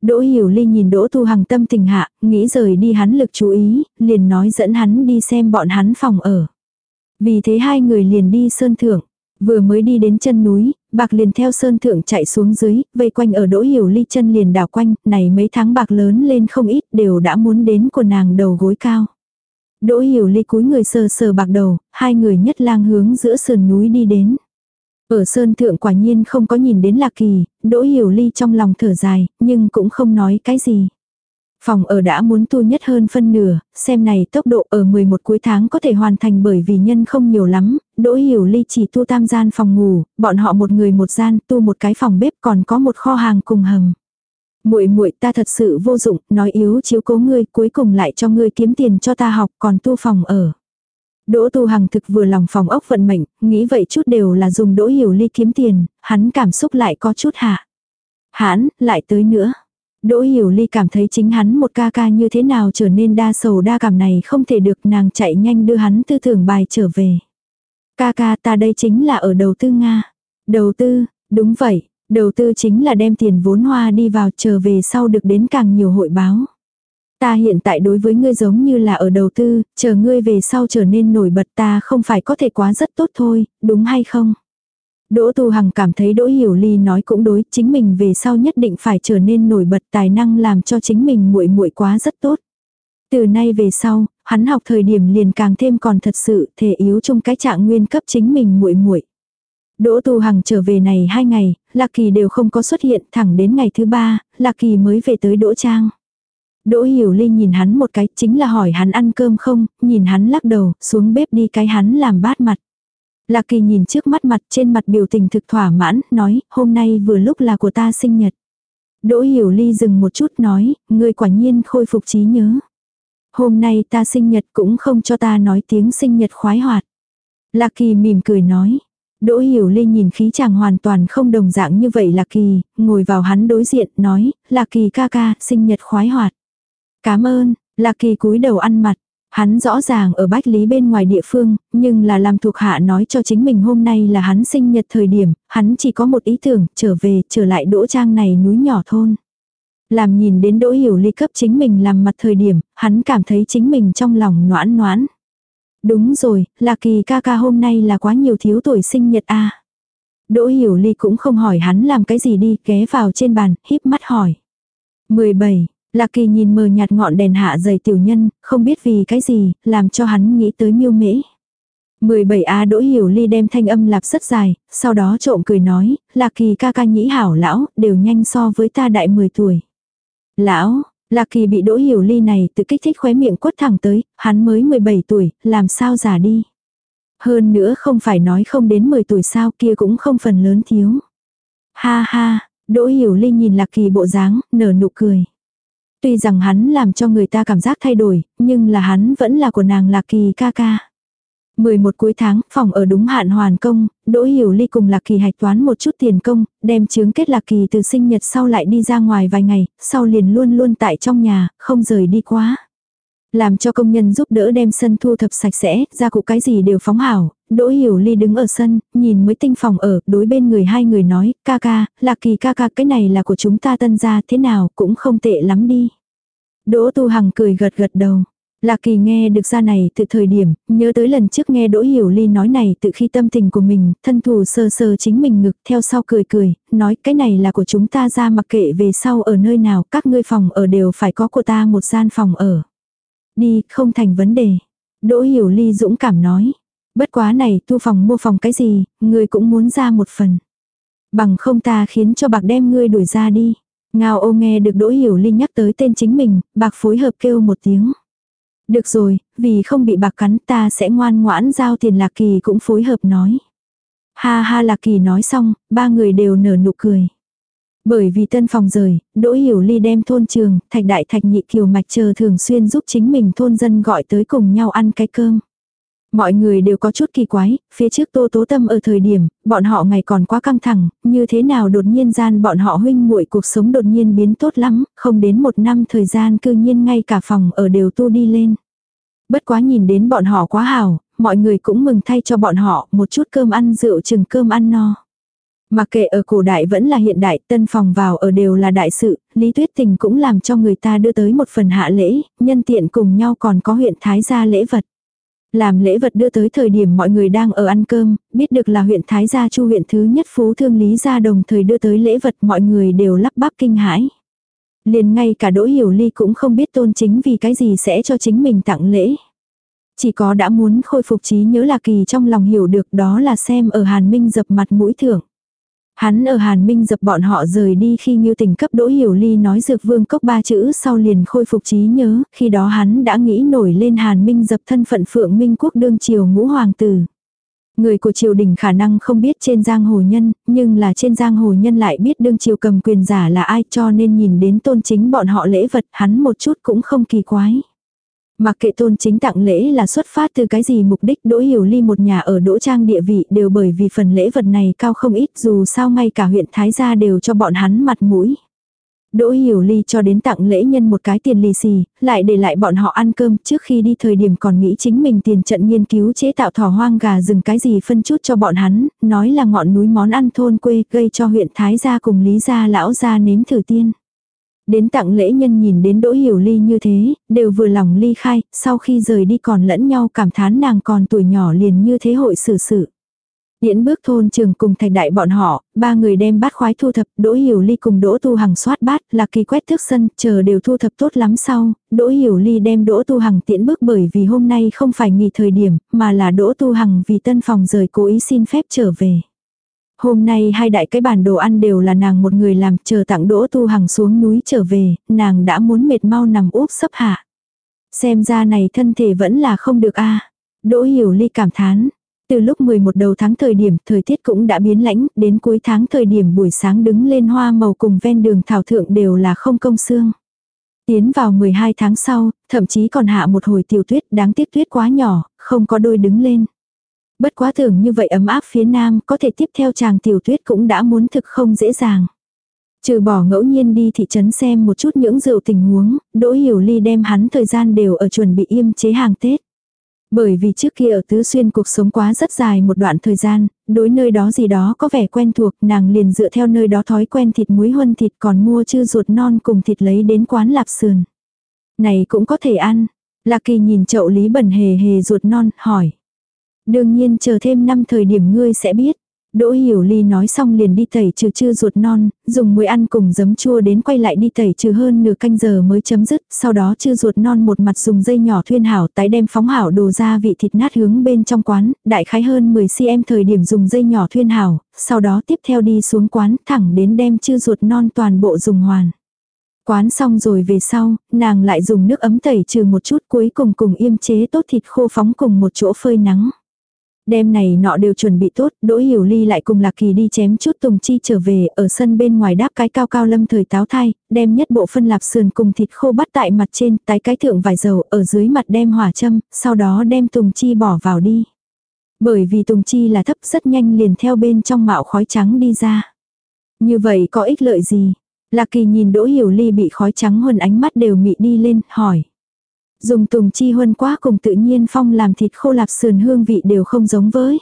Đỗ Hiểu Ly nhìn Đỗ Tu Hằng tâm tình hạ, nghĩ rời đi hắn lực chú ý, liền nói dẫn hắn đi xem bọn hắn phòng ở. Vì thế hai người liền đi sơn thượng. Vừa mới đi đến chân núi, bạc liền theo sơn thượng chạy xuống dưới, vây quanh ở Đỗ Hiểu Ly chân liền đảo quanh, này mấy tháng bạc lớn lên không ít đều đã muốn đến của nàng đầu gối cao. Đỗ Hiểu Ly cúi người sờ sờ bạc đầu, hai người nhất lang hướng giữa sườn núi đi đến. Ở sơn thượng quả nhiên không có nhìn đến lạc kỳ, đỗ hiểu ly trong lòng thở dài, nhưng cũng không nói cái gì. Phòng ở đã muốn tu nhất hơn phân nửa, xem này tốc độ ở 11 cuối tháng có thể hoàn thành bởi vì nhân không nhiều lắm, đỗ hiểu ly chỉ tu tam gian phòng ngủ, bọn họ một người một gian tu một cái phòng bếp còn có một kho hàng cùng hầm. muội muội ta thật sự vô dụng, nói yếu chiếu cố ngươi cuối cùng lại cho ngươi kiếm tiền cho ta học còn tu phòng ở. Đỗ Tu Hằng thực vừa lòng phòng ốc vận mệnh, nghĩ vậy chút đều là dùng Đỗ Hiểu Ly kiếm tiền, hắn cảm xúc lại có chút hạ. Hắn, lại tới nữa. Đỗ Hiểu Ly cảm thấy chính hắn một ca ca như thế nào trở nên đa sầu đa cảm này không thể được nàng chạy nhanh đưa hắn tư tưởng bài trở về. Ca ca ta đây chính là ở đầu tư Nga. Đầu tư, đúng vậy, đầu tư chính là đem tiền vốn hoa đi vào trở về sau được đến càng nhiều hội báo. Ta hiện tại đối với ngươi giống như là ở đầu tư, chờ ngươi về sau trở nên nổi bật ta không phải có thể quá rất tốt thôi, đúng hay không? Đỗ Tu Hằng cảm thấy Đỗ Hiểu Ly nói cũng đối, chính mình về sau nhất định phải trở nên nổi bật tài năng làm cho chính mình muội muội quá rất tốt. Từ nay về sau, hắn học thời điểm liền càng thêm còn thật sự thể yếu trong cái trạng nguyên cấp chính mình muội muội. Đỗ Tu Hằng trở về này hai ngày, Lạc Kỳ đều không có xuất hiện, thẳng đến ngày thứ ba, Lạc Kỳ mới về tới Đỗ Trang. Đỗ Hiểu Linh nhìn hắn một cái, chính là hỏi hắn ăn cơm không, nhìn hắn lắc đầu, xuống bếp đi cái hắn làm bát mặt. Lạc Kỳ nhìn trước mắt mặt trên mặt biểu tình thực thỏa mãn, nói, hôm nay vừa lúc là của ta sinh nhật. Đỗ Hiểu Ly dừng một chút nói, ngươi quả nhiên khôi phục trí nhớ. Hôm nay ta sinh nhật cũng không cho ta nói tiếng sinh nhật khoái hoạt. Lạc Kỳ mỉm cười nói. Đỗ Hiểu Ly nhìn khí chàng hoàn toàn không đồng dạng như vậy Lạc Kỳ, ngồi vào hắn đối diện, nói, Lạc Kỳ ca ca, sinh nhật khoái hoạt. Cảm ơn, Lạc Kỳ cúi đầu ăn mặt. Hắn rõ ràng ở Bách Lý bên ngoài địa phương, nhưng là làm thuộc hạ nói cho chính mình hôm nay là hắn sinh nhật thời điểm, hắn chỉ có một ý tưởng, trở về, trở lại đỗ trang này núi nhỏ thôn. Làm nhìn đến đỗ hiểu ly cấp chính mình làm mặt thời điểm, hắn cảm thấy chính mình trong lòng noãn noãn. Đúng rồi, là kỳ ca ca hôm nay là quá nhiều thiếu tuổi sinh nhật a Đỗ Hiểu Ly cũng không hỏi hắn làm cái gì đi, ghé vào trên bàn, híp mắt hỏi. 17. Lạc Kỳ nhìn mờ nhạt ngọn đèn hạ dày tiểu nhân, không biết vì cái gì, làm cho hắn nghĩ tới miêu mễ. 17A Đỗ Hiểu Ly đem thanh âm lạp rất dài, sau đó trộm cười nói, Lạc Kỳ ca ca nhĩ hảo lão, đều nhanh so với ta đại 10 tuổi. Lão, Lạc Kỳ bị Đỗ Hiểu Ly này tự kích thích khóe miệng quất thẳng tới, hắn mới 17 tuổi, làm sao già đi. Hơn nữa không phải nói không đến 10 tuổi sao kia cũng không phần lớn thiếu. Ha ha, Đỗ Hiểu Ly nhìn Lạc Kỳ bộ dáng, nở nụ cười. Tuy rằng hắn làm cho người ta cảm giác thay đổi, nhưng là hắn vẫn là của nàng Lạc Kỳ ca ca. 11 cuối tháng, phòng ở đúng hạn hoàn công, Đỗ Hiểu Ly cùng Lạc Kỳ hạch toán một chút tiền công, đem chứng kết Lạc Kỳ từ sinh nhật sau lại đi ra ngoài vài ngày, sau liền luôn luôn tại trong nhà, không rời đi quá. Làm cho công nhân giúp đỡ đem sân thu thập sạch sẽ, ra cụ cái gì đều phóng hảo, Đỗ Hiểu Ly đứng ở sân, nhìn mới tinh phòng ở, đối bên người hai người nói, ca ca, Lạc Kỳ ca ca cái này là của chúng ta tân gia thế nào, cũng không tệ lắm đi. Đỗ Tu Hằng cười gật gật đầu. Lạc Kỳ nghe được ra này từ thời điểm, nhớ tới lần trước nghe Đỗ Hiểu Ly nói này từ khi tâm tình của mình, thân thủ sơ sơ chính mình ngực, theo sau cười cười, nói cái này là của chúng ta ra mặc kệ về sau ở nơi nào, các ngươi phòng ở đều phải có của ta một gian phòng ở. Đi, không thành vấn đề. Đỗ Hiểu Ly dũng cảm nói. Bất quá này tu phòng mua phòng cái gì, ngươi cũng muốn ra một phần. Bằng không ta khiến cho bạc đem ngươi đuổi ra đi. Ngao ô nghe được Đỗ Hiểu Ly nhắc tới tên chính mình, bạc phối hợp kêu một tiếng. Được rồi, vì không bị bạc cắn ta sẽ ngoan ngoãn giao tiền Lạc Kỳ cũng phối hợp nói. Ha ha Lạc Kỳ nói xong, ba người đều nở nụ cười. Bởi vì tân phòng rời, Đỗ Hiểu Ly đem thôn trường, thạch đại thạch nhị kiều mạch chờ thường xuyên giúp chính mình thôn dân gọi tới cùng nhau ăn cái cơm. Mọi người đều có chút kỳ quái, phía trước tô tố tâm ở thời điểm, bọn họ ngày còn quá căng thẳng, như thế nào đột nhiên gian bọn họ huynh muội cuộc sống đột nhiên biến tốt lắm, không đến một năm thời gian cư nhiên ngay cả phòng ở đều tu đi lên. Bất quá nhìn đến bọn họ quá hảo, mọi người cũng mừng thay cho bọn họ một chút cơm ăn rượu chừng cơm ăn no. Mà kệ ở cổ đại vẫn là hiện đại, tân phòng vào ở đều là đại sự, Lý Tuyết Tình cũng làm cho người ta đưa tới một phần hạ lễ, nhân tiện cùng nhau còn có huyện Thái gia lễ vật. Làm lễ vật đưa tới thời điểm mọi người đang ở ăn cơm, biết được là huyện Thái Gia Chu huyện thứ nhất phú thương Lý Gia đồng thời đưa tới lễ vật mọi người đều lắp bắp kinh hãi. Liền ngay cả Đỗ Hiểu Ly cũng không biết tôn chính vì cái gì sẽ cho chính mình tặng lễ. Chỉ có đã muốn khôi phục trí nhớ là kỳ trong lòng hiểu được đó là xem ở Hàn Minh dập mặt mũi thưởng. Hắn ở Hàn Minh dập bọn họ rời đi khi Ngưu Tình cấp Đỗ Hiểu Ly nói dược vương cốc ba chữ sau liền khôi phục trí nhớ, khi đó hắn đã nghĩ nổi lên Hàn Minh dập thân phận Phượng Minh quốc đương triều ngũ hoàng tử. Người của triều đình khả năng không biết trên giang hồ nhân, nhưng là trên giang hồ nhân lại biết đương triều cầm quyền giả là ai cho nên nhìn đến tôn chính bọn họ lễ vật hắn một chút cũng không kỳ quái. Mặc kệ tôn chính tặng lễ là xuất phát từ cái gì mục đích đỗ hiểu ly một nhà ở đỗ trang địa vị đều bởi vì phần lễ vật này cao không ít dù sao ngay cả huyện Thái gia đều cho bọn hắn mặt mũi. Đỗ Hiểu Ly cho đến tặng lễ nhân một cái tiền lì xì, lại để lại bọn họ ăn cơm trước khi đi thời điểm còn nghĩ chính mình tiền trận nghiên cứu chế tạo thỏ hoang gà rừng cái gì phân chút cho bọn hắn, nói là ngọn núi món ăn thôn quê gây cho huyện Thái gia cùng Lý gia lão gia nếm thử tiên. Đến tặng lễ nhân nhìn đến Đỗ Hiểu Ly như thế, đều vừa lòng ly khai, sau khi rời đi còn lẫn nhau cảm thán nàng còn tuổi nhỏ liền như thế hội xử sự. Điễn bước thôn trường cùng thạch đại bọn họ, ba người đem bát khoái thu thập, Đỗ Hiểu Ly cùng Đỗ Tu Hằng soát bát, là kỳ quét thước sân, chờ đều thu thập tốt lắm sau, Đỗ Hiểu Ly đem Đỗ Tu Hằng tiễn bước bởi vì hôm nay không phải nghỉ thời điểm, mà là Đỗ Tu Hằng vì tân phòng rời cố ý xin phép trở về. Hôm nay hai đại cái bản đồ ăn đều là nàng một người làm, chờ tặng Đỗ Tu Hằng xuống núi trở về, nàng đã muốn mệt mau nằm úp sấp hạ. Xem ra này thân thể vẫn là không được a à. Đỗ Hiểu Ly cảm thán. Từ lúc 11 đầu tháng thời điểm, thời tiết cũng đã biến lãnh, đến cuối tháng thời điểm buổi sáng đứng lên hoa màu cùng ven đường thảo thượng đều là không công xương. Tiến vào 12 tháng sau, thậm chí còn hạ một hồi tiểu tuyết đáng tiếc tuyết quá nhỏ, không có đôi đứng lên. Bất quá thường như vậy ấm áp phía nam có thể tiếp theo chàng tiểu tuyết cũng đã muốn thực không dễ dàng. Trừ bỏ ngẫu nhiên đi thị trấn xem một chút những rượu tình huống, Đỗ Hiểu Ly đem hắn thời gian đều ở chuẩn bị im chế hàng Tết. Bởi vì trước kia ở Tứ Xuyên cuộc sống quá rất dài một đoạn thời gian, đối nơi đó gì đó có vẻ quen thuộc, nàng liền dựa theo nơi đó thói quen thịt muối huân thịt còn mua chư ruột non cùng thịt lấy đến quán lạp sườn. Này cũng có thể ăn. Lạc kỳ nhìn chậu lý bẩn hề hề ruột non, hỏi. Đương nhiên chờ thêm năm thời điểm ngươi sẽ biết. Đỗ Hiểu Ly nói xong liền đi tẩy trừ chưa ruột non, dùng muối ăn cùng giấm chua đến quay lại đi tẩy trừ hơn nửa canh giờ mới chấm dứt, sau đó chưa ruột non một mặt dùng dây nhỏ thuyên hảo tái đem phóng hảo đồ ra vị thịt nát hướng bên trong quán, đại khái hơn 10cm thời điểm dùng dây nhỏ thuyên hảo, sau đó tiếp theo đi xuống quán thẳng đến đem chưa ruột non toàn bộ dùng hoàn. Quán xong rồi về sau, nàng lại dùng nước ấm tẩy trừ một chút cuối cùng cùng yêm chế tốt thịt khô phóng cùng một chỗ phơi nắng. Đêm này nọ đều chuẩn bị tốt, Đỗ Hiểu Ly lại cùng Lạc Kỳ đi chém chút tùng chi trở về, ở sân bên ngoài đáp cái cao cao lâm thời táo thai, đem nhất bộ phân lạp sườn cùng thịt khô bắt tại mặt trên, tái cái thượng vải dầu, ở dưới mặt đem hỏa châm, sau đó đem tùng chi bỏ vào đi. Bởi vì tùng chi là thấp rất nhanh liền theo bên trong mạo khói trắng đi ra. Như vậy có ích lợi gì? Lạc Kỳ nhìn Đỗ Hiểu Ly bị khói trắng hơn ánh mắt đều mị đi lên, hỏi. Dùng tùng chi huân quá cùng tự nhiên phong làm thịt khô lạp sườn hương vị đều không giống với.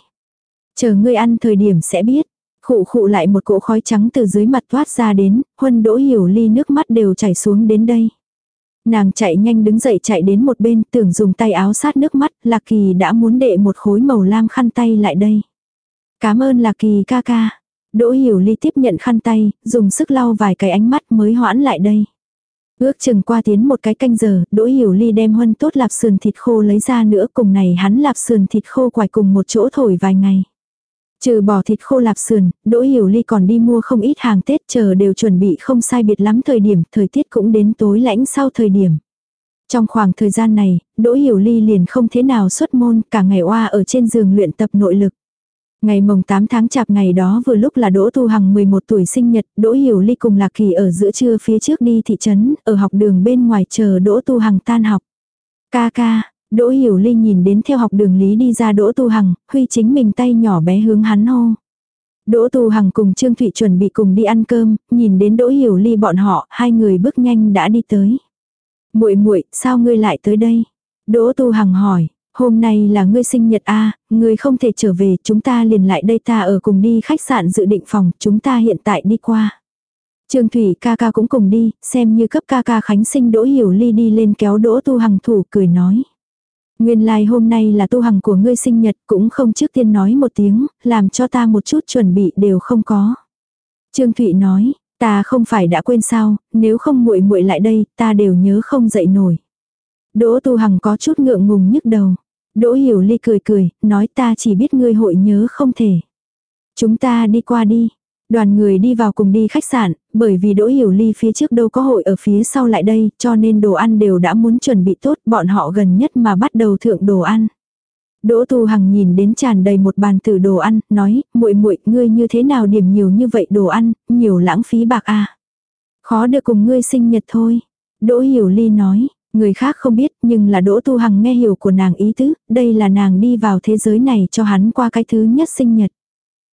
Chờ ngươi ăn thời điểm sẽ biết. Khụ khụ lại một cỗ khói trắng từ dưới mặt thoát ra đến, huân đỗ hiểu ly nước mắt đều chảy xuống đến đây. Nàng chạy nhanh đứng dậy chạy đến một bên tưởng dùng tay áo sát nước mắt, Lạc Kỳ đã muốn đệ một khối màu lam khăn tay lại đây. Cảm ơn Lạc Kỳ ca ca. Đỗ hiểu ly tiếp nhận khăn tay, dùng sức lau vài cái ánh mắt mới hoãn lại đây. Ước chừng qua tiến một cái canh giờ, Đỗ Hiểu Ly đem huân tốt lạp sườn thịt khô lấy ra nữa cùng này hắn lạp sườn thịt khô quài cùng một chỗ thổi vài ngày. Trừ bỏ thịt khô lạp sườn, Đỗ Hiểu Ly còn đi mua không ít hàng Tết chờ đều chuẩn bị không sai biệt lắm thời điểm, thời tiết cũng đến tối lãnh sau thời điểm. Trong khoảng thời gian này, Đỗ Hiểu Ly liền không thế nào xuất môn, cả ngày oa ở trên giường luyện tập nội lực. Ngày mồng 8 tháng chạp ngày đó vừa lúc là Đỗ Tu Hằng 11 tuổi sinh nhật, Đỗ Hiểu Ly cùng Lạc Kỳ ở giữa trưa phía trước đi thị trấn, ở học đường bên ngoài chờ Đỗ Tu Hằng tan học. Ca ca, Đỗ Hiểu Ly nhìn đến theo học đường lý đi ra Đỗ Tu Hằng, huy chính mình tay nhỏ bé hướng hắn hô. Đỗ Tu Hằng cùng Trương Thụy chuẩn bị cùng đi ăn cơm, nhìn đến Đỗ Hiểu Ly bọn họ, hai người bước nhanh đã đi tới. "Muội muội, sao ngươi lại tới đây?" Đỗ Tu Hằng hỏi. Hôm nay là ngươi sinh nhật a, ngươi không thể trở về, chúng ta liền lại đây ta ở cùng đi khách sạn dự định phòng, chúng ta hiện tại đi qua. Trương Thủy ca ca cũng cùng đi, xem như cấp ca ca Khánh sinh Đỗ Hiểu Ly đi lên kéo Đỗ Tu Hằng thủ cười nói. Nguyên lai like hôm nay là tu hằng của ngươi sinh nhật cũng không trước tiên nói một tiếng, làm cho ta một chút chuẩn bị đều không có. Trương Thụy nói, ta không phải đã quên sao, nếu không muội muội lại đây, ta đều nhớ không dậy nổi. Đỗ tu hằng có chút ngượng ngùng nhức đầu. Đỗ hiểu ly cười cười, nói ta chỉ biết ngươi hội nhớ không thể. Chúng ta đi qua đi. Đoàn người đi vào cùng đi khách sạn, bởi vì Đỗ Hiểu Ly phía trước đâu có hội ở phía sau lại đây, cho nên đồ ăn đều đã muốn chuẩn bị tốt, bọn họ gần nhất mà bắt đầu thượng đồ ăn. Đỗ Tu Hằng nhìn đến tràn đầy một bàn tử đồ ăn, nói, muội muội, ngươi như thế nào điểm nhiều như vậy đồ ăn, nhiều lãng phí bạc à. Khó được cùng ngươi sinh nhật thôi. Đỗ Hiểu Ly nói, Người khác không biết nhưng là Đỗ Tu Hằng nghe hiểu của nàng ý tứ, đây là nàng đi vào thế giới này cho hắn qua cái thứ nhất sinh nhật.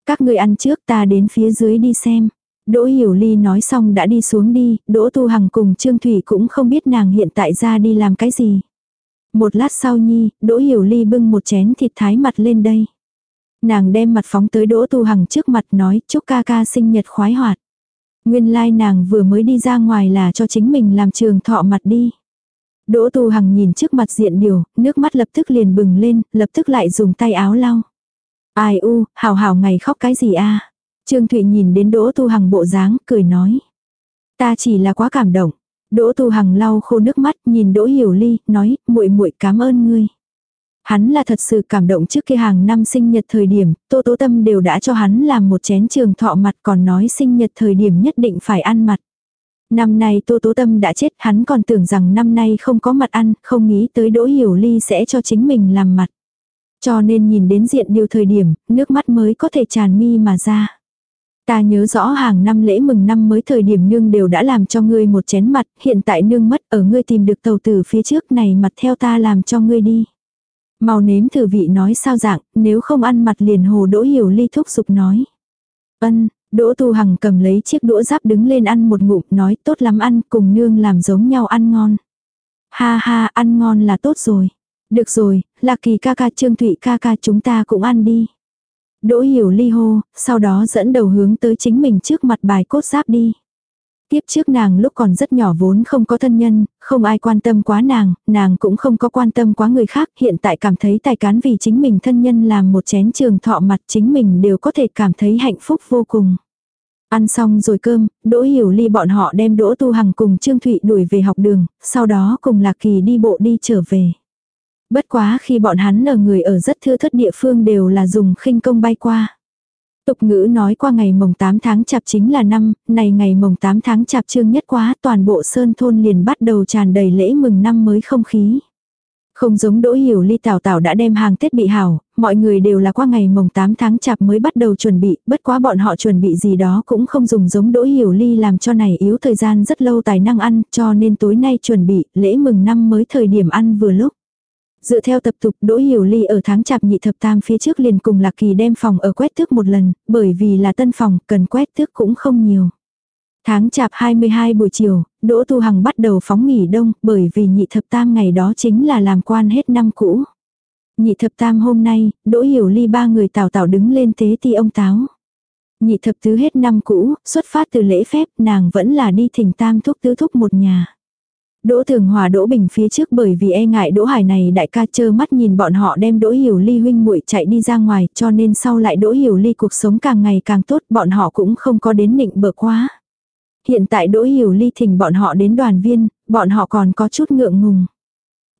Các người ăn trước ta đến phía dưới đi xem. Đỗ Hiểu Ly nói xong đã đi xuống đi, Đỗ Tu Hằng cùng Trương Thủy cũng không biết nàng hiện tại ra đi làm cái gì. Một lát sau nhi, Đỗ Hiểu Ly bưng một chén thịt thái mặt lên đây. Nàng đem mặt phóng tới Đỗ Tu Hằng trước mặt nói chúc ca ca sinh nhật khoái hoạt. Nguyên lai like nàng vừa mới đi ra ngoài là cho chính mình làm trường thọ mặt đi. Đỗ Tu Hằng nhìn trước mặt diện điều, nước mắt lập tức liền bừng lên, lập tức lại dùng tay áo lau. Ai u, hào hào ngày khóc cái gì a? Trương Thụy nhìn đến Đỗ Tu Hằng bộ dáng, cười nói. Ta chỉ là quá cảm động. Đỗ Tu Hằng lau khô nước mắt, nhìn Đỗ Hiểu Ly, nói, muội muội cảm ơn ngươi. Hắn là thật sự cảm động trước kia hàng năm sinh nhật thời điểm, Tô Tố Tâm đều đã cho hắn làm một chén trường thọ mặt còn nói sinh nhật thời điểm nhất định phải ăn mặt. Năm nay Tô Tố Tâm đã chết, hắn còn tưởng rằng năm nay không có mặt ăn, không nghĩ tới Đỗ Hiểu Ly sẽ cho chính mình làm mặt. Cho nên nhìn đến diện điều thời điểm, nước mắt mới có thể tràn mi mà ra. Ta nhớ rõ hàng năm lễ mừng năm mới thời điểm nương đều đã làm cho ngươi một chén mặt, hiện tại nương mất ở ngươi tìm được tàu tử phía trước này mặt theo ta làm cho ngươi đi. Mau nếm thử vị nói sao dạng, nếu không ăn mặt liền hồ đỗ hiểu ly thúc giục nói. Ân, Đỗ Tu Hằng cầm lấy chiếc đũa giáp đứng lên ăn một ngụm nói tốt lắm ăn cùng nương làm giống nhau ăn ngon. Ha ha ăn ngon là tốt rồi. Được rồi, Lạc Kỳ ca ca Trương Thụy ca ca chúng ta cũng ăn đi. Đỗ hiểu ly hô, sau đó dẫn đầu hướng tới chính mình trước mặt bài cốt giáp đi. Tiếp trước nàng lúc còn rất nhỏ vốn không có thân nhân, không ai quan tâm quá nàng, nàng cũng không có quan tâm quá người khác, hiện tại cảm thấy tài cán vì chính mình thân nhân làm một chén trường thọ mặt chính mình đều có thể cảm thấy hạnh phúc vô cùng. Ăn xong rồi cơm, Đỗ Hiểu Ly bọn họ đem Đỗ Tu Hằng cùng Trương Thụy đuổi về học đường, sau đó cùng Lạc Kỳ đi bộ đi trở về. Bất quá khi bọn hắn ở người ở rất thưa thất địa phương đều là dùng khinh công bay qua. Tục ngữ nói qua ngày mồng 8 tháng chạp chính là năm, này ngày mồng 8 tháng chạp trương nhất quá toàn bộ sơn thôn liền bắt đầu tràn đầy lễ mừng năm mới không khí. Không giống đỗ hiểu ly tảo tảo đã đem hàng Tết bị hảo, mọi người đều là qua ngày mồng 8 tháng chạp mới bắt đầu chuẩn bị, bất quá bọn họ chuẩn bị gì đó cũng không dùng giống đỗ hiểu ly làm cho này yếu thời gian rất lâu tài năng ăn, cho nên tối nay chuẩn bị lễ mừng năm mới thời điểm ăn vừa lúc. Dựa theo tập tục Đỗ Hiểu Ly ở tháng chạp nhị thập tam phía trước liền cùng Lạc Kỳ đem phòng ở quét thước một lần, bởi vì là tân phòng, cần quét thước cũng không nhiều. Tháng chạp 22 buổi chiều, Đỗ Tu Hằng bắt đầu phóng nghỉ đông, bởi vì nhị thập tam ngày đó chính là làm quan hết năm cũ. Nhị thập tam hôm nay, Đỗ Hiểu Ly ba người tào tào đứng lên tế ti ông táo. Nhị thập tứ hết năm cũ, xuất phát từ lễ phép, nàng vẫn là đi thỉnh tam thúc tứ thúc một nhà. Đỗ Thường Hòa Đỗ Bình phía trước bởi vì e ngại Đỗ Hải này đại ca chơ mắt nhìn bọn họ đem Đỗ Hiểu Ly huynh muội chạy đi ra ngoài cho nên sau lại Đỗ Hiểu Ly cuộc sống càng ngày càng tốt bọn họ cũng không có đến nịnh bợ quá. Hiện tại Đỗ Hiểu Ly thỉnh bọn họ đến đoàn viên, bọn họ còn có chút ngượng ngùng.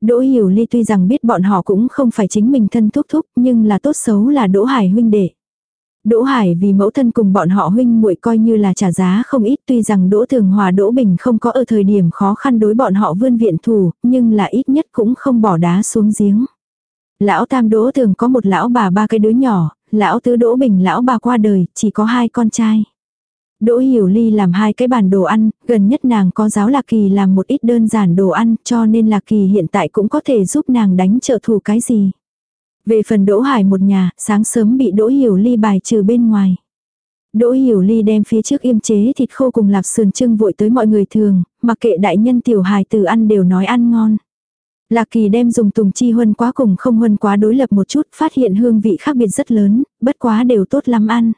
Đỗ Hiểu Ly tuy rằng biết bọn họ cũng không phải chính mình thân thúc thúc nhưng là tốt xấu là Đỗ Hải huynh đệ. Đỗ Hải vì mẫu thân cùng bọn họ huynh muội coi như là trả giá không ít tuy rằng Đỗ Thường Hòa Đỗ Bình không có ở thời điểm khó khăn đối bọn họ vươn viện thủ, nhưng là ít nhất cũng không bỏ đá xuống giếng. Lão Tam Đỗ Thường có một lão bà ba cái đứa nhỏ, lão Tứ Đỗ Bình lão bà qua đời, chỉ có hai con trai. Đỗ Hiểu Ly làm hai cái bàn đồ ăn, gần nhất nàng có giáo Lạc Kỳ làm một ít đơn giản đồ ăn cho nên Lạc Kỳ hiện tại cũng có thể giúp nàng đánh trợ thủ cái gì. Về phần Đỗ Hải một nhà, sáng sớm bị Đỗ Hiểu Ly bài trừ bên ngoài. Đỗ Hiểu Ly đem phía trước im chế thịt khô cùng lạp sườn trưng vội tới mọi người thường, mặc kệ đại nhân tiểu hài từ ăn đều nói ăn ngon. Lạc Kỳ đem dùng tùng chi huân quá cùng không huân quá đối lập một chút, phát hiện hương vị khác biệt rất lớn, bất quá đều tốt lắm ăn.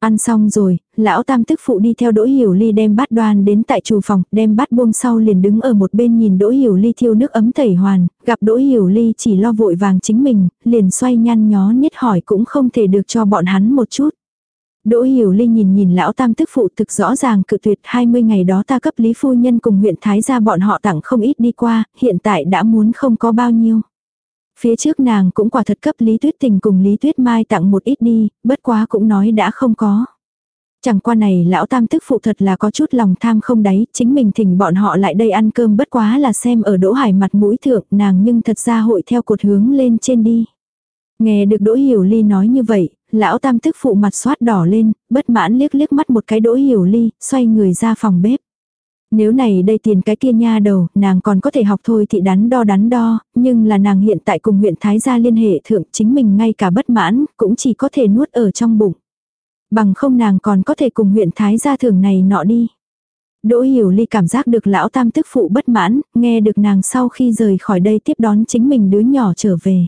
Ăn xong rồi, lão tam tức phụ đi theo Đỗ Hiểu Ly đem bát đoan đến tại chủ phòng, đem bát buông sau liền đứng ở một bên nhìn Đỗ Hiểu Ly thiêu nước ấm tẩy hoàn, gặp Đỗ Hiểu Ly chỉ lo vội vàng chính mình, liền xoay nhăn nhó nhất hỏi cũng không thể được cho bọn hắn một chút. Đỗ Hiểu Ly nhìn nhìn lão tam tức phụ thực rõ ràng cự tuyệt 20 ngày đó ta cấp Lý Phu Nhân cùng huyện Thái gia bọn họ tặng không ít đi qua, hiện tại đã muốn không có bao nhiêu. Phía trước nàng cũng quả thật cấp Lý Tuyết Tình cùng Lý Tuyết Mai tặng một ít đi, bất quá cũng nói đã không có. Chẳng qua này lão tam tức phụ thật là có chút lòng tham không đáy, chính mình thỉnh bọn họ lại đây ăn cơm bất quá là xem ở đỗ hải mặt mũi thượng nàng nhưng thật ra hội theo cột hướng lên trên đi. Nghe được đỗ hiểu ly nói như vậy, lão tam tức phụ mặt xoát đỏ lên, bất mãn liếc liếc mắt một cái đỗ hiểu ly, xoay người ra phòng bếp. Nếu này đây tiền cái kia nha đầu, nàng còn có thể học thôi thì đắn đo đắn đo, nhưng là nàng hiện tại cùng huyện Thái gia liên hệ thượng chính mình ngay cả bất mãn, cũng chỉ có thể nuốt ở trong bụng. Bằng không nàng còn có thể cùng huyện Thái gia thường này nọ đi. Đỗ Hiểu Ly cảm giác được lão tam tức phụ bất mãn, nghe được nàng sau khi rời khỏi đây tiếp đón chính mình đứa nhỏ trở về.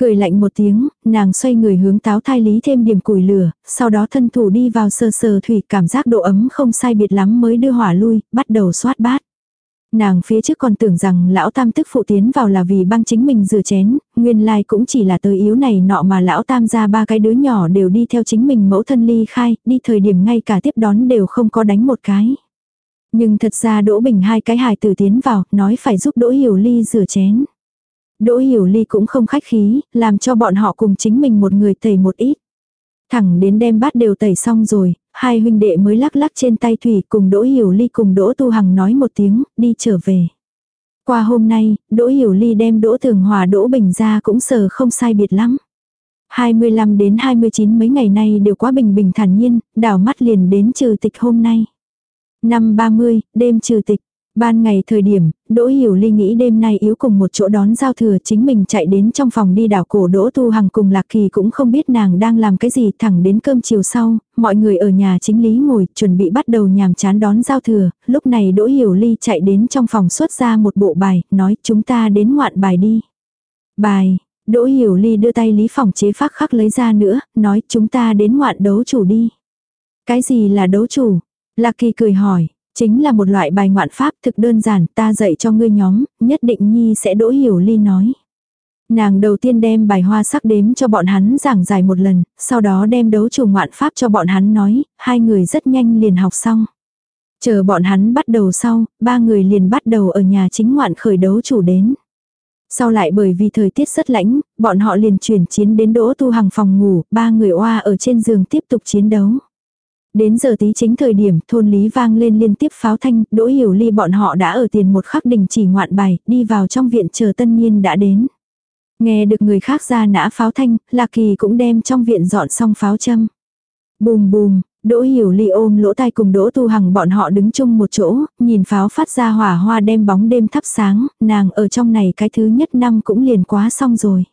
Cười lạnh một tiếng, nàng xoay người hướng táo thai lý thêm điểm củi lửa, sau đó thân thủ đi vào sờ sờ thủy cảm giác độ ấm không sai biệt lắm mới đưa hỏa lui, bắt đầu xoát bát. Nàng phía trước còn tưởng rằng lão tam tức phụ tiến vào là vì băng chính mình rửa chén, nguyên lai cũng chỉ là tới yếu này nọ mà lão tam ra ba cái đứa nhỏ đều đi theo chính mình mẫu thân ly khai, đi thời điểm ngay cả tiếp đón đều không có đánh một cái. Nhưng thật ra Đỗ Bình hai cái hài tử tiến vào, nói phải giúp Đỗ Hiểu Ly rửa chén. Đỗ Hiểu Ly cũng không khách khí, làm cho bọn họ cùng chính mình một người tẩy một ít. Thẳng đến đem bát đều tẩy xong rồi, hai huynh đệ mới lắc lắc trên tay thủy cùng Đỗ Hiểu Ly cùng Đỗ Tu Hằng nói một tiếng, đi trở về. Qua hôm nay, Đỗ Hiểu Ly đem Đỗ Thường Hòa Đỗ Bình ra cũng sờ không sai biệt lắm. 25 đến 29 mấy ngày nay đều quá bình bình thản nhiên, đảo mắt liền đến trừ tịch hôm nay. Năm 30, đêm trừ tịch, Ban ngày thời điểm, Đỗ Hiểu Ly nghĩ đêm nay yếu cùng một chỗ đón giao thừa chính mình chạy đến trong phòng đi đảo cổ Đỗ Tu Hằng cùng Lạc Kỳ cũng không biết nàng đang làm cái gì thẳng đến cơm chiều sau, mọi người ở nhà chính lý ngồi chuẩn bị bắt đầu nhàm chán đón giao thừa, lúc này Đỗ Hiểu Ly chạy đến trong phòng xuất ra một bộ bài, nói chúng ta đến ngoạn bài đi. Bài, Đỗ Hiểu Ly đưa tay lý phòng chế phát khắc lấy ra nữa, nói chúng ta đến ngoạn đấu chủ đi. Cái gì là đấu chủ? Lạc Kỳ cười hỏi, Chính là một loại bài ngoạn pháp thực đơn giản ta dạy cho ngươi nhóm, nhất định nhi sẽ đỗ hiểu ly nói. Nàng đầu tiên đem bài hoa sắc đếm cho bọn hắn giảng giải một lần, sau đó đem đấu chủ ngoạn pháp cho bọn hắn nói, hai người rất nhanh liền học xong. Chờ bọn hắn bắt đầu sau, ba người liền bắt đầu ở nhà chính ngoạn khởi đấu chủ đến. Sau lại bởi vì thời tiết rất lạnh, bọn họ liền chuyển chiến đến đỗ tu hàng phòng ngủ, ba người oa ở trên giường tiếp tục chiến đấu. Đến giờ tí chính thời điểm thôn lý vang lên liên tiếp pháo thanh, đỗ hiểu ly bọn họ đã ở tiền một khắc đình chỉ ngoạn bài, đi vào trong viện chờ tân nhiên đã đến. Nghe được người khác ra nã pháo thanh, Lạc Kỳ cũng đem trong viện dọn xong pháo châm. Bùm bùm, Đỗ Hiểu Ly ôm lỗ tai cùng Đỗ Tu Hằng bọn họ đứng chung một chỗ, nhìn pháo phát ra hỏa hoa đem bóng đêm thắp sáng, nàng ở trong này cái thứ nhất năm cũng liền quá xong rồi.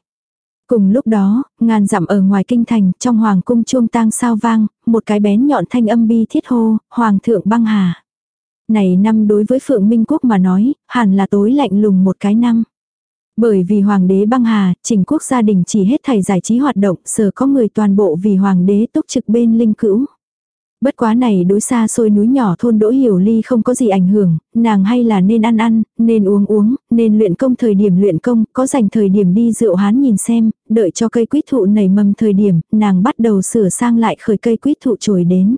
Cùng lúc đó, ngàn dặm ở ngoài kinh thành, trong hoàng cung chuông tang sao vang, một cái bén nhọn thanh âm bi thiết hô, hoàng thượng băng hà. Này năm đối với Phượng Minh Quốc mà nói, hẳn là tối lạnh lùng một cái năm. Bởi vì hoàng đế băng hà, chỉnh quốc gia đình chỉ hết thảy giải trí hoạt động, sở có người toàn bộ vì hoàng đế túc trực bên linh cữu. Bất quá này đối xa xôi núi nhỏ thôn đỗ hiểu ly không có gì ảnh hưởng, nàng hay là nên ăn ăn, nên uống uống, nên luyện công thời điểm luyện công, có dành thời điểm đi rượu hán nhìn xem, đợi cho cây quýt thụ nảy mầm thời điểm, nàng bắt đầu sửa sang lại khởi cây quýt thụ trồi đến.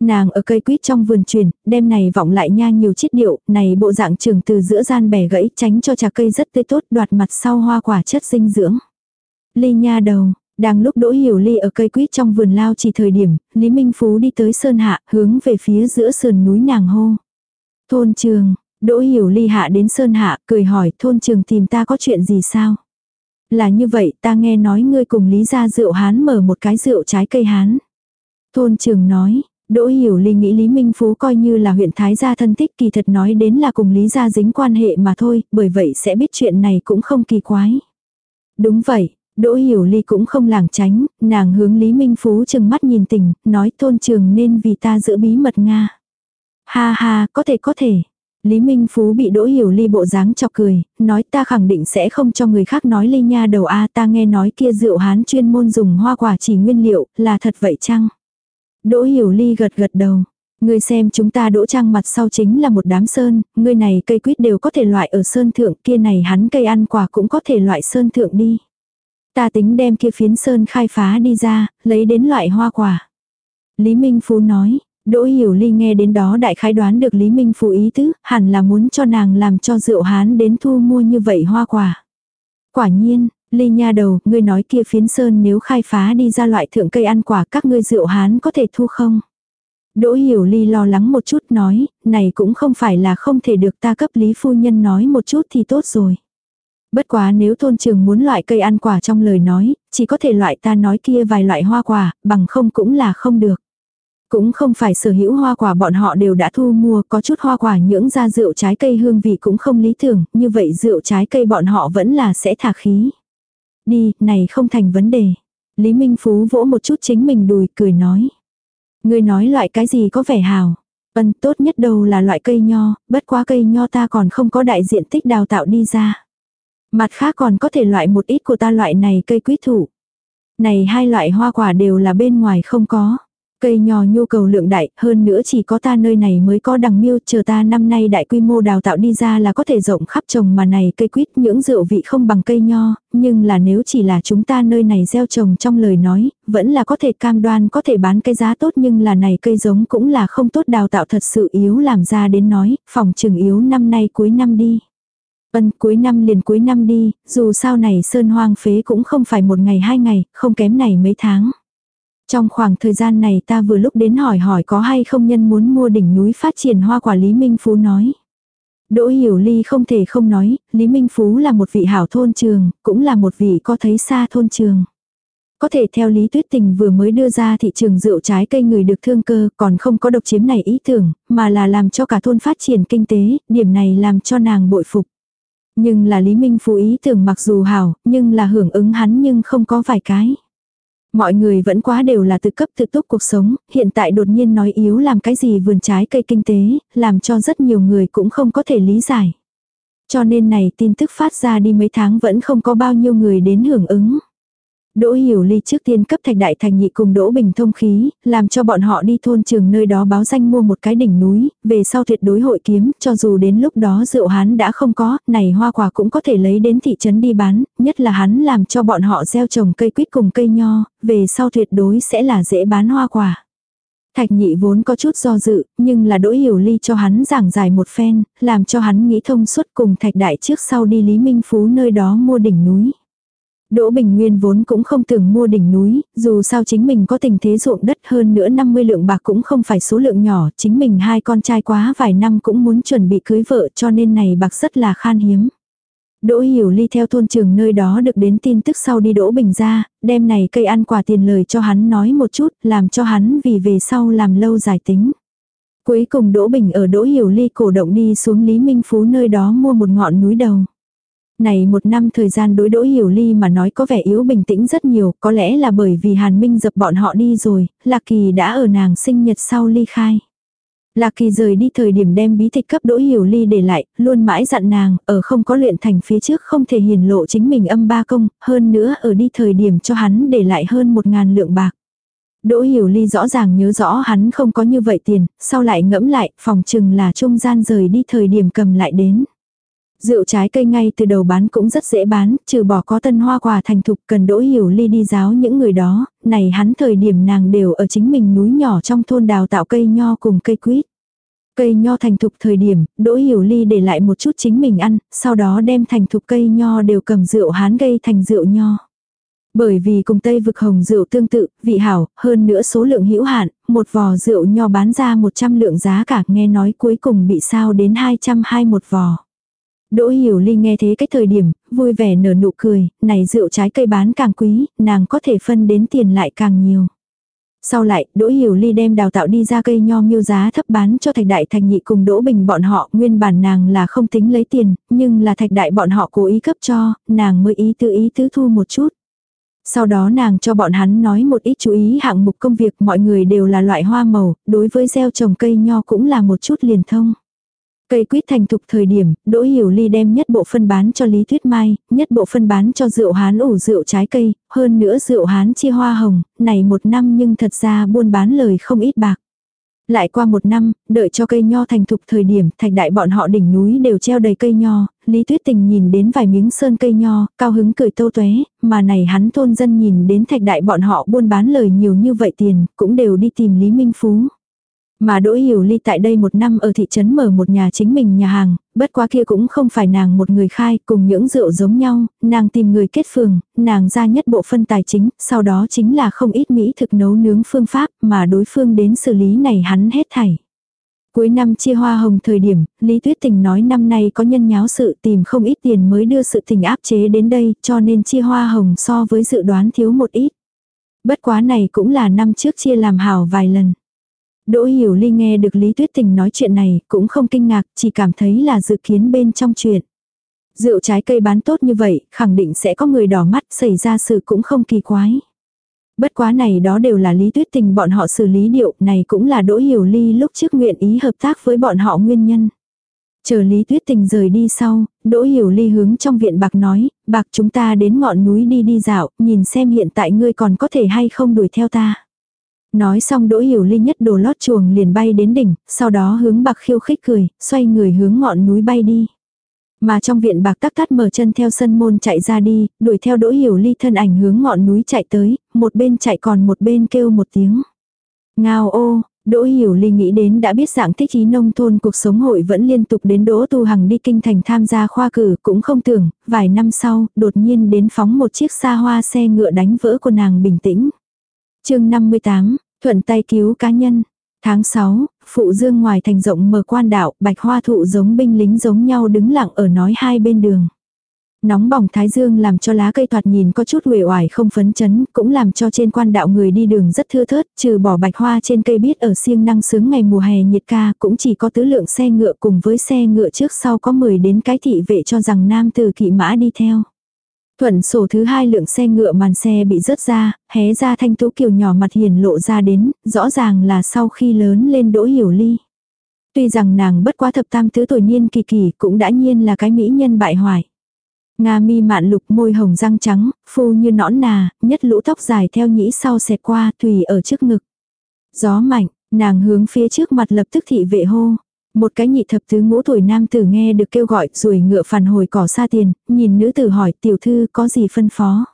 Nàng ở cây quýt trong vườn truyền, đêm này vọng lại nha nhiều chiết điệu, này bộ dạng trường từ giữa gian bẻ gãy tránh cho trà cây rất tươi tốt đoạt mặt sau hoa quả chất dinh dưỡng. Ly nha đầu, đang lúc Đỗ Hiểu Ly ở cây quýt trong vườn lao chỉ thời điểm, Lý Minh Phú đi tới sơn hạ, hướng về phía giữa sườn núi nàng hô. Thôn trường, Đỗ Hiểu Ly hạ đến sơn hạ, cười hỏi thôn trường tìm ta có chuyện gì sao? Là như vậy ta nghe nói ngươi cùng Lý gia rượu hán mở một cái rượu trái cây hán. Thôn trường nói, Đỗ Hiểu Ly nghĩ Lý Minh Phú coi như là huyện Thái gia thân thích kỳ thật nói đến là cùng Lý gia dính quan hệ mà thôi, bởi vậy sẽ biết chuyện này cũng không kỳ quái. Đúng vậy, Đỗ Hiểu Ly cũng không lảng tránh, nàng hướng Lý Minh Phú chừng mắt nhìn tình, nói thôn trường nên vì ta giữ bí mật Nga. Ha ha, có thể có thể. Lý Minh Phú bị Đỗ Hiểu Ly bộ dáng chọc cười, nói ta khẳng định sẽ không cho người khác nói Ly Nha đầu a ta nghe nói kia rượu hán chuyên môn dùng hoa quả chỉ nguyên liệu, là thật vậy chăng? Đỗ Hiểu Ly gật gật đầu. Ngươi xem chúng ta đỗ trang mặt sau chính là một đám sơn, ngươi này cây quýt đều có thể loại ở sơn thượng, kia này hắn cây ăn quả cũng có thể loại sơn thượng đi. Ta tính đem kia phiến sơn khai phá đi ra, lấy đến loại hoa quả. Lý Minh Phú nói, Đỗ Hiểu Ly nghe đến đó đại khái đoán được Lý Minh Phú ý tứ, hẳn là muốn cho nàng làm cho rượu hán đến thu mua như vậy hoa quả. Quả nhiên, Ly nha đầu, ngươi nói kia phiến sơn nếu khai phá đi ra loại thượng cây ăn quả các ngươi rượu hán có thể thu không? Đỗ Hiểu Ly lo lắng một chút nói, này cũng không phải là không thể được ta cấp Lý Phu Nhân nói một chút thì tốt rồi. Bất quá nếu thôn trường muốn loại cây ăn quả trong lời nói, chỉ có thể loại ta nói kia vài loại hoa quả, bằng không cũng là không được. Cũng không phải sở hữu hoa quả bọn họ đều đã thu mua, có chút hoa quả nhưỡng ra rượu trái cây hương vị cũng không lý tưởng, như vậy rượu trái cây bọn họ vẫn là sẽ thả khí. Đi, này không thành vấn đề. Lý Minh Phú vỗ một chút chính mình đùi, cười nói. Người nói loại cái gì có vẻ hào. Vân tốt nhất đâu là loại cây nho, bất quá cây nho ta còn không có đại diện tích đào tạo đi ra. Mặt khác còn có thể loại một ít của ta loại này cây quý thủ. Này hai loại hoa quả đều là bên ngoài không có. Cây nho nhu cầu lượng đại, hơn nữa chỉ có ta nơi này mới có đằng miêu, chờ ta năm nay đại quy mô đào tạo đi ra là có thể rộng khắp trồng mà này cây quýt những rượu vị không bằng cây nho, nhưng là nếu chỉ là chúng ta nơi này gieo trồng trong lời nói, vẫn là có thể cam đoan có thể bán cái giá tốt nhưng là này cây giống cũng là không tốt đào tạo thật sự yếu làm ra đến nói, phòng trường yếu năm nay cuối năm đi. Ân cuối năm liền cuối năm đi, dù sao này sơn hoang phế cũng không phải một ngày hai ngày, không kém này mấy tháng. Trong khoảng thời gian này ta vừa lúc đến hỏi hỏi có hay không nhân muốn mua đỉnh núi phát triển hoa quả Lý Minh Phú nói. Đỗ Hiểu Ly không thể không nói, Lý Minh Phú là một vị hảo thôn trường, cũng là một vị có thấy xa thôn trường. Có thể theo Lý Tuyết Tình vừa mới đưa ra thị trường rượu trái cây người được thương cơ còn không có độc chiếm này ý tưởng, mà là làm cho cả thôn phát triển kinh tế, điểm này làm cho nàng bội phục. Nhưng là Lý Minh Phú ý tưởng mặc dù hảo, nhưng là hưởng ứng hắn nhưng không có vài cái. Mọi người vẫn quá đều là tự cấp tự túc cuộc sống, hiện tại đột nhiên nói yếu làm cái gì vườn trái cây kinh tế, làm cho rất nhiều người cũng không có thể lý giải. Cho nên này tin tức phát ra đi mấy tháng vẫn không có bao nhiêu người đến hưởng ứng. Đỗ Hiểu Ly trước tiên cấp thạch đại thành nhị cùng Đỗ Bình thông khí, làm cho bọn họ đi thôn trường nơi đó báo danh mua một cái đỉnh núi, về sau tuyệt đối hội kiếm, cho dù đến lúc đó rượu hán đã không có, này hoa quả cũng có thể lấy đến thị trấn đi bán, nhất là hắn làm cho bọn họ gieo trồng cây quýt cùng cây nho, về sau tuyệt đối sẽ là dễ bán hoa quả. Thạch nhị vốn có chút do dự, nhưng là Đỗ Hiểu Ly cho hắn giảng giải một phen, làm cho hắn nghĩ thông suốt cùng thạch đại trước sau đi Lý Minh Phú nơi đó mua đỉnh núi. Đỗ Bình Nguyên vốn cũng không tưởng mua đỉnh núi, dù sao chính mình có tình thế ruộng đất hơn nữa 50 lượng bạc cũng không phải số lượng nhỏ, chính mình hai con trai quá vài năm cũng muốn chuẩn bị cưới vợ cho nên này bạc rất là khan hiếm. Đỗ Hiểu Ly theo thôn trường nơi đó được đến tin tức sau đi Đỗ Bình ra, đem này cây ăn quả tiền lời cho hắn nói một chút, làm cho hắn vì về sau làm lâu giải tính. Cuối cùng Đỗ Bình ở Đỗ Hiểu Ly cổ động đi xuống Lý Minh Phú nơi đó mua một ngọn núi đầu. Này một năm thời gian đối đỗ hiểu ly mà nói có vẻ yếu bình tĩnh rất nhiều, có lẽ là bởi vì Hàn Minh dập bọn họ đi rồi, Lạc Kỳ đã ở nàng sinh nhật sau ly khai. Lạc Kỳ rời đi thời điểm đem bí tịch cấp đỗ hiểu ly để lại, luôn mãi dặn nàng, ở không có luyện thành phía trước không thể hiển lộ chính mình âm ba công, hơn nữa ở đi thời điểm cho hắn để lại hơn một ngàn lượng bạc. Đỗ hiểu ly rõ ràng nhớ rõ hắn không có như vậy tiền, sau lại ngẫm lại, phòng chừng là trung gian rời đi thời điểm cầm lại đến. Rượu trái cây ngay từ đầu bán cũng rất dễ bán, trừ bỏ có tân hoa quả thành thục cần đỗ hiểu ly đi giáo những người đó, này hắn thời điểm nàng đều ở chính mình núi nhỏ trong thôn đào tạo cây nho cùng cây quýt. Cây nho thành thục thời điểm, đỗ hiểu ly để lại một chút chính mình ăn, sau đó đem thành thục cây nho đều cầm rượu hán gây thành rượu nho. Bởi vì cùng Tây vực hồng rượu tương tự, vị hảo, hơn nữa số lượng hữu hạn, một vò rượu nho bán ra 100 lượng giá cả nghe nói cuối cùng bị sao đến 220 một vò. Đỗ Hiểu Ly nghe thế cái thời điểm, vui vẻ nở nụ cười, này rượu trái cây bán càng quý, nàng có thể phân đến tiền lại càng nhiều. Sau lại, Đỗ Hiểu Ly đem đào tạo đi ra cây nho miêu giá thấp bán cho Thạch Đại Thành Nhị cùng Đỗ Bình bọn họ, nguyên bản nàng là không tính lấy tiền, nhưng là Thạch Đại bọn họ cố ý cấp cho, nàng mới ý tư ý tứ thu một chút. Sau đó nàng cho bọn hắn nói một ít chú ý hạng mục công việc mọi người đều là loại hoa màu, đối với gieo trồng cây nho cũng là một chút liền thông. Cây quýt thành thục thời điểm, Đỗ Hiểu Ly đem nhất bộ phân bán cho Lý Tuyết Mai, nhất bộ phân bán cho rượu hán ủ rượu trái cây, hơn nữa rượu hán chia hoa hồng, này một năm nhưng thật ra buôn bán lời không ít bạc. Lại qua một năm, đợi cho cây nho thành thục thời điểm, thạch đại bọn họ đỉnh núi đều treo đầy cây nho, Lý Tuyết Tình nhìn đến vài miếng sơn cây nho, cao hứng cười tô tuế, mà này hắn thôn dân nhìn đến thạch đại bọn họ buôn bán lời nhiều như vậy tiền, cũng đều đi tìm Lý Minh Phú. Mà Đỗ Hiểu Ly tại đây một năm ở thị trấn mở một nhà chính mình nhà hàng, bất quá kia cũng không phải nàng một người khai, cùng những rượu giống nhau, nàng tìm người kết phường, nàng ra nhất bộ phân tài chính, sau đó chính là không ít mỹ thực nấu nướng phương pháp mà đối phương đến xử lý này hắn hết thảy. Cuối năm chia hoa hồng thời điểm, Lý Tuyết Tình nói năm nay có nhân nháo sự tìm không ít tiền mới đưa sự tình áp chế đến đây cho nên chia hoa hồng so với dự đoán thiếu một ít. Bất quá này cũng là năm trước chia làm hảo vài lần. Đỗ Hiểu Ly nghe được Lý Tuyết Tình nói chuyện này, cũng không kinh ngạc, chỉ cảm thấy là dự kiến bên trong chuyện. Rượu trái cây bán tốt như vậy, khẳng định sẽ có người đỏ mắt, xảy ra sự cũng không kỳ quái. Bất quá này đó đều là Lý Tuyết Tình bọn họ xử lý điệu, này cũng là Đỗ Hiểu Ly lúc trước nguyện ý hợp tác với bọn họ nguyên nhân. Chờ Lý Tuyết Tình rời đi sau, Đỗ Hiểu Ly hướng trong viện bạc nói, bạc chúng ta đến ngọn núi đi đi dạo, nhìn xem hiện tại ngươi còn có thể hay không đuổi theo ta. Nói xong đỗ hiểu ly nhất đồ lót chuồng liền bay đến đỉnh, sau đó hướng bạc khiêu khích cười, xoay người hướng ngọn núi bay đi. Mà trong viện bạc tắc tắt mở chân theo sân môn chạy ra đi, đuổi theo đỗ hiểu ly thân ảnh hướng ngọn núi chạy tới, một bên chạy còn một bên kêu một tiếng. Ngao ô, Đỗ Hiểu Ly nghĩ đến đã biết dạng thích ý nông thôn cuộc sống hội vẫn liên tục đến Đỗ Tu Hằng đi kinh thành tham gia khoa cử cũng không tưởng, vài năm sau, đột nhiên đến phóng một chiếc xa hoa xe ngựa đánh vỡ của nàng bình tĩnh. chương 58, Thuận tay cứu cá nhân. Tháng 6, phụ dương ngoài thành rộng mở quan đạo, bạch hoa thụ giống binh lính giống nhau đứng lặng ở nói hai bên đường. Nóng bỏng thái dương làm cho lá cây thoạt nhìn có chút uể oải không phấn chấn, cũng làm cho trên quan đạo người đi đường rất thưa thớt, trừ bỏ bạch hoa trên cây biết ở siêng năng sướng ngày mùa hè nhiệt ca, cũng chỉ có tứ lượng xe ngựa cùng với xe ngựa trước sau có 10 đến cái thị vệ cho rằng nam từ kỵ mã đi theo. Thuận sổ thứ hai lượng xe ngựa màn xe bị rớt ra, hé ra thanh tú kiều nhỏ mặt hiền lộ ra đến, rõ ràng là sau khi lớn lên đỗ hiểu ly. Tuy rằng nàng bất quá thập tam tứ tuổi niên kỳ kỳ cũng đã nhiên là cái mỹ nhân bại hoại. Nga mi mạn lục môi hồng răng trắng, phu như nõn nà, nhất lũ tóc dài theo nhĩ sau xẹt qua tùy ở trước ngực. Gió mạnh, nàng hướng phía trước mặt lập tức thị vệ hô. Một cái nhị thập tứ ngũ tuổi nam tử nghe được kêu gọi rồi ngựa phản hồi cỏ xa tiền, nhìn nữ tử hỏi tiểu thư có gì phân phó.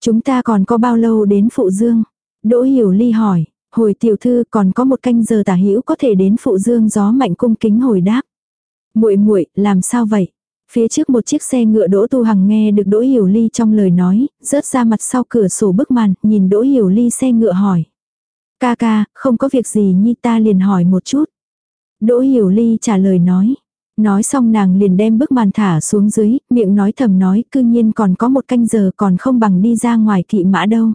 Chúng ta còn có bao lâu đến phụ dương? Đỗ hiểu ly hỏi, hồi tiểu thư còn có một canh giờ tả hữu có thể đến phụ dương gió mạnh cung kính hồi đáp. muội muội làm sao vậy? Phía trước một chiếc xe ngựa Đỗ Tu Hằng nghe được Đỗ Hiểu Ly trong lời nói, rớt ra mặt sau cửa sổ bức màn, nhìn Đỗ Hiểu Ly xe ngựa hỏi. Ca ca, không có việc gì nhi ta liền hỏi một chút. Đỗ Hiểu Ly trả lời nói. Nói xong nàng liền đem bức màn thả xuống dưới, miệng nói thầm nói cư nhiên còn có một canh giờ còn không bằng đi ra ngoài kỵ mã đâu.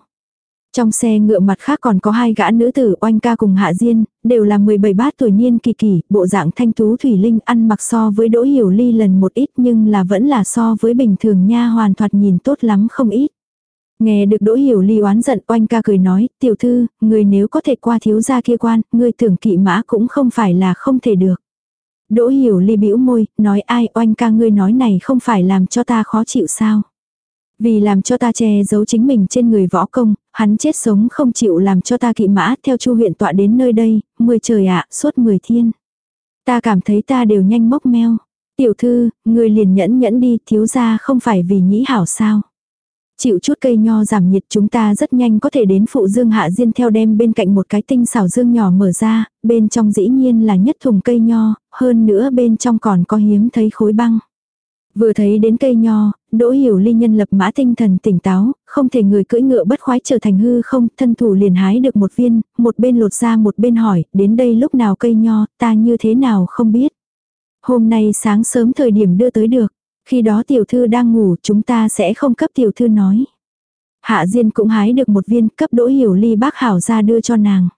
Trong xe ngựa mặt khác còn có hai gã nữ tử oanh ca cùng hạ diên, đều là 17 bát tuổi niên kỳ kỳ, bộ dạng thanh tú thủy linh ăn mặc so với đỗ hiểu ly lần một ít nhưng là vẫn là so với bình thường nha hoàn thoạt nhìn tốt lắm không ít. Nghe được đỗ hiểu ly oán giận oanh ca cười nói, tiểu thư, người nếu có thể qua thiếu gia kia quan, người tưởng kỵ mã cũng không phải là không thể được. Đỗ hiểu ly bĩu môi, nói ai oanh ca ngươi nói này không phải làm cho ta khó chịu sao. Vì làm cho ta che giấu chính mình trên người võ công, hắn chết sống không chịu làm cho ta kỵ mã theo chu huyện tọa đến nơi đây, mười trời ạ, suốt mười thiên. Ta cảm thấy ta đều nhanh mốc meo. Tiểu thư, người liền nhẫn nhẫn đi, thiếu gia không phải vì nhĩ hảo sao. Chịu chút cây nho giảm nhiệt chúng ta rất nhanh có thể đến phụ dương hạ diên theo đem bên cạnh một cái tinh xảo dương nhỏ mở ra, bên trong dĩ nhiên là nhất thùng cây nho, hơn nữa bên trong còn có hiếm thấy khối băng. Vừa thấy đến cây nho, đỗ hiểu ly nhân lập mã tinh thần tỉnh táo, không thể người cưỡi ngựa bất khoái trở thành hư không, thân thủ liền hái được một viên, một bên lột ra một bên hỏi, đến đây lúc nào cây nho, ta như thế nào không biết. Hôm nay sáng sớm thời điểm đưa tới được, khi đó tiểu thư đang ngủ chúng ta sẽ không cấp tiểu thư nói. Hạ Diên cũng hái được một viên cấp đỗ hiểu ly bác hảo ra đưa cho nàng.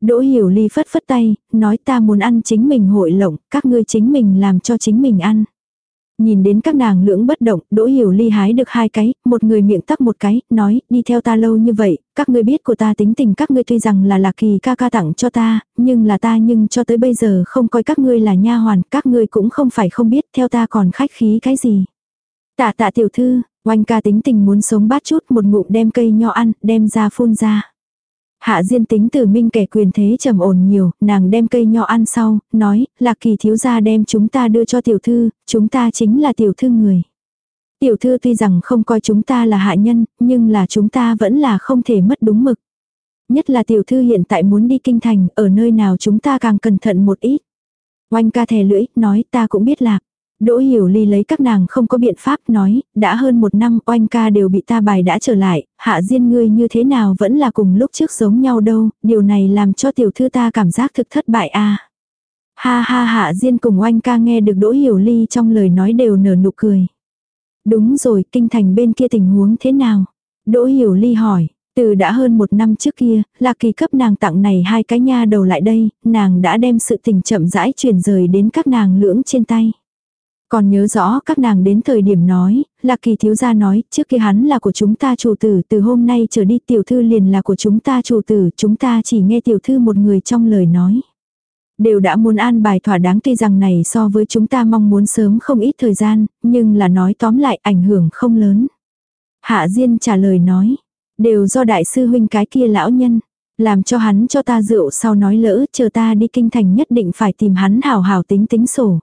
Đỗ hiểu ly phất phất tay, nói ta muốn ăn chính mình hội lộng, các ngươi chính mình làm cho chính mình ăn. Nhìn đến các nàng lưỡng bất động, Đỗ Hiểu Ly hái được hai cái, một người miệng tắc một cái, nói, đi theo ta lâu như vậy, các ngươi biết của ta tính tình các ngươi tuy rằng là lạc kỳ ca ca tặng cho ta, nhưng là ta nhưng cho tới bây giờ không coi các ngươi là nha hoàn, các ngươi cũng không phải không biết, theo ta còn khách khí cái gì. Tạ tạ tiểu thư, oanh ca tính tình muốn sống bát chút một ngụm đem cây nho ăn, đem ra phun ra. Hạ Diên tính từ minh kẻ quyền thế trầm ổn nhiều, nàng đem cây nho ăn sau, nói, là kỳ thiếu gia đem chúng ta đưa cho tiểu thư, chúng ta chính là tiểu thư người. Tiểu thư tuy rằng không coi chúng ta là hạ nhân, nhưng là chúng ta vẫn là không thể mất đúng mực. Nhất là tiểu thư hiện tại muốn đi kinh thành, ở nơi nào chúng ta càng cẩn thận một ít. Oanh ca thè lưỡi, nói ta cũng biết lạc. Đỗ hiểu ly lấy các nàng không có biện pháp nói, đã hơn một năm oanh ca đều bị ta bài đã trở lại, hạ diên ngươi như thế nào vẫn là cùng lúc trước giống nhau đâu, điều này làm cho tiểu thư ta cảm giác thực thất bại a Ha ha hạ diên cùng oanh ca nghe được đỗ hiểu ly trong lời nói đều nở nụ cười. Đúng rồi, kinh thành bên kia tình huống thế nào? Đỗ hiểu ly hỏi, từ đã hơn một năm trước kia, là kỳ cấp nàng tặng này hai cái nha đầu lại đây, nàng đã đem sự tình chậm rãi truyền rời đến các nàng lưỡng trên tay. Còn nhớ rõ các nàng đến thời điểm nói, là kỳ thiếu gia nói, trước kia hắn là của chúng ta chủ tử, từ hôm nay trở đi tiểu thư liền là của chúng ta chủ tử, chúng ta chỉ nghe tiểu thư một người trong lời nói. Đều đã muốn an bài thỏa đáng tuy rằng này so với chúng ta mong muốn sớm không ít thời gian, nhưng là nói tóm lại ảnh hưởng không lớn. Hạ Diên trả lời nói, đều do đại sư huynh cái kia lão nhân, làm cho hắn cho ta rượu sau nói lỡ chờ ta đi kinh thành nhất định phải tìm hắn hào hào tính tính sổ.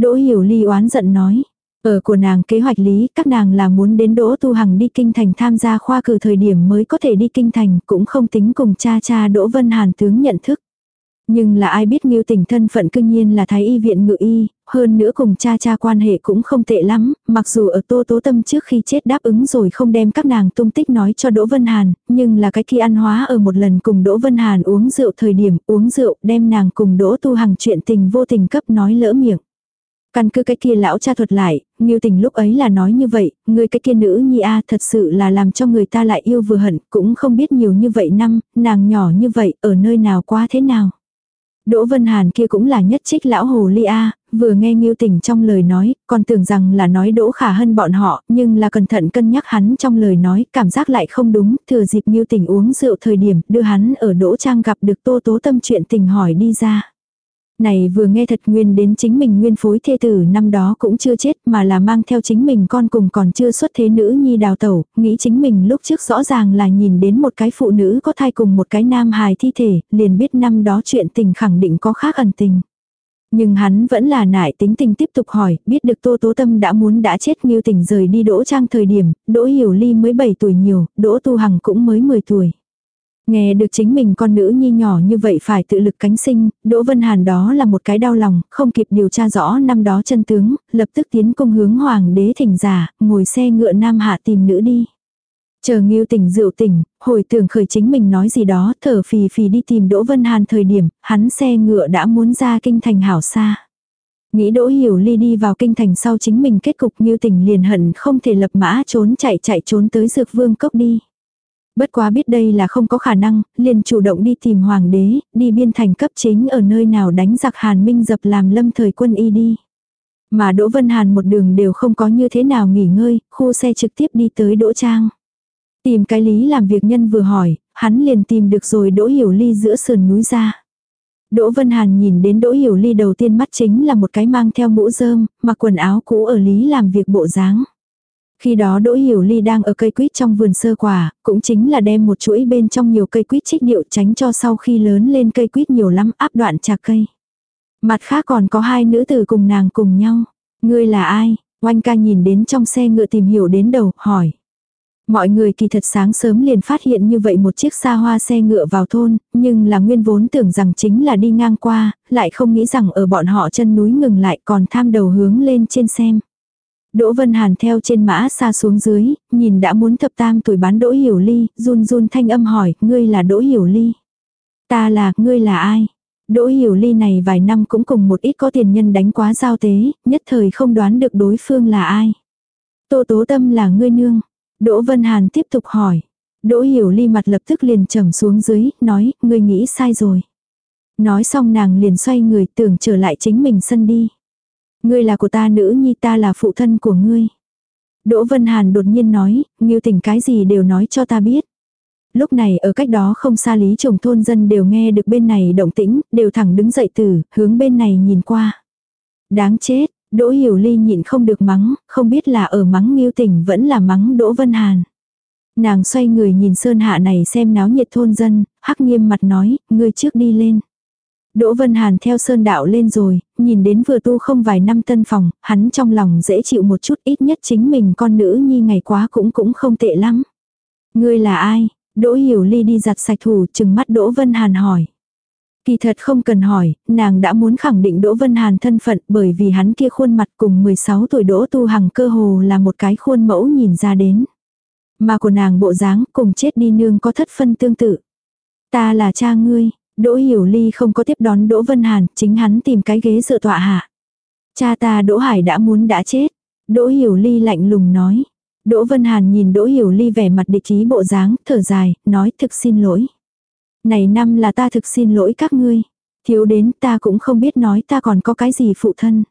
Đỗ Hiểu Ly oán giận nói. Ở của nàng kế hoạch lý, các nàng là muốn đến Đỗ Tu Hằng đi kinh thành tham gia khoa cử thời điểm mới có thể đi kinh thành, cũng không tính cùng cha cha Đỗ Vân Hàn tướng nhận thức. Nhưng là ai biết Ngưu Tình thân phận cương nhiên là thái y viện ngự y, hơn nữa cùng cha cha quan hệ cũng không tệ lắm, mặc dù ở Tô Tố Tâm trước khi chết đáp ứng rồi không đem các nàng tung tích nói cho Đỗ Vân Hàn, nhưng là cái khi ăn hóa ở một lần cùng Đỗ Vân Hàn uống rượu thời điểm uống rượu đem nàng cùng Đỗ Tu Hằng chuyện tình vô tình cấp nói lỡ miệng. Căn cứ cái kia lão cha thuật lại, Ngưu Tình lúc ấy là nói như vậy, người cái kia nữ nhi a thật sự là làm cho người ta lại yêu vừa hận, cũng không biết nhiều như vậy năm, nàng nhỏ như vậy, ở nơi nào quá thế nào. Đỗ Vân Hàn kia cũng là nhất trích lão hồ ly a, vừa nghe Ngưu Tình trong lời nói, còn tưởng rằng là nói Đỗ Khả Hân bọn họ, nhưng là cẩn thận cân nhắc hắn trong lời nói, cảm giác lại không đúng, thừa dịp Ngưu Tình uống rượu thời điểm, đưa hắn ở Đỗ Trang gặp được Tô Tố Tâm chuyện tình hỏi đi ra. Này vừa nghe thật nguyên đến chính mình nguyên phối thê tử năm đó cũng chưa chết mà là mang theo chính mình con cùng còn chưa xuất thế nữ nhi đào tẩu, nghĩ chính mình lúc trước rõ ràng là nhìn đến một cái phụ nữ có thai cùng một cái nam hài thi thể, liền biết năm đó chuyện tình khẳng định có khác ẩn tình. Nhưng hắn vẫn là nại tính tình tiếp tục hỏi, biết được Tô Tố Tâm đã muốn đã chết Nghiêu Tình rời đi Đỗ Trang thời điểm, Đỗ Hiểu Ly mới 7 tuổi nhiều, Đỗ Tu Hằng cũng mới 10 tuổi. Nghe được chính mình con nữ nhi nhỏ như vậy phải tự lực cánh sinh, Đỗ Vân Hàn đó là một cái đau lòng, không kịp điều tra rõ năm đó chân tướng, lập tức tiến công hướng hoàng đế thỉnh giả, ngồi xe ngựa nam hạ tìm nữ đi. Chờ nghiêu tỉnh rượu tỉnh, hồi tưởng khởi chính mình nói gì đó, thở phì phì đi tìm Đỗ Vân Hàn thời điểm, hắn xe ngựa đã muốn ra kinh thành hảo xa. Nghĩ Đỗ Hiểu Ly đi vào kinh thành sau chính mình kết cục nghiêu tỉnh liền hận không thể lập mã trốn chạy chạy trốn tới dược vương cốc đi. Bất quá biết đây là không có khả năng, liền chủ động đi tìm hoàng đế, đi biên thành cấp chính ở nơi nào đánh giặc Hàn Minh dập làm lâm thời quân y đi. Mà Đỗ Vân Hàn một đường đều không có như thế nào nghỉ ngơi, khu xe trực tiếp đi tới Đỗ Trang. Tìm cái lý làm việc nhân vừa hỏi, hắn liền tìm được rồi Đỗ Hiểu Ly giữa sườn núi ra. Đỗ Vân Hàn nhìn đến Đỗ Hiểu Ly đầu tiên mắt chính là một cái mang theo mũ rơm, mặc quần áo cũ ở lý làm việc bộ dáng. Khi đó Đỗ Hiểu Ly đang ở cây quýt trong vườn sơ quả, cũng chính là đem một chuỗi bên trong nhiều cây quýt trích điệu tránh cho sau khi lớn lên cây quýt nhiều lắm áp đoạn trà cây. Mặt khác còn có hai nữ tử cùng nàng cùng nhau. Ngươi là ai? Oanh ca nhìn đến trong xe ngựa tìm hiểu đến đầu, hỏi. Mọi người kỳ thật sáng sớm liền phát hiện như vậy một chiếc xa hoa xe ngựa vào thôn, nhưng là nguyên vốn tưởng rằng chính là đi ngang qua, lại không nghĩ rằng ở bọn họ chân núi ngừng lại còn tham đầu hướng lên trên xem. Đỗ Vân Hàn theo trên mã xa xuống dưới, nhìn đã muốn thập tam tuổi bán Đỗ Hiểu Ly, run run thanh âm hỏi, ngươi là Đỗ Hiểu Ly. Ta là, ngươi là ai? Đỗ Hiểu Ly này vài năm cũng cùng một ít có tiền nhân đánh quá giao tế, nhất thời không đoán được đối phương là ai. Tô Tố Tâm là ngươi nương. Đỗ Vân Hàn tiếp tục hỏi. Đỗ Hiểu Ly mặt lập tức liền trầm xuống dưới, nói, ngươi nghĩ sai rồi. Nói xong nàng liền xoay người tưởng trở lại chính mình sân đi. Ngươi là của ta nữ nhi ta là phụ thân của ngươi. Đỗ Vân Hàn đột nhiên nói, Ngưu Tỉnh cái gì đều nói cho ta biết. Lúc này ở cách đó không xa lý chồng thôn dân đều nghe được bên này động tĩnh, đều thẳng đứng dậy từ, hướng bên này nhìn qua. Đáng chết, Đỗ Hiểu Ly nhịn không được mắng, không biết là ở mắng Ngưu Tỉnh vẫn là mắng Đỗ Vân Hàn. Nàng xoay người nhìn sơn hạ này xem náo nhiệt thôn dân, hắc nghiêm mặt nói, ngươi trước đi lên. Đỗ Vân Hàn theo sơn đạo lên rồi, nhìn đến vừa tu không vài năm tân phòng, hắn trong lòng dễ chịu một chút ít nhất chính mình con nữ nhi ngày quá cũng cũng không tệ lắm. Ngươi là ai? Đỗ Hiểu Ly đi giặt sạch thủ chừng mắt Đỗ Vân Hàn hỏi. Kỳ thật không cần hỏi, nàng đã muốn khẳng định Đỗ Vân Hàn thân phận bởi vì hắn kia khuôn mặt cùng 16 tuổi Đỗ Tu Hằng cơ hồ là một cái khuôn mẫu nhìn ra đến. Mà của nàng bộ dáng cùng chết đi nương có thất phân tương tự. Ta là cha ngươi, Đỗ Hiểu Ly không có tiếp đón Đỗ Vân Hàn, chính hắn tìm cái ghế dựa tọa hạ. Cha ta Đỗ Hải đã muốn đã chết. Đỗ Hiểu Ly lạnh lùng nói. Đỗ Vân Hàn nhìn Đỗ Hiểu Ly vẻ mặt địch ý bộ dáng, thở dài, nói thực xin lỗi. Này năm là ta thực xin lỗi các ngươi. Thiếu đến ta cũng không biết nói ta còn có cái gì phụ thân.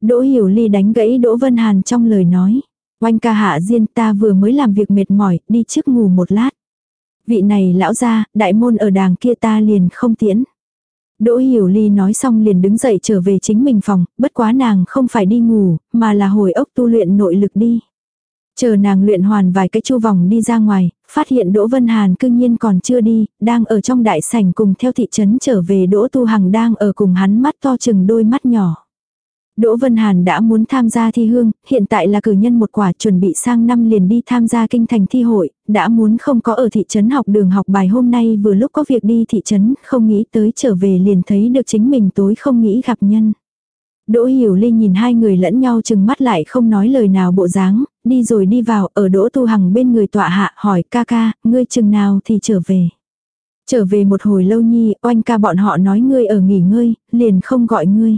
Đỗ Hiểu Ly đánh gãy Đỗ Vân Hàn trong lời nói. Oanh ca hạ diên ta vừa mới làm việc mệt mỏi, đi trước ngủ một lát. Vị này lão ra, đại môn ở đàng kia ta liền không tiễn. Đỗ Hiểu Ly nói xong liền đứng dậy trở về chính mình phòng, bất quá nàng không phải đi ngủ, mà là hồi ốc tu luyện nội lực đi. Chờ nàng luyện hoàn vài cái chu vòng đi ra ngoài, phát hiện Đỗ Vân Hàn cương nhiên còn chưa đi, đang ở trong đại sảnh cùng theo thị trấn trở về Đỗ Tu Hằng đang ở cùng hắn mắt to chừng đôi mắt nhỏ. Đỗ Vân Hàn đã muốn tham gia thi hương, hiện tại là cử nhân một quả chuẩn bị sang năm liền đi tham gia kinh thành thi hội, đã muốn không có ở thị trấn học đường học bài hôm nay vừa lúc có việc đi thị trấn, không nghĩ tới trở về liền thấy được chính mình tối không nghĩ gặp nhân. Đỗ Hiểu Linh nhìn hai người lẫn nhau chừng mắt lại không nói lời nào bộ dáng, đi rồi đi vào ở Đỗ Tu Hằng bên người tọa hạ hỏi ca ca, ngươi chừng nào thì trở về. Trở về một hồi lâu nhi, oanh ca bọn họ nói ngươi ở nghỉ ngơi, liền không gọi ngươi.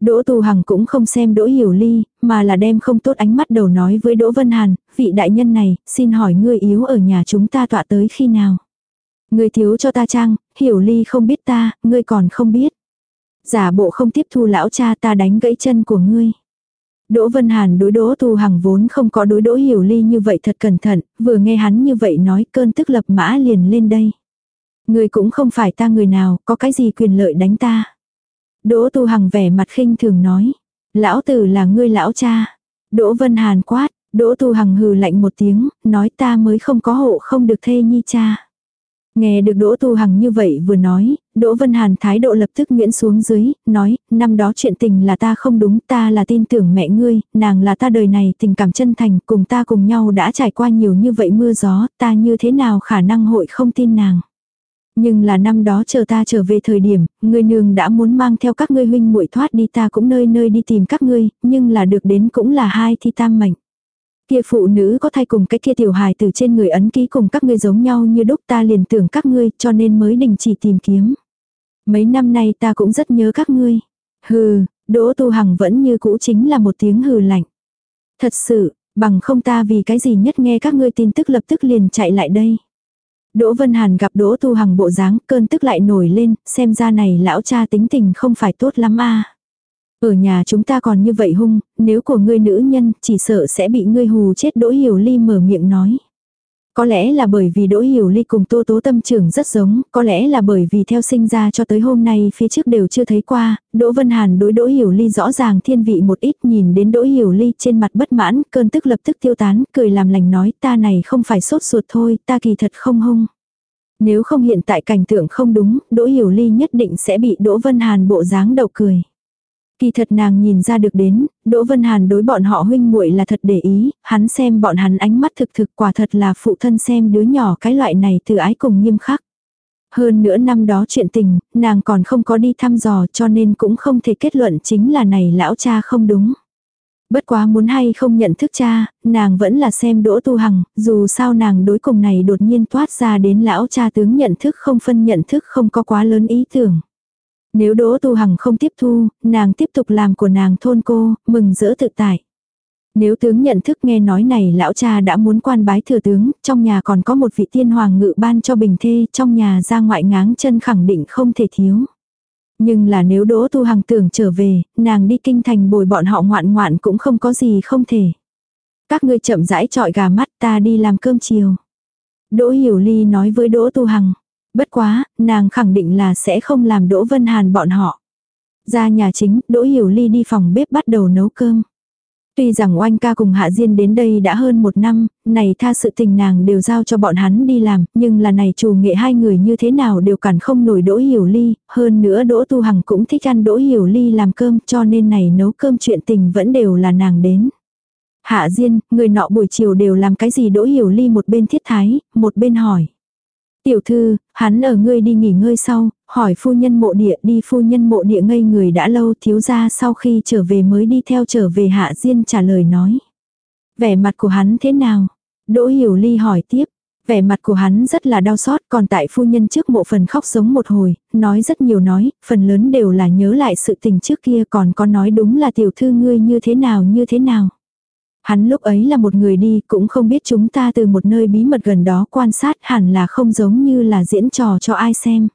Đỗ Tu Hằng cũng không xem Đỗ Hiểu Ly, mà là đem không tốt ánh mắt đầu nói với Đỗ Vân Hàn, vị đại nhân này, xin hỏi ngươi yếu ở nhà chúng ta tọa tới khi nào? Ngươi thiếu cho ta trang, Hiểu Ly không biết ta, ngươi còn không biết. Giả bộ không tiếp thu lão cha ta đánh gãy chân của ngươi. Đỗ Vân Hàn đối Đỗ Tu Hằng vốn không có đối Đỗ Hiểu Ly như vậy thật cẩn thận, vừa nghe hắn như vậy nói cơn tức lập mã liền lên đây. Ngươi cũng không phải ta người nào, có cái gì quyền lợi đánh ta. Đỗ Tu Hằng vẻ mặt khinh thường nói. Lão tử là ngươi lão cha. Đỗ Vân Hàn quát, Đỗ Tu Hằng hừ lạnh một tiếng, nói ta mới không có hộ không được thê nhi cha. Nghe được Đỗ Tu Hằng như vậy vừa nói, Đỗ Vân Hàn thái độ lập tức nguyễn xuống dưới, nói, năm đó chuyện tình là ta không đúng, ta là tin tưởng mẹ ngươi, nàng là ta đời này tình cảm chân thành, cùng ta cùng nhau đã trải qua nhiều như vậy mưa gió, ta như thế nào khả năng hội không tin nàng. Nhưng là năm đó chờ ta trở về thời điểm, ngươi nương đã muốn mang theo các ngươi huynh muội thoát đi ta cũng nơi nơi đi tìm các ngươi, nhưng là được đến cũng là hai thi tam mệnh. Kia phụ nữ có thay cùng cái kia tiểu hài từ trên người ấn ký cùng các ngươi giống nhau như đúc ta liền tưởng các ngươi cho nên mới đình chỉ tìm kiếm. Mấy năm nay ta cũng rất nhớ các ngươi. Hừ, Đỗ Tu Hằng vẫn như cũ chính là một tiếng hừ lạnh. Thật sự, bằng không ta vì cái gì nhất nghe các ngươi tin tức lập tức liền chạy lại đây. Đỗ Vân Hàn gặp Đỗ Tu Hằng bộ dáng, cơn tức lại nổi lên, xem ra này lão cha tính tình không phải tốt lắm a. Ở nhà chúng ta còn như vậy hung, nếu của ngươi nữ nhân, chỉ sợ sẽ bị ngươi hù chết Đỗ Hiểu Ly mở miệng nói. Có lẽ là bởi vì Đỗ Hiểu Ly cùng Tô Tố tâm trưởng rất giống, có lẽ là bởi vì theo sinh ra cho tới hôm nay phía trước đều chưa thấy qua, Đỗ Vân Hàn đối Đỗ Hiểu Ly rõ ràng thiên vị một ít nhìn đến Đỗ Hiểu Ly trên mặt bất mãn, cơn tức lập tức tiêu tán, cười làm lành nói ta này không phải sốt ruột thôi, ta kỳ thật không hung. Nếu không hiện tại cảnh tượng không đúng, Đỗ Hiểu Ly nhất định sẽ bị Đỗ Vân Hàn bộ dáng đầu cười. Kỳ thật nàng nhìn ra được đến, Đỗ Vân Hàn đối bọn họ huynh muội là thật để ý, hắn xem bọn hắn ánh mắt thực thực quả thật là phụ thân xem đứa nhỏ cái loại này từ ái cùng nghiêm khắc. Hơn nữa năm đó chuyện tình, nàng còn không có đi thăm dò cho nên cũng không thể kết luận chính là này lão cha không đúng. Bất quá muốn hay không nhận thức cha, nàng vẫn là xem đỗ tu hằng, dù sao nàng đối cùng này đột nhiên toát ra đến lão cha tướng nhận thức không phân nhận thức không có quá lớn ý tưởng. Nếu Đỗ Tu Hằng không tiếp thu, nàng tiếp tục làm của nàng thôn cô, mừng rỡ tự tại. Nếu tướng nhận thức nghe nói này lão cha đã muốn quan bái thừa tướng, trong nhà còn có một vị tiên hoàng ngự ban cho bình thê, trong nhà ra ngoại ngáng chân khẳng định không thể thiếu. Nhưng là nếu Đỗ Tu Hằng tưởng trở về, nàng đi kinh thành bồi bọn họ ngoạn ngoạn cũng không có gì không thể. Các ngươi chậm rãi trọi gà mắt ta đi làm cơm chiều. Đỗ Hiểu Ly nói với Đỗ Tu Hằng. Bất quá, nàng khẳng định là sẽ không làm Đỗ Vân Hàn bọn họ. Ra nhà chính, Đỗ Hiểu Ly đi phòng bếp bắt đầu nấu cơm. Tuy rằng oanh ca cùng Hạ Diên đến đây đã hơn một năm, này tha sự tình nàng đều giao cho bọn hắn đi làm, nhưng là này chủ nghệ hai người như thế nào đều cản không nổi Đỗ Hiểu Ly, hơn nữa Đỗ Tu Hằng cũng thích ăn Đỗ Hiểu Ly làm cơm cho nên này nấu cơm chuyện tình vẫn đều là nàng đến. Hạ Diên, người nọ buổi chiều đều làm cái gì Đỗ Hiểu Ly một bên thiết thái, một bên hỏi. Tiểu thư, hắn ở ngươi đi nghỉ ngơi sau, hỏi phu nhân mộ địa đi phu nhân mộ địa ngây người đã lâu thiếu ra sau khi trở về mới đi theo trở về hạ diên trả lời nói. Vẻ mặt của hắn thế nào? Đỗ hiểu ly hỏi tiếp. Vẻ mặt của hắn rất là đau xót còn tại phu nhân trước mộ phần khóc giống một hồi, nói rất nhiều nói, phần lớn đều là nhớ lại sự tình trước kia còn có nói đúng là tiểu thư ngươi như thế nào như thế nào. Hắn lúc ấy là một người đi, cũng không biết chúng ta từ một nơi bí mật gần đó quan sát hẳn là không giống như là diễn trò cho ai xem.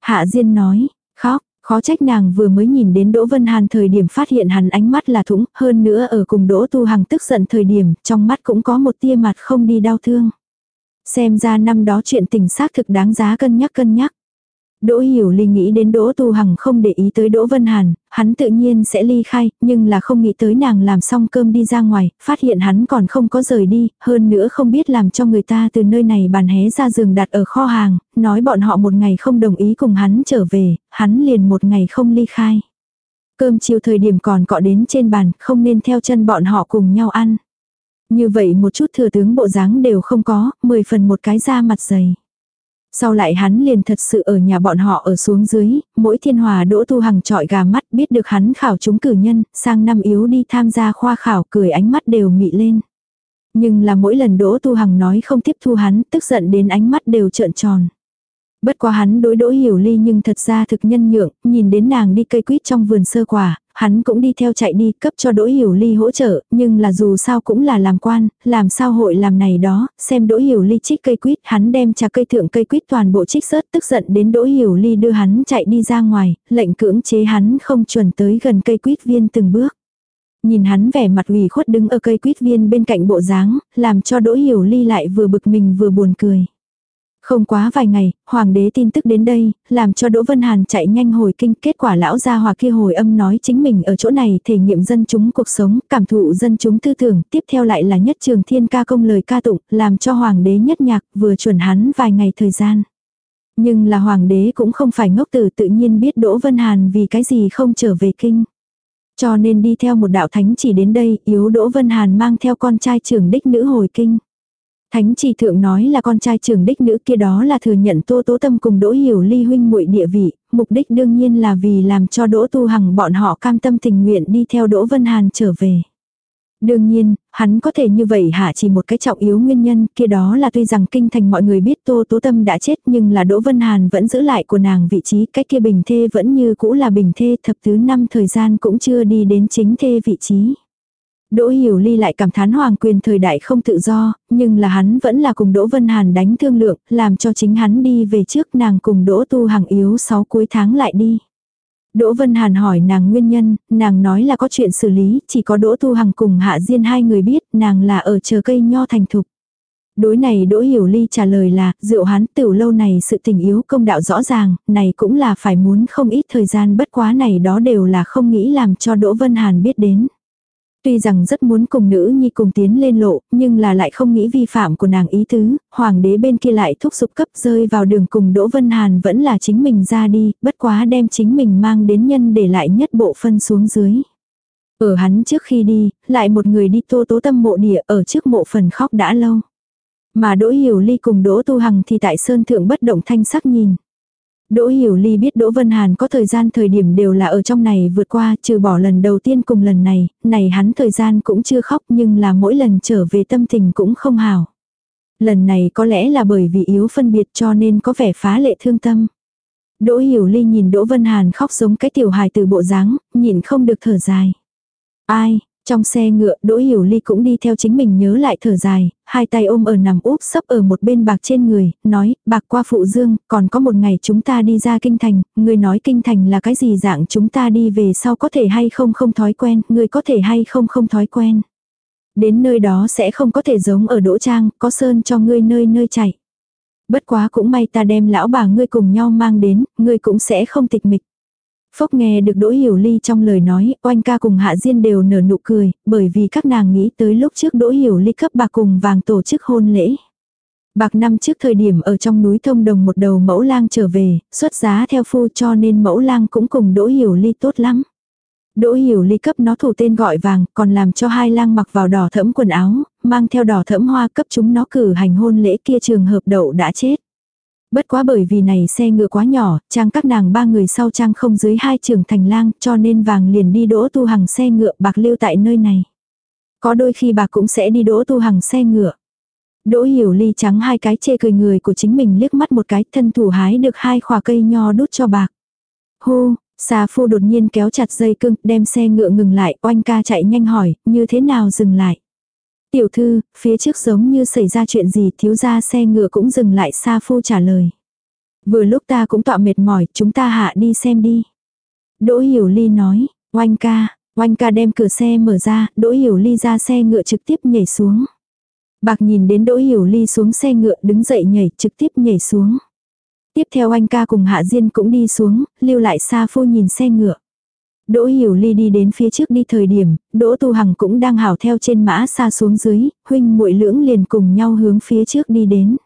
Hạ Diên nói, khóc, khó trách nàng vừa mới nhìn đến Đỗ Vân Hàn thời điểm phát hiện hắn ánh mắt là thủng, hơn nữa ở cùng Đỗ Tu Hằng tức giận thời điểm, trong mắt cũng có một tia mặt không đi đau thương. Xem ra năm đó chuyện tình xác thực đáng giá cân nhắc cân nhắc. Đỗ Hiểu Ly nghĩ đến Đỗ Tu Hằng không để ý tới Đỗ Vân Hàn, hắn tự nhiên sẽ ly khai, nhưng là không nghĩ tới nàng làm xong cơm đi ra ngoài, phát hiện hắn còn không có rời đi, hơn nữa không biết làm cho người ta từ nơi này bàn hé ra giường đặt ở kho hàng, nói bọn họ một ngày không đồng ý cùng hắn trở về, hắn liền một ngày không ly khai. Cơm chiều thời điểm còn cọ đến trên bàn, không nên theo chân bọn họ cùng nhau ăn. Như vậy một chút thừa tướng bộ dáng đều không có, mười phần một cái da mặt dày. Sau lại hắn liền thật sự ở nhà bọn họ ở xuống dưới, mỗi thiên hòa đỗ tu hằng trọi gà mắt biết được hắn khảo chúng cử nhân, sang năm yếu đi tham gia khoa khảo cười ánh mắt đều mị lên. Nhưng là mỗi lần đỗ tu hằng nói không tiếp thu hắn, tức giận đến ánh mắt đều trợn tròn. Bất quá hắn đối đỗ hiểu ly nhưng thật ra thực nhân nhượng, nhìn đến nàng đi cây quýt trong vườn sơ quả, hắn cũng đi theo chạy đi cấp cho đỗ hiểu ly hỗ trợ, nhưng là dù sao cũng là làm quan, làm sao hội làm này đó, xem đỗ hiểu ly trích cây quýt, hắn đem trà cây thượng cây quýt toàn bộ trích rớt tức giận đến đỗ hiểu ly đưa hắn chạy đi ra ngoài, lệnh cưỡng chế hắn không chuẩn tới gần cây quýt viên từng bước. Nhìn hắn vẻ mặt ủy khuất đứng ở cây quýt viên bên cạnh bộ dáng, làm cho đỗ hiểu ly lại vừa bực mình vừa buồn cười. Không quá vài ngày, hoàng đế tin tức đến đây, làm cho Đỗ Vân Hàn chạy nhanh hồi kinh, kết quả lão gia hòa kia hồi âm nói chính mình ở chỗ này thể nghiệm dân chúng cuộc sống, cảm thụ dân chúng tư tưởng, tiếp theo lại là nhất trường thiên ca công lời ca tụng, làm cho hoàng đế nhất nhạc, vừa chuẩn hắn vài ngày thời gian. Nhưng là hoàng đế cũng không phải ngốc tử tự nhiên biết Đỗ Vân Hàn vì cái gì không trở về kinh. Cho nên đi theo một đạo thánh chỉ đến đây, yếu Đỗ Vân Hàn mang theo con trai trưởng đích nữ hồi kinh. Thánh chỉ thượng nói là con trai trưởng đích nữ kia đó là thừa nhận Tô Tố Tâm cùng Đỗ Hiểu Ly huynh muội địa vị, mục đích đương nhiên là vì làm cho Đỗ Tu Hằng bọn họ cam tâm tình nguyện đi theo Đỗ Vân Hàn trở về. Đương nhiên, hắn có thể như vậy hạ chỉ một cái trọng yếu nguyên nhân kia đó là tuy rằng kinh thành mọi người biết Tô Tố Tâm đã chết nhưng là Đỗ Vân Hàn vẫn giữ lại của nàng vị trí cái kia bình thê vẫn như cũ là bình thê thập tứ năm thời gian cũng chưa đi đến chính thê vị trí. Đỗ Hiểu Ly lại cảm thán hoàng quyền thời đại không tự do, nhưng là hắn vẫn là cùng Đỗ Vân Hàn đánh thương lượng, làm cho chính hắn đi về trước nàng cùng Đỗ Tu Hằng yếu 6 cuối tháng lại đi. Đỗ Vân Hàn hỏi nàng nguyên nhân, nàng nói là có chuyện xử lý, chỉ có Đỗ Tu Hằng cùng Hạ Diên hai người biết, nàng là ở chờ cây nho thành thục. Đối này Đỗ Hiểu Ly trả lời là, rượu hắn tiểu lâu này sự tình yếu công đạo rõ ràng, này cũng là phải muốn không ít thời gian bất quá này đó đều là không nghĩ làm cho Đỗ Vân Hàn biết đến. Tuy rằng rất muốn cùng nữ nhi cùng tiến lên lộ, nhưng là lại không nghĩ vi phạm của nàng ý tứ, hoàng đế bên kia lại thúc giục cấp rơi vào đường cùng Đỗ Vân Hàn vẫn là chính mình ra đi, bất quá đem chính mình mang đến nhân để lại nhất bộ phân xuống dưới. Ở hắn trước khi đi, lại một người đi tô tố tâm mộ địa ở trước mộ phần khóc đã lâu. Mà Đỗ Hiểu Ly cùng Đỗ Tu Hằng thì tại Sơn Thượng bất động thanh sắc nhìn. Đỗ Hiểu Ly biết Đỗ Vân Hàn có thời gian thời điểm đều là ở trong này vượt qua, trừ bỏ lần đầu tiên cùng lần này, này hắn thời gian cũng chưa khóc nhưng là mỗi lần trở về tâm tình cũng không hào. Lần này có lẽ là bởi vì yếu phân biệt cho nên có vẻ phá lệ thương tâm. Đỗ Hiểu Ly nhìn Đỗ Vân Hàn khóc giống cái tiểu hài từ bộ dáng, nhìn không được thở dài. Ai, trong xe ngựa, Đỗ Hiểu Ly cũng đi theo chính mình nhớ lại thở dài, hai tay ôm ở nằm úp sấp ở một bên bạc trên người, nói, bạc qua phụ dương, còn có một ngày chúng ta đi ra kinh thành, người nói kinh thành là cái gì dạng chúng ta đi về sau có thể hay không không thói quen, người có thể hay không không thói quen. Đến nơi đó sẽ không có thể giống ở Đỗ Trang, có sơn cho ngươi nơi nơi chạy. Bất quá cũng may ta đem lão bà ngươi cùng nhau mang đến, ngươi cũng sẽ không tịch mịch. Phốc nghe được Đỗ Hiểu Ly trong lời nói, oanh ca cùng Hạ Diên đều nở nụ cười, bởi vì các nàng nghĩ tới lúc trước Đỗ Hiểu Ly cấp bạc cùng vàng tổ chức hôn lễ. Bạc năm trước thời điểm ở trong núi thông đồng một đầu mẫu lang trở về, xuất giá theo phu cho nên mẫu lang cũng cùng Đỗ Hiểu Ly tốt lắm. Đỗ Hiểu Ly cấp nó thủ tên gọi vàng, còn làm cho hai lang mặc vào đỏ thẫm quần áo, mang theo đỏ thẫm hoa cấp chúng nó cử hành hôn lễ kia trường hợp đậu đã chết. Bất quá bởi vì này xe ngựa quá nhỏ, trang các nàng ba người sau trang không dưới hai trường thành lang cho nên vàng liền đi đỗ tu hàng xe ngựa bạc lưu tại nơi này. Có đôi khi bạc cũng sẽ đi đỗ tu hàng xe ngựa. Đỗ hiểu ly trắng hai cái chê cười người của chính mình liếc mắt một cái thân thủ hái được hai khỏa cây nho đút cho bạc. Hô, xà phu đột nhiên kéo chặt dây cưng đem xe ngựa ngừng lại oanh ca chạy nhanh hỏi như thế nào dừng lại. Tiểu thư, phía trước giống như xảy ra chuyện gì thiếu ra xe ngựa cũng dừng lại xa phu trả lời. Vừa lúc ta cũng tọa mệt mỏi, chúng ta hạ đi xem đi. Đỗ Hiểu Ly nói, oanh ca, oanh ca đem cửa xe mở ra, Đỗ Hiểu Ly ra xe ngựa trực tiếp nhảy xuống. Bạc nhìn đến Đỗ Hiểu Ly xuống xe ngựa đứng dậy nhảy trực tiếp nhảy xuống. Tiếp theo anh ca cùng Hạ Diên cũng đi xuống, lưu lại xa phu nhìn xe ngựa. Đỗ Hiểu Ly đi đến phía trước đi thời điểm, Đỗ Tu Hằng cũng đang hảo theo trên mã xa xuống dưới, huynh muội lưỡng liền cùng nhau hướng phía trước đi đến.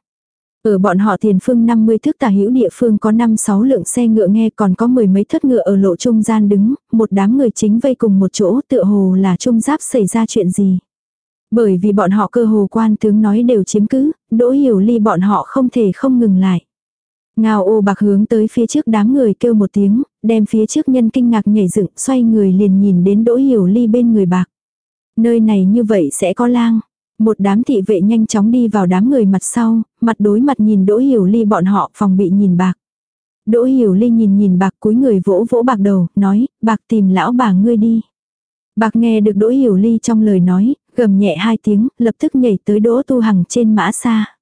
Ở bọn họ tiền phương 50 thước tả hữu địa phương có 5-6 lượng xe ngựa nghe còn có mười mấy thất ngựa ở lộ trung gian đứng, một đám người chính vây cùng một chỗ tựa hồ là trung giáp xảy ra chuyện gì. Bởi vì bọn họ cơ hồ quan tướng nói đều chiếm cứ, đỗ hiểu ly bọn họ không thể không ngừng lại. Ngao ô bạc hướng tới phía trước đám người kêu một tiếng, đem phía trước nhân kinh ngạc nhảy dựng, xoay người liền nhìn đến đỗ hiểu ly bên người bạc. Nơi này như vậy sẽ có lang. Một đám thị vệ nhanh chóng đi vào đám người mặt sau, mặt đối mặt nhìn đỗ hiểu ly bọn họ phòng bị nhìn bạc. Đỗ hiểu ly nhìn nhìn bạc cúi người vỗ vỗ bạc đầu, nói, bạc tìm lão bà ngươi đi. Bạc nghe được đỗ hiểu ly trong lời nói, gầm nhẹ hai tiếng, lập tức nhảy tới đỗ tu hằng trên mã xa.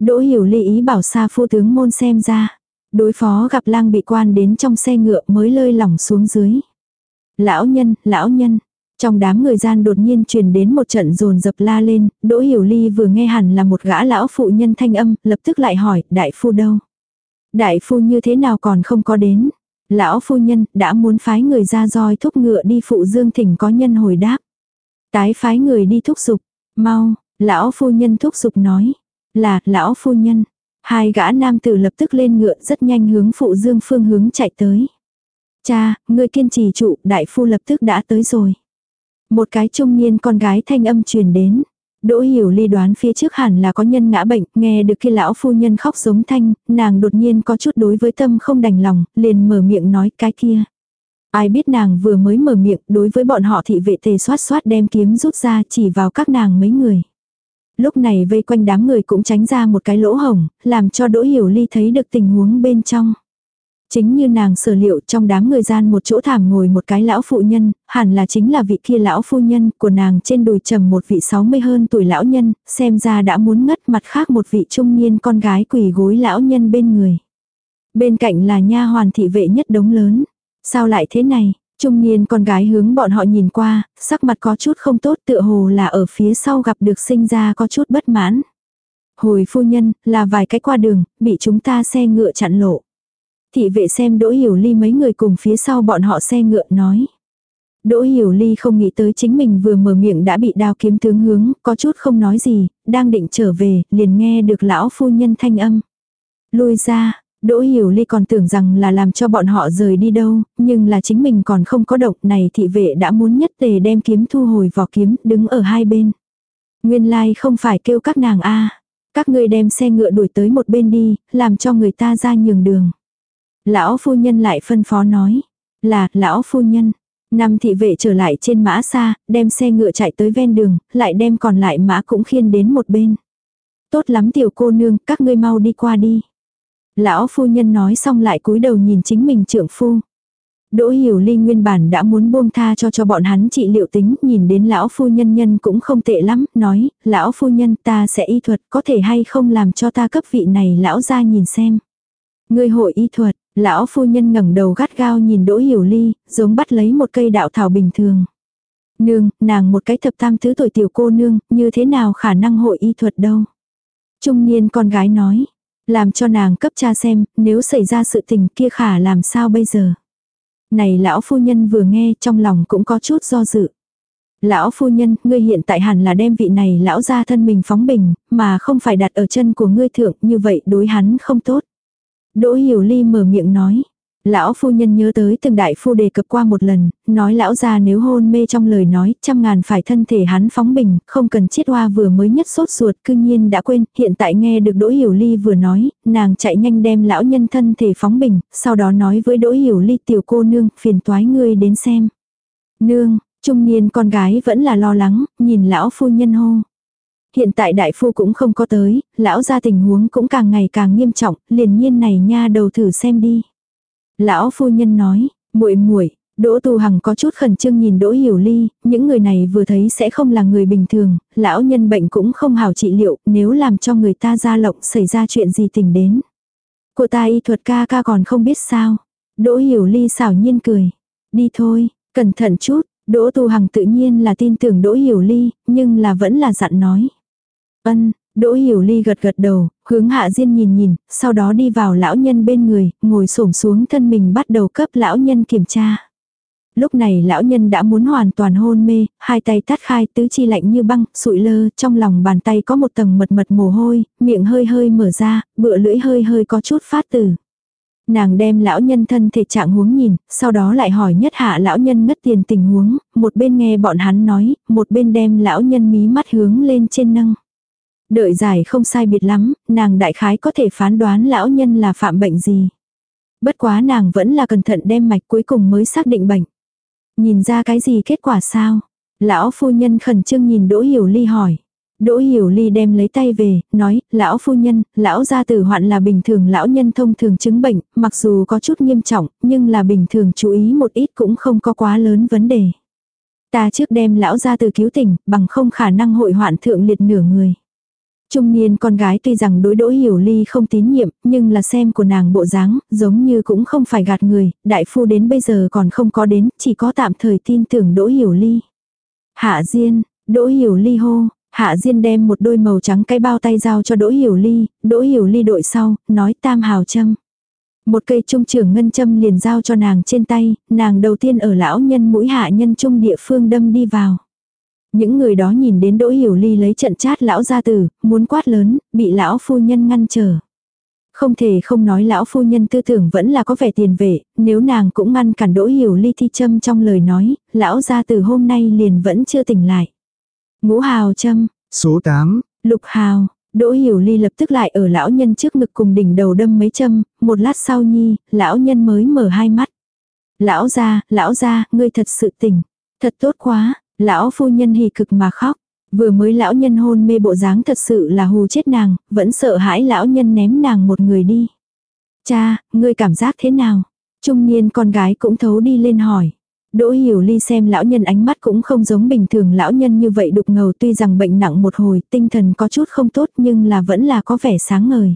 Đỗ hiểu ly ý bảo xa phu tướng môn xem ra. Đối phó gặp lang bị quan đến trong xe ngựa mới lơi lỏng xuống dưới. Lão nhân, lão nhân. Trong đám người gian đột nhiên truyền đến một trận rồn dập la lên, Đỗ Hiểu Ly vừa nghe hẳn là một gã lão phụ nhân thanh âm, lập tức lại hỏi, đại phu đâu? Đại phu như thế nào còn không có đến? Lão phu nhân đã muốn phái người ra roi thúc ngựa đi phụ dương thỉnh có nhân hồi đáp. Tái phái người đi thúc giục, mau, lão phu nhân thúc giục nói, là lão phu nhân. Hai gã nam tử lập tức lên ngựa rất nhanh hướng phụ dương phương hướng chạy tới. Cha, ngươi kiên trì trụ, đại phu lập tức đã tới rồi. Một cái trung niên con gái thanh âm truyền đến. Đỗ hiểu ly đoán phía trước hẳn là có nhân ngã bệnh, nghe được khi lão phu nhân khóc giống thanh, nàng đột nhiên có chút đối với tâm không đành lòng, liền mở miệng nói cái kia. Ai biết nàng vừa mới mở miệng, đối với bọn họ thị vệ tề xoát xoát đem kiếm rút ra chỉ vào các nàng mấy người. Lúc này vây quanh đám người cũng tránh ra một cái lỗ hổng, làm cho Đỗ Hiểu Ly thấy được tình huống bên trong. Chính như nàng sở liệu trong đám người gian một chỗ thảm ngồi một cái lão phụ nhân, hẳn là chính là vị kia lão phu nhân của nàng trên đùi trầm một vị 60 hơn tuổi lão nhân, xem ra đã muốn ngất mặt khác một vị trung niên con gái quỳ gối lão nhân bên người. Bên cạnh là nha hoàn thị vệ nhất đống lớn. Sao lại thế này? Trung niên con gái hướng bọn họ nhìn qua, sắc mặt có chút không tốt tựa hồ là ở phía sau gặp được sinh ra có chút bất mãn. Hồi phu nhân, là vài cái qua đường, bị chúng ta xe ngựa chặn lộ. Thị vệ xem Đỗ Hiểu Ly mấy người cùng phía sau bọn họ xe ngựa nói. Đỗ Hiểu Ly không nghĩ tới chính mình vừa mở miệng đã bị đao kiếm tướng hướng, có chút không nói gì, đang định trở về, liền nghe được lão phu nhân thanh âm. Lui ra, Đỗ Hiểu Ly còn tưởng rằng là làm cho bọn họ rời đi đâu, nhưng là chính mình còn không có động này thị vệ đã muốn nhất tề đem kiếm thu hồi vỏ kiếm đứng ở hai bên. Nguyên lai like không phải kêu các nàng a Các ngươi đem xe ngựa đuổi tới một bên đi, làm cho người ta ra nhường đường. Lão phu nhân lại phân phó nói. Là, lão phu nhân. Năm thị vệ trở lại trên mã xa, đem xe ngựa chạy tới ven đường, lại đem còn lại mã cũng khiên đến một bên. Tốt lắm tiểu cô nương, các ngươi mau đi qua đi. Lão phu nhân nói xong lại cúi đầu nhìn chính mình trưởng phu. Đỗ Hiểu Ly nguyên bản đã muốn buông tha cho cho bọn hắn trị liệu tính, nhìn đến lão phu nhân nhân cũng không tệ lắm, nói, lão phu nhân ta sẽ y thuật, có thể hay không làm cho ta cấp vị này lão ra nhìn xem. Người hội y thuật, lão phu nhân ngẩng đầu gắt gao nhìn Đỗ Hiểu Ly, giống bắt lấy một cây đạo thảo bình thường. Nương, nàng một cái thập tam thứ tuổi tiểu cô nương, như thế nào khả năng hội y thuật đâu. Trung niên con gái nói, làm cho nàng cấp cha xem, nếu xảy ra sự tình kia khả làm sao bây giờ. Này lão phu nhân vừa nghe trong lòng cũng có chút do dự. Lão phu nhân, ngươi hiện tại hẳn là đem vị này lão ra thân mình phóng bình, mà không phải đặt ở chân của ngươi thượng, như vậy đối hắn không tốt. Đỗ Hiểu Ly mở miệng nói. Lão phu nhân nhớ tới từng đại phu đề cập qua một lần, nói lão già nếu hôn mê trong lời nói, trăm ngàn phải thân thể hắn phóng bình, không cần chiết hoa vừa mới nhất sốt ruột, cư nhiên đã quên, hiện tại nghe được Đỗ Hiểu Ly vừa nói, nàng chạy nhanh đem lão nhân thân thể phóng bình, sau đó nói với Đỗ Hiểu Ly tiểu cô nương, phiền toái ngươi đến xem. Nương, trung niên con gái vẫn là lo lắng, nhìn lão phu nhân hô. Hiện tại đại phu cũng không có tới, lão ra tình huống cũng càng ngày càng nghiêm trọng, liền nhiên này nha đầu thử xem đi. Lão phu nhân nói, muội muội Đỗ Tu Hằng có chút khẩn trương nhìn Đỗ Hiểu Ly, những người này vừa thấy sẽ không là người bình thường, lão nhân bệnh cũng không hảo trị liệu, nếu làm cho người ta ra lộng xảy ra chuyện gì tình đến. Cô ta y thuật ca ca còn không biết sao. Đỗ Hiểu Ly xảo nhiên cười. Đi thôi, cẩn thận chút, Đỗ Tu Hằng tự nhiên là tin tưởng Đỗ Hiểu Ly, nhưng là vẫn là dặn nói. Ân, Đỗ Hiểu Ly gật gật đầu, hướng Hạ Diên nhìn nhìn, sau đó đi vào lão nhân bên người, ngồi xổm xuống thân mình bắt đầu cấp lão nhân kiểm tra. Lúc này lão nhân đã muốn hoàn toàn hôn mê, hai tay tát khai tứ chi lạnh như băng, sụi lơ, trong lòng bàn tay có một tầng mật mật mồ hôi, miệng hơi hơi mở ra, bựa lưỡi hơi hơi có chút phát tử. Nàng đem lão nhân thân thể trạng huống nhìn, sau đó lại hỏi nhất hạ lão nhân ngất tiền tình huống, một bên nghe bọn hắn nói, một bên đem lão nhân mí mắt hướng lên trên nâng. Đợi giải không sai biệt lắm, nàng đại khái có thể phán đoán lão nhân là phạm bệnh gì. Bất quá nàng vẫn là cẩn thận đem mạch cuối cùng mới xác định bệnh. Nhìn ra cái gì kết quả sao? Lão phu nhân khẩn trương nhìn Đỗ Hiểu Ly hỏi. Đỗ Hiểu Ly đem lấy tay về, nói, lão phu nhân, lão gia tử hoạn là bình thường lão nhân thông thường chứng bệnh, mặc dù có chút nghiêm trọng, nhưng là bình thường chú ý một ít cũng không có quá lớn vấn đề. Ta trước đem lão gia tử cứu tỉnh, bằng không khả năng hội hoạn thượng liệt nửa người. Trung niên con gái tuy rằng đối đỗ hiểu ly không tín nhiệm, nhưng là xem của nàng bộ dáng, giống như cũng không phải gạt người, đại phu đến bây giờ còn không có đến, chỉ có tạm thời tin tưởng đỗ hiểu ly. Hạ Diên, Đỗ Hiểu Ly hô, Hạ Diên đem một đôi màu trắng cái bao tay giao cho Đỗ Hiểu Ly, Đỗ Hiểu Ly đội sau, nói tam hào châm. Một cây trung trưởng ngân châm liền giao cho nàng trên tay, nàng đầu tiên ở lão nhân mũi hạ nhân trung địa phương đâm đi vào. Những người đó nhìn đến Đỗ Hiểu Ly lấy trận chát lão gia tử, muốn quát lớn, bị lão phu nhân ngăn trở. Không thể không nói lão phu nhân tư tưởng vẫn là có vẻ tiền vệ, nếu nàng cũng ngăn cản Đỗ Hiểu Ly thi châm trong lời nói, lão gia tử hôm nay liền vẫn chưa tỉnh lại. Ngũ hào châm, Số 8. lục hào, Đỗ Hiểu Ly lập tức lại ở lão nhân trước ngực cùng đỉnh đầu đâm mấy châm, một lát sau nhi, lão nhân mới mở hai mắt. Lão gia, lão gia, ngươi thật sự tỉnh. Thật tốt quá, lão phu nhân hì cực mà khóc. Vừa mới lão nhân hôn mê bộ dáng thật sự là hù chết nàng, vẫn sợ hãi lão nhân ném nàng một người đi. Cha, ngươi cảm giác thế nào? Trung niên con gái cũng thấu đi lên hỏi. Đỗ hiểu ly xem lão nhân ánh mắt cũng không giống bình thường lão nhân như vậy đục ngầu tuy rằng bệnh nặng một hồi, tinh thần có chút không tốt nhưng là vẫn là có vẻ sáng ngời.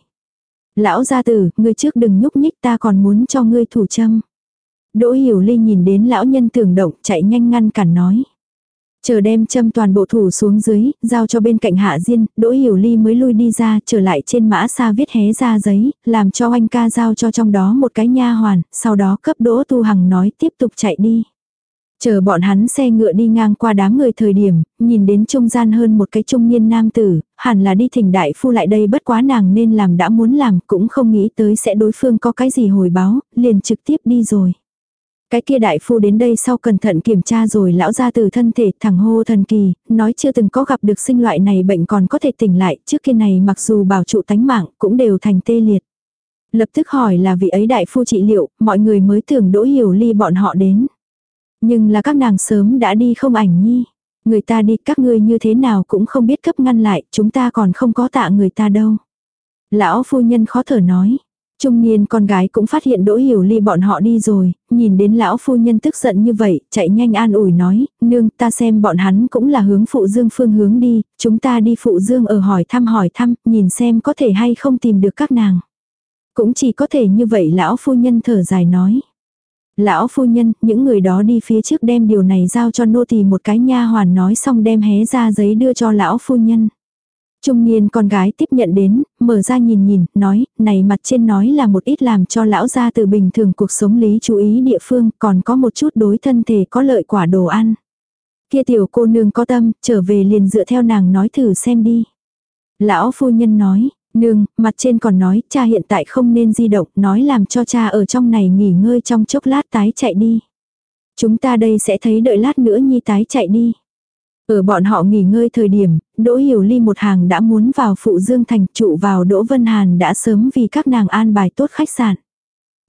Lão gia tử, ngươi trước đừng nhúc nhích ta còn muốn cho ngươi thủ châm. Đỗ hiểu ly nhìn đến lão nhân tưởng động chạy nhanh ngăn cản nói. Chờ đem châm toàn bộ thủ xuống dưới, giao cho bên cạnh hạ diên, đỗ hiểu ly mới lui đi ra, trở lại trên mã xa viết hé ra giấy, làm cho anh ca giao cho trong đó một cái nha hoàn, sau đó cấp đỗ tu hằng nói tiếp tục chạy đi. Chờ bọn hắn xe ngựa đi ngang qua đám người thời điểm, nhìn đến trung gian hơn một cái trung niên nam tử, hẳn là đi thỉnh đại phu lại đây bất quá nàng nên làm đã muốn làm, cũng không nghĩ tới sẽ đối phương có cái gì hồi báo, liền trực tiếp đi rồi. Cái kia đại phu đến đây sau cẩn thận kiểm tra rồi lão ra từ thân thể thẳng hô thần kỳ, nói chưa từng có gặp được sinh loại này bệnh còn có thể tỉnh lại, trước kia này mặc dù bảo trụ tánh mạng cũng đều thành tê liệt. Lập tức hỏi là vị ấy đại phu trị liệu, mọi người mới tưởng đỗ hiểu ly bọn họ đến. Nhưng là các nàng sớm đã đi không ảnh nhi. Người ta đi các ngươi như thế nào cũng không biết cấp ngăn lại, chúng ta còn không có tạ người ta đâu. Lão phu nhân khó thở nói. Trung niên con gái cũng phát hiện đỗ hiểu ly bọn họ đi rồi, nhìn đến lão phu nhân tức giận như vậy, chạy nhanh an ủi nói, nương ta xem bọn hắn cũng là hướng phụ dương phương hướng đi, chúng ta đi phụ dương ở hỏi thăm hỏi thăm, nhìn xem có thể hay không tìm được các nàng. Cũng chỉ có thể như vậy lão phu nhân thở dài nói. Lão phu nhân, những người đó đi phía trước đem điều này giao cho nô tỳ một cái nha hoàn nói xong đem hé ra giấy đưa cho lão phu nhân. Trung niên con gái tiếp nhận đến, mở ra nhìn nhìn, nói, này mặt trên nói là một ít làm cho lão gia từ bình thường cuộc sống lý chú ý địa phương, còn có một chút đối thân thể có lợi quả đồ ăn. Kia tiểu cô nương có tâm, trở về liền dựa theo nàng nói thử xem đi. Lão phu nhân nói, nương, mặt trên còn nói, cha hiện tại không nên di động, nói làm cho cha ở trong này nghỉ ngơi trong chốc lát tái chạy đi. Chúng ta đây sẽ thấy đợi lát nữa nhi tái chạy đi. Ở bọn họ nghỉ ngơi thời điểm, Đỗ Hiểu Ly một hàng đã muốn vào phụ Dương Thành trụ vào Đỗ Vân Hàn đã sớm vì các nàng an bài tốt khách sạn.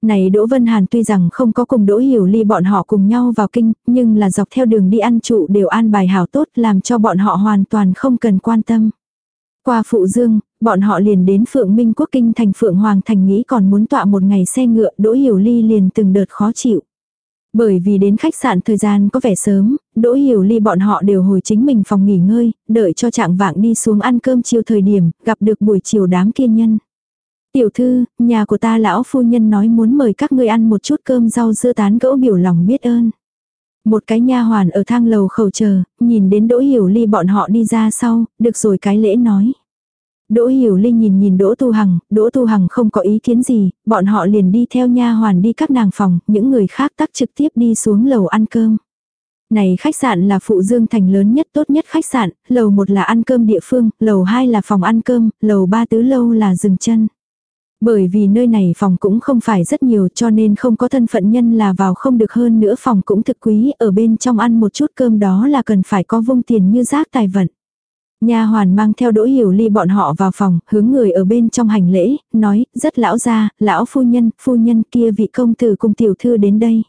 Này Đỗ Vân Hàn tuy rằng không có cùng Đỗ Hiểu Ly bọn họ cùng nhau vào kinh, nhưng là dọc theo đường đi ăn trụ đều an bài hảo tốt làm cho bọn họ hoàn toàn không cần quan tâm. Qua Phụ Dương, bọn họ liền đến Phượng Minh Quốc Kinh thành Phượng Hoàng Thành nghĩ còn muốn tọa một ngày xe ngựa, Đỗ Hiểu Ly liền từng đợt khó chịu. Bởi vì đến khách sạn thời gian có vẻ sớm, Đỗ Hiểu Ly bọn họ đều hồi chính mình phòng nghỉ ngơi, đợi cho trạng vạng đi xuống ăn cơm chiều thời điểm, gặp được buổi chiều đám kiên nhân. Tiểu thư, nhà của ta lão phu nhân nói muốn mời các ngươi ăn một chút cơm rau dưa tán gẫu biểu lòng biết ơn. Một cái nha hoàn ở thang lầu khẩu chờ, nhìn đến Đỗ Hiểu Ly bọn họ đi ra sau, được rồi cái lễ nói. Đỗ Hiểu Linh nhìn nhìn Đỗ Tu Hằng, Đỗ Tu Hằng không có ý kiến gì, bọn họ liền đi theo nha hoàn đi các nàng phòng, những người khác tắc trực tiếp đi xuống lầu ăn cơm. Này khách sạn là phụ dương thành lớn nhất tốt nhất khách sạn, lầu 1 là ăn cơm địa phương, lầu 2 là phòng ăn cơm, lầu 3 tứ lâu là dừng chân. Bởi vì nơi này phòng cũng không phải rất nhiều cho nên không có thân phận nhân là vào không được hơn nữa phòng cũng thực quý ở bên trong ăn một chút cơm đó là cần phải có vung tiền như rác tài vận. Nha hoàn mang theo đỗ hiểu ly bọn họ vào phòng, hướng người ở bên trong hành lễ, nói, rất lão gia, lão phu nhân, phu nhân kia vị công tử cùng tiểu thư đến đây.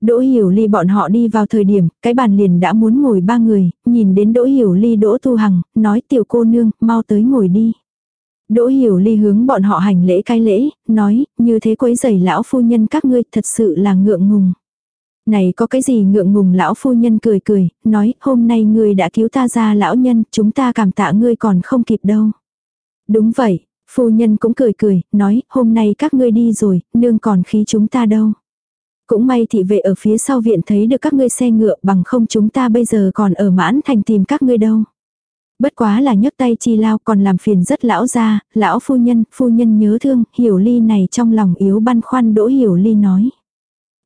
Đỗ hiểu ly bọn họ đi vào thời điểm, cái bàn liền đã muốn ngồi ba người, nhìn đến đỗ hiểu ly đỗ tu hằng, nói tiểu cô nương, mau tới ngồi đi. Đỗ hiểu ly hướng bọn họ hành lễ cái lễ, nói, như thế quấy giày lão phu nhân các ngươi thật sự là ngượng ngùng. Này có cái gì ngượng ngùng lão phu nhân cười cười, nói hôm nay ngươi đã cứu ta ra lão nhân, chúng ta cảm tạ ngươi còn không kịp đâu. Đúng vậy, phu nhân cũng cười cười, nói hôm nay các ngươi đi rồi, nương còn khí chúng ta đâu. Cũng may thị vệ ở phía sau viện thấy được các ngươi xe ngựa bằng không chúng ta bây giờ còn ở mãn thành tìm các ngươi đâu. Bất quá là nhấc tay chi lao còn làm phiền rất lão ra, lão phu nhân, phu nhân nhớ thương, hiểu ly này trong lòng yếu băn khoăn đỗ hiểu ly nói.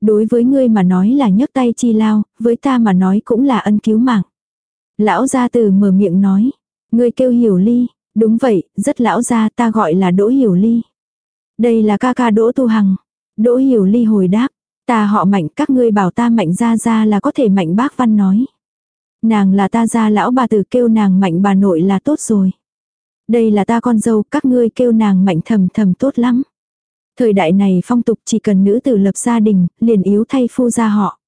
Đối với ngươi mà nói là nhấc tay chi lao, với ta mà nói cũng là ân cứu mạng. Lão gia từ mở miệng nói, ngươi kêu hiểu ly, đúng vậy, rất lão gia ta gọi là đỗ hiểu ly. Đây là ca ca đỗ tu hằng. Đỗ hiểu ly hồi đáp, ta họ mạnh các ngươi bảo ta mạnh ra ra là có thể mạnh bác văn nói. Nàng là ta gia lão bà tử kêu nàng mạnh bà nội là tốt rồi. Đây là ta con dâu, các ngươi kêu nàng mạnh thầm thầm tốt lắm. Thời đại này phong tục chỉ cần nữ tử lập gia đình, liền yếu thay phu gia họ.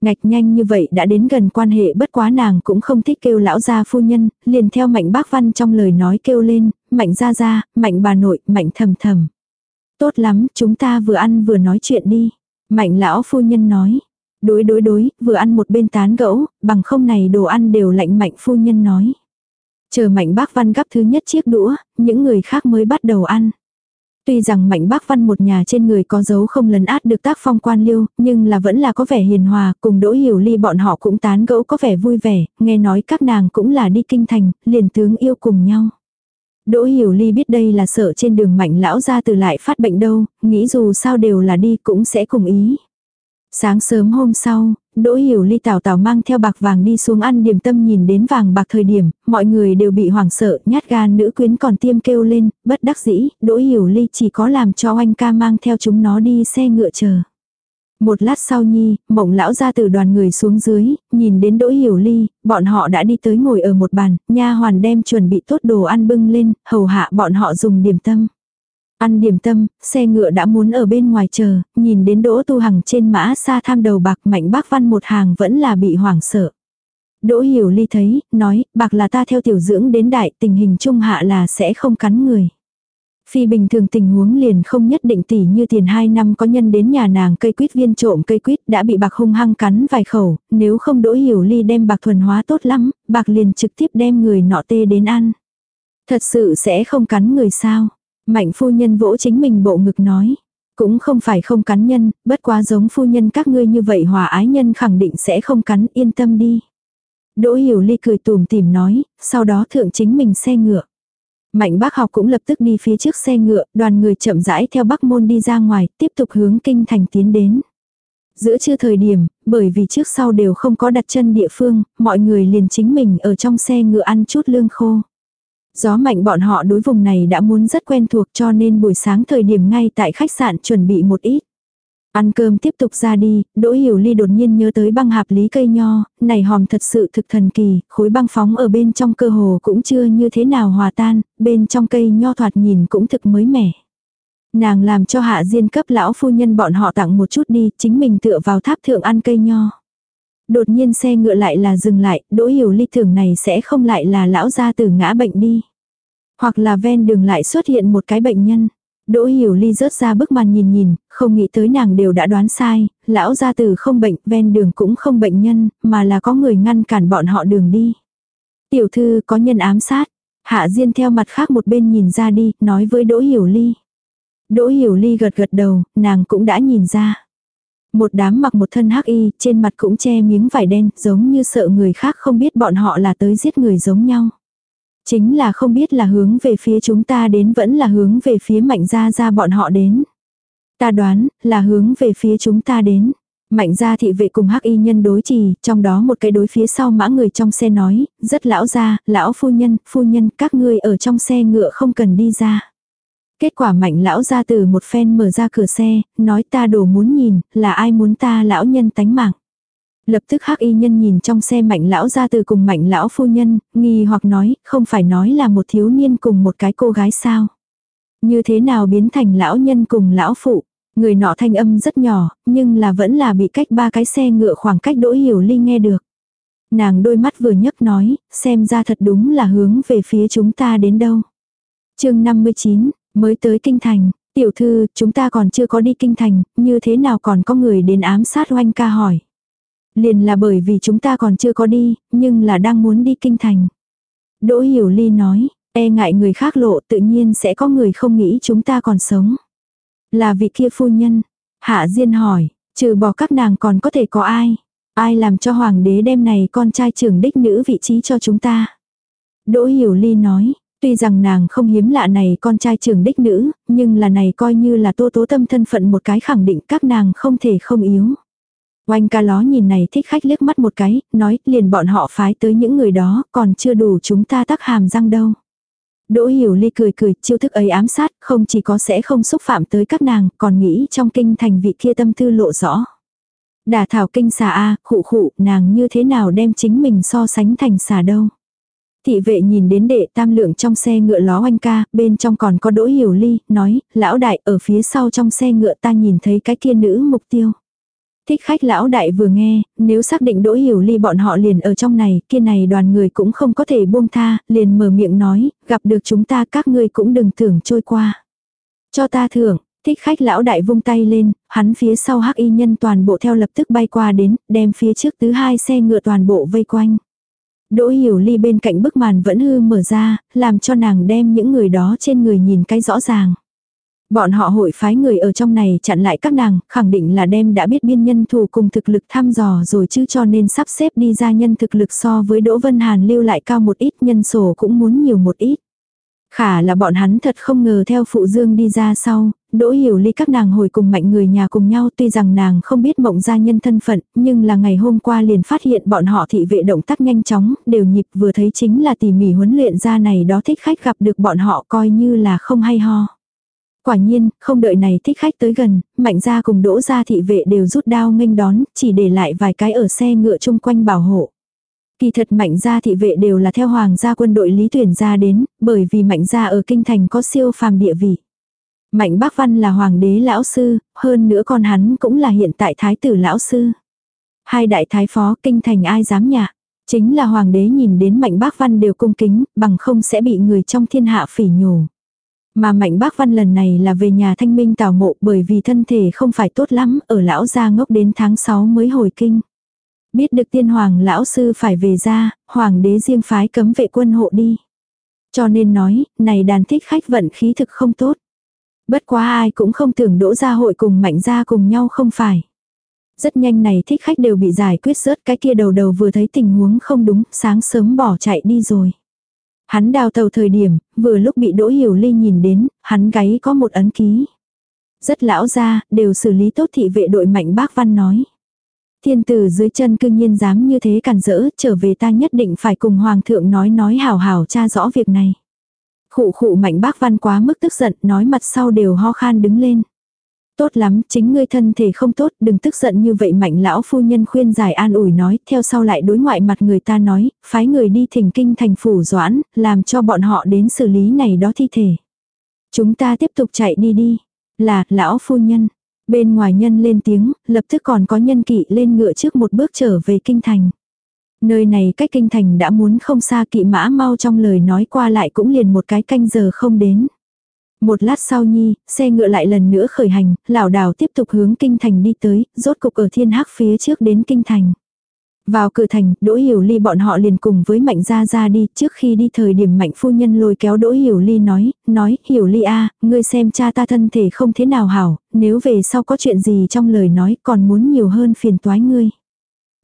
Ngạch nhanh như vậy đã đến gần quan hệ bất quá nàng cũng không thích kêu lão gia phu nhân, liền theo mạnh bác văn trong lời nói kêu lên, mạnh gia gia, mạnh bà nội, mạnh thầm thầm. Tốt lắm, chúng ta vừa ăn vừa nói chuyện đi. Mạnh lão phu nhân nói. Đối đối đối, vừa ăn một bên tán gẫu, bằng không này đồ ăn đều lạnh mạnh phu nhân nói. Chờ mạnh bác văn gắp thứ nhất chiếc đũa, những người khác mới bắt đầu ăn. Tuy rằng mạnh bác văn một nhà trên người có dấu không lấn át được tác phong quan liêu, nhưng là vẫn là có vẻ hiền hòa, cùng đỗ hiểu ly bọn họ cũng tán gẫu có vẻ vui vẻ, nghe nói các nàng cũng là đi kinh thành, liền tướng yêu cùng nhau. Đỗ hiểu ly biết đây là sợ trên đường mạnh lão ra từ lại phát bệnh đâu, nghĩ dù sao đều là đi cũng sẽ cùng ý. Sáng sớm hôm sau, Đỗ Hiểu Ly tào tào mang theo bạc vàng đi xuống ăn điểm tâm nhìn đến vàng bạc thời điểm, mọi người đều bị hoảng sợ, nhát gan nữ quyến còn tiêm kêu lên, bất đắc dĩ, Đỗ Hiểu Ly chỉ có làm cho anh ca mang theo chúng nó đi xe ngựa chờ. Một lát sau nhi, mộng lão ra từ đoàn người xuống dưới, nhìn đến Đỗ Hiểu Ly, bọn họ đã đi tới ngồi ở một bàn, nha hoàn đem chuẩn bị tốt đồ ăn bưng lên, hầu hạ bọn họ dùng điểm tâm. Ăn điểm tâm, xe ngựa đã muốn ở bên ngoài chờ, nhìn đến Đỗ Tu Hằng trên mã xa tham đầu bạc mạnh bác văn một hàng vẫn là bị hoảng sợ. Đỗ Hiểu Ly thấy, nói, bạc là ta theo tiểu dưỡng đến đại tình hình trung hạ là sẽ không cắn người. Phi bình thường tình huống liền không nhất định tỷ như tiền 2 năm có nhân đến nhà nàng cây quýt viên trộm cây quýt đã bị bạc hung hăng cắn vài khẩu, nếu không đỗ hiểu ly đem bạc thuần hóa tốt lắm, bạc liền trực tiếp đem người nọ tê đến ăn. Thật sự sẽ không cắn người sao. Mạnh phu nhân vỗ chính mình bộ ngực nói. Cũng không phải không cắn nhân, bất quá giống phu nhân các ngươi như vậy hòa ái nhân khẳng định sẽ không cắn yên tâm đi. Đỗ hiểu ly cười tùm tìm nói, sau đó thượng chính mình xe ngựa. Mạnh bác học cũng lập tức đi phía trước xe ngựa, đoàn người chậm rãi theo bắc môn đi ra ngoài, tiếp tục hướng kinh thành tiến đến. Giữa chưa thời điểm, bởi vì trước sau đều không có đặt chân địa phương, mọi người liền chính mình ở trong xe ngựa ăn chút lương khô. Gió mạnh bọn họ đối vùng này đã muốn rất quen thuộc cho nên buổi sáng thời điểm ngay tại khách sạn chuẩn bị một ít. Ăn cơm tiếp tục ra đi, Đỗ Hiểu Ly đột nhiên nhớ tới băng hạp lý cây nho, này hòm thật sự thực thần kỳ, khối băng phóng ở bên trong cơ hồ cũng chưa như thế nào hòa tan, bên trong cây nho thoạt nhìn cũng thực mới mẻ. Nàng làm cho hạ diên cấp lão phu nhân bọn họ tặng một chút đi, chính mình tựa vào tháp thượng ăn cây nho. Đột nhiên xe ngựa lại là dừng lại, Đỗ Hiểu Ly tưởng này sẽ không lại là lão gia tử ngã bệnh đi. Hoặc là ven đường lại xuất hiện một cái bệnh nhân. Đỗ hiểu ly rớt ra bức màn nhìn nhìn, không nghĩ tới nàng đều đã đoán sai, lão gia tử không bệnh, ven đường cũng không bệnh nhân, mà là có người ngăn cản bọn họ đường đi. Tiểu thư có nhân ám sát, hạ diên theo mặt khác một bên nhìn ra đi, nói với đỗ hiểu ly. Đỗ hiểu ly gật gật đầu, nàng cũng đã nhìn ra. Một đám mặc một thân hắc y, trên mặt cũng che miếng vải đen, giống như sợ người khác không biết bọn họ là tới giết người giống nhau. Chính là không biết là hướng về phía chúng ta đến vẫn là hướng về phía mạnh gia gia bọn họ đến. Ta đoán là hướng về phía chúng ta đến. Mạnh gia thị vệ cùng hắc y nhân đối trì, trong đó một cái đối phía sau mã người trong xe nói, rất lão gia, lão phu nhân, phu nhân, các ngươi ở trong xe ngựa không cần đi ra. Kết quả mạnh lão ra từ một phen mở ra cửa xe, nói ta đổ muốn nhìn, là ai muốn ta lão nhân tánh mạng. Lập tức hắc y nhân nhìn trong xe mạnh lão ra từ cùng mạnh lão phu nhân, nghi hoặc nói, không phải nói là một thiếu niên cùng một cái cô gái sao. Như thế nào biến thành lão nhân cùng lão phụ. Người nọ thanh âm rất nhỏ, nhưng là vẫn là bị cách ba cái xe ngựa khoảng cách đỗ hiểu ly nghe được. Nàng đôi mắt vừa nhấc nói, xem ra thật đúng là hướng về phía chúng ta đến đâu. chương 59, mới tới kinh thành, tiểu thư, chúng ta còn chưa có đi kinh thành, như thế nào còn có người đến ám sát oanh ca hỏi. Liền là bởi vì chúng ta còn chưa có đi, nhưng là đang muốn đi kinh thành. Đỗ Hiểu Ly nói, e ngại người khác lộ tự nhiên sẽ có người không nghĩ chúng ta còn sống. Là vị kia phu nhân. Hạ Diên hỏi, Trừ bỏ các nàng còn có thể có ai? Ai làm cho hoàng đế đem này con trai trưởng đích nữ vị trí cho chúng ta? Đỗ Hiểu Ly nói, tuy rằng nàng không hiếm lạ này con trai trưởng đích nữ, nhưng là này coi như là tô tố tâm thân phận một cái khẳng định các nàng không thể không yếu. Oanh ca ló nhìn này thích khách liếc mắt một cái, nói liền bọn họ phái tới những người đó, còn chưa đủ chúng ta tắc hàm răng đâu. Đỗ hiểu ly cười cười, chiêu thức ấy ám sát, không chỉ có sẽ không xúc phạm tới các nàng, còn nghĩ trong kinh thành vị kia tâm tư lộ rõ. Đà thảo kinh xà a, khụ khụ, nàng như thế nào đem chính mình so sánh thành xà đâu. Thị vệ nhìn đến đệ tam lượng trong xe ngựa ló oanh ca, bên trong còn có đỗ hiểu ly, nói, lão đại ở phía sau trong xe ngựa ta nhìn thấy cái kia nữ mục tiêu. Thích khách lão đại vừa nghe, nếu xác định đỗ hiểu ly bọn họ liền ở trong này, kia này đoàn người cũng không có thể buông tha, liền mở miệng nói, gặp được chúng ta các ngươi cũng đừng tưởng trôi qua. Cho ta thưởng, thích khách lão đại vung tay lên, hắn phía sau hắc y nhân toàn bộ theo lập tức bay qua đến, đem phía trước thứ hai xe ngựa toàn bộ vây quanh. Đỗ hiểu ly bên cạnh bức màn vẫn hư mở ra, làm cho nàng đem những người đó trên người nhìn cái rõ ràng. Bọn họ hội phái người ở trong này chặn lại các nàng, khẳng định là đem đã biết biên nhân thủ cùng thực lực thăm dò rồi chứ cho nên sắp xếp đi ra nhân thực lực so với Đỗ Vân Hàn lưu lại cao một ít nhân sổ cũng muốn nhiều một ít. Khả là bọn hắn thật không ngờ theo phụ dương đi ra sau, đỗ hiểu ly các nàng hồi cùng mạnh người nhà cùng nhau tuy rằng nàng không biết mộng gia nhân thân phận, nhưng là ngày hôm qua liền phát hiện bọn họ thị vệ động tác nhanh chóng, đều nhịp vừa thấy chính là tỉ mỉ huấn luyện ra này đó thích khách gặp được bọn họ coi như là không hay ho. Quả nhiên, không đợi này thích khách tới gần, mạnh gia cùng đỗ gia thị vệ đều rút đao nghênh đón, chỉ để lại vài cái ở xe ngựa chung quanh bảo hộ. Kỳ thật mạnh gia thị vệ đều là theo hoàng gia quân đội lý tuyển ra đến, bởi vì mạnh gia ở kinh thành có siêu phàm địa vị. Mạnh bác văn là hoàng đế lão sư, hơn nữa con hắn cũng là hiện tại thái tử lão sư. Hai đại thái phó kinh thành ai dám nhạ. Chính là hoàng đế nhìn đến mạnh bác văn đều cung kính, bằng không sẽ bị người trong thiên hạ phỉ nhổ. Mà mạnh bác văn lần này là về nhà thanh minh tảo mộ bởi vì thân thể không phải tốt lắm, ở lão gia ngốc đến tháng 6 mới hồi kinh. Biết được tiên hoàng lão sư phải về ra, hoàng đế riêng phái cấm vệ quân hộ đi. Cho nên nói, này đàn thích khách vận khí thực không tốt. Bất quá ai cũng không tưởng đỗ gia hội cùng mạnh gia cùng nhau không phải. Rất nhanh này thích khách đều bị giải quyết rớt cái kia đầu đầu vừa thấy tình huống không đúng, sáng sớm bỏ chạy đi rồi. Hắn đào tàu thời điểm, vừa lúc bị Đỗ Hiểu Ly nhìn đến, hắn gáy có một ấn ký. Rất lão ra, đều xử lý tốt thị vệ đội mạnh bác văn nói. Thiên tử dưới chân cương nhiên dám như thế cản rỡ, trở về ta nhất định phải cùng hoàng thượng nói nói hảo hảo tra rõ việc này. Khụ khụ mạnh bác văn quá mức tức giận, nói mặt sau đều ho khan đứng lên. Tốt lắm, chính ngươi thân thể không tốt, đừng tức giận như vậy mạnh lão phu nhân khuyên giải an ủi nói, theo sau lại đối ngoại mặt người ta nói, phái người đi thỉnh kinh thành phủ doãn, làm cho bọn họ đến xử lý này đó thi thể. Chúng ta tiếp tục chạy đi đi. Là, lão phu nhân. Bên ngoài nhân lên tiếng, lập tức còn có nhân kỵ lên ngựa trước một bước trở về kinh thành. Nơi này cách kinh thành đã muốn không xa kỵ mã mau trong lời nói qua lại cũng liền một cái canh giờ không đến. Một lát sau nhi, xe ngựa lại lần nữa khởi hành, lảo đảo tiếp tục hướng kinh thành đi tới, rốt cục ở thiên hắc phía trước đến kinh thành. Vào cửa thành, Đỗ Hiểu Ly bọn họ liền cùng với Mạnh Gia Gia đi, trước khi đi thời điểm Mạnh Phu Nhân lôi kéo Đỗ Hiểu Ly nói, nói, Hiểu Ly a ngươi xem cha ta thân thể không thế nào hảo, nếu về sau có chuyện gì trong lời nói còn muốn nhiều hơn phiền toái ngươi.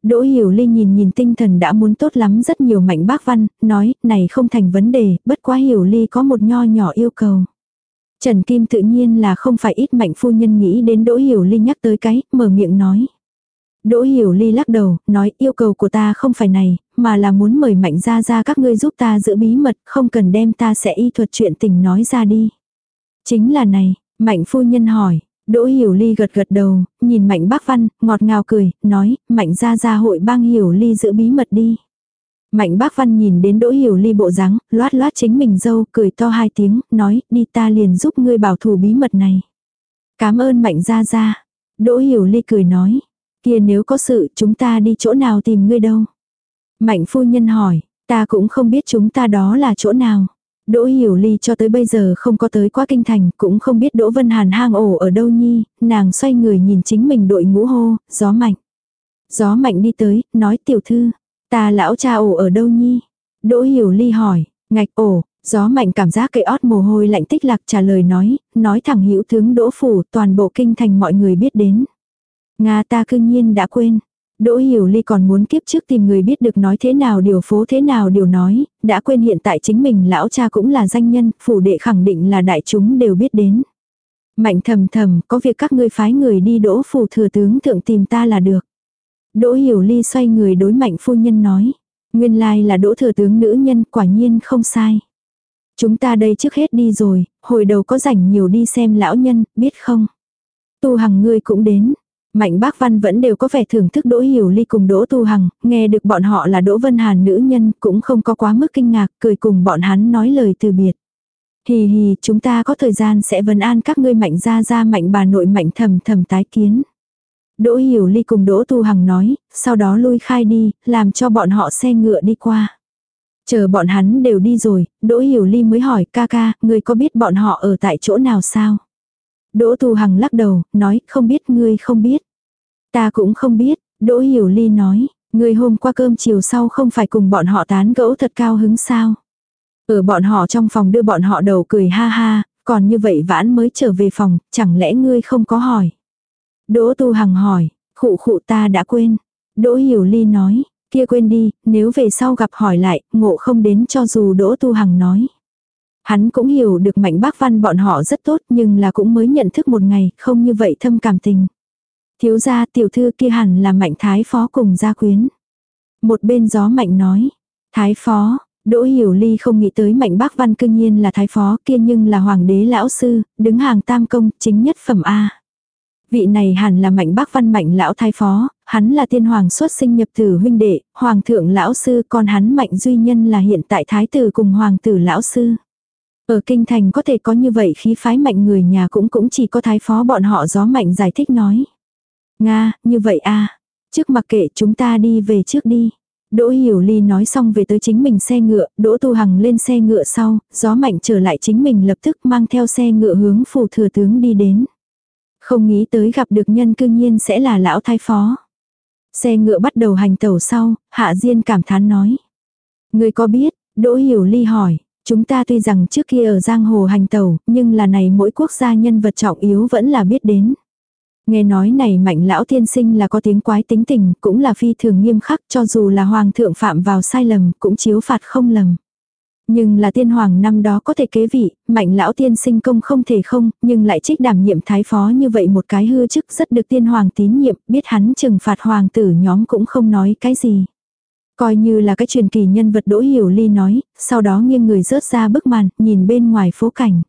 Đỗ Hiểu Ly nhìn nhìn tinh thần đã muốn tốt lắm rất nhiều Mạnh Bác Văn, nói, này không thành vấn đề, bất quá Hiểu Ly có một nho nhỏ yêu cầu. Trần Kim tự nhiên là không phải ít mạnh phu nhân nghĩ đến Đỗ Hiểu Ly nhắc tới cái, mở miệng nói. Đỗ Hiểu Ly lắc đầu, nói yêu cầu của ta không phải này, mà là muốn mời mạnh Gia Gia các ngươi giúp ta giữ bí mật, không cần đem ta sẽ y thuật chuyện tình nói ra đi. Chính là này, mạnh phu nhân hỏi, Đỗ Hiểu Ly gật gật đầu, nhìn mạnh bác văn, ngọt ngào cười, nói, mạnh Gia Gia hội bang Hiểu Ly giữ bí mật đi. Mạnh bác văn nhìn đến đỗ hiểu ly bộ dáng loát loát chính mình dâu, cười to hai tiếng, nói, đi ta liền giúp ngươi bảo thủ bí mật này. Cảm ơn mạnh Gia Gia. Đỗ hiểu ly cười nói, kia nếu có sự chúng ta đi chỗ nào tìm ngươi đâu. Mạnh phu nhân hỏi, ta cũng không biết chúng ta đó là chỗ nào. Đỗ Hiểu Ly cho tới bây giờ không có tới qua kinh thành, cũng không biết Đỗ Vân Hàn hang ổ ở đâu nhi, nàng xoay người nhìn chính mình đội ngũ hô, gió mạnh. Gió mạnh đi tới, nói tiểu thư, Ta lão cha ổ ở đâu nhi? Đỗ hiểu ly hỏi, ngạch ổ, gió mạnh cảm giác cây ót mồ hôi lạnh tích lạc trả lời nói, nói thẳng hữu tướng đỗ phủ toàn bộ kinh thành mọi người biết đến. Nga ta cương nhiên đã quên. Đỗ Hiểu Ly còn muốn kiếp trước tìm người biết được nói thế nào điều phố thế nào điều nói, đã quên hiện tại chính mình lão cha cũng là danh nhân, phủ đệ khẳng định là đại chúng đều biết đến. Mạnh thầm thầm, có việc các ngươi phái người đi đỗ phủ thừa tướng thượng tìm ta là được. Đỗ Hiểu Ly xoay người đối mạnh phu nhân nói. Nguyên lai là đỗ thừa tướng nữ nhân quả nhiên không sai. Chúng ta đây trước hết đi rồi, hồi đầu có rảnh nhiều đi xem lão nhân, biết không? Tu hằng ngươi cũng đến. Mạnh bác văn vẫn đều có vẻ thưởng thức Đỗ Hiểu Ly cùng Đỗ Tu Hằng, nghe được bọn họ là Đỗ Vân Hàn nữ nhân cũng không có quá mức kinh ngạc, cười cùng bọn hắn nói lời từ biệt. Hì hì, chúng ta có thời gian sẽ vấn an các ngươi mạnh ra ra mạnh bà nội mạnh thầm thầm tái kiến. Đỗ Hiểu Ly cùng Đỗ Tu Hằng nói, sau đó lui khai đi, làm cho bọn họ xe ngựa đi qua. Chờ bọn hắn đều đi rồi, Đỗ Hiểu Ly mới hỏi ca ca, người có biết bọn họ ở tại chỗ nào sao? Đỗ Tu Hằng lắc đầu, nói, không biết ngươi không biết. Ta cũng không biết, Đỗ Hiểu Ly nói, ngươi hôm qua cơm chiều sau không phải cùng bọn họ tán gẫu thật cao hứng sao? Ở bọn họ trong phòng đưa bọn họ đầu cười ha ha, còn như vậy vãn mới trở về phòng, chẳng lẽ ngươi không có hỏi? Đỗ Tu Hằng hỏi, khụ khụ ta đã quên. Đỗ Hiểu Ly nói, kia quên đi, nếu về sau gặp hỏi lại, ngộ không đến cho dù Đỗ Tu Hằng nói. Hắn cũng hiểu được mạnh bác văn bọn họ rất tốt nhưng là cũng mới nhận thức một ngày, không như vậy thâm cảm tình. Thiếu gia tiểu thư kia hẳn là mạnh thái phó cùng gia quyến. Một bên gió mạnh nói, thái phó, Đỗ Hiểu Ly không nghĩ tới Mạnh Bác Văn cương nhiên là thái phó kia nhưng là hoàng đế lão sư, đứng hàng tam công, chính nhất phẩm A. Vị này hẳn là Mạnh Bác Văn Mạnh lão thái phó, hắn là tiên hoàng xuất sinh nhập tử huynh đệ, hoàng thượng lão sư, còn hắn Mạnh duy nhân là hiện tại thái tử cùng hoàng tử lão sư. Ở kinh thành có thể có như vậy khí phái mạnh người nhà cũng cũng chỉ có thái phó bọn họ gió mạnh giải thích nói. Nga, như vậy a Trước mặc kệ chúng ta đi về trước đi. Đỗ Hiểu Ly nói xong về tới chính mình xe ngựa, Đỗ Tu Hằng lên xe ngựa sau, gió mạnh trở lại chính mình lập tức mang theo xe ngựa hướng phủ thừa tướng đi đến. Không nghĩ tới gặp được nhân cương nhiên sẽ là lão thái phó. Xe ngựa bắt đầu hành tẩu sau, Hạ Diên cảm thán nói. Người có biết, Đỗ Hiểu Ly hỏi, chúng ta tuy rằng trước kia ở giang hồ hành tẩu, nhưng là này mỗi quốc gia nhân vật trọng yếu vẫn là biết đến. Nghe nói này mạnh lão tiên sinh là có tiếng quái tính tình, cũng là phi thường nghiêm khắc cho dù là hoàng thượng phạm vào sai lầm, cũng chiếu phạt không lầm. Nhưng là tiên hoàng năm đó có thể kế vị, mạnh lão tiên sinh công không thể không, nhưng lại trích đảm nhiệm thái phó như vậy một cái hư chức rất được tiên hoàng tín nhiệm, biết hắn trừng phạt hoàng tử nhóm cũng không nói cái gì. Coi như là cái truyền kỳ nhân vật đỗ hiểu ly nói, sau đó nghiêng người rớt ra bức màn, nhìn bên ngoài phố cảnh.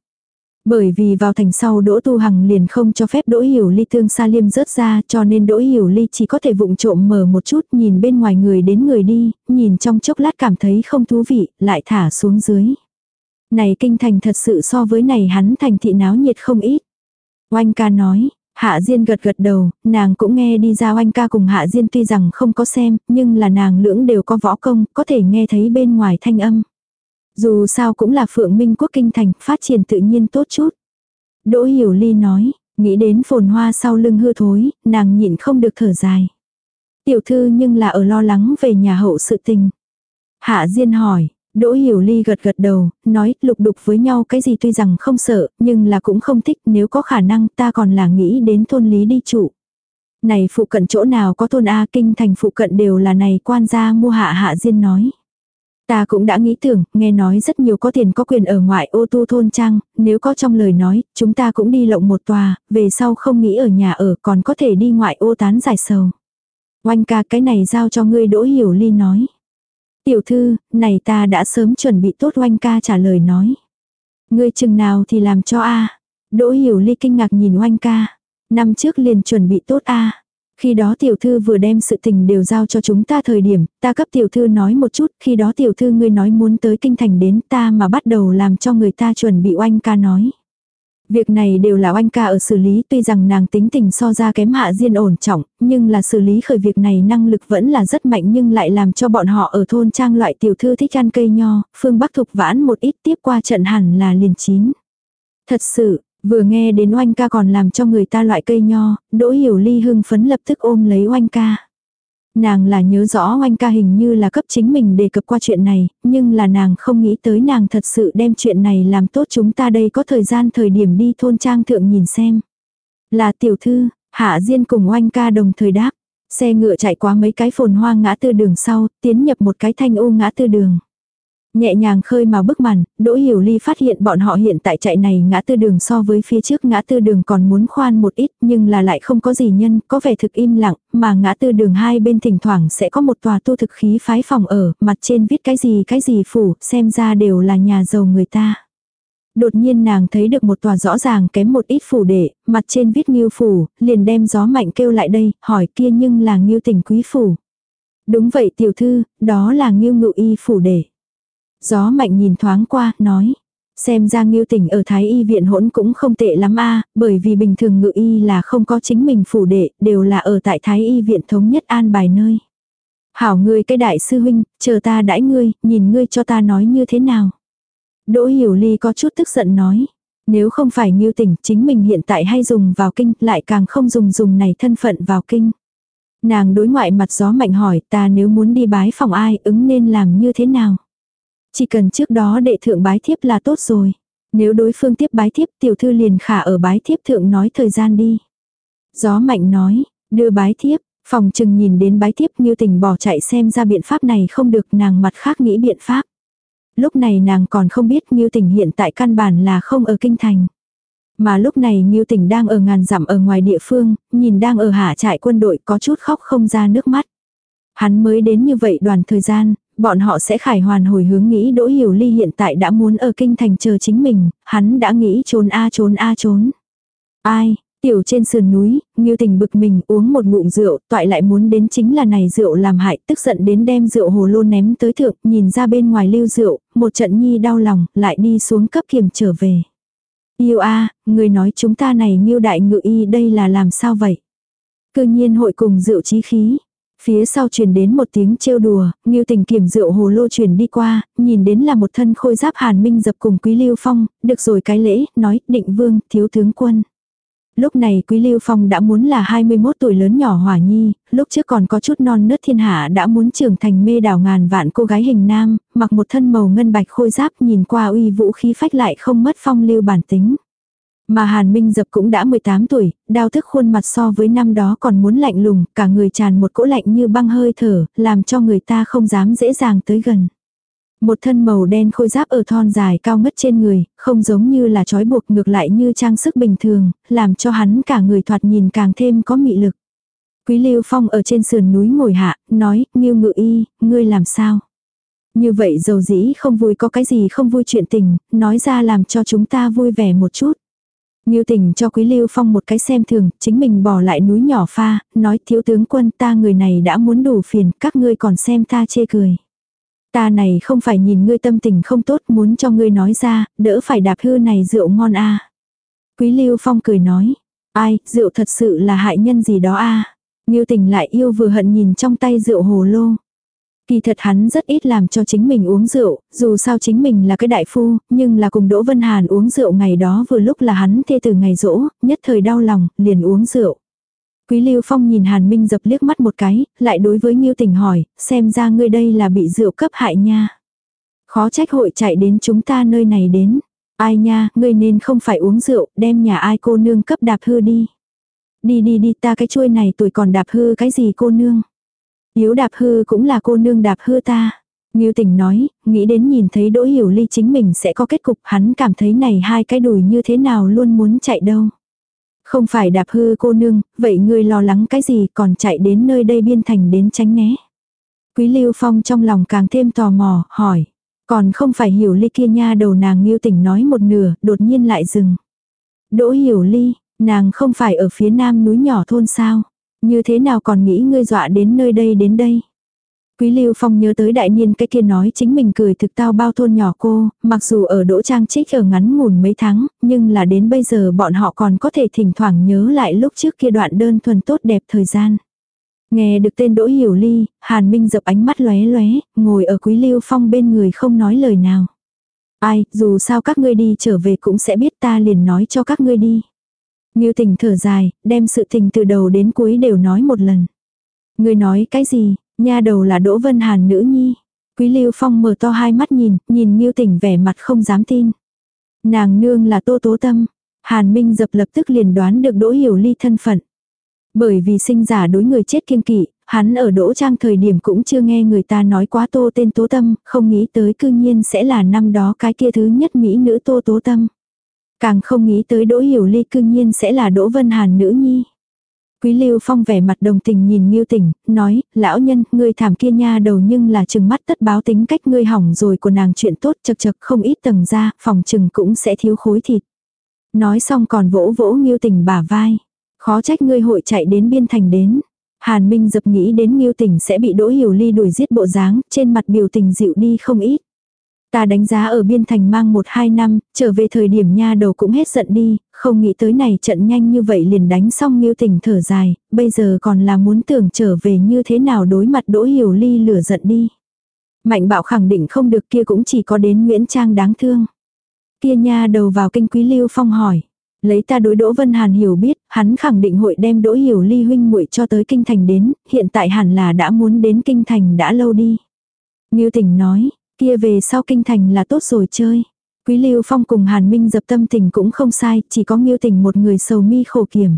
Bởi vì vào thành sau Đỗ Tu Hằng liền không cho phép Đỗ Hiểu Ly thương xa liêm rớt ra cho nên Đỗ Hiểu Ly chỉ có thể vụng trộm mở một chút nhìn bên ngoài người đến người đi, nhìn trong chốc lát cảm thấy không thú vị, lại thả xuống dưới. Này kinh thành thật sự so với này hắn thành thị náo nhiệt không ít. Oanh ca nói, Hạ Diên gật gật đầu, nàng cũng nghe đi ra oanh ca cùng Hạ Diên tuy rằng không có xem, nhưng là nàng lưỡng đều có võ công, có thể nghe thấy bên ngoài thanh âm. Dù sao cũng là phượng minh quốc kinh thành, phát triển tự nhiên tốt chút. Đỗ Hiểu Ly nói, nghĩ đến phồn hoa sau lưng hư thối, nàng nhịn không được thở dài. Tiểu thư nhưng là ở lo lắng về nhà hậu sự tình. Hạ Diên hỏi, Đỗ Hiểu Ly gật gật đầu, nói lục đục với nhau cái gì tuy rằng không sợ, nhưng là cũng không thích nếu có khả năng ta còn là nghĩ đến thôn lý đi trụ. Này phụ cận chỗ nào có thôn A kinh thành phụ cận đều là này quan gia mua hạ hạ Diên nói. Ta cũng đã nghĩ tưởng, nghe nói rất nhiều có tiền có quyền ở ngoại ô tu thôn trang, nếu có trong lời nói, chúng ta cũng đi lộng một tòa, về sau không nghĩ ở nhà ở còn có thể đi ngoại ô tán giải sầu. Oanh ca cái này giao cho ngươi đỗ hiểu ly nói. Tiểu thư, này ta đã sớm chuẩn bị tốt oanh ca trả lời nói. Ngươi chừng nào thì làm cho a Đỗ hiểu ly kinh ngạc nhìn oanh ca. Năm trước liền chuẩn bị tốt a khi đó tiểu thư vừa đem sự tình đều giao cho chúng ta thời điểm, ta cấp tiểu thư nói một chút, khi đó tiểu thư ngươi nói muốn tới kinh thành đến ta mà bắt đầu làm cho người ta chuẩn bị oanh ca nói. Việc này đều là oanh ca ở xử lý tuy rằng nàng tính tình so ra kém hạ diên ổn trọng, nhưng là xử lý khởi việc này năng lực vẫn là rất mạnh nhưng lại làm cho bọn họ ở thôn trang loại tiểu thư thích ăn cây nho, phương bắc thục vãn một ít tiếp qua trận hẳn là liền chín. Thật sự, Vừa nghe đến oanh ca còn làm cho người ta loại cây nho, đỗ hiểu ly hưng phấn lập tức ôm lấy oanh ca. Nàng là nhớ rõ oanh ca hình như là cấp chính mình đề cập qua chuyện này, nhưng là nàng không nghĩ tới nàng thật sự đem chuyện này làm tốt chúng ta đây có thời gian thời điểm đi thôn trang thượng nhìn xem. Là tiểu thư, Hạ Diên cùng oanh ca đồng thời đáp. Xe ngựa chạy qua mấy cái phồn hoa ngã tư đường sau, tiến nhập một cái thanh ô ngã tư đường. Nhẹ nhàng khơi mà bức màn, Đỗ Hiểu Ly phát hiện bọn họ hiện tại chạy này ngã tư đường so với phía trước ngã tư đường còn muốn khoan một ít nhưng là lại không có gì nhân, có vẻ thực im lặng, mà ngã tư đường hai bên thỉnh thoảng sẽ có một tòa tu thực khí phái phòng ở, mặt trên viết cái gì cái gì phủ, xem ra đều là nhà giàu người ta. Đột nhiên nàng thấy được một tòa rõ ràng kém một ít phủ đệ, mặt trên viết nghiêu phủ, liền đem gió mạnh kêu lại đây, hỏi kia nhưng là nghiêu tỉnh quý phủ. Đúng vậy tiểu thư, đó là nghiêu ngự y phủ đệ. Gió mạnh nhìn thoáng qua, nói. Xem ra nghiêu tỉnh ở Thái Y viện hỗn cũng không tệ lắm a bởi vì bình thường ngự y là không có chính mình phủ đệ, đều là ở tại Thái Y viện thống nhất an bài nơi. Hảo ngươi cái đại sư huynh, chờ ta đãi ngươi, nhìn ngươi cho ta nói như thế nào. Đỗ Hiểu Ly có chút tức giận nói. Nếu không phải nghiêu tỉnh chính mình hiện tại hay dùng vào kinh lại càng không dùng dùng này thân phận vào kinh. Nàng đối ngoại mặt gió mạnh hỏi ta nếu muốn đi bái phòng ai ứng nên làm như thế nào. Chỉ cần trước đó đệ thượng bái thiếp là tốt rồi. Nếu đối phương tiếp bái thiếp tiểu thư liền khả ở bái thiếp thượng nói thời gian đi. Gió mạnh nói, đưa bái thiếp, phòng trừng nhìn đến bái thiếp như tình bỏ chạy xem ra biện pháp này không được nàng mặt khác nghĩ biện pháp. Lúc này nàng còn không biết như Tình hiện tại căn bản là không ở kinh thành. Mà lúc này như Tình đang ở ngàn dặm ở ngoài địa phương, nhìn đang ở hạ trại quân đội có chút khóc không ra nước mắt. Hắn mới đến như vậy đoàn thời gian, bọn họ sẽ khải hoàn hồi hướng nghĩ Đỗ Hiểu Ly hiện tại đã muốn ở kinh thành chờ chính mình, hắn đã nghĩ trốn a trốn a trốn. Ai, Tiểu trên sườn núi, Ngưu Tình bực mình uống một ngụm rượu, toại lại muốn đến chính là này rượu làm hại, tức giận đến đem rượu hồ lô ném tới thượng, nhìn ra bên ngoài lưu rượu, một trận nhi đau lòng, lại đi xuống cấp kiểm trở về. Yêu a, người nói chúng ta này Ngưu đại ngự y đây là làm sao vậy? Cư nhiên hội cùng rượu chí khí. Phía sau truyền đến một tiếng trêu đùa, Ngưu Tình kiểm rượu hồ lô truyền đi qua, nhìn đến là một thân khôi giáp Hàn Minh dập cùng Quý Lưu Phong, được rồi cái lễ, nói, định vương, thiếu tướng quân. Lúc này Quý Lưu Phong đã muốn là 21 tuổi lớn nhỏ hỏa nhi, lúc trước còn có chút non nớt thiên hạ đã muốn trưởng thành mê đảo ngàn vạn cô gái hình nam, mặc một thân màu ngân bạch khôi giáp nhìn qua uy vũ khí phách lại không mất phong lưu bản tính. Mà Hàn Minh Dập cũng đã 18 tuổi, đau thức khuôn mặt so với năm đó còn muốn lạnh lùng, cả người tràn một cỗ lạnh như băng hơi thở, làm cho người ta không dám dễ dàng tới gần. Một thân màu đen khôi giáp ở thon dài cao ngất trên người, không giống như là trói buộc ngược lại như trang sức bình thường, làm cho hắn cả người thoạt nhìn càng thêm có mị lực. Quý Lưu Phong ở trên sườn núi ngồi hạ, nói, Nghiêu ngự y, ngươi làm sao? Như vậy dầu dĩ không vui có cái gì không vui chuyện tình, nói ra làm cho chúng ta vui vẻ một chút. Ngưu tình cho Quý Lưu Phong một cái xem thường, chính mình bỏ lại núi nhỏ pha, nói thiếu tướng quân ta người này đã muốn đủ phiền, các ngươi còn xem ta chê cười. Ta này không phải nhìn ngươi tâm tình không tốt muốn cho ngươi nói ra, đỡ phải đạp hư này rượu ngon a Quý Lưu Phong cười nói, ai, rượu thật sự là hại nhân gì đó a à? Tình lại yêu vừa hận nhìn trong tay rượu hồ lô. Kỳ thật hắn rất ít làm cho chính mình uống rượu, dù sao chính mình là cái đại phu, nhưng là cùng Đỗ Vân Hàn uống rượu ngày đó vừa lúc là hắn thê từ ngày rỗ, nhất thời đau lòng, liền uống rượu. Quý Lưu Phong nhìn Hàn Minh dập liếc mắt một cái, lại đối với Nghiêu Tình hỏi, xem ra ngươi đây là bị rượu cấp hại nha. Khó trách hội chạy đến chúng ta nơi này đến. Ai nha, ngươi nên không phải uống rượu, đem nhà ai cô nương cấp đạp hư đi. Đi đi đi ta cái chuôi này tuổi còn đạp hư cái gì cô nương. Yếu đạp hư cũng là cô nương đạp hư ta. Ngưu tỉnh nói, nghĩ đến nhìn thấy Đỗ Hiểu Ly chính mình sẽ có kết cục hắn cảm thấy này hai cái đùi như thế nào luôn muốn chạy đâu. Không phải đạp hư cô nương, vậy ngươi lo lắng cái gì còn chạy đến nơi đây biên thành đến tránh né. Quý Lưu Phong trong lòng càng thêm tò mò, hỏi. Còn không phải hiểu ly kia nha đầu nàng nghiêu tỉnh nói một nửa, đột nhiên lại dừng. Đỗ hiểu ly, nàng không phải ở phía nam núi nhỏ thôn sao. Như thế nào còn nghĩ ngươi dọa đến nơi đây đến đây. Quý Lưu Phong nhớ tới đại niên cái kia nói chính mình cười thực tao bao thôn nhỏ cô, mặc dù ở đỗ trang trích ở ngắn ngủn mấy tháng, nhưng là đến bây giờ bọn họ còn có thể thỉnh thoảng nhớ lại lúc trước kia đoạn đơn thuần tốt đẹp thời gian. Nghe được tên Đỗ Hiểu Ly, Hàn Minh dập ánh mắt lóe lóe, ngồi ở Quý Lưu Phong bên người không nói lời nào. Ai, dù sao các ngươi đi trở về cũng sẽ biết ta liền nói cho các ngươi đi. Ngưu tình thở dài, đem sự tình từ đầu đến cuối đều nói một lần. Người nói cái gì, Nha đầu là Đỗ Vân Hàn nữ nhi. Quý Lưu Phong mở to hai mắt nhìn, nhìn Ngưu Tỉnh vẻ mặt không dám tin. Nàng nương là Tô Tố Tâm. Hàn Minh dập lập tức liền đoán được Đỗ Hiểu Ly thân phận. Bởi vì sinh giả đối người chết kiêng kỵ, hắn ở đỗ trang thời điểm cũng chưa nghe người ta nói quá tô tên tố tâm, không nghĩ tới cư nhiên sẽ là năm đó cái kia thứ nhất mỹ nữ tô tố tâm. Càng không nghĩ tới đỗ hiểu ly cư nhiên sẽ là đỗ vân hàn nữ nhi. Quý Lưu Phong vẻ mặt đồng tình nhìn Ngưu Tỉnh, nói, lão nhân, ngươi thảm kia nha đầu nhưng là chừng mắt tất báo tính cách ngươi hỏng rồi của nàng chuyện tốt chật chật không ít tầng ra, phòng chừng cũng sẽ thiếu khối thịt. Nói xong còn vỗ vỗ Ngưu Tỉnh bả vai. Khó trách ngươi hội chạy đến biên thành đến. Hàn Minh dập nghĩ đến Ngưu Tỉnh sẽ bị Đỗ Hiểu Ly đuổi giết bộ dáng, trên mặt biểu tình dịu đi không ít. Ta đánh giá ở biên thành mang một hai năm, trở về thời điểm nha đầu cũng hết giận đi, không nghĩ tới này trận nhanh như vậy liền đánh xong nghiêu Tỉnh thở dài, bây giờ còn là muốn tưởng trở về như thế nào đối mặt Đỗ Hiểu Ly lửa giận đi. Mạnh bạo khẳng định không được kia cũng chỉ có đến Nguyễn Trang đáng thương. Kia nha đầu vào kinh quý lưu phong hỏi. Lấy ta đối Đỗ Vân Hàn hiểu biết, hắn khẳng định hội đem Đỗ Hiểu Ly huynh muội cho tới kinh thành đến, hiện tại hẳn là đã muốn đến kinh thành đã lâu đi. Ngưu Tỉnh nói, kia về sau kinh thành là tốt rồi chơi. Quý Lưu Phong cùng Hàn Minh dập tâm tình cũng không sai, chỉ có Ngưu tình một người sầu mi khổ kiểm.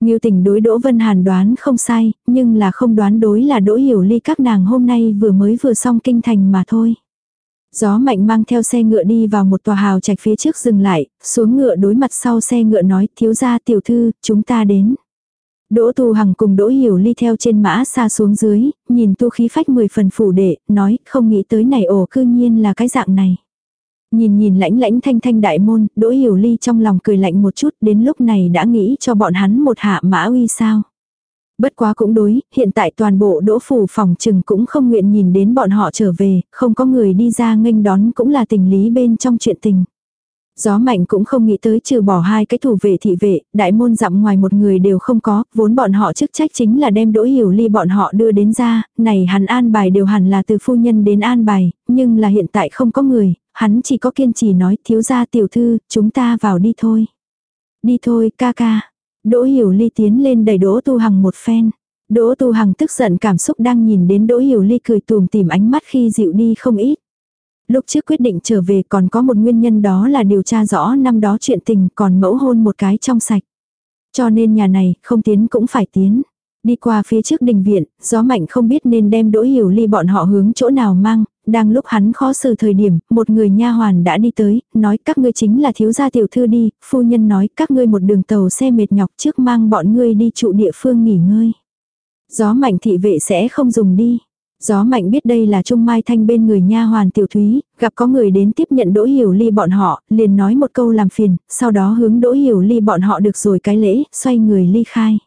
Ngưu tình đối Đỗ Vân Hàn đoán không sai, nhưng là không đoán đối là Đỗ Hiểu Ly các nàng hôm nay vừa mới vừa xong kinh thành mà thôi. Gió mạnh mang theo xe ngựa đi vào một tòa hào trạch phía trước dừng lại, xuống ngựa đối mặt sau xe ngựa nói thiếu gia tiểu thư, chúng ta đến. Đỗ Tu Hằng cùng Đỗ Hiểu Ly theo trên mã xa xuống dưới, nhìn tu khí phách mười phần phủ đệ, nói không nghĩ tới này ổ cư nhiên là cái dạng này. Nhìn nhìn lãnh lãnh thanh thanh đại môn, Đỗ Hiểu Ly trong lòng cười lạnh một chút đến lúc này đã nghĩ cho bọn hắn một hạ mã uy sao. Bất quá cũng đối, hiện tại toàn bộ đỗ phủ phòng trừng cũng không nguyện nhìn đến bọn họ trở về, không có người đi ra nghênh đón cũng là tình lý bên trong chuyện tình. Gió mạnh cũng không nghĩ tới trừ bỏ hai cái thủ vệ thị vệ, đại môn dặm ngoài một người đều không có, vốn bọn họ chức trách chính là đem đỗ hiểu ly bọn họ đưa đến ra, này hắn an bài đều hẳn là từ phu nhân đến an bài, nhưng là hiện tại không có người, hắn chỉ có kiên trì nói thiếu gia tiểu thư, chúng ta vào đi thôi. Đi thôi ca ca, Đỗ Hiểu Ly tiến lên đẩy Đỗ Tu Hằng một phen. Đỗ Tu Hằng tức giận cảm xúc đang nhìn đến Đỗ Hiểu Ly cười tùm tìm ánh mắt khi dịu đi không ít. Lúc trước quyết định trở về còn có một nguyên nhân đó là điều tra rõ năm đó chuyện tình còn mẫu hôn một cái trong sạch. Cho nên nhà này không tiến cũng phải tiến. Đi qua phía trước đình viện, gió mạnh không biết nên đem Đỗ Hiểu Ly bọn họ hướng chỗ nào mang, đang lúc hắn khó xử thời điểm, một người nha hoàn đã đi tới, nói các ngươi chính là thiếu gia tiểu thư đi, phu nhân nói các ngươi một đường tàu xe mệt nhọc trước mang bọn ngươi đi trụ địa phương nghỉ ngơi. Gió mạnh thị vệ sẽ không dùng đi. Gió mạnh biết đây là Trung Mai Thanh bên người nha hoàn tiểu thúy, gặp có người đến tiếp nhận Đỗ Hiểu Ly bọn họ, liền nói một câu làm phiền, sau đó hướng Đỗ Hiểu Ly bọn họ được rồi cái lễ, xoay người ly khai.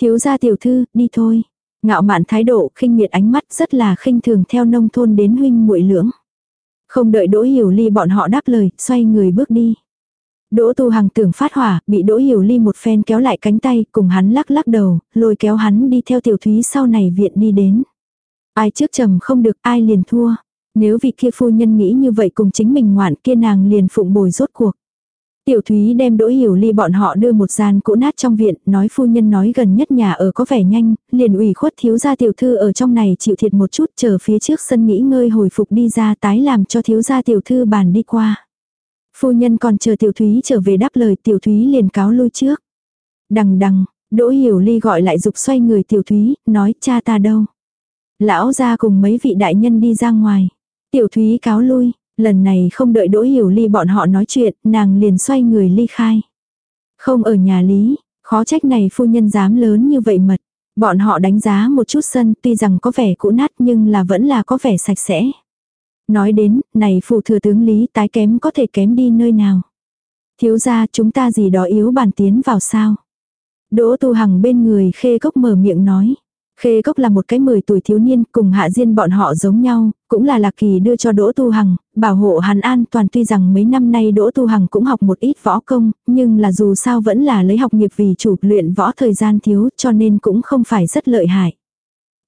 Thiếu gia tiểu thư, đi thôi. Ngạo mạn thái độ, khinh miệt ánh mắt rất là khinh thường theo nông thôn đến huynh muội lưỡng. Không đợi Đỗ Hiểu Ly bọn họ đáp lời, xoay người bước đi. Đỗ Tu Hằng tưởng phát hỏa, bị Đỗ Hiểu Ly một phen kéo lại cánh tay, cùng hắn lắc lắc đầu, lôi kéo hắn đi theo tiểu thúy sau này viện đi đến. Ai trước trầm không được, ai liền thua. Nếu vị kia phu nhân nghĩ như vậy cùng chính mình ngoạn kia nàng liền phụng bồi rốt cuộc. Tiểu Thúy đem Đỗ Hiểu Ly bọn họ đưa một gian cũ nát trong viện, nói phu nhân nói gần nhất nhà ở có vẻ nhanh, liền ủy khuất thiếu gia tiểu thư ở trong này chịu thiệt một chút chờ phía trước sân nghỉ ngơi hồi phục đi ra tái làm cho thiếu gia tiểu thư bàn đi qua. Phu nhân còn chờ tiểu Thúy trở về đáp lời tiểu Thúy liền cáo lui trước. Đằng đằng, Đỗ Hiểu Ly gọi lại dục xoay người tiểu Thúy, nói cha ta đâu. Lão ra cùng mấy vị đại nhân đi ra ngoài. Tiểu Thúy cáo lui, Lần này không đợi Đỗ Hiểu Ly bọn họ nói chuyện, nàng liền xoay người ly khai. Không ở nhà Lý, khó trách này phu nhân dám lớn như vậy mật. Bọn họ đánh giá một chút sân tuy rằng có vẻ cũ nát nhưng là vẫn là có vẻ sạch sẽ. Nói đến, này phù thừa tướng Lý tái kém có thể kém đi nơi nào. Thiếu ra chúng ta gì đó yếu bàn tiến vào sao. Đỗ tu hằng bên người khê cốc mở miệng nói. Khê Cốc là một cái 10 tuổi thiếu niên, cùng Hạ Diên bọn họ giống nhau, cũng là Lạc Kỳ đưa cho Đỗ Tu Hằng, bảo hộ hắn an toàn tuy rằng mấy năm nay Đỗ Tu Hằng cũng học một ít võ công, nhưng là dù sao vẫn là lấy học nghiệp vì chủ luyện võ thời gian thiếu cho nên cũng không phải rất lợi hại.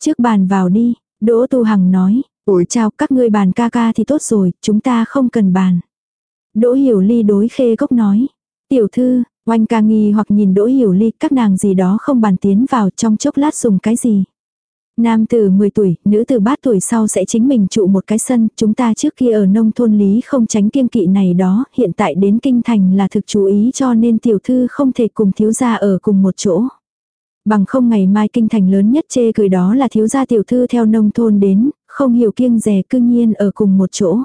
Trước bàn vào đi, Đỗ Tu Hằng nói, ủi chào các ngươi bàn ca ca thì tốt rồi, chúng ta không cần bàn. Đỗ Hiểu Ly đối Khê Cốc nói, tiểu thư, Oanh ca nghi hoặc nhìn đỗ hiểu ly các nàng gì đó không bàn tiến vào trong chốc lát dùng cái gì. Nam từ 10 tuổi, nữ từ bát tuổi sau sẽ chính mình trụ một cái sân, chúng ta trước kia ở nông thôn lý không tránh kiêng kỵ này đó, hiện tại đến kinh thành là thực chú ý cho nên tiểu thư không thể cùng thiếu gia ở cùng một chỗ. Bằng không ngày mai kinh thành lớn nhất chê cười đó là thiếu gia tiểu thư theo nông thôn đến, không hiểu kiêng rè cương nhiên ở cùng một chỗ.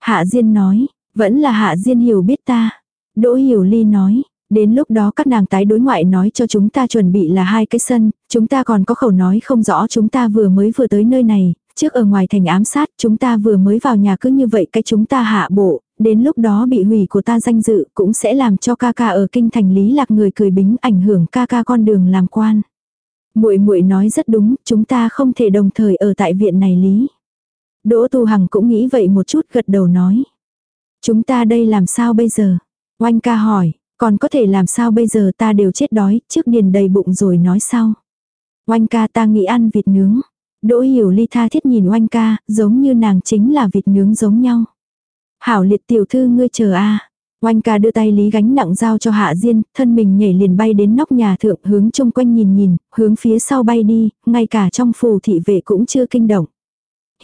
Hạ Diên nói, vẫn là Hạ Diên hiểu biết ta. Đỗ Hiểu Ly nói, đến lúc đó các nàng tái đối ngoại nói cho chúng ta chuẩn bị là hai cái sân, chúng ta còn có khẩu nói không rõ chúng ta vừa mới vừa tới nơi này, trước ở ngoài thành ám sát chúng ta vừa mới vào nhà cứ như vậy cái chúng ta hạ bộ, đến lúc đó bị hủy của ta danh dự cũng sẽ làm cho ca ca ở kinh thành lý lạc người cười bính ảnh hưởng ca ca con đường làm quan. Muội muội nói rất đúng, chúng ta không thể đồng thời ở tại viện này lý. Đỗ Tu Hằng cũng nghĩ vậy một chút gật đầu nói. Chúng ta đây làm sao bây giờ? Oanh ca hỏi, còn có thể làm sao bây giờ ta đều chết đói, trước điền đầy bụng rồi nói sau. Oanh ca ta nghĩ ăn vịt nướng. Đỗ hiểu ly tha thiết nhìn oanh ca, giống như nàng chính là vịt nướng giống nhau. Hảo liệt tiểu thư ngươi chờ a Oanh ca đưa tay lý gánh nặng giao cho hạ diên, thân mình nhảy liền bay đến nóc nhà thượng hướng chung quanh nhìn nhìn, hướng phía sau bay đi, ngay cả trong phù thị vệ cũng chưa kinh động.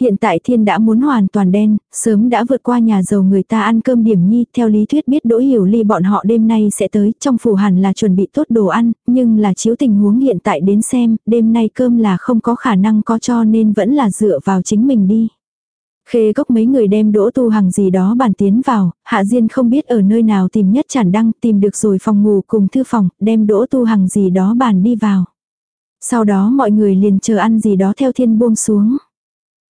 Hiện tại thiên đã muốn hoàn toàn đen, sớm đã vượt qua nhà giàu người ta ăn cơm điểm nhi, theo lý thuyết biết đỗ hiểu ly bọn họ đêm nay sẽ tới, trong phủ hẳn là chuẩn bị tốt đồ ăn, nhưng là chiếu tình huống hiện tại đến xem, đêm nay cơm là không có khả năng có cho nên vẫn là dựa vào chính mình đi. Khê gốc mấy người đem đỗ tu hằng gì đó bàn tiến vào, hạ diên không biết ở nơi nào tìm nhất chản đăng, tìm được rồi phòng ngủ cùng thư phòng, đem đỗ tu hằng gì đó bàn đi vào. Sau đó mọi người liền chờ ăn gì đó theo thiên buông xuống.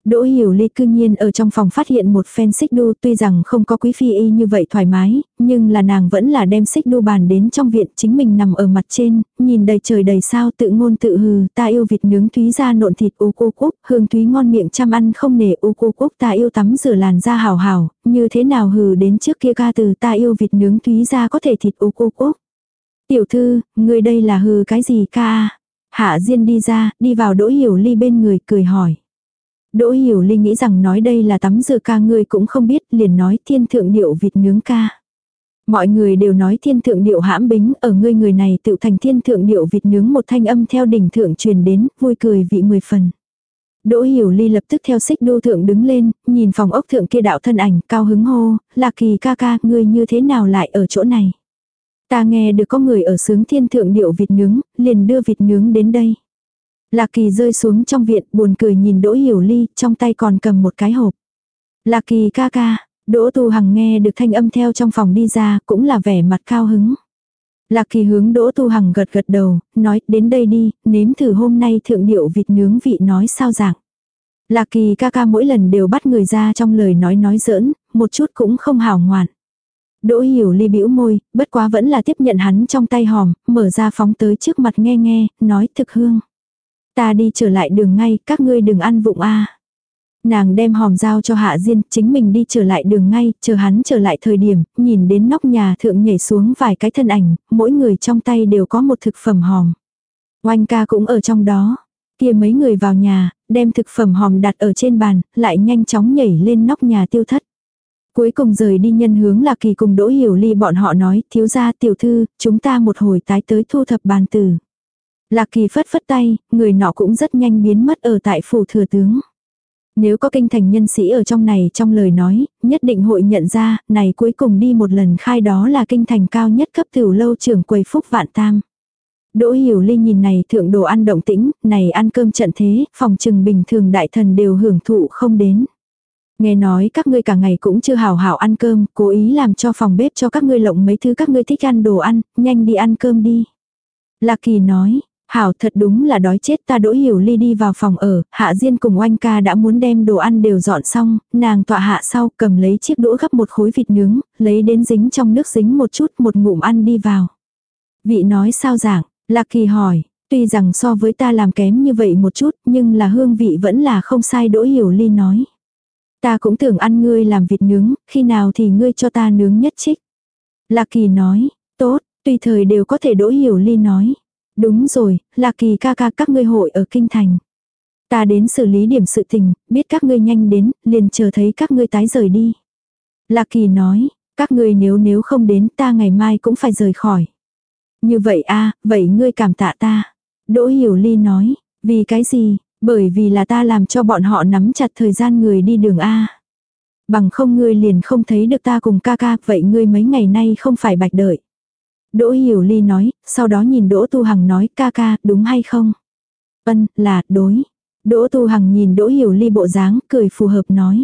Đỗ Hiểu Ly cư nhiên ở trong phòng phát hiện một phen xích đu tuy rằng không có quý phi y như vậy thoải mái, nhưng là nàng vẫn là đem xích đu bàn đến trong viện chính mình nằm ở mặt trên, nhìn đầy trời đầy sao tự ngôn tự hừ, ta yêu vịt nướng thúy ra nộn thịt u cô cúc, hương thúy ngon miệng chăm ăn không nể u cô cúc ta yêu tắm rửa làn da hào hào, như thế nào hừ đến trước kia ca từ ta yêu vịt nướng thúy ra có thể thịt u cô cúc. Tiểu thư, người đây là hừ cái gì ca? Hạ Diên đi ra, đi vào Đỗ Hiểu Ly bên người cười hỏi. Đỗ Hiểu Ly nghĩ rằng nói đây là tắm rửa ca ngươi cũng không biết, liền nói thiên thượng điệu vịt nướng ca. Mọi người đều nói thiên thượng điệu hãm bính, ở ngươi người này tự thành thiên thượng điệu vịt nướng một thanh âm theo đỉnh thượng truyền đến, vui cười vị mười phần. Đỗ Hiểu Ly lập tức theo xích đô thượng đứng lên, nhìn phòng ốc thượng kia đạo thân ảnh, cao hứng hô, là kỳ ca ca, ngươi như thế nào lại ở chỗ này. Ta nghe được có người ở sướng thiên thượng điệu vịt nướng, liền đưa vịt nướng đến đây. Lạc Kỳ rơi xuống trong viện buồn cười nhìn Đỗ Hiểu Ly, trong tay còn cầm một cái hộp. Lạc Kỳ ca ca, Đỗ Tu Hằng nghe được thanh âm theo trong phòng đi ra, cũng là vẻ mặt cao hứng. Lạc Kỳ hướng Đỗ Tu Hằng gật gật đầu, nói đến đây đi, nếm thử hôm nay thượng điệu vịt nướng vị nói sao dạng. Lạc Kỳ ca ca mỗi lần đều bắt người ra trong lời nói nói giỡn, một chút cũng không hảo ngoạn. Đỗ hiểu ly bĩu môi, bất quá vẫn là tiếp nhận hắn trong tay hòm, mở ra phóng tới trước mặt nghe nghe, nói thực hương. Ta đi trở lại đường ngay, các ngươi đừng ăn vụng a. Nàng đem hòm dao cho Hạ Diên, chính mình đi trở lại đường ngay, chờ hắn trở lại thời điểm, nhìn đến nóc nhà thượng nhảy xuống vài cái thân ảnh, mỗi người trong tay đều có một thực phẩm hòm. Oanh ca cũng ở trong đó. Kia mấy người vào nhà, đem thực phẩm hòm đặt ở trên bàn, lại nhanh chóng nhảy lên nóc nhà tiêu thất. Cuối cùng rời đi nhân hướng là kỳ cùng đỗ hiểu ly bọn họ nói, thiếu gia tiểu thư, chúng ta một hồi tái tới thu thập bàn tử. Lạc kỳ phất phất tay, người nọ cũng rất nhanh biến mất ở tại phủ thừa tướng. Nếu có kinh thành nhân sĩ ở trong này trong lời nói, nhất định hội nhận ra, này cuối cùng đi một lần khai đó là kinh thành cao nhất cấp tiểu lâu trưởng quầy phúc vạn tam. Đỗ hiểu ly nhìn này thượng đồ ăn động tĩnh, này ăn cơm trận thế, phòng trừng bình thường đại thần đều hưởng thụ không đến. Nghe nói các ngươi cả ngày cũng chưa hào hảo ăn cơm, cố ý làm cho phòng bếp cho các ngươi lộng mấy thứ các ngươi thích ăn đồ ăn, nhanh đi ăn cơm đi. Lạc kỳ nói, Hảo thật đúng là đói chết ta đỗ hiểu ly đi vào phòng ở, hạ diên cùng oanh ca đã muốn đem đồ ăn đều dọn xong, nàng tọa hạ sau cầm lấy chiếc đũa gấp một khối vịt nướng, lấy đến dính trong nước dính một chút một ngụm ăn đi vào. Vị nói sao giảng, lạc kỳ hỏi, tuy rằng so với ta làm kém như vậy một chút nhưng là hương vị vẫn là không sai đỗ hiểu ly nói. Ta cũng tưởng ăn ngươi làm vịt nướng, khi nào thì ngươi cho ta nướng nhất trích. Lạc kỳ nói, tốt, tùy thời đều có thể đỗ hiểu ly nói. Đúng rồi, là kỳ ca ca các ngươi hội ở kinh thành. Ta đến xử lý điểm sự tình, biết các ngươi nhanh đến, liền chờ thấy các ngươi tái rời đi. Lạc kỳ nói, các ngươi nếu nếu không đến ta ngày mai cũng phải rời khỏi. Như vậy a vậy ngươi cảm tạ ta. Đỗ Hiểu Ly nói, vì cái gì, bởi vì là ta làm cho bọn họ nắm chặt thời gian người đi đường A. Bằng không ngươi liền không thấy được ta cùng ca ca, vậy ngươi mấy ngày nay không phải bạch đợi. Đỗ Hiểu Ly nói, sau đó nhìn Đỗ Tu Hằng nói ca ca, đúng hay không? Ân, là, đối. Đỗ Tu Hằng nhìn Đỗ Hiểu Ly bộ dáng, cười phù hợp nói.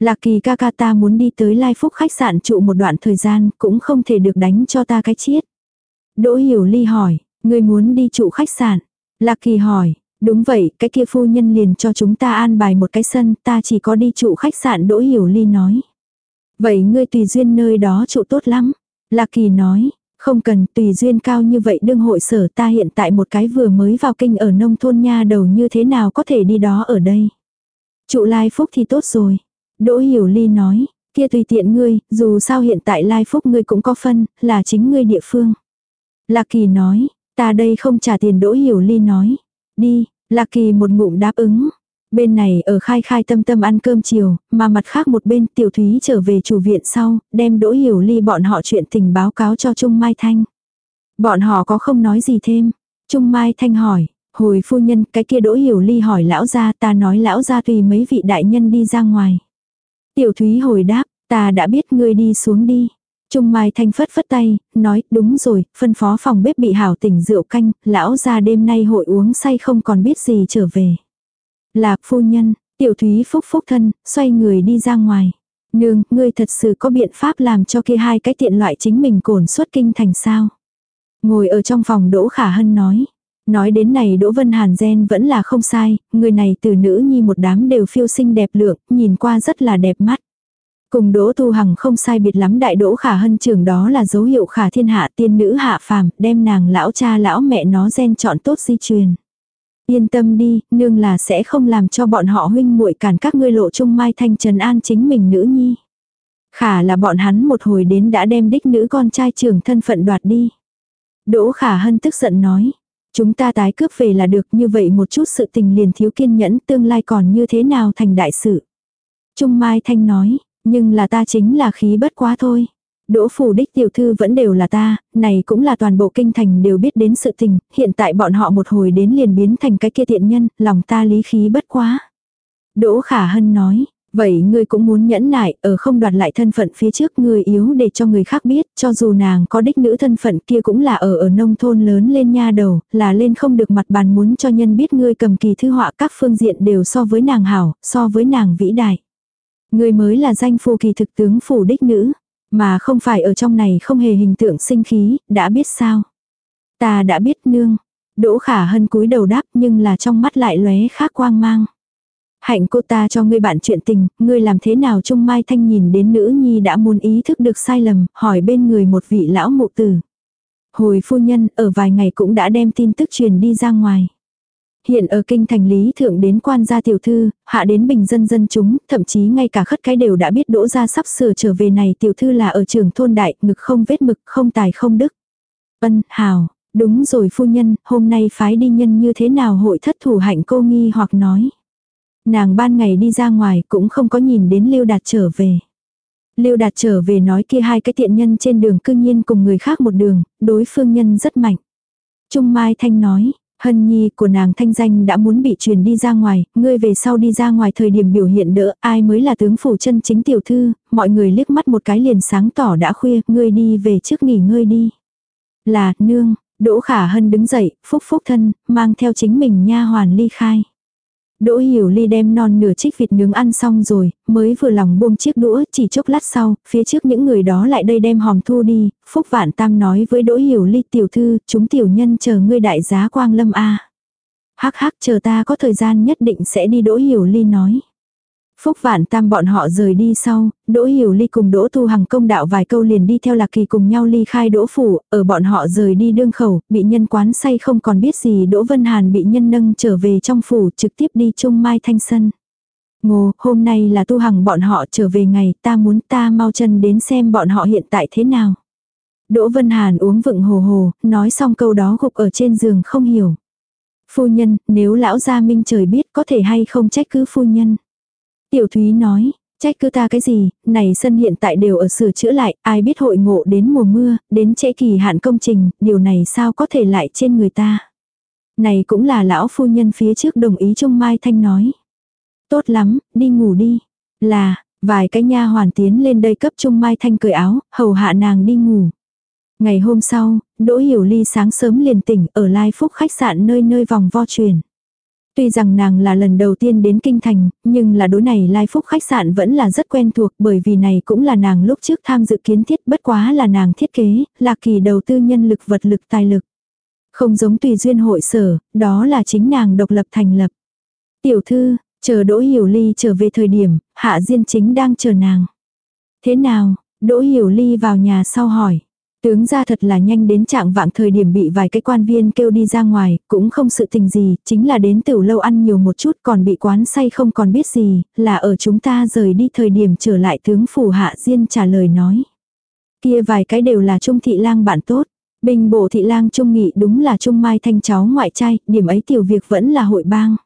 Lạc kỳ ca ca ta muốn đi tới Lai Phúc khách sạn trụ một đoạn thời gian, cũng không thể được đánh cho ta cái chiết. Đỗ Hiểu Ly hỏi, ngươi muốn đi trụ khách sạn? Lạc kỳ hỏi, đúng vậy, cái kia phu nhân liền cho chúng ta an bài một cái sân, ta chỉ có đi trụ khách sạn Đỗ Hiểu Ly nói. Vậy ngươi tùy duyên nơi đó trụ tốt lắm. Lạc kỳ nói, không cần tùy duyên cao như vậy đương hội sở ta hiện tại một cái vừa mới vào kinh ở nông thôn nha đầu như thế nào có thể đi đó ở đây. Trụ lai phúc thì tốt rồi. Đỗ Hiểu Ly nói, kia tùy tiện ngươi, dù sao hiện tại lai phúc ngươi cũng có phân, là chính ngươi địa phương. Lạc Kỳ nói, ta đây không trả tiền Đỗ Hiểu Ly nói. Đi, Lạc Kỳ một ngụm đáp ứng. Bên này ở khai khai tâm tâm ăn cơm chiều, mà mặt khác một bên tiểu thúy trở về chủ viện sau, đem Đỗ Hiểu Ly bọn họ chuyện tình báo cáo cho Trung Mai Thanh. Bọn họ có không nói gì thêm. Trung Mai Thanh hỏi, hồi phu nhân cái kia Đỗ Hiểu Ly hỏi lão gia ta nói lão gia tùy mấy vị đại nhân đi ra ngoài. Tiểu Thúy hồi đáp, ta đã biết ngươi đi xuống đi. Trung Mai Thanh phất phất tay, nói, đúng rồi, phân phó phòng bếp bị hảo tỉnh rượu canh, lão ra đêm nay hội uống say không còn biết gì trở về. Là, phu nhân, tiểu thúy phúc phúc thân, xoay người đi ra ngoài. Nương, ngươi thật sự có biện pháp làm cho kia hai cái tiện loại chính mình cồn xuất kinh thành sao. Ngồi ở trong phòng Đỗ Khả Hân nói. Nói đến này Đỗ Vân Hàn gen vẫn là không sai, người này từ nữ nhi một đám đều phiêu sinh đẹp lượng, nhìn qua rất là đẹp mắt. Cùng Đỗ Tu Hằng không sai biệt lắm đại Đỗ Khả Hân trưởng đó là dấu hiệu khả thiên hạ tiên nữ hạ phàm, đem nàng lão cha lão mẹ nó gen chọn tốt di truyền. Yên tâm đi, nương là sẽ không làm cho bọn họ huynh muội cản các ngươi lộ trung mai thanh trần an chính mình nữ nhi. Khả là bọn hắn một hồi đến đã đem đích nữ con trai trưởng thân phận đoạt đi. Đỗ Khả Hân tức giận nói, Chúng ta tái cướp về là được như vậy một chút sự tình liền thiếu kiên nhẫn tương lai còn như thế nào thành đại sự. Trung Mai Thanh nói, nhưng là ta chính là khí bất quá thôi. Đỗ phủ đích tiểu thư vẫn đều là ta, này cũng là toàn bộ kinh thành đều biết đến sự tình, hiện tại bọn họ một hồi đến liền biến thành cái kia tiện nhân, lòng ta lý khí bất quá. Đỗ khả hân nói, Vậy ngươi cũng muốn nhẫn nại, ở không đoạt lại thân phận phía trước ngươi yếu để cho người khác biết, cho dù nàng có đích nữ thân phận kia cũng là ở ở nông thôn lớn lên nha đầu, là lên không được mặt bàn muốn cho nhân biết ngươi cầm kỳ thư họa các phương diện đều so với nàng hảo, so với nàng vĩ đại. Ngươi mới là danh phu kỳ thực tướng phủ đích nữ, mà không phải ở trong này không hề hình tượng sinh khí, đã biết sao. Ta đã biết nương. Đỗ khả hân cúi đầu đáp nhưng là trong mắt lại lóe khác quang mang. Hạnh cô ta cho ngươi bạn chuyện tình, ngươi làm thế nào Trung Mai Thanh nhìn đến nữ nhi đã muốn ý thức được sai lầm, hỏi bên người một vị lão mụ tử. Hồi phu nhân ở vài ngày cũng đã đem tin tức truyền đi ra ngoài. Hiện ở kinh thành lý thượng đến quan gia tiểu thư, hạ đến bình dân dân chúng, thậm chí ngay cả khất cái đều đã biết đỗ ra sắp sửa trở về này tiểu thư là ở trường thôn đại, ngực không vết mực, không tài không đức. Ân, hào, đúng rồi phu nhân, hôm nay phái đi nhân như thế nào hội thất thủ hạnh cô nghi hoặc nói. Nàng ban ngày đi ra ngoài cũng không có nhìn đến Lưu Đạt trở về. Lưu Đạt trở về nói kia hai cái tiện nhân trên đường cương nhiên cùng người khác một đường, đối phương nhân rất mạnh. Trung Mai Thanh nói, Hân nhi của nàng thanh danh đã muốn bị truyền đi ra ngoài, ngươi về sau đi ra ngoài thời điểm biểu hiện đỡ, ai mới là tướng phủ chân chính tiểu thư, mọi người liếc mắt một cái liền sáng tỏ đã khuya, ngươi đi về trước nghỉ ngơi đi. Là, nương, Đỗ Khả Hân đứng dậy, phúc phúc thân, mang theo chính mình nha hoàn ly khai. Đỗ Hiểu Ly đem non nửa chiếc vịt nướng ăn xong rồi, mới vừa lòng buông chiếc đũa, chỉ chốc lát sau, phía trước những người đó lại đây đem hòm thu đi, Phúc Vạn Tam nói với Đỗ Hiểu Ly tiểu thư, chúng tiểu nhân chờ ngươi đại giá quang lâm a. Hắc hắc chờ ta có thời gian nhất định sẽ đi Đỗ Hiểu Ly nói. Phúc vạn tam bọn họ rời đi sau, Đỗ Hiểu Ly cùng Đỗ Thu Hằng công đạo vài câu liền đi theo Lạc Kỳ cùng nhau ly khai Đỗ Phủ, ở bọn họ rời đi đương khẩu, bị nhân quán say không còn biết gì Đỗ Vân Hàn bị nhân nâng trở về trong phủ trực tiếp đi chung Mai Thanh Sân. Ngô, hôm nay là Tu Hằng bọn họ trở về ngày, ta muốn ta mau chân đến xem bọn họ hiện tại thế nào. Đỗ Vân Hàn uống vựng hồ hồ, nói xong câu đó gục ở trên giường không hiểu. Phu nhân, nếu lão gia minh trời biết có thể hay không trách cứ phu nhân. Tiểu Thúy nói, trách cứ ta cái gì, này sân hiện tại đều ở sửa chữa lại, ai biết hội ngộ đến mùa mưa, đến trễ kỳ hạn công trình, điều này sao có thể lại trên người ta. Này cũng là lão phu nhân phía trước đồng ý trong Mai Thanh nói. Tốt lắm, đi ngủ đi. Là, vài cái nha hoàn tiến lên đây cấp Trung Mai Thanh cởi áo, hầu hạ nàng đi ngủ. Ngày hôm sau, Đỗ Hiểu Ly sáng sớm liền tỉnh ở Lai Phúc khách sạn nơi nơi vòng vo truyền. Tuy rằng nàng là lần đầu tiên đến Kinh Thành, nhưng là đối này Lai Phúc khách sạn vẫn là rất quen thuộc bởi vì này cũng là nàng lúc trước tham dự kiến thiết bất quá là nàng thiết kế, là kỳ đầu tư nhân lực vật lực tài lực. Không giống tùy duyên hội sở, đó là chính nàng độc lập thành lập. Tiểu thư, chờ Đỗ Hiểu Ly trở về thời điểm, Hạ Diên chính đang chờ nàng. Thế nào, Đỗ Hiểu Ly vào nhà sau hỏi. Tướng ra thật là nhanh đến trạng vạng thời điểm bị vài cái quan viên kêu đi ra ngoài, cũng không sự tình gì, chính là đến tiểu lâu ăn nhiều một chút còn bị quán say không còn biết gì, là ở chúng ta rời đi thời điểm trở lại tướng phủ hạ diên trả lời nói. Kia vài cái đều là trung thị lang bạn tốt, bình bộ thị lang trung nghị đúng là trung mai thanh cháu ngoại trai, điểm ấy tiểu việc vẫn là hội bang.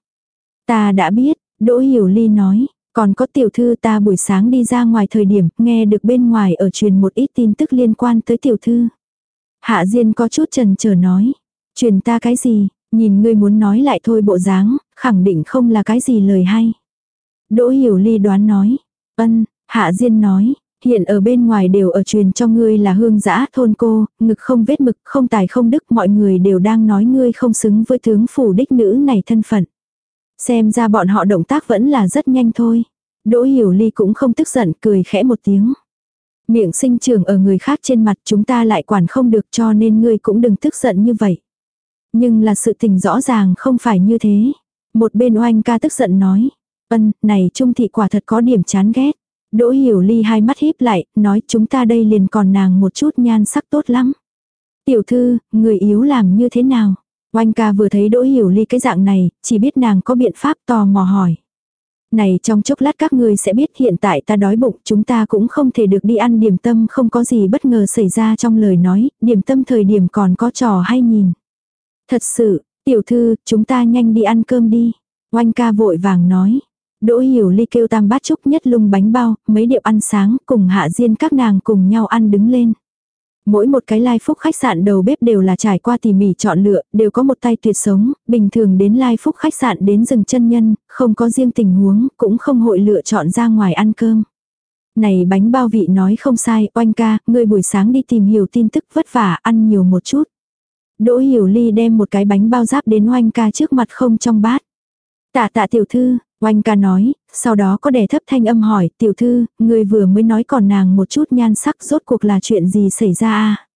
Ta đã biết, Đỗ Hiểu Ly nói, còn có tiểu thư ta buổi sáng đi ra ngoài thời điểm, nghe được bên ngoài ở truyền một ít tin tức liên quan tới tiểu thư. Hạ Diên có chút trần chờ nói. Truyền ta cái gì, nhìn ngươi muốn nói lại thôi bộ dáng, khẳng định không là cái gì lời hay. Đỗ Hiểu Ly đoán nói. Ân, Hạ Diên nói, hiện ở bên ngoài đều ở truyền cho ngươi là hương giã thôn cô, ngực không vết mực, không tài không đức, mọi người đều đang nói ngươi không xứng với tướng phủ đích nữ này thân phận. Xem ra bọn họ động tác vẫn là rất nhanh thôi. Đỗ Hiểu Ly cũng không tức giận cười khẽ một tiếng. Miệng sinh trưởng ở người khác trên mặt chúng ta lại quản không được cho nên ngươi cũng đừng tức giận như vậy. Nhưng là sự tình rõ ràng không phải như thế. Một bên oanh ca tức giận nói. Ân, này trung thị quả thật có điểm chán ghét. Đỗ Hiểu Ly hai mắt híp lại, nói chúng ta đây liền còn nàng một chút nhan sắc tốt lắm. Tiểu thư, người yếu làm như thế nào? Oanh ca vừa thấy Đỗ Hiểu Ly cái dạng này, chỉ biết nàng có biện pháp tò mò hỏi. Này trong chốc lát các ngươi sẽ biết hiện tại ta đói bụng chúng ta cũng không thể được đi ăn điểm tâm không có gì bất ngờ xảy ra trong lời nói, điểm tâm thời điểm còn có trò hay nhìn. Thật sự, tiểu thư, chúng ta nhanh đi ăn cơm đi. Oanh ca vội vàng nói. Đỗ hiểu ly kêu tam bát chúc nhất lung bánh bao, mấy điệu ăn sáng, cùng hạ diên các nàng cùng nhau ăn đứng lên. Mỗi một cái lai phúc khách sạn đầu bếp đều là trải qua tỉ mỉ chọn lựa, đều có một tay tuyệt sống, bình thường đến lai phúc khách sạn đến rừng chân nhân, không có riêng tình huống, cũng không hội lựa chọn ra ngoài ăn cơm. Này bánh bao vị nói không sai, oanh ca, ngươi buổi sáng đi tìm hiểu tin tức vất vả, ăn nhiều một chút. Đỗ hiểu ly đem một cái bánh bao giáp đến oanh ca trước mặt không trong bát. Tạ tạ tiểu thư, Oanh ca nói, sau đó có đè thấp thanh âm hỏi, tiểu thư, người vừa mới nói còn nàng một chút nhan sắc rốt cuộc là chuyện gì xảy ra à?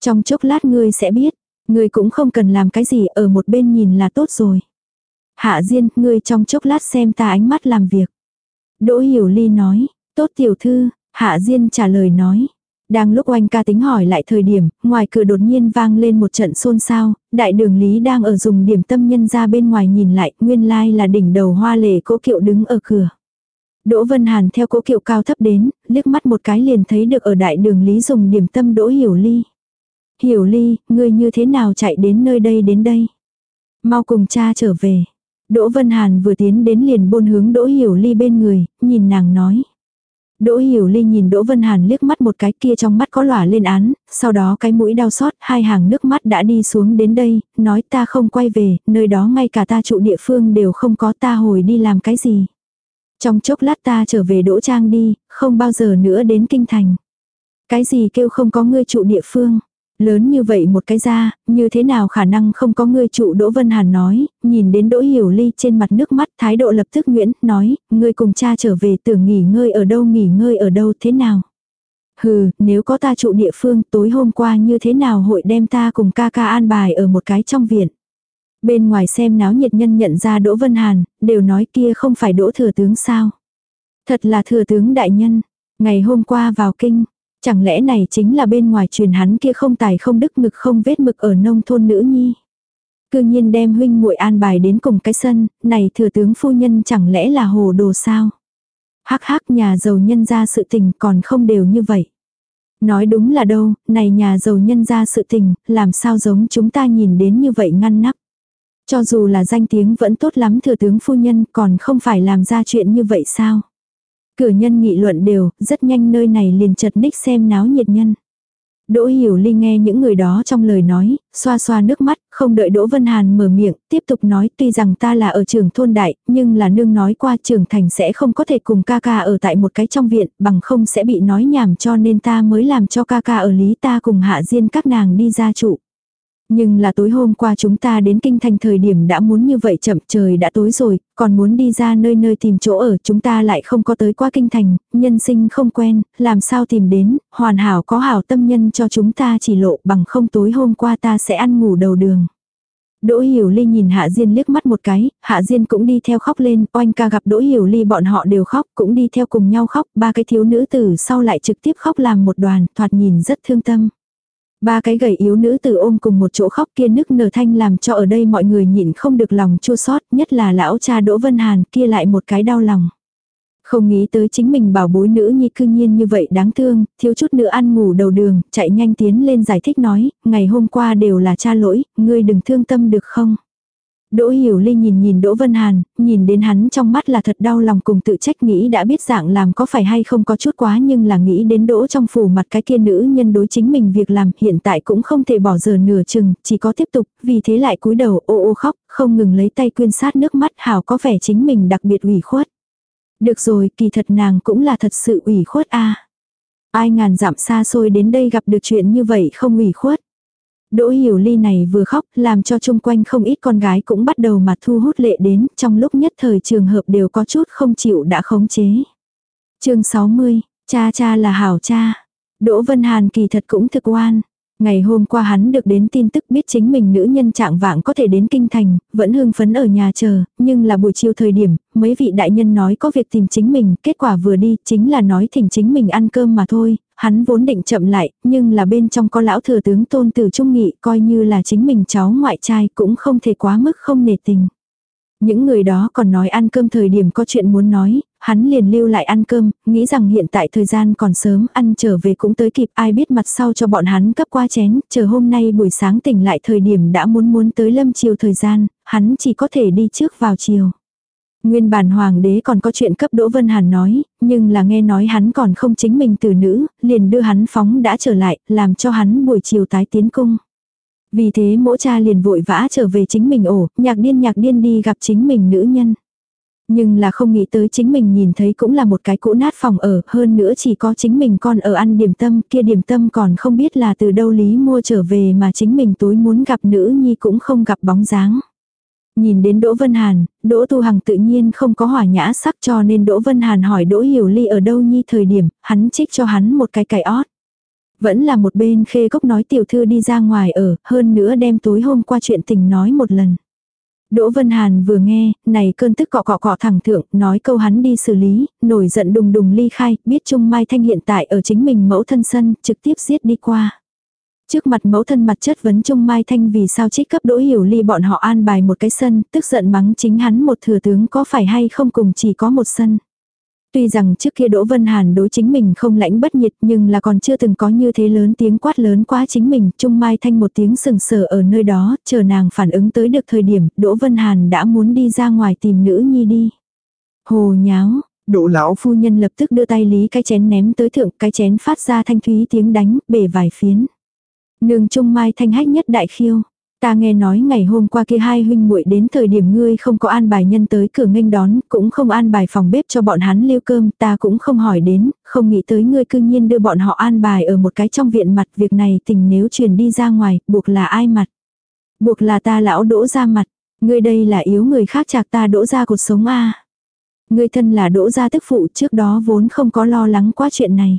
Trong chốc lát ngươi sẽ biết, ngươi cũng không cần làm cái gì ở một bên nhìn là tốt rồi. Hạ Diên, ngươi trong chốc lát xem ta ánh mắt làm việc. Đỗ Hiểu Ly nói, tốt tiểu thư, Hạ Diên trả lời nói. Đang lúc oanh ca tính hỏi lại thời điểm, ngoài cửa đột nhiên vang lên một trận xôn xao, đại đường lý đang ở dùng điểm tâm nhân ra bên ngoài nhìn lại, nguyên lai là đỉnh đầu hoa lệ cố kiệu đứng ở cửa. Đỗ Vân Hàn theo cố kiệu cao thấp đến, liếc mắt một cái liền thấy được ở đại đường lý dùng điểm tâm Đỗ Hiểu Ly. Hiểu Ly, ngươi như thế nào chạy đến nơi đây đến đây? Mau cùng cha trở về. Đỗ Vân Hàn vừa tiến đến liền bôn hướng Đỗ Hiểu Ly bên người, nhìn nàng nói. Đỗ Hiểu Ly nhìn Đỗ Vân Hàn liếc mắt một cái kia trong mắt có lỏa lên án, sau đó cái mũi đau xót, hai hàng nước mắt đã đi xuống đến đây, nói ta không quay về, nơi đó ngay cả ta trụ địa phương đều không có ta hồi đi làm cái gì. Trong chốc lát ta trở về Đỗ Trang đi, không bao giờ nữa đến Kinh Thành. Cái gì kêu không có ngươi trụ địa phương. Lớn như vậy một cái ra, như thế nào khả năng không có ngươi trụ Đỗ Vân Hàn nói, nhìn đến Đỗ Hiểu Ly trên mặt nước mắt thái độ lập tức nguyễn, nói, ngươi cùng cha trở về tưởng nghỉ ngơi ở đâu nghỉ ngơi ở đâu thế nào. Hừ, nếu có ta trụ địa phương tối hôm qua như thế nào hội đem ta cùng ca ca an bài ở một cái trong viện. Bên ngoài xem náo nhiệt nhân nhận ra Đỗ Vân Hàn, đều nói kia không phải Đỗ Thừa Tướng sao. Thật là Thừa Tướng Đại Nhân. Ngày hôm qua vào kinh, Chẳng lẽ này chính là bên ngoài truyền hắn kia không tài không đức ngực không vết mực ở nông thôn nữ nhi. Cư nhiên đem huynh muội an bài đến cùng cái sân, này thừa tướng phu nhân chẳng lẽ là hồ đồ sao? Hắc hắc nhà giàu nhân ra sự tình còn không đều như vậy. Nói đúng là đâu, này nhà giàu nhân ra sự tình, làm sao giống chúng ta nhìn đến như vậy ngăn nắp. Cho dù là danh tiếng vẫn tốt lắm thừa tướng phu nhân còn không phải làm ra chuyện như vậy sao? Cửa nhân nghị luận đều, rất nhanh nơi này liền chật ních xem náo nhiệt nhân. Đỗ Hiểu Ly nghe những người đó trong lời nói, xoa xoa nước mắt, không đợi Đỗ Vân Hàn mở miệng, tiếp tục nói tuy rằng ta là ở trường thôn đại, nhưng là nương nói qua trưởng thành sẽ không có thể cùng ca ca ở tại một cái trong viện, bằng không sẽ bị nói nhảm cho nên ta mới làm cho ca ca ở lý ta cùng hạ diên các nàng đi ra trụ. Nhưng là tối hôm qua chúng ta đến kinh thành thời điểm đã muốn như vậy chậm trời đã tối rồi, còn muốn đi ra nơi nơi tìm chỗ ở chúng ta lại không có tới qua kinh thành, nhân sinh không quen, làm sao tìm đến, hoàn hảo có hảo tâm nhân cho chúng ta chỉ lộ bằng không tối hôm qua ta sẽ ăn ngủ đầu đường. Đỗ Hiểu Ly nhìn Hạ Diên liếc mắt một cái, Hạ Diên cũng đi theo khóc lên, oanh ca gặp Đỗ Hiểu Ly bọn họ đều khóc, cũng đi theo cùng nhau khóc, ba cái thiếu nữ tử sau lại trực tiếp khóc làm một đoàn, thoạt nhìn rất thương tâm. Ba cái gầy yếu nữ tử ôm cùng một chỗ khóc kia nức nở thanh làm cho ở đây mọi người nhịn không được lòng chua xót nhất là lão cha Đỗ Vân Hàn kia lại một cái đau lòng. Không nghĩ tới chính mình bảo bối nữ nhi cư nhiên như vậy đáng thương, thiếu chút nữa ăn ngủ đầu đường, chạy nhanh tiến lên giải thích nói, ngày hôm qua đều là cha lỗi, ngươi đừng thương tâm được không? Đỗ Hiểu Ly nhìn nhìn Đỗ Vân Hàn, nhìn đến hắn trong mắt là thật đau lòng cùng tự trách nghĩ đã biết dạng làm có phải hay không có chút quá nhưng là nghĩ đến Đỗ trong phủ mặt cái kia nữ nhân đối chính mình việc làm hiện tại cũng không thể bỏ giờ nửa chừng, chỉ có tiếp tục, vì thế lại cúi đầu ô ô khóc, không ngừng lấy tay quyên sát nước mắt hảo có vẻ chính mình đặc biệt ủy khuất. Được rồi, kỳ thật nàng cũng là thật sự ủy khuất a. Ai ngàn dặm xa xôi đến đây gặp được chuyện như vậy không ủy khuất. Đỗ Hiểu Ly này vừa khóc, làm cho chung quanh không ít con gái cũng bắt đầu mà thu hút lệ đến, trong lúc nhất thời trường hợp đều có chút không chịu đã khống chế. chương 60, cha cha là hảo cha. Đỗ Vân Hàn kỳ thật cũng thực oan. Ngày hôm qua hắn được đến tin tức biết chính mình nữ nhân trạng vạng có thể đến kinh thành, vẫn hưng phấn ở nhà chờ, nhưng là buổi chiều thời điểm, mấy vị đại nhân nói có việc tìm chính mình, kết quả vừa đi chính là nói thỉnh chính mình ăn cơm mà thôi, hắn vốn định chậm lại, nhưng là bên trong có lão thừa tướng tôn tử trung nghị coi như là chính mình cháu ngoại trai cũng không thể quá mức không nể tình. Những người đó còn nói ăn cơm thời điểm có chuyện muốn nói, hắn liền lưu lại ăn cơm, nghĩ rằng hiện tại thời gian còn sớm ăn trở về cũng tới kịp ai biết mặt sau cho bọn hắn cấp qua chén, chờ hôm nay buổi sáng tỉnh lại thời điểm đã muốn muốn tới lâm chiều thời gian, hắn chỉ có thể đi trước vào chiều. Nguyên bản hoàng đế còn có chuyện cấp Đỗ Vân Hàn nói, nhưng là nghe nói hắn còn không chính mình từ nữ, liền đưa hắn phóng đã trở lại, làm cho hắn buổi chiều tái tiến cung. Vì thế mỗi cha liền vội vã trở về chính mình ổ, nhạc điên nhạc điên đi gặp chính mình nữ nhân. Nhưng là không nghĩ tới chính mình nhìn thấy cũng là một cái cũ nát phòng ở, hơn nữa chỉ có chính mình còn ở ăn điểm tâm, kia điểm tâm còn không biết là từ đâu lý mua trở về mà chính mình tối muốn gặp nữ nhi cũng không gặp bóng dáng. Nhìn đến Đỗ Vân Hàn, Đỗ Tu Hằng tự nhiên không có hỏa nhã sắc cho nên Đỗ Vân Hàn hỏi Đỗ Hiểu Ly ở đâu nhi thời điểm, hắn trích cho hắn một cái cải ót. Vẫn là một bên khê cốc nói tiểu thư đi ra ngoài ở, hơn nữa đem tối hôm qua chuyện tình nói một lần. Đỗ Vân Hàn vừa nghe, này cơn tức cọ cọ cọ thẳng thượng, nói câu hắn đi xử lý, nổi giận đùng đùng ly khai, biết Trung Mai Thanh hiện tại ở chính mình mẫu thân sân, trực tiếp giết đi qua. Trước mặt mẫu thân mặt chất vấn Trung Mai Thanh vì sao trích cấp đỗ hiểu ly bọn họ an bài một cái sân, tức giận mắng chính hắn một thừa tướng có phải hay không cùng chỉ có một sân. Tuy rằng trước kia Đỗ Vân Hàn đối chính mình không lãnh bất nhiệt nhưng là còn chưa từng có như thế lớn tiếng quát lớn quá chính mình, Trung Mai Thanh một tiếng sừng sờ ở nơi đó, chờ nàng phản ứng tới được thời điểm, Đỗ Vân Hàn đã muốn đi ra ngoài tìm nữ nhi đi. Hồ nháo, Đỗ lão phu nhân lập tức đưa tay lý cái chén ném tới thượng, cái chén phát ra thanh thúy tiếng đánh, bể vài phiến. Nương Trung Mai Thanh hách nhất đại khiêu. Ta nghe nói ngày hôm qua kia hai huynh muội đến thời điểm ngươi không có an bài nhân tới cửa nghênh đón, cũng không an bài phòng bếp cho bọn hắn lưu cơm, ta cũng không hỏi đến, không nghĩ tới ngươi cư nhiên đưa bọn họ an bài ở một cái trong viện mặt, việc này tình nếu truyền đi ra ngoài, buộc là ai mặt? Buộc là ta lão đỗ ra mặt, ngươi đây là yếu người khác chạc ta đỗ ra cuộc sống a. Ngươi thân là đỗ gia tức phụ trước đó vốn không có lo lắng quá chuyện này.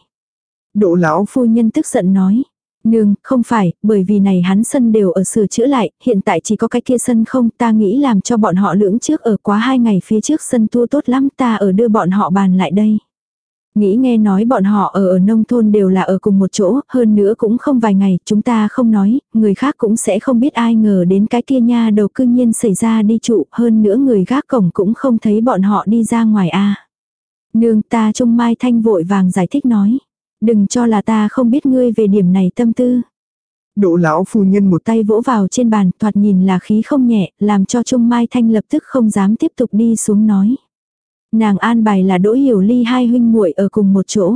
Đỗ lão phu nhân tức giận nói, Nương, không phải, bởi vì này hắn sân đều ở sửa chữa lại, hiện tại chỉ có cái kia sân không, ta nghĩ làm cho bọn họ lưỡng trước ở quá hai ngày phía trước sân tua tốt lắm, ta ở đưa bọn họ bàn lại đây. Nghĩ nghe nói bọn họ ở ở nông thôn đều là ở cùng một chỗ, hơn nữa cũng không vài ngày, chúng ta không nói, người khác cũng sẽ không biết ai ngờ đến cái kia nha đầu cư nhiên xảy ra đi trụ, hơn nữa người gác cổng cũng không thấy bọn họ đi ra ngoài a Nương ta trung mai thanh vội vàng giải thích nói. Đừng cho là ta không biết ngươi về điểm này tâm tư. Đỗ lão phu nhân một tay vỗ vào trên bàn, thoạt nhìn là khí không nhẹ, làm cho Trung Mai Thanh lập tức không dám tiếp tục đi xuống nói. Nàng an bài là Đỗ Hiểu Ly hai huynh muội ở cùng một chỗ.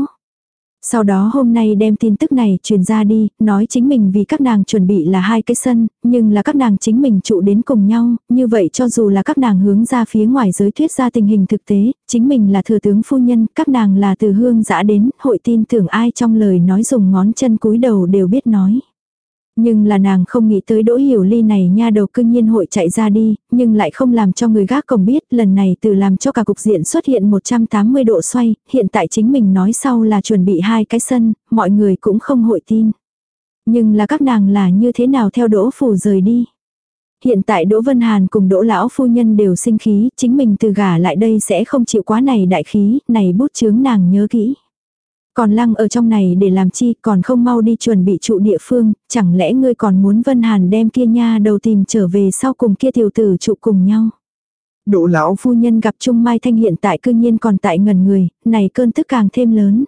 Sau đó hôm nay đem tin tức này truyền ra đi, nói chính mình vì các nàng chuẩn bị là hai cái sân, nhưng là các nàng chính mình trụ đến cùng nhau, như vậy cho dù là các nàng hướng ra phía ngoài giới thuyết ra tình hình thực tế, chính mình là thừa tướng phu nhân, các nàng là từ hương giã đến, hội tin tưởng ai trong lời nói dùng ngón chân cúi đầu đều biết nói. Nhưng là nàng không nghĩ tới đỗ hiểu ly này nha đầu cương nhiên hội chạy ra đi, nhưng lại không làm cho người gác cổng biết, lần này từ làm cho cả cục diện xuất hiện 180 độ xoay, hiện tại chính mình nói sau là chuẩn bị hai cái sân, mọi người cũng không hội tin. Nhưng là các nàng là như thế nào theo đỗ phủ rời đi. Hiện tại Đỗ Vân Hàn cùng Đỗ lão phu nhân đều sinh khí, chính mình từ gả lại đây sẽ không chịu quá này đại khí, này bút chướng nàng nhớ kỹ. Còn lăng ở trong này để làm chi còn không mau đi chuẩn bị trụ địa phương, chẳng lẽ ngươi còn muốn Vân Hàn đem kia nha đầu tìm trở về sau cùng kia tiểu tử trụ cùng nhau. Đỗ lão phu nhân gặp Trung Mai Thanh hiện tại cư nhiên còn tại ngần người, này cơn tức càng thêm lớn.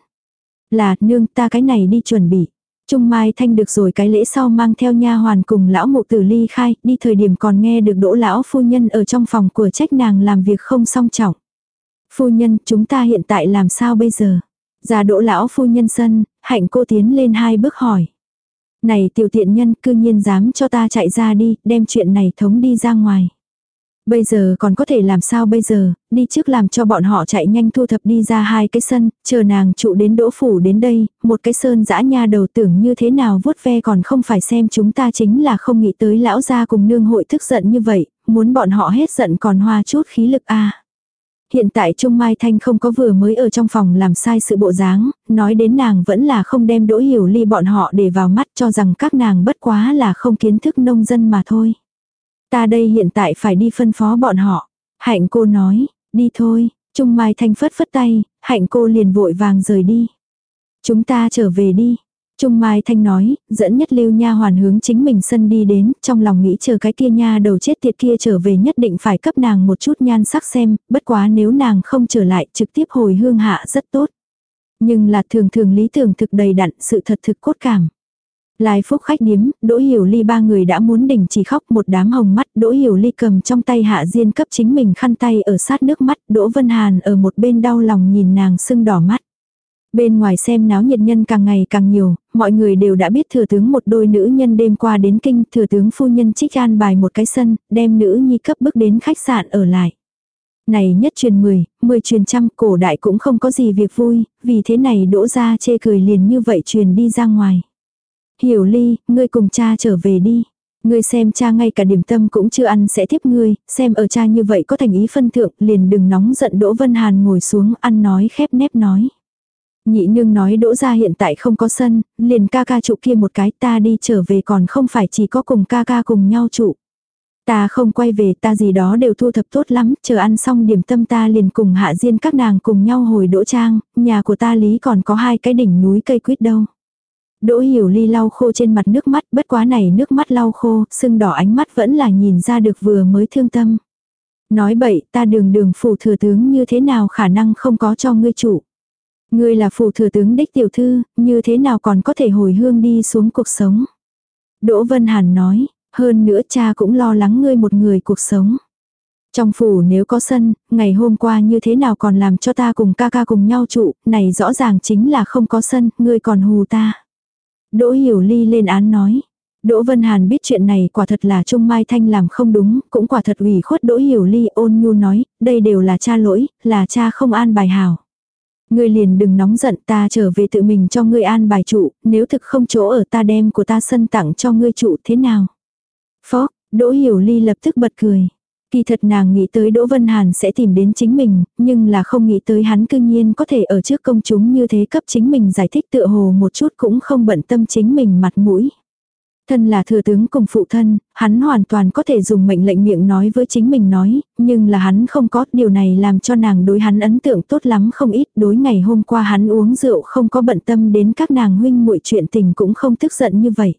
Là, nương ta cái này đi chuẩn bị. Trung Mai Thanh được rồi cái lễ sau mang theo nha hoàn cùng lão mụ tử ly khai, đi thời điểm còn nghe được đỗ lão phu nhân ở trong phòng của trách nàng làm việc không song trọng. Phu nhân, chúng ta hiện tại làm sao bây giờ? Già đỗ lão phu nhân sân, hạnh cô tiến lên hai bước hỏi. Này tiểu tiện nhân cư nhiên dám cho ta chạy ra đi, đem chuyện này thống đi ra ngoài. Bây giờ còn có thể làm sao bây giờ, đi trước làm cho bọn họ chạy nhanh thu thập đi ra hai cái sân, chờ nàng trụ đến đỗ phủ đến đây, một cái sơn dã nha đầu tưởng như thế nào vuốt ve còn không phải xem chúng ta chính là không nghĩ tới lão gia cùng nương hội thức giận như vậy, muốn bọn họ hết giận còn hoa chút khí lực a Hiện tại Trung Mai Thanh không có vừa mới ở trong phòng làm sai sự bộ dáng, nói đến nàng vẫn là không đem đỗ hiểu ly bọn họ để vào mắt cho rằng các nàng bất quá là không kiến thức nông dân mà thôi. Ta đây hiện tại phải đi phân phó bọn họ. Hạnh cô nói, đi thôi, Trung Mai Thanh phất phất tay, hạnh cô liền vội vàng rời đi. Chúng ta trở về đi, Trung Mai Thanh nói, dẫn nhất lưu nha hoàn hướng chính mình sân đi đến, trong lòng nghĩ chờ cái kia nha đầu chết tiệt kia trở về nhất định phải cấp nàng một chút nhan sắc xem, bất quá nếu nàng không trở lại trực tiếp hồi hương hạ rất tốt. Nhưng là thường thường lý tưởng thực đầy đặn sự thật thực cốt cảm. Lai phúc khách điếm, Đỗ Hiểu Ly ba người đã muốn đỉnh chỉ khóc một đám hồng mắt, Đỗ Hiểu Ly cầm trong tay hạ diên cấp chính mình khăn tay ở sát nước mắt, Đỗ Vân Hàn ở một bên đau lòng nhìn nàng sưng đỏ mắt. Bên ngoài xem náo nhiệt nhân càng ngày càng nhiều, mọi người đều đã biết thừa tướng một đôi nữ nhân đêm qua đến kinh, thừa tướng phu nhân trích an bài một cái sân, đem nữ nhi cấp bước đến khách sạn ở lại. Này nhất truyền 10, 10 truyền trăm, cổ đại cũng không có gì việc vui, vì thế này đỗ ra chê cười liền như vậy truyền đi ra ngoài. Hiểu ly, ngươi cùng cha trở về đi. Ngươi xem cha ngay cả điểm tâm cũng chưa ăn sẽ tiếp ngươi, xem ở cha như vậy có thành ý phân thượng, liền đừng nóng giận Đỗ Vân Hàn ngồi xuống ăn nói khép nép nói. Nhị nương nói đỗ ra hiện tại không có sân, liền ca ca trụ kia một cái ta đi trở về còn không phải chỉ có cùng ca ca cùng nhau trụ. Ta không quay về ta gì đó đều thu thập tốt lắm, chờ ăn xong điểm tâm ta liền cùng hạ diên các nàng cùng nhau hồi đỗ trang, nhà của ta lý còn có hai cái đỉnh núi cây quýt đâu. Đỗ hiểu ly lau khô trên mặt nước mắt, bất quá này nước mắt lau khô, sưng đỏ ánh mắt vẫn là nhìn ra được vừa mới thương tâm. Nói bậy, ta đường đường phủ thừa tướng như thế nào khả năng không có cho ngươi chủ. Ngươi là phủ thừa tướng đích tiểu thư, như thế nào còn có thể hồi hương đi xuống cuộc sống. Đỗ Vân Hàn nói, hơn nữa cha cũng lo lắng ngươi một người cuộc sống. Trong phủ nếu có sân, ngày hôm qua như thế nào còn làm cho ta cùng ca ca cùng nhau trụ, này rõ ràng chính là không có sân, ngươi còn hù ta. Đỗ Hiểu Ly lên án nói. Đỗ Vân Hàn biết chuyện này quả thật là Trung Mai Thanh làm không đúng, cũng quả thật ủy khuất Đỗ Hiểu Ly ôn nhu nói, đây đều là cha lỗi, là cha không an bài hảo. Ngươi liền đừng nóng giận ta trở về tự mình cho ngươi an bài trụ, nếu thực không chỗ ở ta đem của ta sân tặng cho ngươi trụ thế nào. Phó, Đỗ Hiểu Ly lập tức bật cười. Kỳ thật nàng nghĩ tới Đỗ Vân Hàn sẽ tìm đến chính mình, nhưng là không nghĩ tới hắn cương nhiên có thể ở trước công chúng như thế cấp chính mình giải thích tựa hồ một chút cũng không bận tâm chính mình mặt mũi. Thân là thừa tướng cùng phụ thân, hắn hoàn toàn có thể dùng mệnh lệnh miệng nói với chính mình nói, nhưng là hắn không có, điều này làm cho nàng đối hắn ấn tượng tốt lắm không ít, đối ngày hôm qua hắn uống rượu không có bận tâm đến các nàng huynh muội chuyện tình cũng không tức giận như vậy.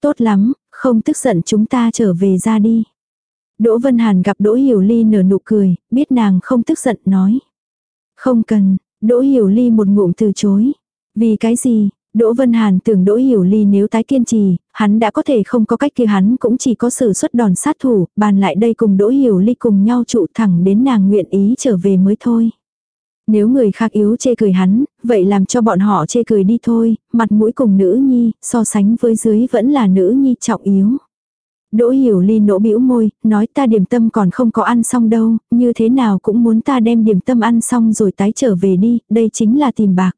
Tốt lắm, không tức giận chúng ta trở về ra đi. Đỗ Vân Hàn gặp Đỗ Hiểu Ly nở nụ cười, biết nàng không tức giận nói. Không cần, Đỗ Hiểu Ly một ngụm từ chối. Vì cái gì, Đỗ Vân Hàn tưởng Đỗ Hiểu Ly nếu tái kiên trì, hắn đã có thể không có cách kia hắn cũng chỉ có sử xuất đòn sát thủ, bàn lại đây cùng Đỗ Hiểu Ly cùng nhau trụ thẳng đến nàng nguyện ý trở về mới thôi. Nếu người khác yếu chê cười hắn, vậy làm cho bọn họ chê cười đi thôi, mặt mũi cùng nữ nhi, so sánh với dưới vẫn là nữ nhi trọng yếu. Đỗ hiểu ly nỗ bĩu môi, nói ta điểm tâm còn không có ăn xong đâu, như thế nào cũng muốn ta đem điểm tâm ăn xong rồi tái trở về đi, đây chính là tìm bạc.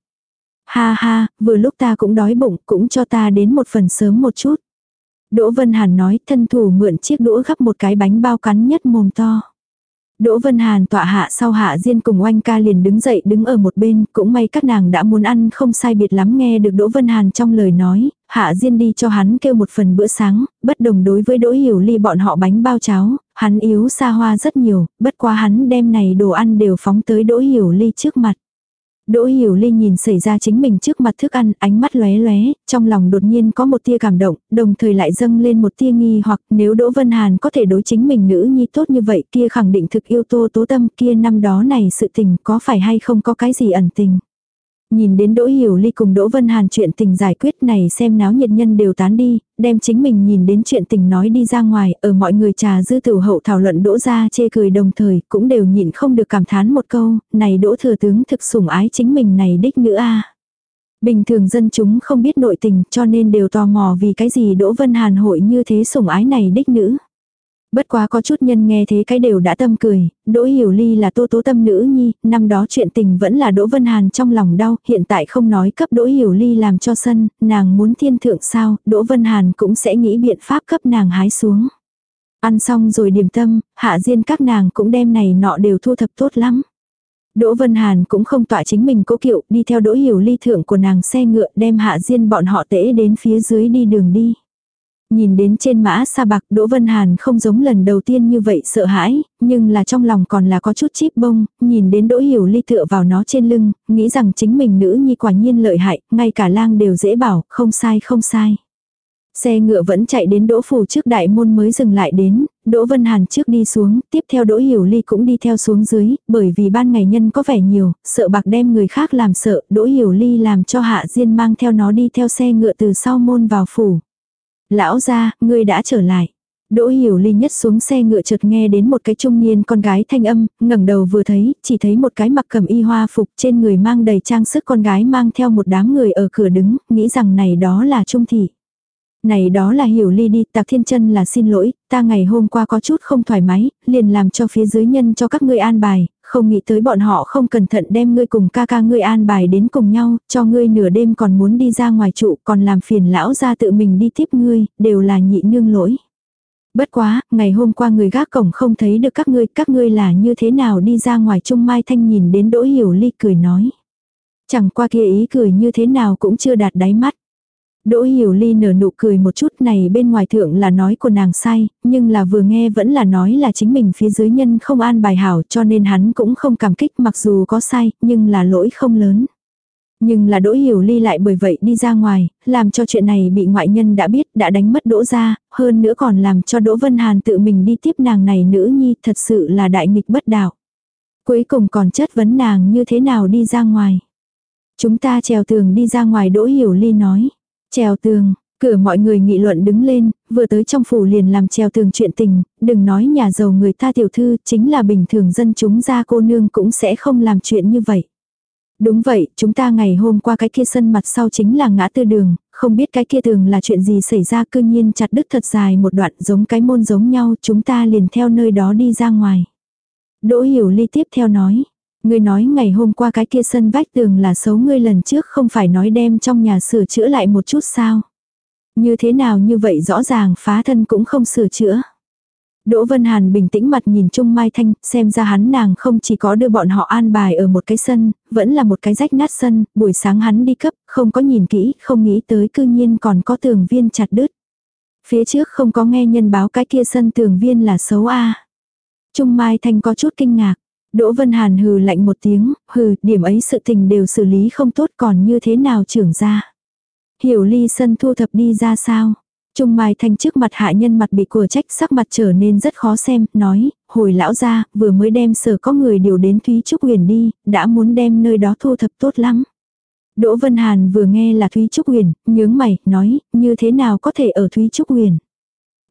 Ha ha, vừa lúc ta cũng đói bụng, cũng cho ta đến một phần sớm một chút. Đỗ Vân Hàn nói thân thủ mượn chiếc đũa gắp một cái bánh bao cắn nhất mồm to. Đỗ Vân Hàn tọa hạ sau hạ Diên cùng oanh ca liền đứng dậy đứng ở một bên, cũng may các nàng đã muốn ăn không sai biệt lắm nghe được Đỗ Vân Hàn trong lời nói, hạ Diên đi cho hắn kêu một phần bữa sáng, bất đồng đối với Đỗ Hiểu Ly bọn họ bánh bao cháo, hắn yếu xa hoa rất nhiều, bất quá hắn đem này đồ ăn đều phóng tới Đỗ Hiểu Ly trước mặt. Đỗ Hiểu Ly nhìn xảy ra chính mình trước mặt thức ăn, ánh mắt lóe lóe, trong lòng đột nhiên có một tia cảm động, đồng thời lại dâng lên một tia nghi hoặc nếu Đỗ Vân Hàn có thể đối chính mình nữ nhi tốt như vậy kia khẳng định thực yêu tô tố tâm kia năm đó này sự tình có phải hay không có cái gì ẩn tình. Nhìn đến Đỗ Hiểu Ly cùng Đỗ Vân Hàn chuyện tình giải quyết này xem náo nhiệt nhân đều tán đi, đem chính mình nhìn đến chuyện tình nói đi ra ngoài, ở mọi người trà dư tử hậu thảo luận Đỗ ra chê cười đồng thời, cũng đều nhịn không được cảm thán một câu, này Đỗ thừa tướng thực sủng ái chính mình này đích nữ a. Bình thường dân chúng không biết nội tình cho nên đều tò mò vì cái gì Đỗ Vân Hàn hội như thế sủng ái này đích nữ. Bất quá có chút nhân nghe thế cái đều đã tâm cười, Đỗ Hiểu Ly là tô tố tâm nữ nhi, năm đó chuyện tình vẫn là Đỗ Vân Hàn trong lòng đau, hiện tại không nói cấp Đỗ Hiểu Ly làm cho sân, nàng muốn thiên thượng sao, Đỗ Vân Hàn cũng sẽ nghĩ biện pháp cấp nàng hái xuống. Ăn xong rồi điểm tâm, hạ diên các nàng cũng đem này nọ đều thu thập tốt lắm. Đỗ Vân Hàn cũng không tỏa chính mình cố kiệu, đi theo Đỗ Hiểu Ly thượng của nàng xe ngựa đem hạ diên bọn họ tễ đến phía dưới đi đường đi. Nhìn đến trên mã sa bạc Đỗ Vân Hàn không giống lần đầu tiên như vậy sợ hãi, nhưng là trong lòng còn là có chút chip bông, nhìn đến Đỗ Hiểu Ly tựa vào nó trên lưng, nghĩ rằng chính mình nữ nhi quả nhiên lợi hại, ngay cả lang đều dễ bảo, không sai không sai. Xe ngựa vẫn chạy đến Đỗ Phủ trước đại môn mới dừng lại đến, Đỗ Vân Hàn trước đi xuống, tiếp theo Đỗ Hiểu Ly cũng đi theo xuống dưới, bởi vì ban ngày nhân có vẻ nhiều, sợ bạc đem người khác làm sợ, Đỗ Hiểu Ly làm cho Hạ Diên mang theo nó đi theo xe ngựa từ sau môn vào phủ. Lão gia, ngươi đã trở lại. Đỗ Hiểu Ly nhất xuống xe ngựa chợt nghe đến một cái trung niên con gái thanh âm, ngẩng đầu vừa thấy, chỉ thấy một cái mặc cầm y hoa phục trên người mang đầy trang sức con gái mang theo một đám người ở cửa đứng, nghĩ rằng này đó là trung thị. Này đó là hiểu ly đi, tạc thiên chân là xin lỗi, ta ngày hôm qua có chút không thoải mái, liền làm cho phía dưới nhân cho các ngươi an bài, không nghĩ tới bọn họ không cẩn thận đem ngươi cùng ca ca ngươi an bài đến cùng nhau, cho ngươi nửa đêm còn muốn đi ra ngoài trụ, còn làm phiền lão ra tự mình đi tiếp ngươi, đều là nhị nương lỗi. Bất quá, ngày hôm qua người gác cổng không thấy được các ngươi, các ngươi là như thế nào đi ra ngoài trung mai thanh nhìn đến đỗ hiểu ly cười nói. Chẳng qua kia ý cười như thế nào cũng chưa đạt đáy mắt. Đỗ Hiểu Ly nở nụ cười một chút này bên ngoài thượng là nói của nàng sai, nhưng là vừa nghe vẫn là nói là chính mình phía dưới nhân không an bài hảo cho nên hắn cũng không cảm kích mặc dù có sai, nhưng là lỗi không lớn. Nhưng là Đỗ Hiểu Ly lại bởi vậy đi ra ngoài, làm cho chuyện này bị ngoại nhân đã biết, đã đánh mất Đỗ ra, hơn nữa còn làm cho Đỗ Vân Hàn tự mình đi tiếp nàng này nữ nhi thật sự là đại nghịch bất đạo. Cuối cùng còn chất vấn nàng như thế nào đi ra ngoài. Chúng ta trèo tường đi ra ngoài Đỗ Hiểu Ly nói. Trèo tường, cửa mọi người nghị luận đứng lên, vừa tới trong phủ liền làm treo tường chuyện tình, đừng nói nhà giàu người ta tiểu thư, chính là bình thường dân chúng ra cô nương cũng sẽ không làm chuyện như vậy. Đúng vậy, chúng ta ngày hôm qua cái kia sân mặt sau chính là ngã tư đường, không biết cái kia tường là chuyện gì xảy ra cư nhiên chặt đứt thật dài một đoạn giống cái môn giống nhau, chúng ta liền theo nơi đó đi ra ngoài. Đỗ hiểu ly tiếp theo nói, Ngươi nói ngày hôm qua cái kia sân vách tường là xấu ngươi lần trước không phải nói đem trong nhà sửa chữa lại một chút sao. Như thế nào như vậy rõ ràng phá thân cũng không sửa chữa. Đỗ Vân Hàn bình tĩnh mặt nhìn Trung Mai Thanh, xem ra hắn nàng không chỉ có đưa bọn họ an bài ở một cái sân, vẫn là một cái rách nát sân, buổi sáng hắn đi cấp, không có nhìn kỹ, không nghĩ tới cư nhiên còn có tường viên chặt đứt. Phía trước không có nghe nhân báo cái kia sân tường viên là xấu a Trung Mai Thanh có chút kinh ngạc. Đỗ Vân Hàn hừ lạnh một tiếng, hừ, điểm ấy sự tình đều xử lý không tốt còn như thế nào trưởng ra. Hiểu ly sân thu thập đi ra sao. Trung Mai Thanh trước mặt hạ nhân mặt bị của trách sắc mặt trở nên rất khó xem, nói, hồi lão ra, vừa mới đem sở có người điều đến Thúy Trúc Huyền đi, đã muốn đem nơi đó thu thập tốt lắm. Đỗ Vân Hàn vừa nghe là Thúy Trúc Huyền, nhướng mày, nói, như thế nào có thể ở Thúy Trúc Huyền.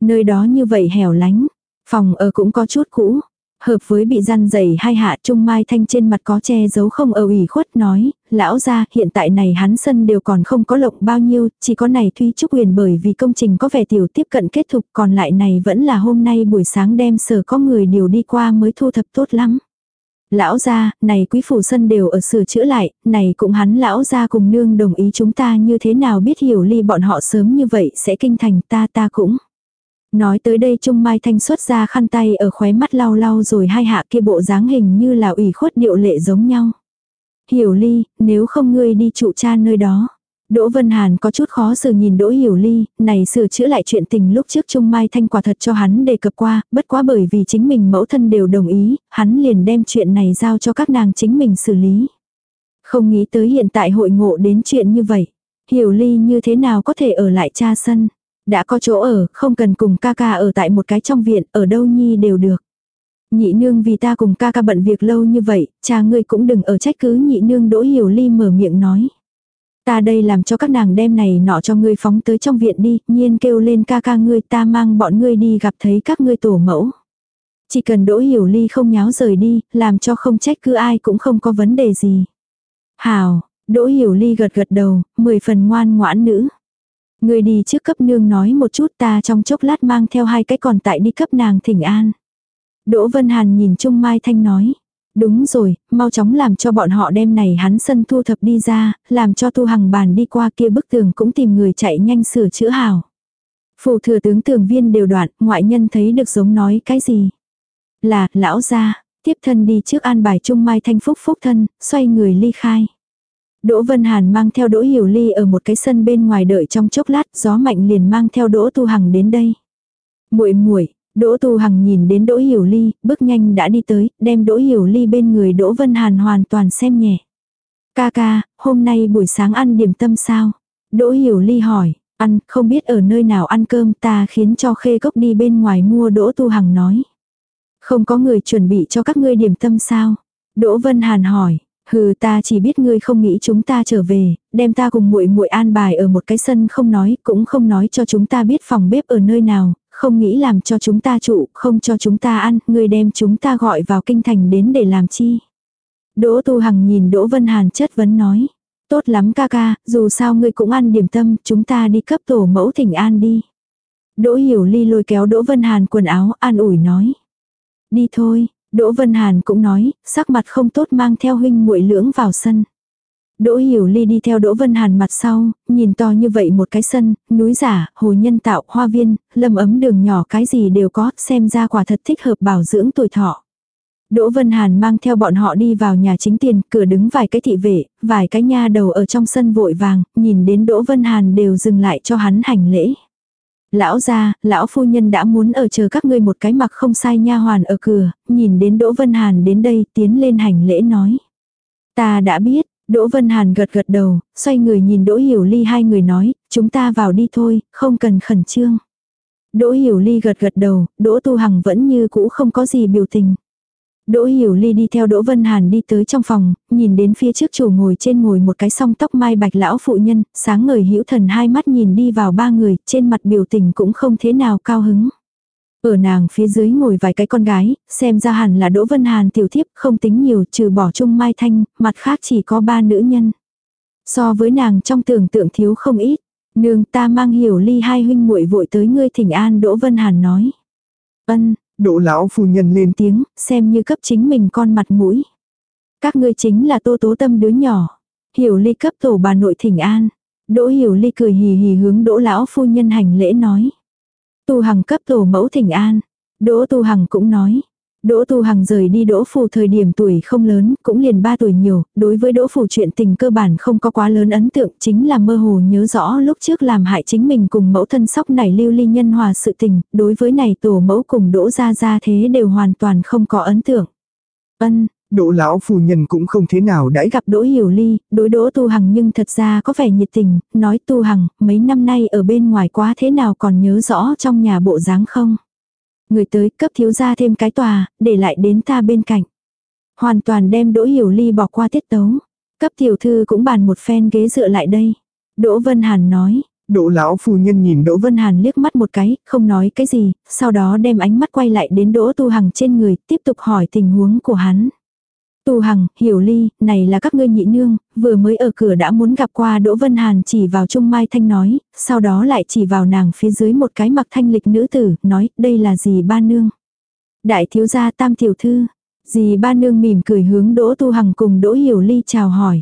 Nơi đó như vậy hẻo lánh, phòng ở cũng có chút cũ, Hợp với bị gian dày hai hạ Trung Mai Thanh trên mặt có che giấu không ở ủy khuất nói, lão ra hiện tại này hắn sân đều còn không có lộng bao nhiêu, chỉ có này Thuy Trúc Huyền bởi vì công trình có vẻ tiểu tiếp cận kết thúc còn lại này vẫn là hôm nay buổi sáng đem sở có người điều đi qua mới thu thập tốt lắm. Lão gia, này quý phủ sân đều ở sửa chữa lại, này cũng hắn lão gia cùng nương đồng ý chúng ta như thế nào biết hiểu ly bọn họ sớm như vậy sẽ kinh thành ta ta cũng. Nói tới đây Trung Mai Thanh xuất ra khăn tay ở khóe mắt lau lau rồi hai hạ kia bộ dáng hình như là ủy khuất điệu lệ giống nhau. Hiểu ly, nếu không ngươi đi trụ cha nơi đó. Đỗ Vân Hàn có chút khó xử nhìn Đỗ Hiểu Ly, này sửa chữa lại chuyện tình lúc trước Trung Mai Thanh quả thật cho hắn đề cập qua, bất quá bởi vì chính mình mẫu thân đều đồng ý, hắn liền đem chuyện này giao cho các nàng chính mình xử lý. Không nghĩ tới hiện tại hội ngộ đến chuyện như vậy. Hiểu Ly như thế nào có thể ở lại cha sân. Đã có chỗ ở, không cần cùng ca ca ở tại một cái trong viện, ở đâu nhi đều được. Nhị nương vì ta cùng ca ca bận việc lâu như vậy, cha ngươi cũng đừng ở trách cứ nhị nương Đỗ Hiểu Ly mở miệng nói. Ta đây làm cho các nàng đem này nọ cho ngươi phóng tới trong viện đi, nhiên kêu lên ca ca ngươi ta mang bọn ngươi đi gặp thấy các ngươi tổ mẫu. Chỉ cần đỗ hiểu ly không nháo rời đi, làm cho không trách cứ ai cũng không có vấn đề gì. Hào, đỗ hiểu ly gật gật đầu, mười phần ngoan ngoãn nữ người đi trước cấp nương nói một chút ta trong chốc lát mang theo hai cái còn tại đi cấp nàng thỉnh an. Đỗ Vân Hàn nhìn Trung Mai Thanh nói. Đúng rồi, mau chóng làm cho bọn họ đem này hắn sân thu thập đi ra, làm cho tu hằng bàn đi qua kia bức tường cũng tìm người chạy nhanh sửa chữa hào. Phủ thừa tướng tường viên đều đoạn, ngoại nhân thấy được giống nói cái gì. Là, lão gia tiếp thân đi trước an bài trung mai thanh phúc phúc thân, xoay người ly khai. Đỗ Vân Hàn mang theo Đỗ Hiểu Ly ở một cái sân bên ngoài đợi trong chốc lát, gió mạnh liền mang theo Đỗ Tu Hằng đến đây. Muội muội, Đỗ Tu Hằng nhìn đến Đỗ Hiểu Ly, bước nhanh đã đi tới, đem Đỗ Hiểu Ly bên người Đỗ Vân Hàn hoàn toàn xem nhẹ. Ca ca, hôm nay buổi sáng ăn điểm tâm sao? Đỗ Hiểu Ly hỏi, ăn, không biết ở nơi nào ăn cơm ta khiến cho khê cốc đi bên ngoài mua Đỗ Tu Hằng nói. Không có người chuẩn bị cho các ngươi điểm tâm sao? Đỗ Vân Hàn hỏi, hừ ta chỉ biết ngươi không nghĩ chúng ta trở về, đem ta cùng muội muội an bài ở một cái sân không nói, cũng không nói cho chúng ta biết phòng bếp ở nơi nào, không nghĩ làm cho chúng ta trụ, không cho chúng ta ăn, ngươi đem chúng ta gọi vào kinh thành đến để làm chi. Đỗ Tu Hằng nhìn Đỗ Vân Hàn chất vấn nói. Tốt lắm ca ca, dù sao ngươi cũng ăn điểm tâm, chúng ta đi cấp tổ mẫu thỉnh an đi. Đỗ Hiểu Ly lôi kéo Đỗ Vân Hàn quần áo an ủi nói. Đi thôi, Đỗ Vân Hàn cũng nói, sắc mặt không tốt mang theo huynh muội lưỡng vào sân. Đỗ Hiểu Ly đi theo Đỗ Vân Hàn mặt sau, nhìn to như vậy một cái sân, núi giả, hồ nhân tạo, hoa viên, lâm ấm đường nhỏ cái gì đều có, xem ra quả thật thích hợp bảo dưỡng tuổi thọ. Đỗ Vân Hàn mang theo bọn họ đi vào nhà chính tiền, cửa đứng vài cái thị vệ, vài cái nha đầu ở trong sân vội vàng, nhìn đến Đỗ Vân Hàn đều dừng lại cho hắn hành lễ. Lão gia, lão phu nhân đã muốn ở chờ các ngươi một cái mặc không sai nha hoàn ở cửa, nhìn đến Đỗ Vân Hàn đến đây tiến lên hành lễ nói. Ta đã biết, Đỗ Vân Hàn gật gật đầu, xoay người nhìn Đỗ Hiểu Ly hai người nói, chúng ta vào đi thôi, không cần khẩn trương. Đỗ Hiểu Ly gật gật đầu, Đỗ Tu Hằng vẫn như cũ không có gì biểu tình. Đỗ Hiểu Ly đi theo Đỗ Vân Hàn đi tới trong phòng, nhìn đến phía trước chủ ngồi trên ngồi một cái song tóc mai bạch lão phụ nhân, sáng ngời hữu thần hai mắt nhìn đi vào ba người, trên mặt biểu tình cũng không thế nào cao hứng. Ở nàng phía dưới ngồi vài cái con gái, xem ra hẳn là Đỗ Vân Hàn tiểu thiếp, không tính nhiều trừ bỏ chung Mai Thanh, mặt khác chỉ có ba nữ nhân. So với nàng trong tưởng tượng thiếu không ít, nương ta mang hiểu ly hai huynh muội vội tới ngươi thỉnh an Đỗ Vân Hàn nói. Ân, Đỗ lão phu nhân lên tiếng, xem như cấp chính mình con mặt mũi. Các ngươi chính là tô tố tâm đứa nhỏ. Hiểu ly cấp tổ bà nội thỉnh an. Đỗ hiểu ly cười hì hì hướng đỗ lão phu nhân hành lễ nói. Tu Hằng cấp tổ mẫu thỉnh an. Đỗ Tu Hằng cũng nói. Đỗ Tu Hằng rời đi Đỗ Phủ thời điểm tuổi không lớn, cũng liền 3 tuổi nhiều, đối với Đỗ Phủ chuyện tình cơ bản không có quá lớn ấn tượng, chính là mơ hồ nhớ rõ lúc trước làm hại chính mình cùng mẫu thân sóc này lưu ly nhân hòa sự tình, đối với này tổ mẫu cùng Đỗ gia gia thế đều hoàn toàn không có ấn tượng. Ân, Đỗ lão phu nhân cũng không thế nào đãi gặp Đỗ Hiểu Ly, đối Đỗ Tu Hằng nhưng thật ra có vẻ nhiệt tình, nói Tu Hằng, mấy năm nay ở bên ngoài quá thế nào còn nhớ rõ trong nhà bộ dáng không? Người tới cấp thiếu gia thêm cái tòa, để lại đến ta bên cạnh. Hoàn toàn đem Đỗ Hiểu Ly bỏ qua tiết tấu. Cấp tiểu thư cũng bàn một phen ghế dựa lại đây. Đỗ Vân Hàn nói, Đỗ lão phu nhân nhìn Đỗ Đỗ Vân Hàn liếc mắt một cái, không nói cái gì, sau đó đem ánh mắt quay lại đến Đỗ Tu Hằng trên người, tiếp tục hỏi tình huống của hắn. Tu Hằng, Hiểu Ly, này là các ngươi nhị nương, vừa mới ở cửa đã muốn gặp qua Đỗ Vân Hàn chỉ vào Trung Mai Thanh nói, sau đó lại chỉ vào nàng phía dưới một cái mặc thanh lịch nữ tử, nói, đây là gì ba nương. Đại thiếu gia tam tiểu thư, dì ba nương mỉm cười hướng Đỗ Tu Hằng cùng Đỗ Hiểu Ly chào hỏi.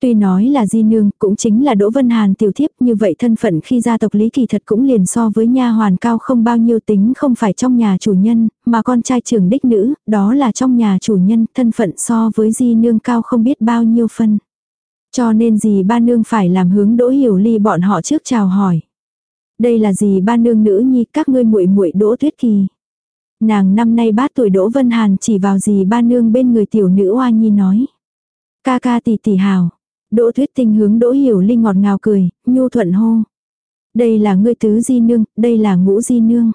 Tuy nói là di nương, cũng chính là Đỗ Vân Hàn tiểu thiếp, như vậy thân phận khi gia tộc Lý Kỳ thật cũng liền so với nha hoàn cao không bao nhiêu tính không phải trong nhà chủ nhân, mà con trai trưởng đích nữ, đó là trong nhà chủ nhân, thân phận so với di nương cao không biết bao nhiêu phân. Cho nên gì ba nương phải làm hướng Đỗ Hiểu Ly bọn họ trước chào hỏi. Đây là gì ba nương nữ nhi, các ngươi muội muội Đỗ Tuyết Kỳ. Nàng năm nay bát tuổi Đỗ Vân Hàn chỉ vào gì ba nương bên người tiểu nữ oa nhi nói. Ca ca tỷ tỷ hào. Đỗ Thuyết Tinh hướng Đỗ Hiểu Linh ngọt ngào cười, nhu thuận hô. Đây là ngươi tứ di nương, đây là ngũ di nương.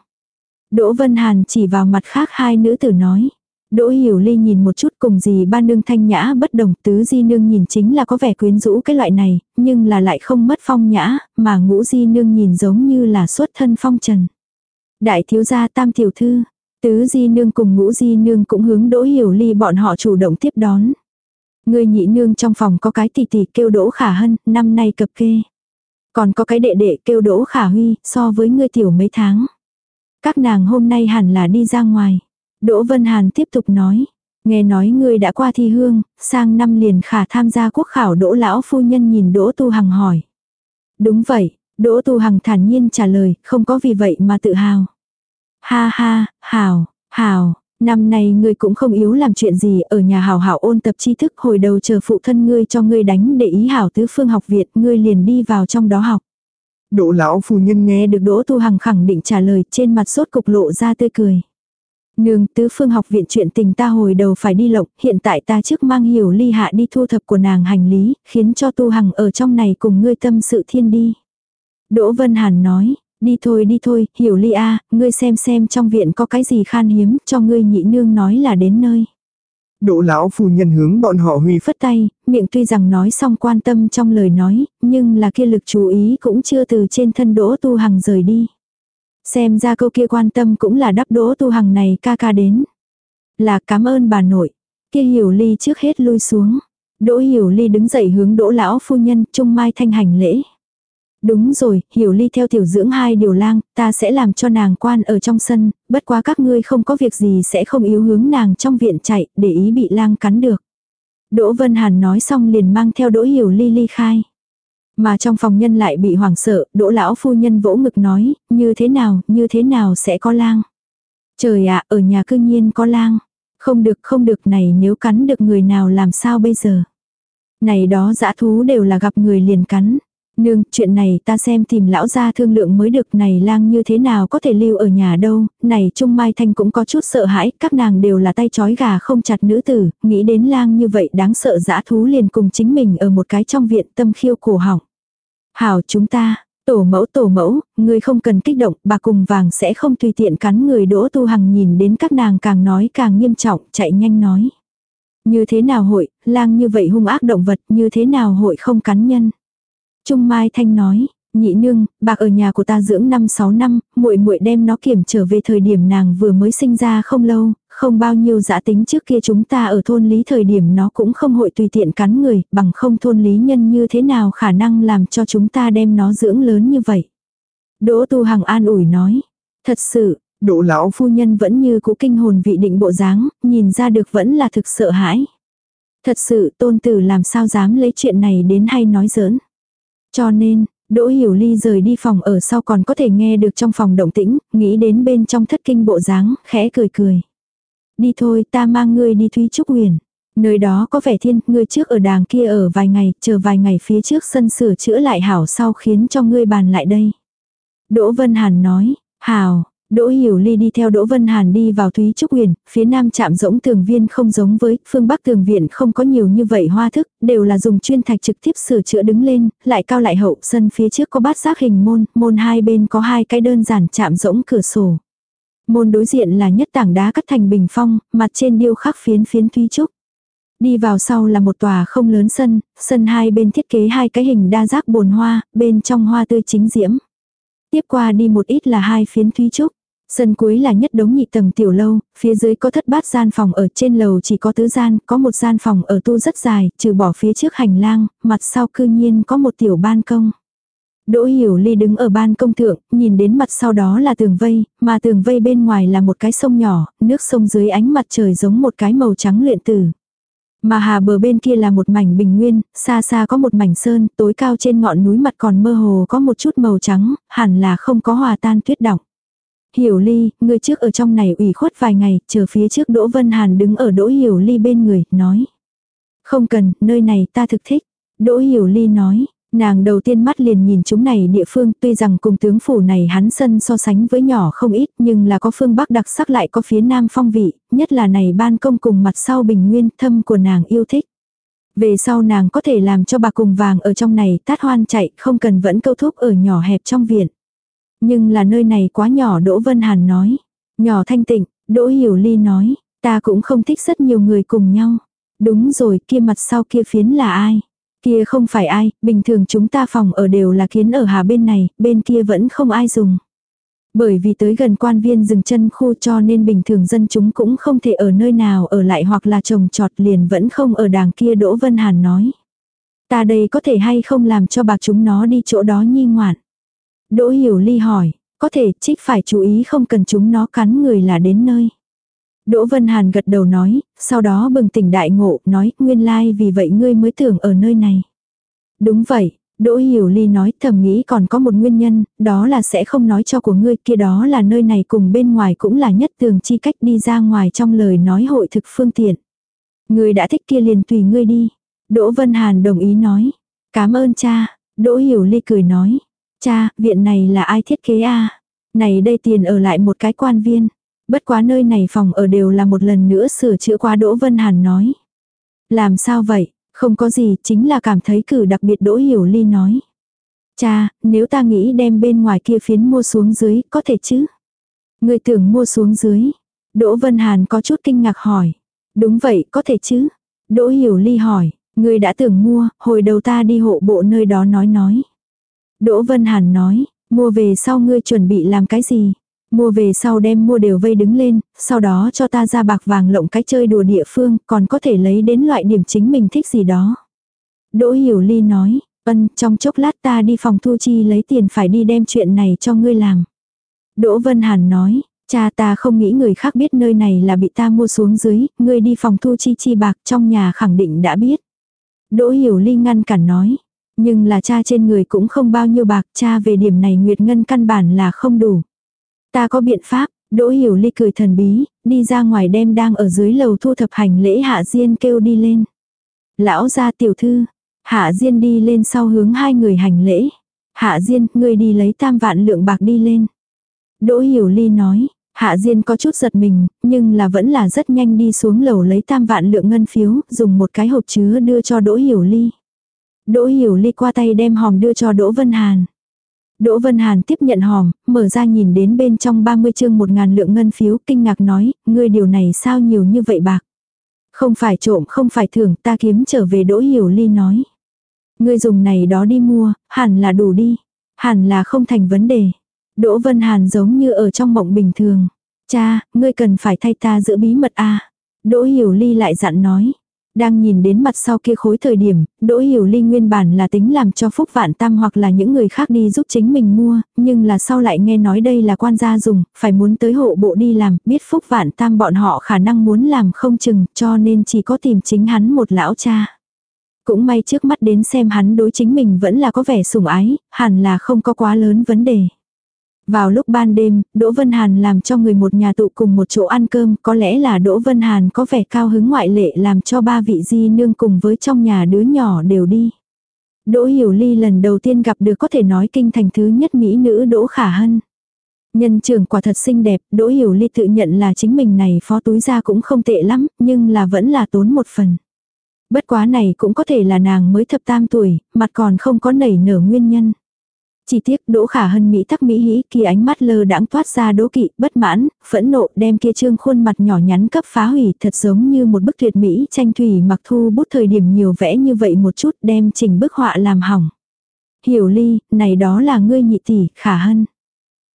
Đỗ Vân Hàn chỉ vào mặt khác hai nữ tử nói. Đỗ Hiểu Ly nhìn một chút cùng gì ba nương thanh nhã bất đồng tứ di nương nhìn chính là có vẻ quyến rũ cái loại này, nhưng là lại không mất phong nhã, mà ngũ di nương nhìn giống như là xuất thân phong trần. Đại thiếu gia tam tiểu thư, tứ di nương cùng ngũ di nương cũng hướng Đỗ Hiểu Ly bọn họ chủ động tiếp đón. Người nhị nương trong phòng có cái tỷ tỷ kêu Đỗ Khả Hân, năm nay cập kê. Còn có cái đệ đệ kêu Đỗ Khả Huy, so với ngươi tiểu mấy tháng. Các nàng hôm nay hẳn là đi ra ngoài. Đỗ Vân Hàn tiếp tục nói. Nghe nói ngươi đã qua thi hương, sang năm liền khả tham gia quốc khảo Đỗ Lão Phu Nhân nhìn Đỗ Tu Hằng hỏi. Đúng vậy, Đỗ Tu Hằng thản nhiên trả lời, không có vì vậy mà tự hào. Ha ha, hào, hào, Năm nay ngươi cũng không yếu làm chuyện gì, ở nhà hảo hảo ôn tập tri thức, hồi đầu chờ phụ thân ngươi cho ngươi đánh để ý hảo tứ phương học Việt, ngươi liền đi vào trong đó học. Đỗ lão phu nhân nghe được Đỗ Tu Hằng khẳng định trả lời, trên mặt sốt cục lộ ra tươi cười. Nương, tứ phương học viện chuyện tình ta hồi đầu phải đi lộng, hiện tại ta trước mang hiểu ly hạ đi thu thập của nàng hành lý, khiến cho Tu Hằng ở trong này cùng ngươi tâm sự thiên đi. Đỗ Vân Hàn nói, Đi thôi đi thôi, hiểu ly a ngươi xem xem trong viện có cái gì khan hiếm, cho ngươi nhị nương nói là đến nơi. Đỗ lão phu nhân hướng bọn họ huy phất tay, miệng tuy rằng nói xong quan tâm trong lời nói, nhưng là kia lực chú ý cũng chưa từ trên thân đỗ tu hằng rời đi. Xem ra câu kia quan tâm cũng là đắp đỗ tu hằng này ca ca đến. Là cảm ơn bà nội. Kia hiểu ly trước hết lui xuống. Đỗ hiểu ly đứng dậy hướng đỗ lão phu nhân trung mai thanh hành lễ. Đúng rồi, hiểu ly theo tiểu dưỡng hai điều lang, ta sẽ làm cho nàng quan ở trong sân, bất quá các ngươi không có việc gì sẽ không yếu hướng nàng trong viện chạy, để ý bị lang cắn được. Đỗ Vân Hàn nói xong liền mang theo đỗ hiểu ly ly khai. Mà trong phòng nhân lại bị hoảng sợ, đỗ lão phu nhân vỗ ngực nói, như thế nào, như thế nào sẽ có lang. Trời ạ, ở nhà cư nhiên có lang. Không được, không được này nếu cắn được người nào làm sao bây giờ. Này đó dã thú đều là gặp người liền cắn. Nương, chuyện này ta xem tìm lão gia thương lượng mới được này lang như thế nào có thể lưu ở nhà đâu, này Trung Mai Thanh cũng có chút sợ hãi, các nàng đều là tay chói gà không chặt nữ tử, nghĩ đến lang như vậy đáng sợ dã thú liền cùng chính mình ở một cái trong viện tâm khiêu cổ họng. Hảo chúng ta, tổ mẫu tổ mẫu, người không cần kích động, bà cùng vàng sẽ không tùy tiện cắn người đỗ tu hằng nhìn đến các nàng càng nói càng nghiêm trọng, chạy nhanh nói. Như thế nào hội, lang như vậy hung ác động vật, như thế nào hội không cắn nhân. Trung Mai Thanh nói, nhị nương, bạc ở nhà của ta dưỡng 5-6 năm, muội muội đem nó kiểm trở về thời điểm nàng vừa mới sinh ra không lâu, không bao nhiêu dã tính trước kia chúng ta ở thôn lý thời điểm nó cũng không hội tùy tiện cắn người, bằng không thôn lý nhân như thế nào khả năng làm cho chúng ta đem nó dưỡng lớn như vậy. Đỗ Tu Hằng an ủi nói, thật sự, Đỗ lão phu nhân vẫn như cũ kinh hồn vị định bộ dáng, nhìn ra được vẫn là thực sợ hãi. Thật sự tôn tử làm sao dám lấy chuyện này đến hay nói giỡn. Cho nên, Đỗ Hiểu Ly rời đi phòng ở sau còn có thể nghe được trong phòng động tĩnh, nghĩ đến bên trong thất kinh bộ dáng, khẽ cười cười. Đi thôi, ta mang ngươi đi Thúy Trúc Huyền. Nơi đó có vẻ thiên, ngươi trước ở đàng kia ở vài ngày, chờ vài ngày phía trước sân sửa chữa lại hảo sau khiến cho ngươi bàn lại đây. Đỗ Vân Hàn nói, hảo, Đỗ Hiểu Ly đi theo Đỗ Vân Hàn đi vào Thúy Trúc Huyền, phía nam chạm rỗng tường viên không giống với, phương bắc tường viện không có nhiều như vậy hoa thức, đều là dùng chuyên thạch trực tiếp sửa chữa đứng lên, lại cao lại hậu, sân phía trước có bát giác hình môn, môn hai bên có hai cái đơn giản chạm rỗng cửa sổ. Môn đối diện là nhất tảng đá cắt thành bình phong, mặt trên điêu khắc phiến phiến Thúy Trúc. Đi vào sau là một tòa không lớn sân, sân hai bên thiết kế hai cái hình đa giác bồn hoa, bên trong hoa tươi chính diễm. Tiếp qua đi một ít là hai phiến thúy trúc. Sân cuối là nhất đống nhị tầng tiểu lâu, phía dưới có thất bát gian phòng ở trên lầu chỉ có tứ gian, có một gian phòng ở tu rất dài, trừ bỏ phía trước hành lang, mặt sau cư nhiên có một tiểu ban công. Đỗ Hiểu Ly đứng ở ban công thượng, nhìn đến mặt sau đó là tường vây, mà tường vây bên ngoài là một cái sông nhỏ, nước sông dưới ánh mặt trời giống một cái màu trắng luyện tử. Mà hà bờ bên kia là một mảnh bình nguyên, xa xa có một mảnh sơn, tối cao trên ngọn núi mặt còn mơ hồ có một chút màu trắng, hẳn là không có hòa tan tuyết đọng. Hiểu Ly, người trước ở trong này ủy khuất vài ngày, chờ phía trước Đỗ Vân Hàn đứng ở Đỗ Hiểu Ly bên người, nói. Không cần, nơi này ta thực thích. Đỗ Hiểu Ly nói, Nàng đầu tiên mắt liền nhìn chúng này địa phương tuy rằng cùng tướng phủ này hắn sân so sánh với nhỏ không ít nhưng là có phương bắc đặc sắc lại có phía nam phong vị, nhất là này ban công cùng mặt sau bình nguyên thâm của nàng yêu thích. Về sau nàng có thể làm cho bà cùng vàng ở trong này tát hoan chạy không cần vẫn câu thúc ở nhỏ hẹp trong viện. Nhưng là nơi này quá nhỏ Đỗ Vân Hàn nói. Nhỏ thanh tịnh, Đỗ Hiểu Ly nói, ta cũng không thích rất nhiều người cùng nhau. Đúng rồi kia mặt sau kia phiến là ai? Kia không phải ai, bình thường chúng ta phòng ở đều là kiến ở hà bên này, bên kia vẫn không ai dùng. Bởi vì tới gần quan viên dừng chân khu cho nên bình thường dân chúng cũng không thể ở nơi nào ở lại hoặc là trồng trọt liền vẫn không ở đàng kia Đỗ Vân Hàn nói. Ta đây có thể hay không làm cho bạc chúng nó đi chỗ đó nhi ngoạn. Đỗ Hiểu Ly hỏi, có thể trích phải chú ý không cần chúng nó cắn người là đến nơi. Đỗ Vân Hàn gật đầu nói, sau đó bừng tỉnh đại ngộ, nói, nguyên lai vì vậy ngươi mới tưởng ở nơi này. Đúng vậy, Đỗ Hiểu Ly nói thầm nghĩ còn có một nguyên nhân, đó là sẽ không nói cho của ngươi kia đó là nơi này cùng bên ngoài cũng là nhất tường chi cách đi ra ngoài trong lời nói hội thực phương tiện. Ngươi đã thích kia liền tùy ngươi đi. Đỗ Vân Hàn đồng ý nói. Cảm ơn cha. Đỗ Hiểu Ly cười nói. Cha, viện này là ai thiết kế a Này đây tiền ở lại một cái quan viên. Bất quá nơi này phòng ở đều là một lần nữa sửa chữa qua Đỗ Vân Hàn nói. Làm sao vậy, không có gì, chính là cảm thấy cử đặc biệt Đỗ Hiểu Ly nói. Cha, nếu ta nghĩ đem bên ngoài kia phiến mua xuống dưới, có thể chứ? Người tưởng mua xuống dưới. Đỗ Vân Hàn có chút kinh ngạc hỏi. Đúng vậy, có thể chứ? Đỗ Hiểu Ly hỏi, người đã tưởng mua, hồi đầu ta đi hộ bộ nơi đó nói nói. Đỗ Vân Hàn nói, mua về sau ngươi chuẩn bị làm cái gì? Mua về sau đem mua đều vây đứng lên, sau đó cho ta ra bạc vàng lộng cái chơi đùa địa phương, còn có thể lấy đến loại điểm chính mình thích gì đó. Đỗ Hiểu Ly nói, ân, trong chốc lát ta đi phòng thu chi lấy tiền phải đi đem chuyện này cho ngươi làm. Đỗ Vân Hàn nói, cha ta không nghĩ người khác biết nơi này là bị ta mua xuống dưới, ngươi đi phòng thu chi chi bạc trong nhà khẳng định đã biết. Đỗ Hiểu Ly ngăn cản nói, nhưng là cha trên người cũng không bao nhiêu bạc, cha về điểm này Nguyệt Ngân căn bản là không đủ. Ta có biện pháp, Đỗ Hiểu Ly cười thần bí, đi ra ngoài đem đang ở dưới lầu thu thập hành lễ Hạ Diên kêu đi lên. Lão gia tiểu thư, Hạ Diên đi lên sau hướng hai người hành lễ. Hạ Diên, ngươi đi lấy tam vạn lượng bạc đi lên. Đỗ Hiểu Ly nói, Hạ Diên có chút giật mình, nhưng là vẫn là rất nhanh đi xuống lầu lấy tam vạn lượng ngân phiếu, dùng một cái hộp chứa đưa cho Đỗ Hiểu Ly. Đỗ Hiểu Ly qua tay đem hòm đưa cho Đỗ Vân Hàn. Đỗ Vân Hàn tiếp nhận hòm, mở ra nhìn đến bên trong 30 chương 1000 lượng ngân phiếu, kinh ngạc nói, ngươi điều này sao nhiều như vậy bạc. Không phải trộm, không phải thưởng, ta kiếm trở về Đỗ Hiểu Ly nói. Ngươi dùng này đó đi mua, hẳn là đủ đi. Hẳn là không thành vấn đề. Đỗ Vân Hàn giống như ở trong mộng bình thường. Cha, ngươi cần phải thay ta giữ bí mật a Đỗ Hiểu Ly lại dặn nói. Đang nhìn đến mặt sau kia khối thời điểm, Đỗ Hiểu Ly nguyên bản là tính làm cho Phúc Vạn Tam hoặc là những người khác đi giúp chính mình mua, nhưng là sau lại nghe nói đây là quan gia dùng, phải muốn tới hộ bộ đi làm, biết Phúc Vạn Tam bọn họ khả năng muốn làm không chừng, cho nên chỉ có tìm chính hắn một lão cha. Cũng may trước mắt đến xem hắn đối chính mình vẫn là có vẻ sủng ái, hẳn là không có quá lớn vấn đề. Vào lúc ban đêm, Đỗ Vân Hàn làm cho người một nhà tụ cùng một chỗ ăn cơm, có lẽ là Đỗ Vân Hàn có vẻ cao hứng ngoại lệ làm cho ba vị di nương cùng với trong nhà đứa nhỏ đều đi. Đỗ Hiểu Ly lần đầu tiên gặp được có thể nói kinh thành thứ nhất mỹ nữ Đỗ Khả Hân. Nhân trưởng quả thật xinh đẹp, Đỗ Hiểu Ly tự nhận là chính mình này phó túi ra cũng không tệ lắm, nhưng là vẫn là tốn một phần. Bất quá này cũng có thể là nàng mới thập tam tuổi, mặt còn không có nảy nở nguyên nhân. Chỉ tiếc Đỗ Khả Hân Mỹ tắc Mỹ hí kia ánh mắt lơ đãng toát ra đố kỵ, bất mãn, phẫn nộ đem kia trương khuôn mặt nhỏ nhắn cấp phá hủy thật giống như một bức tuyệt Mỹ tranh thủy mặc thu bút thời điểm nhiều vẽ như vậy một chút đem chỉnh bức họa làm hỏng. Hiểu ly, này đó là ngươi nhị tỷ, Khả Hân.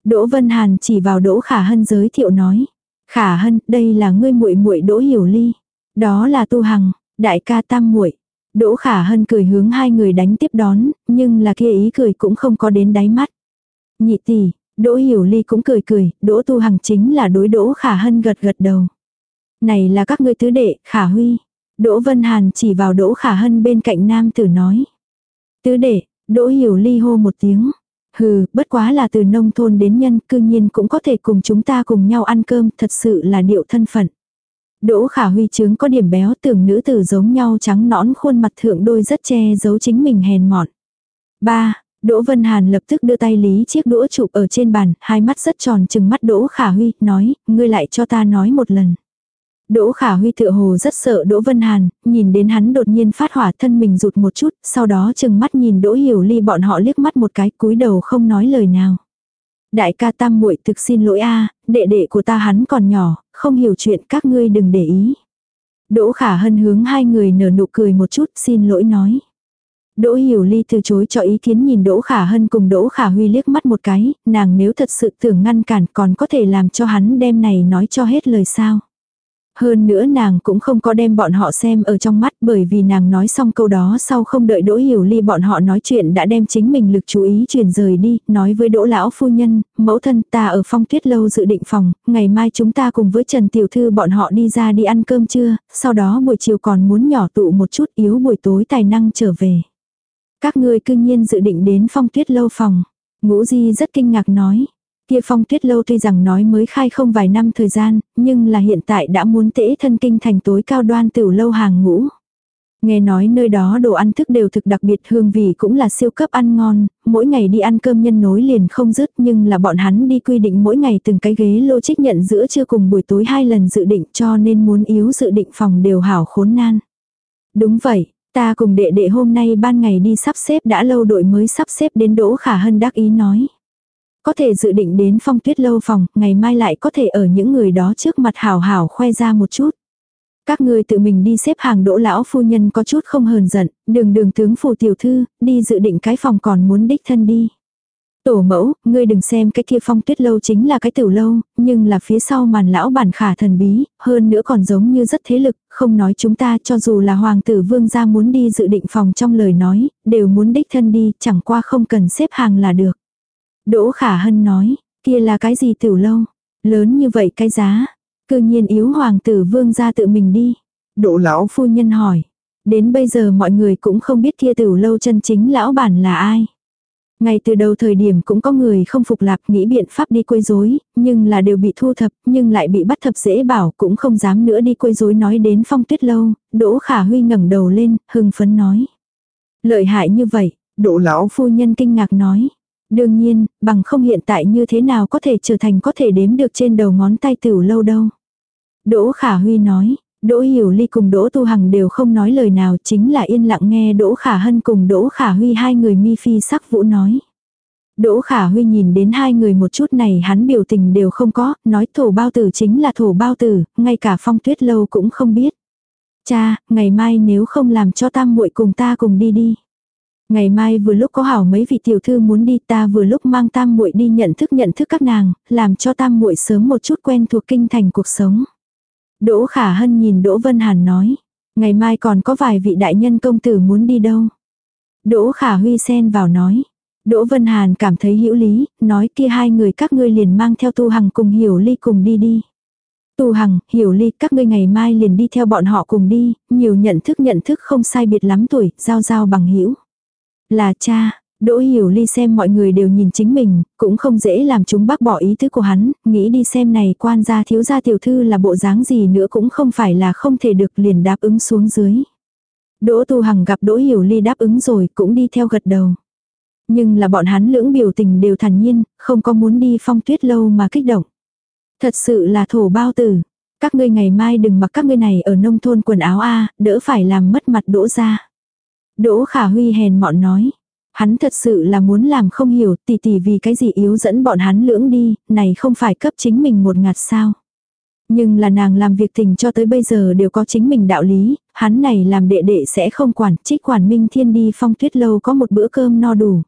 Đỗ Vân Hàn chỉ vào Đỗ Khả Hân giới thiệu nói. Khả Hân, đây là ngươi muội muội Đỗ Hiểu ly. Đó là Tu Hằng, đại ca tam muội. Đỗ Khả Hân cười hướng hai người đánh tiếp đón, nhưng là kia ý cười cũng không có đến đáy mắt. Nhị tỷ, Đỗ Hiểu Ly cũng cười cười, Đỗ Tu Hằng chính là đối Đỗ Khả Hân gật gật đầu. Này là các ngươi tứ đệ, Khả Huy. Đỗ Vân Hàn chỉ vào Đỗ Khả Hân bên cạnh nam tử nói. Tứ đệ, Đỗ Hiểu Ly hô một tiếng. Hừ, bất quá là từ nông thôn đến nhân, cư nhiên cũng có thể cùng chúng ta cùng nhau ăn cơm, thật sự là điệu thân phận. Đỗ khả huy chứng có điểm béo tưởng nữ tử giống nhau trắng nõn khuôn mặt thượng đôi rất che giấu chính mình hèn mọn. ba Đỗ Vân Hàn lập tức đưa tay lý chiếc đũa chụp ở trên bàn, hai mắt rất tròn chừng mắt Đỗ Khả Huy, nói, ngươi lại cho ta nói một lần. Đỗ Khả Huy tựa hồ rất sợ Đỗ Vân Hàn, nhìn đến hắn đột nhiên phát hỏa thân mình rụt một chút, sau đó chừng mắt nhìn Đỗ Hiểu Ly bọn họ liếc mắt một cái cúi đầu không nói lời nào. Đại ca tam muội thực xin lỗi a, đệ đệ của ta hắn còn nhỏ, không hiểu chuyện các ngươi đừng để ý. Đỗ khả hân hướng hai người nở nụ cười một chút xin lỗi nói. Đỗ Hiểu Ly từ chối cho ý kiến nhìn Đỗ Khả Hân cùng Đỗ Khả Huy liếc mắt một cái, nàng nếu thật sự tưởng ngăn cản còn có thể làm cho hắn đem này nói cho hết lời sao. Hơn nữa nàng cũng không có đem bọn họ xem ở trong mắt bởi vì nàng nói xong câu đó sau không đợi Đỗ Hiểu Ly bọn họ nói chuyện đã đem chính mình lực chú ý chuyển rời đi, nói với Đỗ Lão Phu Nhân, mẫu thân ta ở phong tuyết lâu dự định phòng, ngày mai chúng ta cùng với Trần Tiểu Thư bọn họ đi ra đi ăn cơm trưa, sau đó buổi chiều còn muốn nhỏ tụ một chút yếu buổi tối tài năng trở về. Các ngươi cư nhiên dự định đến phong tuyết lâu phòng. Ngũ Di rất kinh ngạc nói. Kia phong tuyết lâu tuy rằng nói mới khai không vài năm thời gian, nhưng là hiện tại đã muốn tễ thân kinh thành tối cao đoan tiểu lâu hàng ngũ. Nghe nói nơi đó đồ ăn thức đều thực đặc biệt hương vị cũng là siêu cấp ăn ngon, mỗi ngày đi ăn cơm nhân nối liền không dứt nhưng là bọn hắn đi quy định mỗi ngày từng cái ghế lô trích nhận giữa trưa cùng buổi tối hai lần dự định cho nên muốn yếu dự định phòng đều hảo khốn nan. Đúng vậy, ta cùng đệ đệ hôm nay ban ngày đi sắp xếp đã lâu đội mới sắp xếp đến Đỗ Khả Hân đắc ý nói. Có thể dự định đến phong tuyết lâu phòng, ngày mai lại có thể ở những người đó trước mặt hào hào khoe ra một chút. Các người tự mình đi xếp hàng đỗ lão phu nhân có chút không hờn giận, đường đường tướng phù tiểu thư, đi dự định cái phòng còn muốn đích thân đi. Tổ mẫu, ngươi đừng xem cái kia phong tuyết lâu chính là cái tiểu lâu, nhưng là phía sau màn lão bản khả thần bí, hơn nữa còn giống như rất thế lực, không nói chúng ta cho dù là hoàng tử vương gia muốn đi dự định phòng trong lời nói, đều muốn đích thân đi, chẳng qua không cần xếp hàng là được. Đỗ Khả Hân nói, kia là cái gì tiểu lâu? Lớn như vậy cái giá? Cư nhiên yếu hoàng tử vương ra tự mình đi. Đỗ lão phu nhân hỏi. Đến bây giờ mọi người cũng không biết kia tiểu lâu chân chính lão bản là ai. Ngay từ đầu thời điểm cũng có người không phục lạc nghĩ biện pháp đi quấy rối, nhưng là đều bị thu thập, nhưng lại bị bắt thập dễ bảo cũng không dám nữa đi quấy rối nói đến phong tuyết lâu, Đỗ Khả Huy ngẩng đầu lên, hưng phấn nói. Lợi hại như vậy, Đỗ lão phu nhân kinh ngạc nói. Đương nhiên, bằng không hiện tại như thế nào có thể trở thành có thể đếm được trên đầu ngón tay tiểu lâu đâu. Đỗ Khả Huy nói, Đỗ Hiểu Ly cùng Đỗ Tu Hằng đều không nói lời nào chính là yên lặng nghe Đỗ Khả Hân cùng Đỗ Khả Huy hai người mi phi sắc vũ nói. Đỗ Khả Huy nhìn đến hai người một chút này hắn biểu tình đều không có, nói thổ bao tử chính là thổ bao tử, ngay cả phong tuyết lâu cũng không biết. Cha, ngày mai nếu không làm cho tam muội cùng ta cùng đi đi. Ngày mai vừa lúc có hảo mấy vị tiểu thư muốn đi ta vừa lúc mang tam muội đi nhận thức nhận thức các nàng, làm cho tam muội sớm một chút quen thuộc kinh thành cuộc sống. Đỗ Khả Hân nhìn Đỗ Vân Hàn nói, ngày mai còn có vài vị đại nhân công tử muốn đi đâu. Đỗ Khả Huy xen vào nói. Đỗ Vân Hàn cảm thấy hữu lý, nói kia hai người các ngươi liền mang theo Tu Hằng cùng Hiểu Ly cùng đi đi. Tu Hằng, Hiểu Ly, các ngươi ngày mai liền đi theo bọn họ cùng đi, nhiều nhận thức nhận thức không sai biệt lắm tuổi, giao giao bằng hữu là cha, Đỗ Hiểu Ly xem mọi người đều nhìn chính mình, cũng không dễ làm chúng bác bỏ ý tứ của hắn, nghĩ đi xem này quan gia thiếu gia tiểu thư là bộ dáng gì nữa cũng không phải là không thể được liền đáp ứng xuống dưới. Đỗ Tu Hằng gặp Đỗ Hiểu Ly đáp ứng rồi cũng đi theo gật đầu. Nhưng là bọn hắn lưỡng biểu tình đều thản nhiên, không có muốn đi phong tuyết lâu mà kích động. Thật sự là thổ bao tử. Các ngươi ngày mai đừng mặc các ngươi này ở nông thôn quần áo A, đỡ phải làm mất mặt đỗ ra. Đỗ Khả Huy hèn mọn nói. Hắn thật sự là muốn làm không hiểu tỷ tỷ vì cái gì yếu dẫn bọn hắn lưỡng đi, này không phải cấp chính mình một ngạt sao. Nhưng là nàng làm việc tình cho tới bây giờ đều có chính mình đạo lý, hắn này làm đệ đệ sẽ không quản, trích quản minh thiên đi phong tuyết lâu có một bữa cơm no đủ.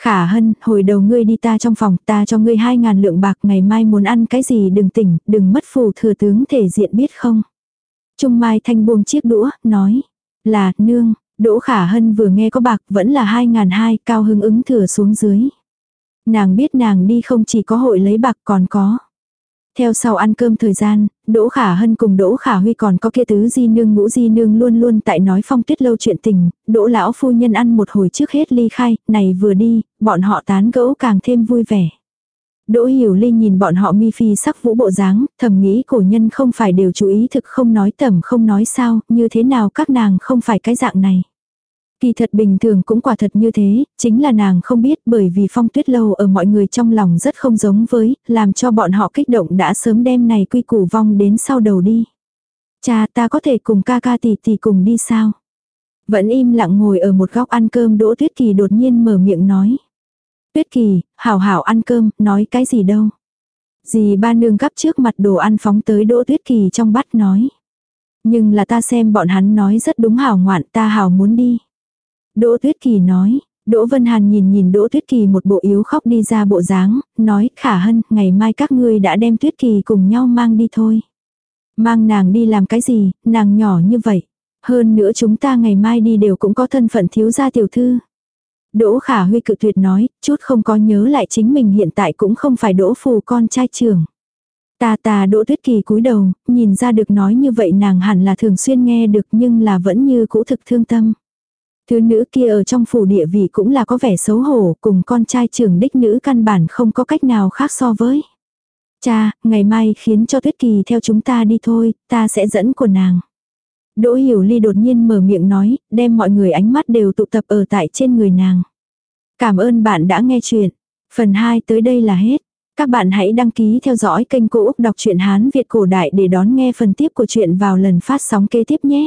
Khả hân, hồi đầu ngươi đi ta trong phòng, ta cho ngươi hai ngàn lượng bạc, ngày mai muốn ăn cái gì đừng tỉnh, đừng mất phù thừa tướng thể diện biết không. Trung Mai Thanh buông chiếc đũa, nói, là, nương, Đỗ Khả Hân vừa nghe có bạc vẫn là hai ngàn hai, cao hứng ứng thừa xuống dưới. Nàng biết nàng đi không chỉ có hội lấy bạc còn có. Theo sau ăn cơm thời gian, Đỗ Khả Hân cùng Đỗ Khả Huy còn có kia tứ di nương ngũ di nương luôn luôn tại nói phong tuyết lâu chuyện tình, Đỗ lão phu nhân ăn một hồi trước hết ly khai, này vừa đi, bọn họ tán gẫu càng thêm vui vẻ. Đỗ Hiểu Ly nhìn bọn họ mi phi sắc vũ bộ dáng, thầm nghĩ cổ nhân không phải đều chú ý thực không nói tầm không nói sao, như thế nào các nàng không phải cái dạng này. Kỳ thật bình thường cũng quả thật như thế, chính là nàng không biết bởi vì phong tuyết lâu ở mọi người trong lòng rất không giống với, làm cho bọn họ kích động đã sớm đem này quy củ vong đến sau đầu đi. Cha ta có thể cùng ca ca tỷ tỷ cùng đi sao? Vẫn im lặng ngồi ở một góc ăn cơm Đỗ Tuyết Kỳ đột nhiên mở miệng nói. Tuyết Kỳ, hảo hảo ăn cơm, nói cái gì đâu. Dì ba nương gắp trước mặt đồ ăn phóng tới Đỗ Tuyết Kỳ trong bát nói. Nhưng là ta xem bọn hắn nói rất đúng hảo ngoạn ta hảo muốn đi. Đỗ Tuyết Kỳ nói, Đỗ Vân Hàn nhìn nhìn Đỗ Tuyết Kỳ một bộ yếu khóc đi ra bộ dáng, nói khả hân, ngày mai các ngươi đã đem Tuyết Kỳ cùng nhau mang đi thôi. Mang nàng đi làm cái gì, nàng nhỏ như vậy. Hơn nữa chúng ta ngày mai đi đều cũng có thân phận thiếu gia tiểu thư. Đỗ Khả Huy cự tuyệt nói, chút không có nhớ lại chính mình hiện tại cũng không phải Đỗ Phù con trai trưởng. Ta ta Đỗ Tuyết Kỳ cúi đầu, nhìn ra được nói như vậy nàng hẳn là thường xuyên nghe được nhưng là vẫn như cũ thực thương tâm. Thứ nữ kia ở trong phủ địa vị cũng là có vẻ xấu hổ, cùng con trai trưởng đích nữ căn bản không có cách nào khác so với. Cha, ngày mai khiến cho Tuyết Kỳ theo chúng ta đi thôi, ta sẽ dẫn của nàng. Đỗ Hiểu Ly đột nhiên mở miệng nói, đem mọi người ánh mắt đều tụ tập ở tại trên người nàng. Cảm ơn bạn đã nghe chuyện. Phần 2 tới đây là hết. Các bạn hãy đăng ký theo dõi kênh Cô Úc Đọc truyện Hán Việt Cổ Đại để đón nghe phần tiếp của chuyện vào lần phát sóng kế tiếp nhé.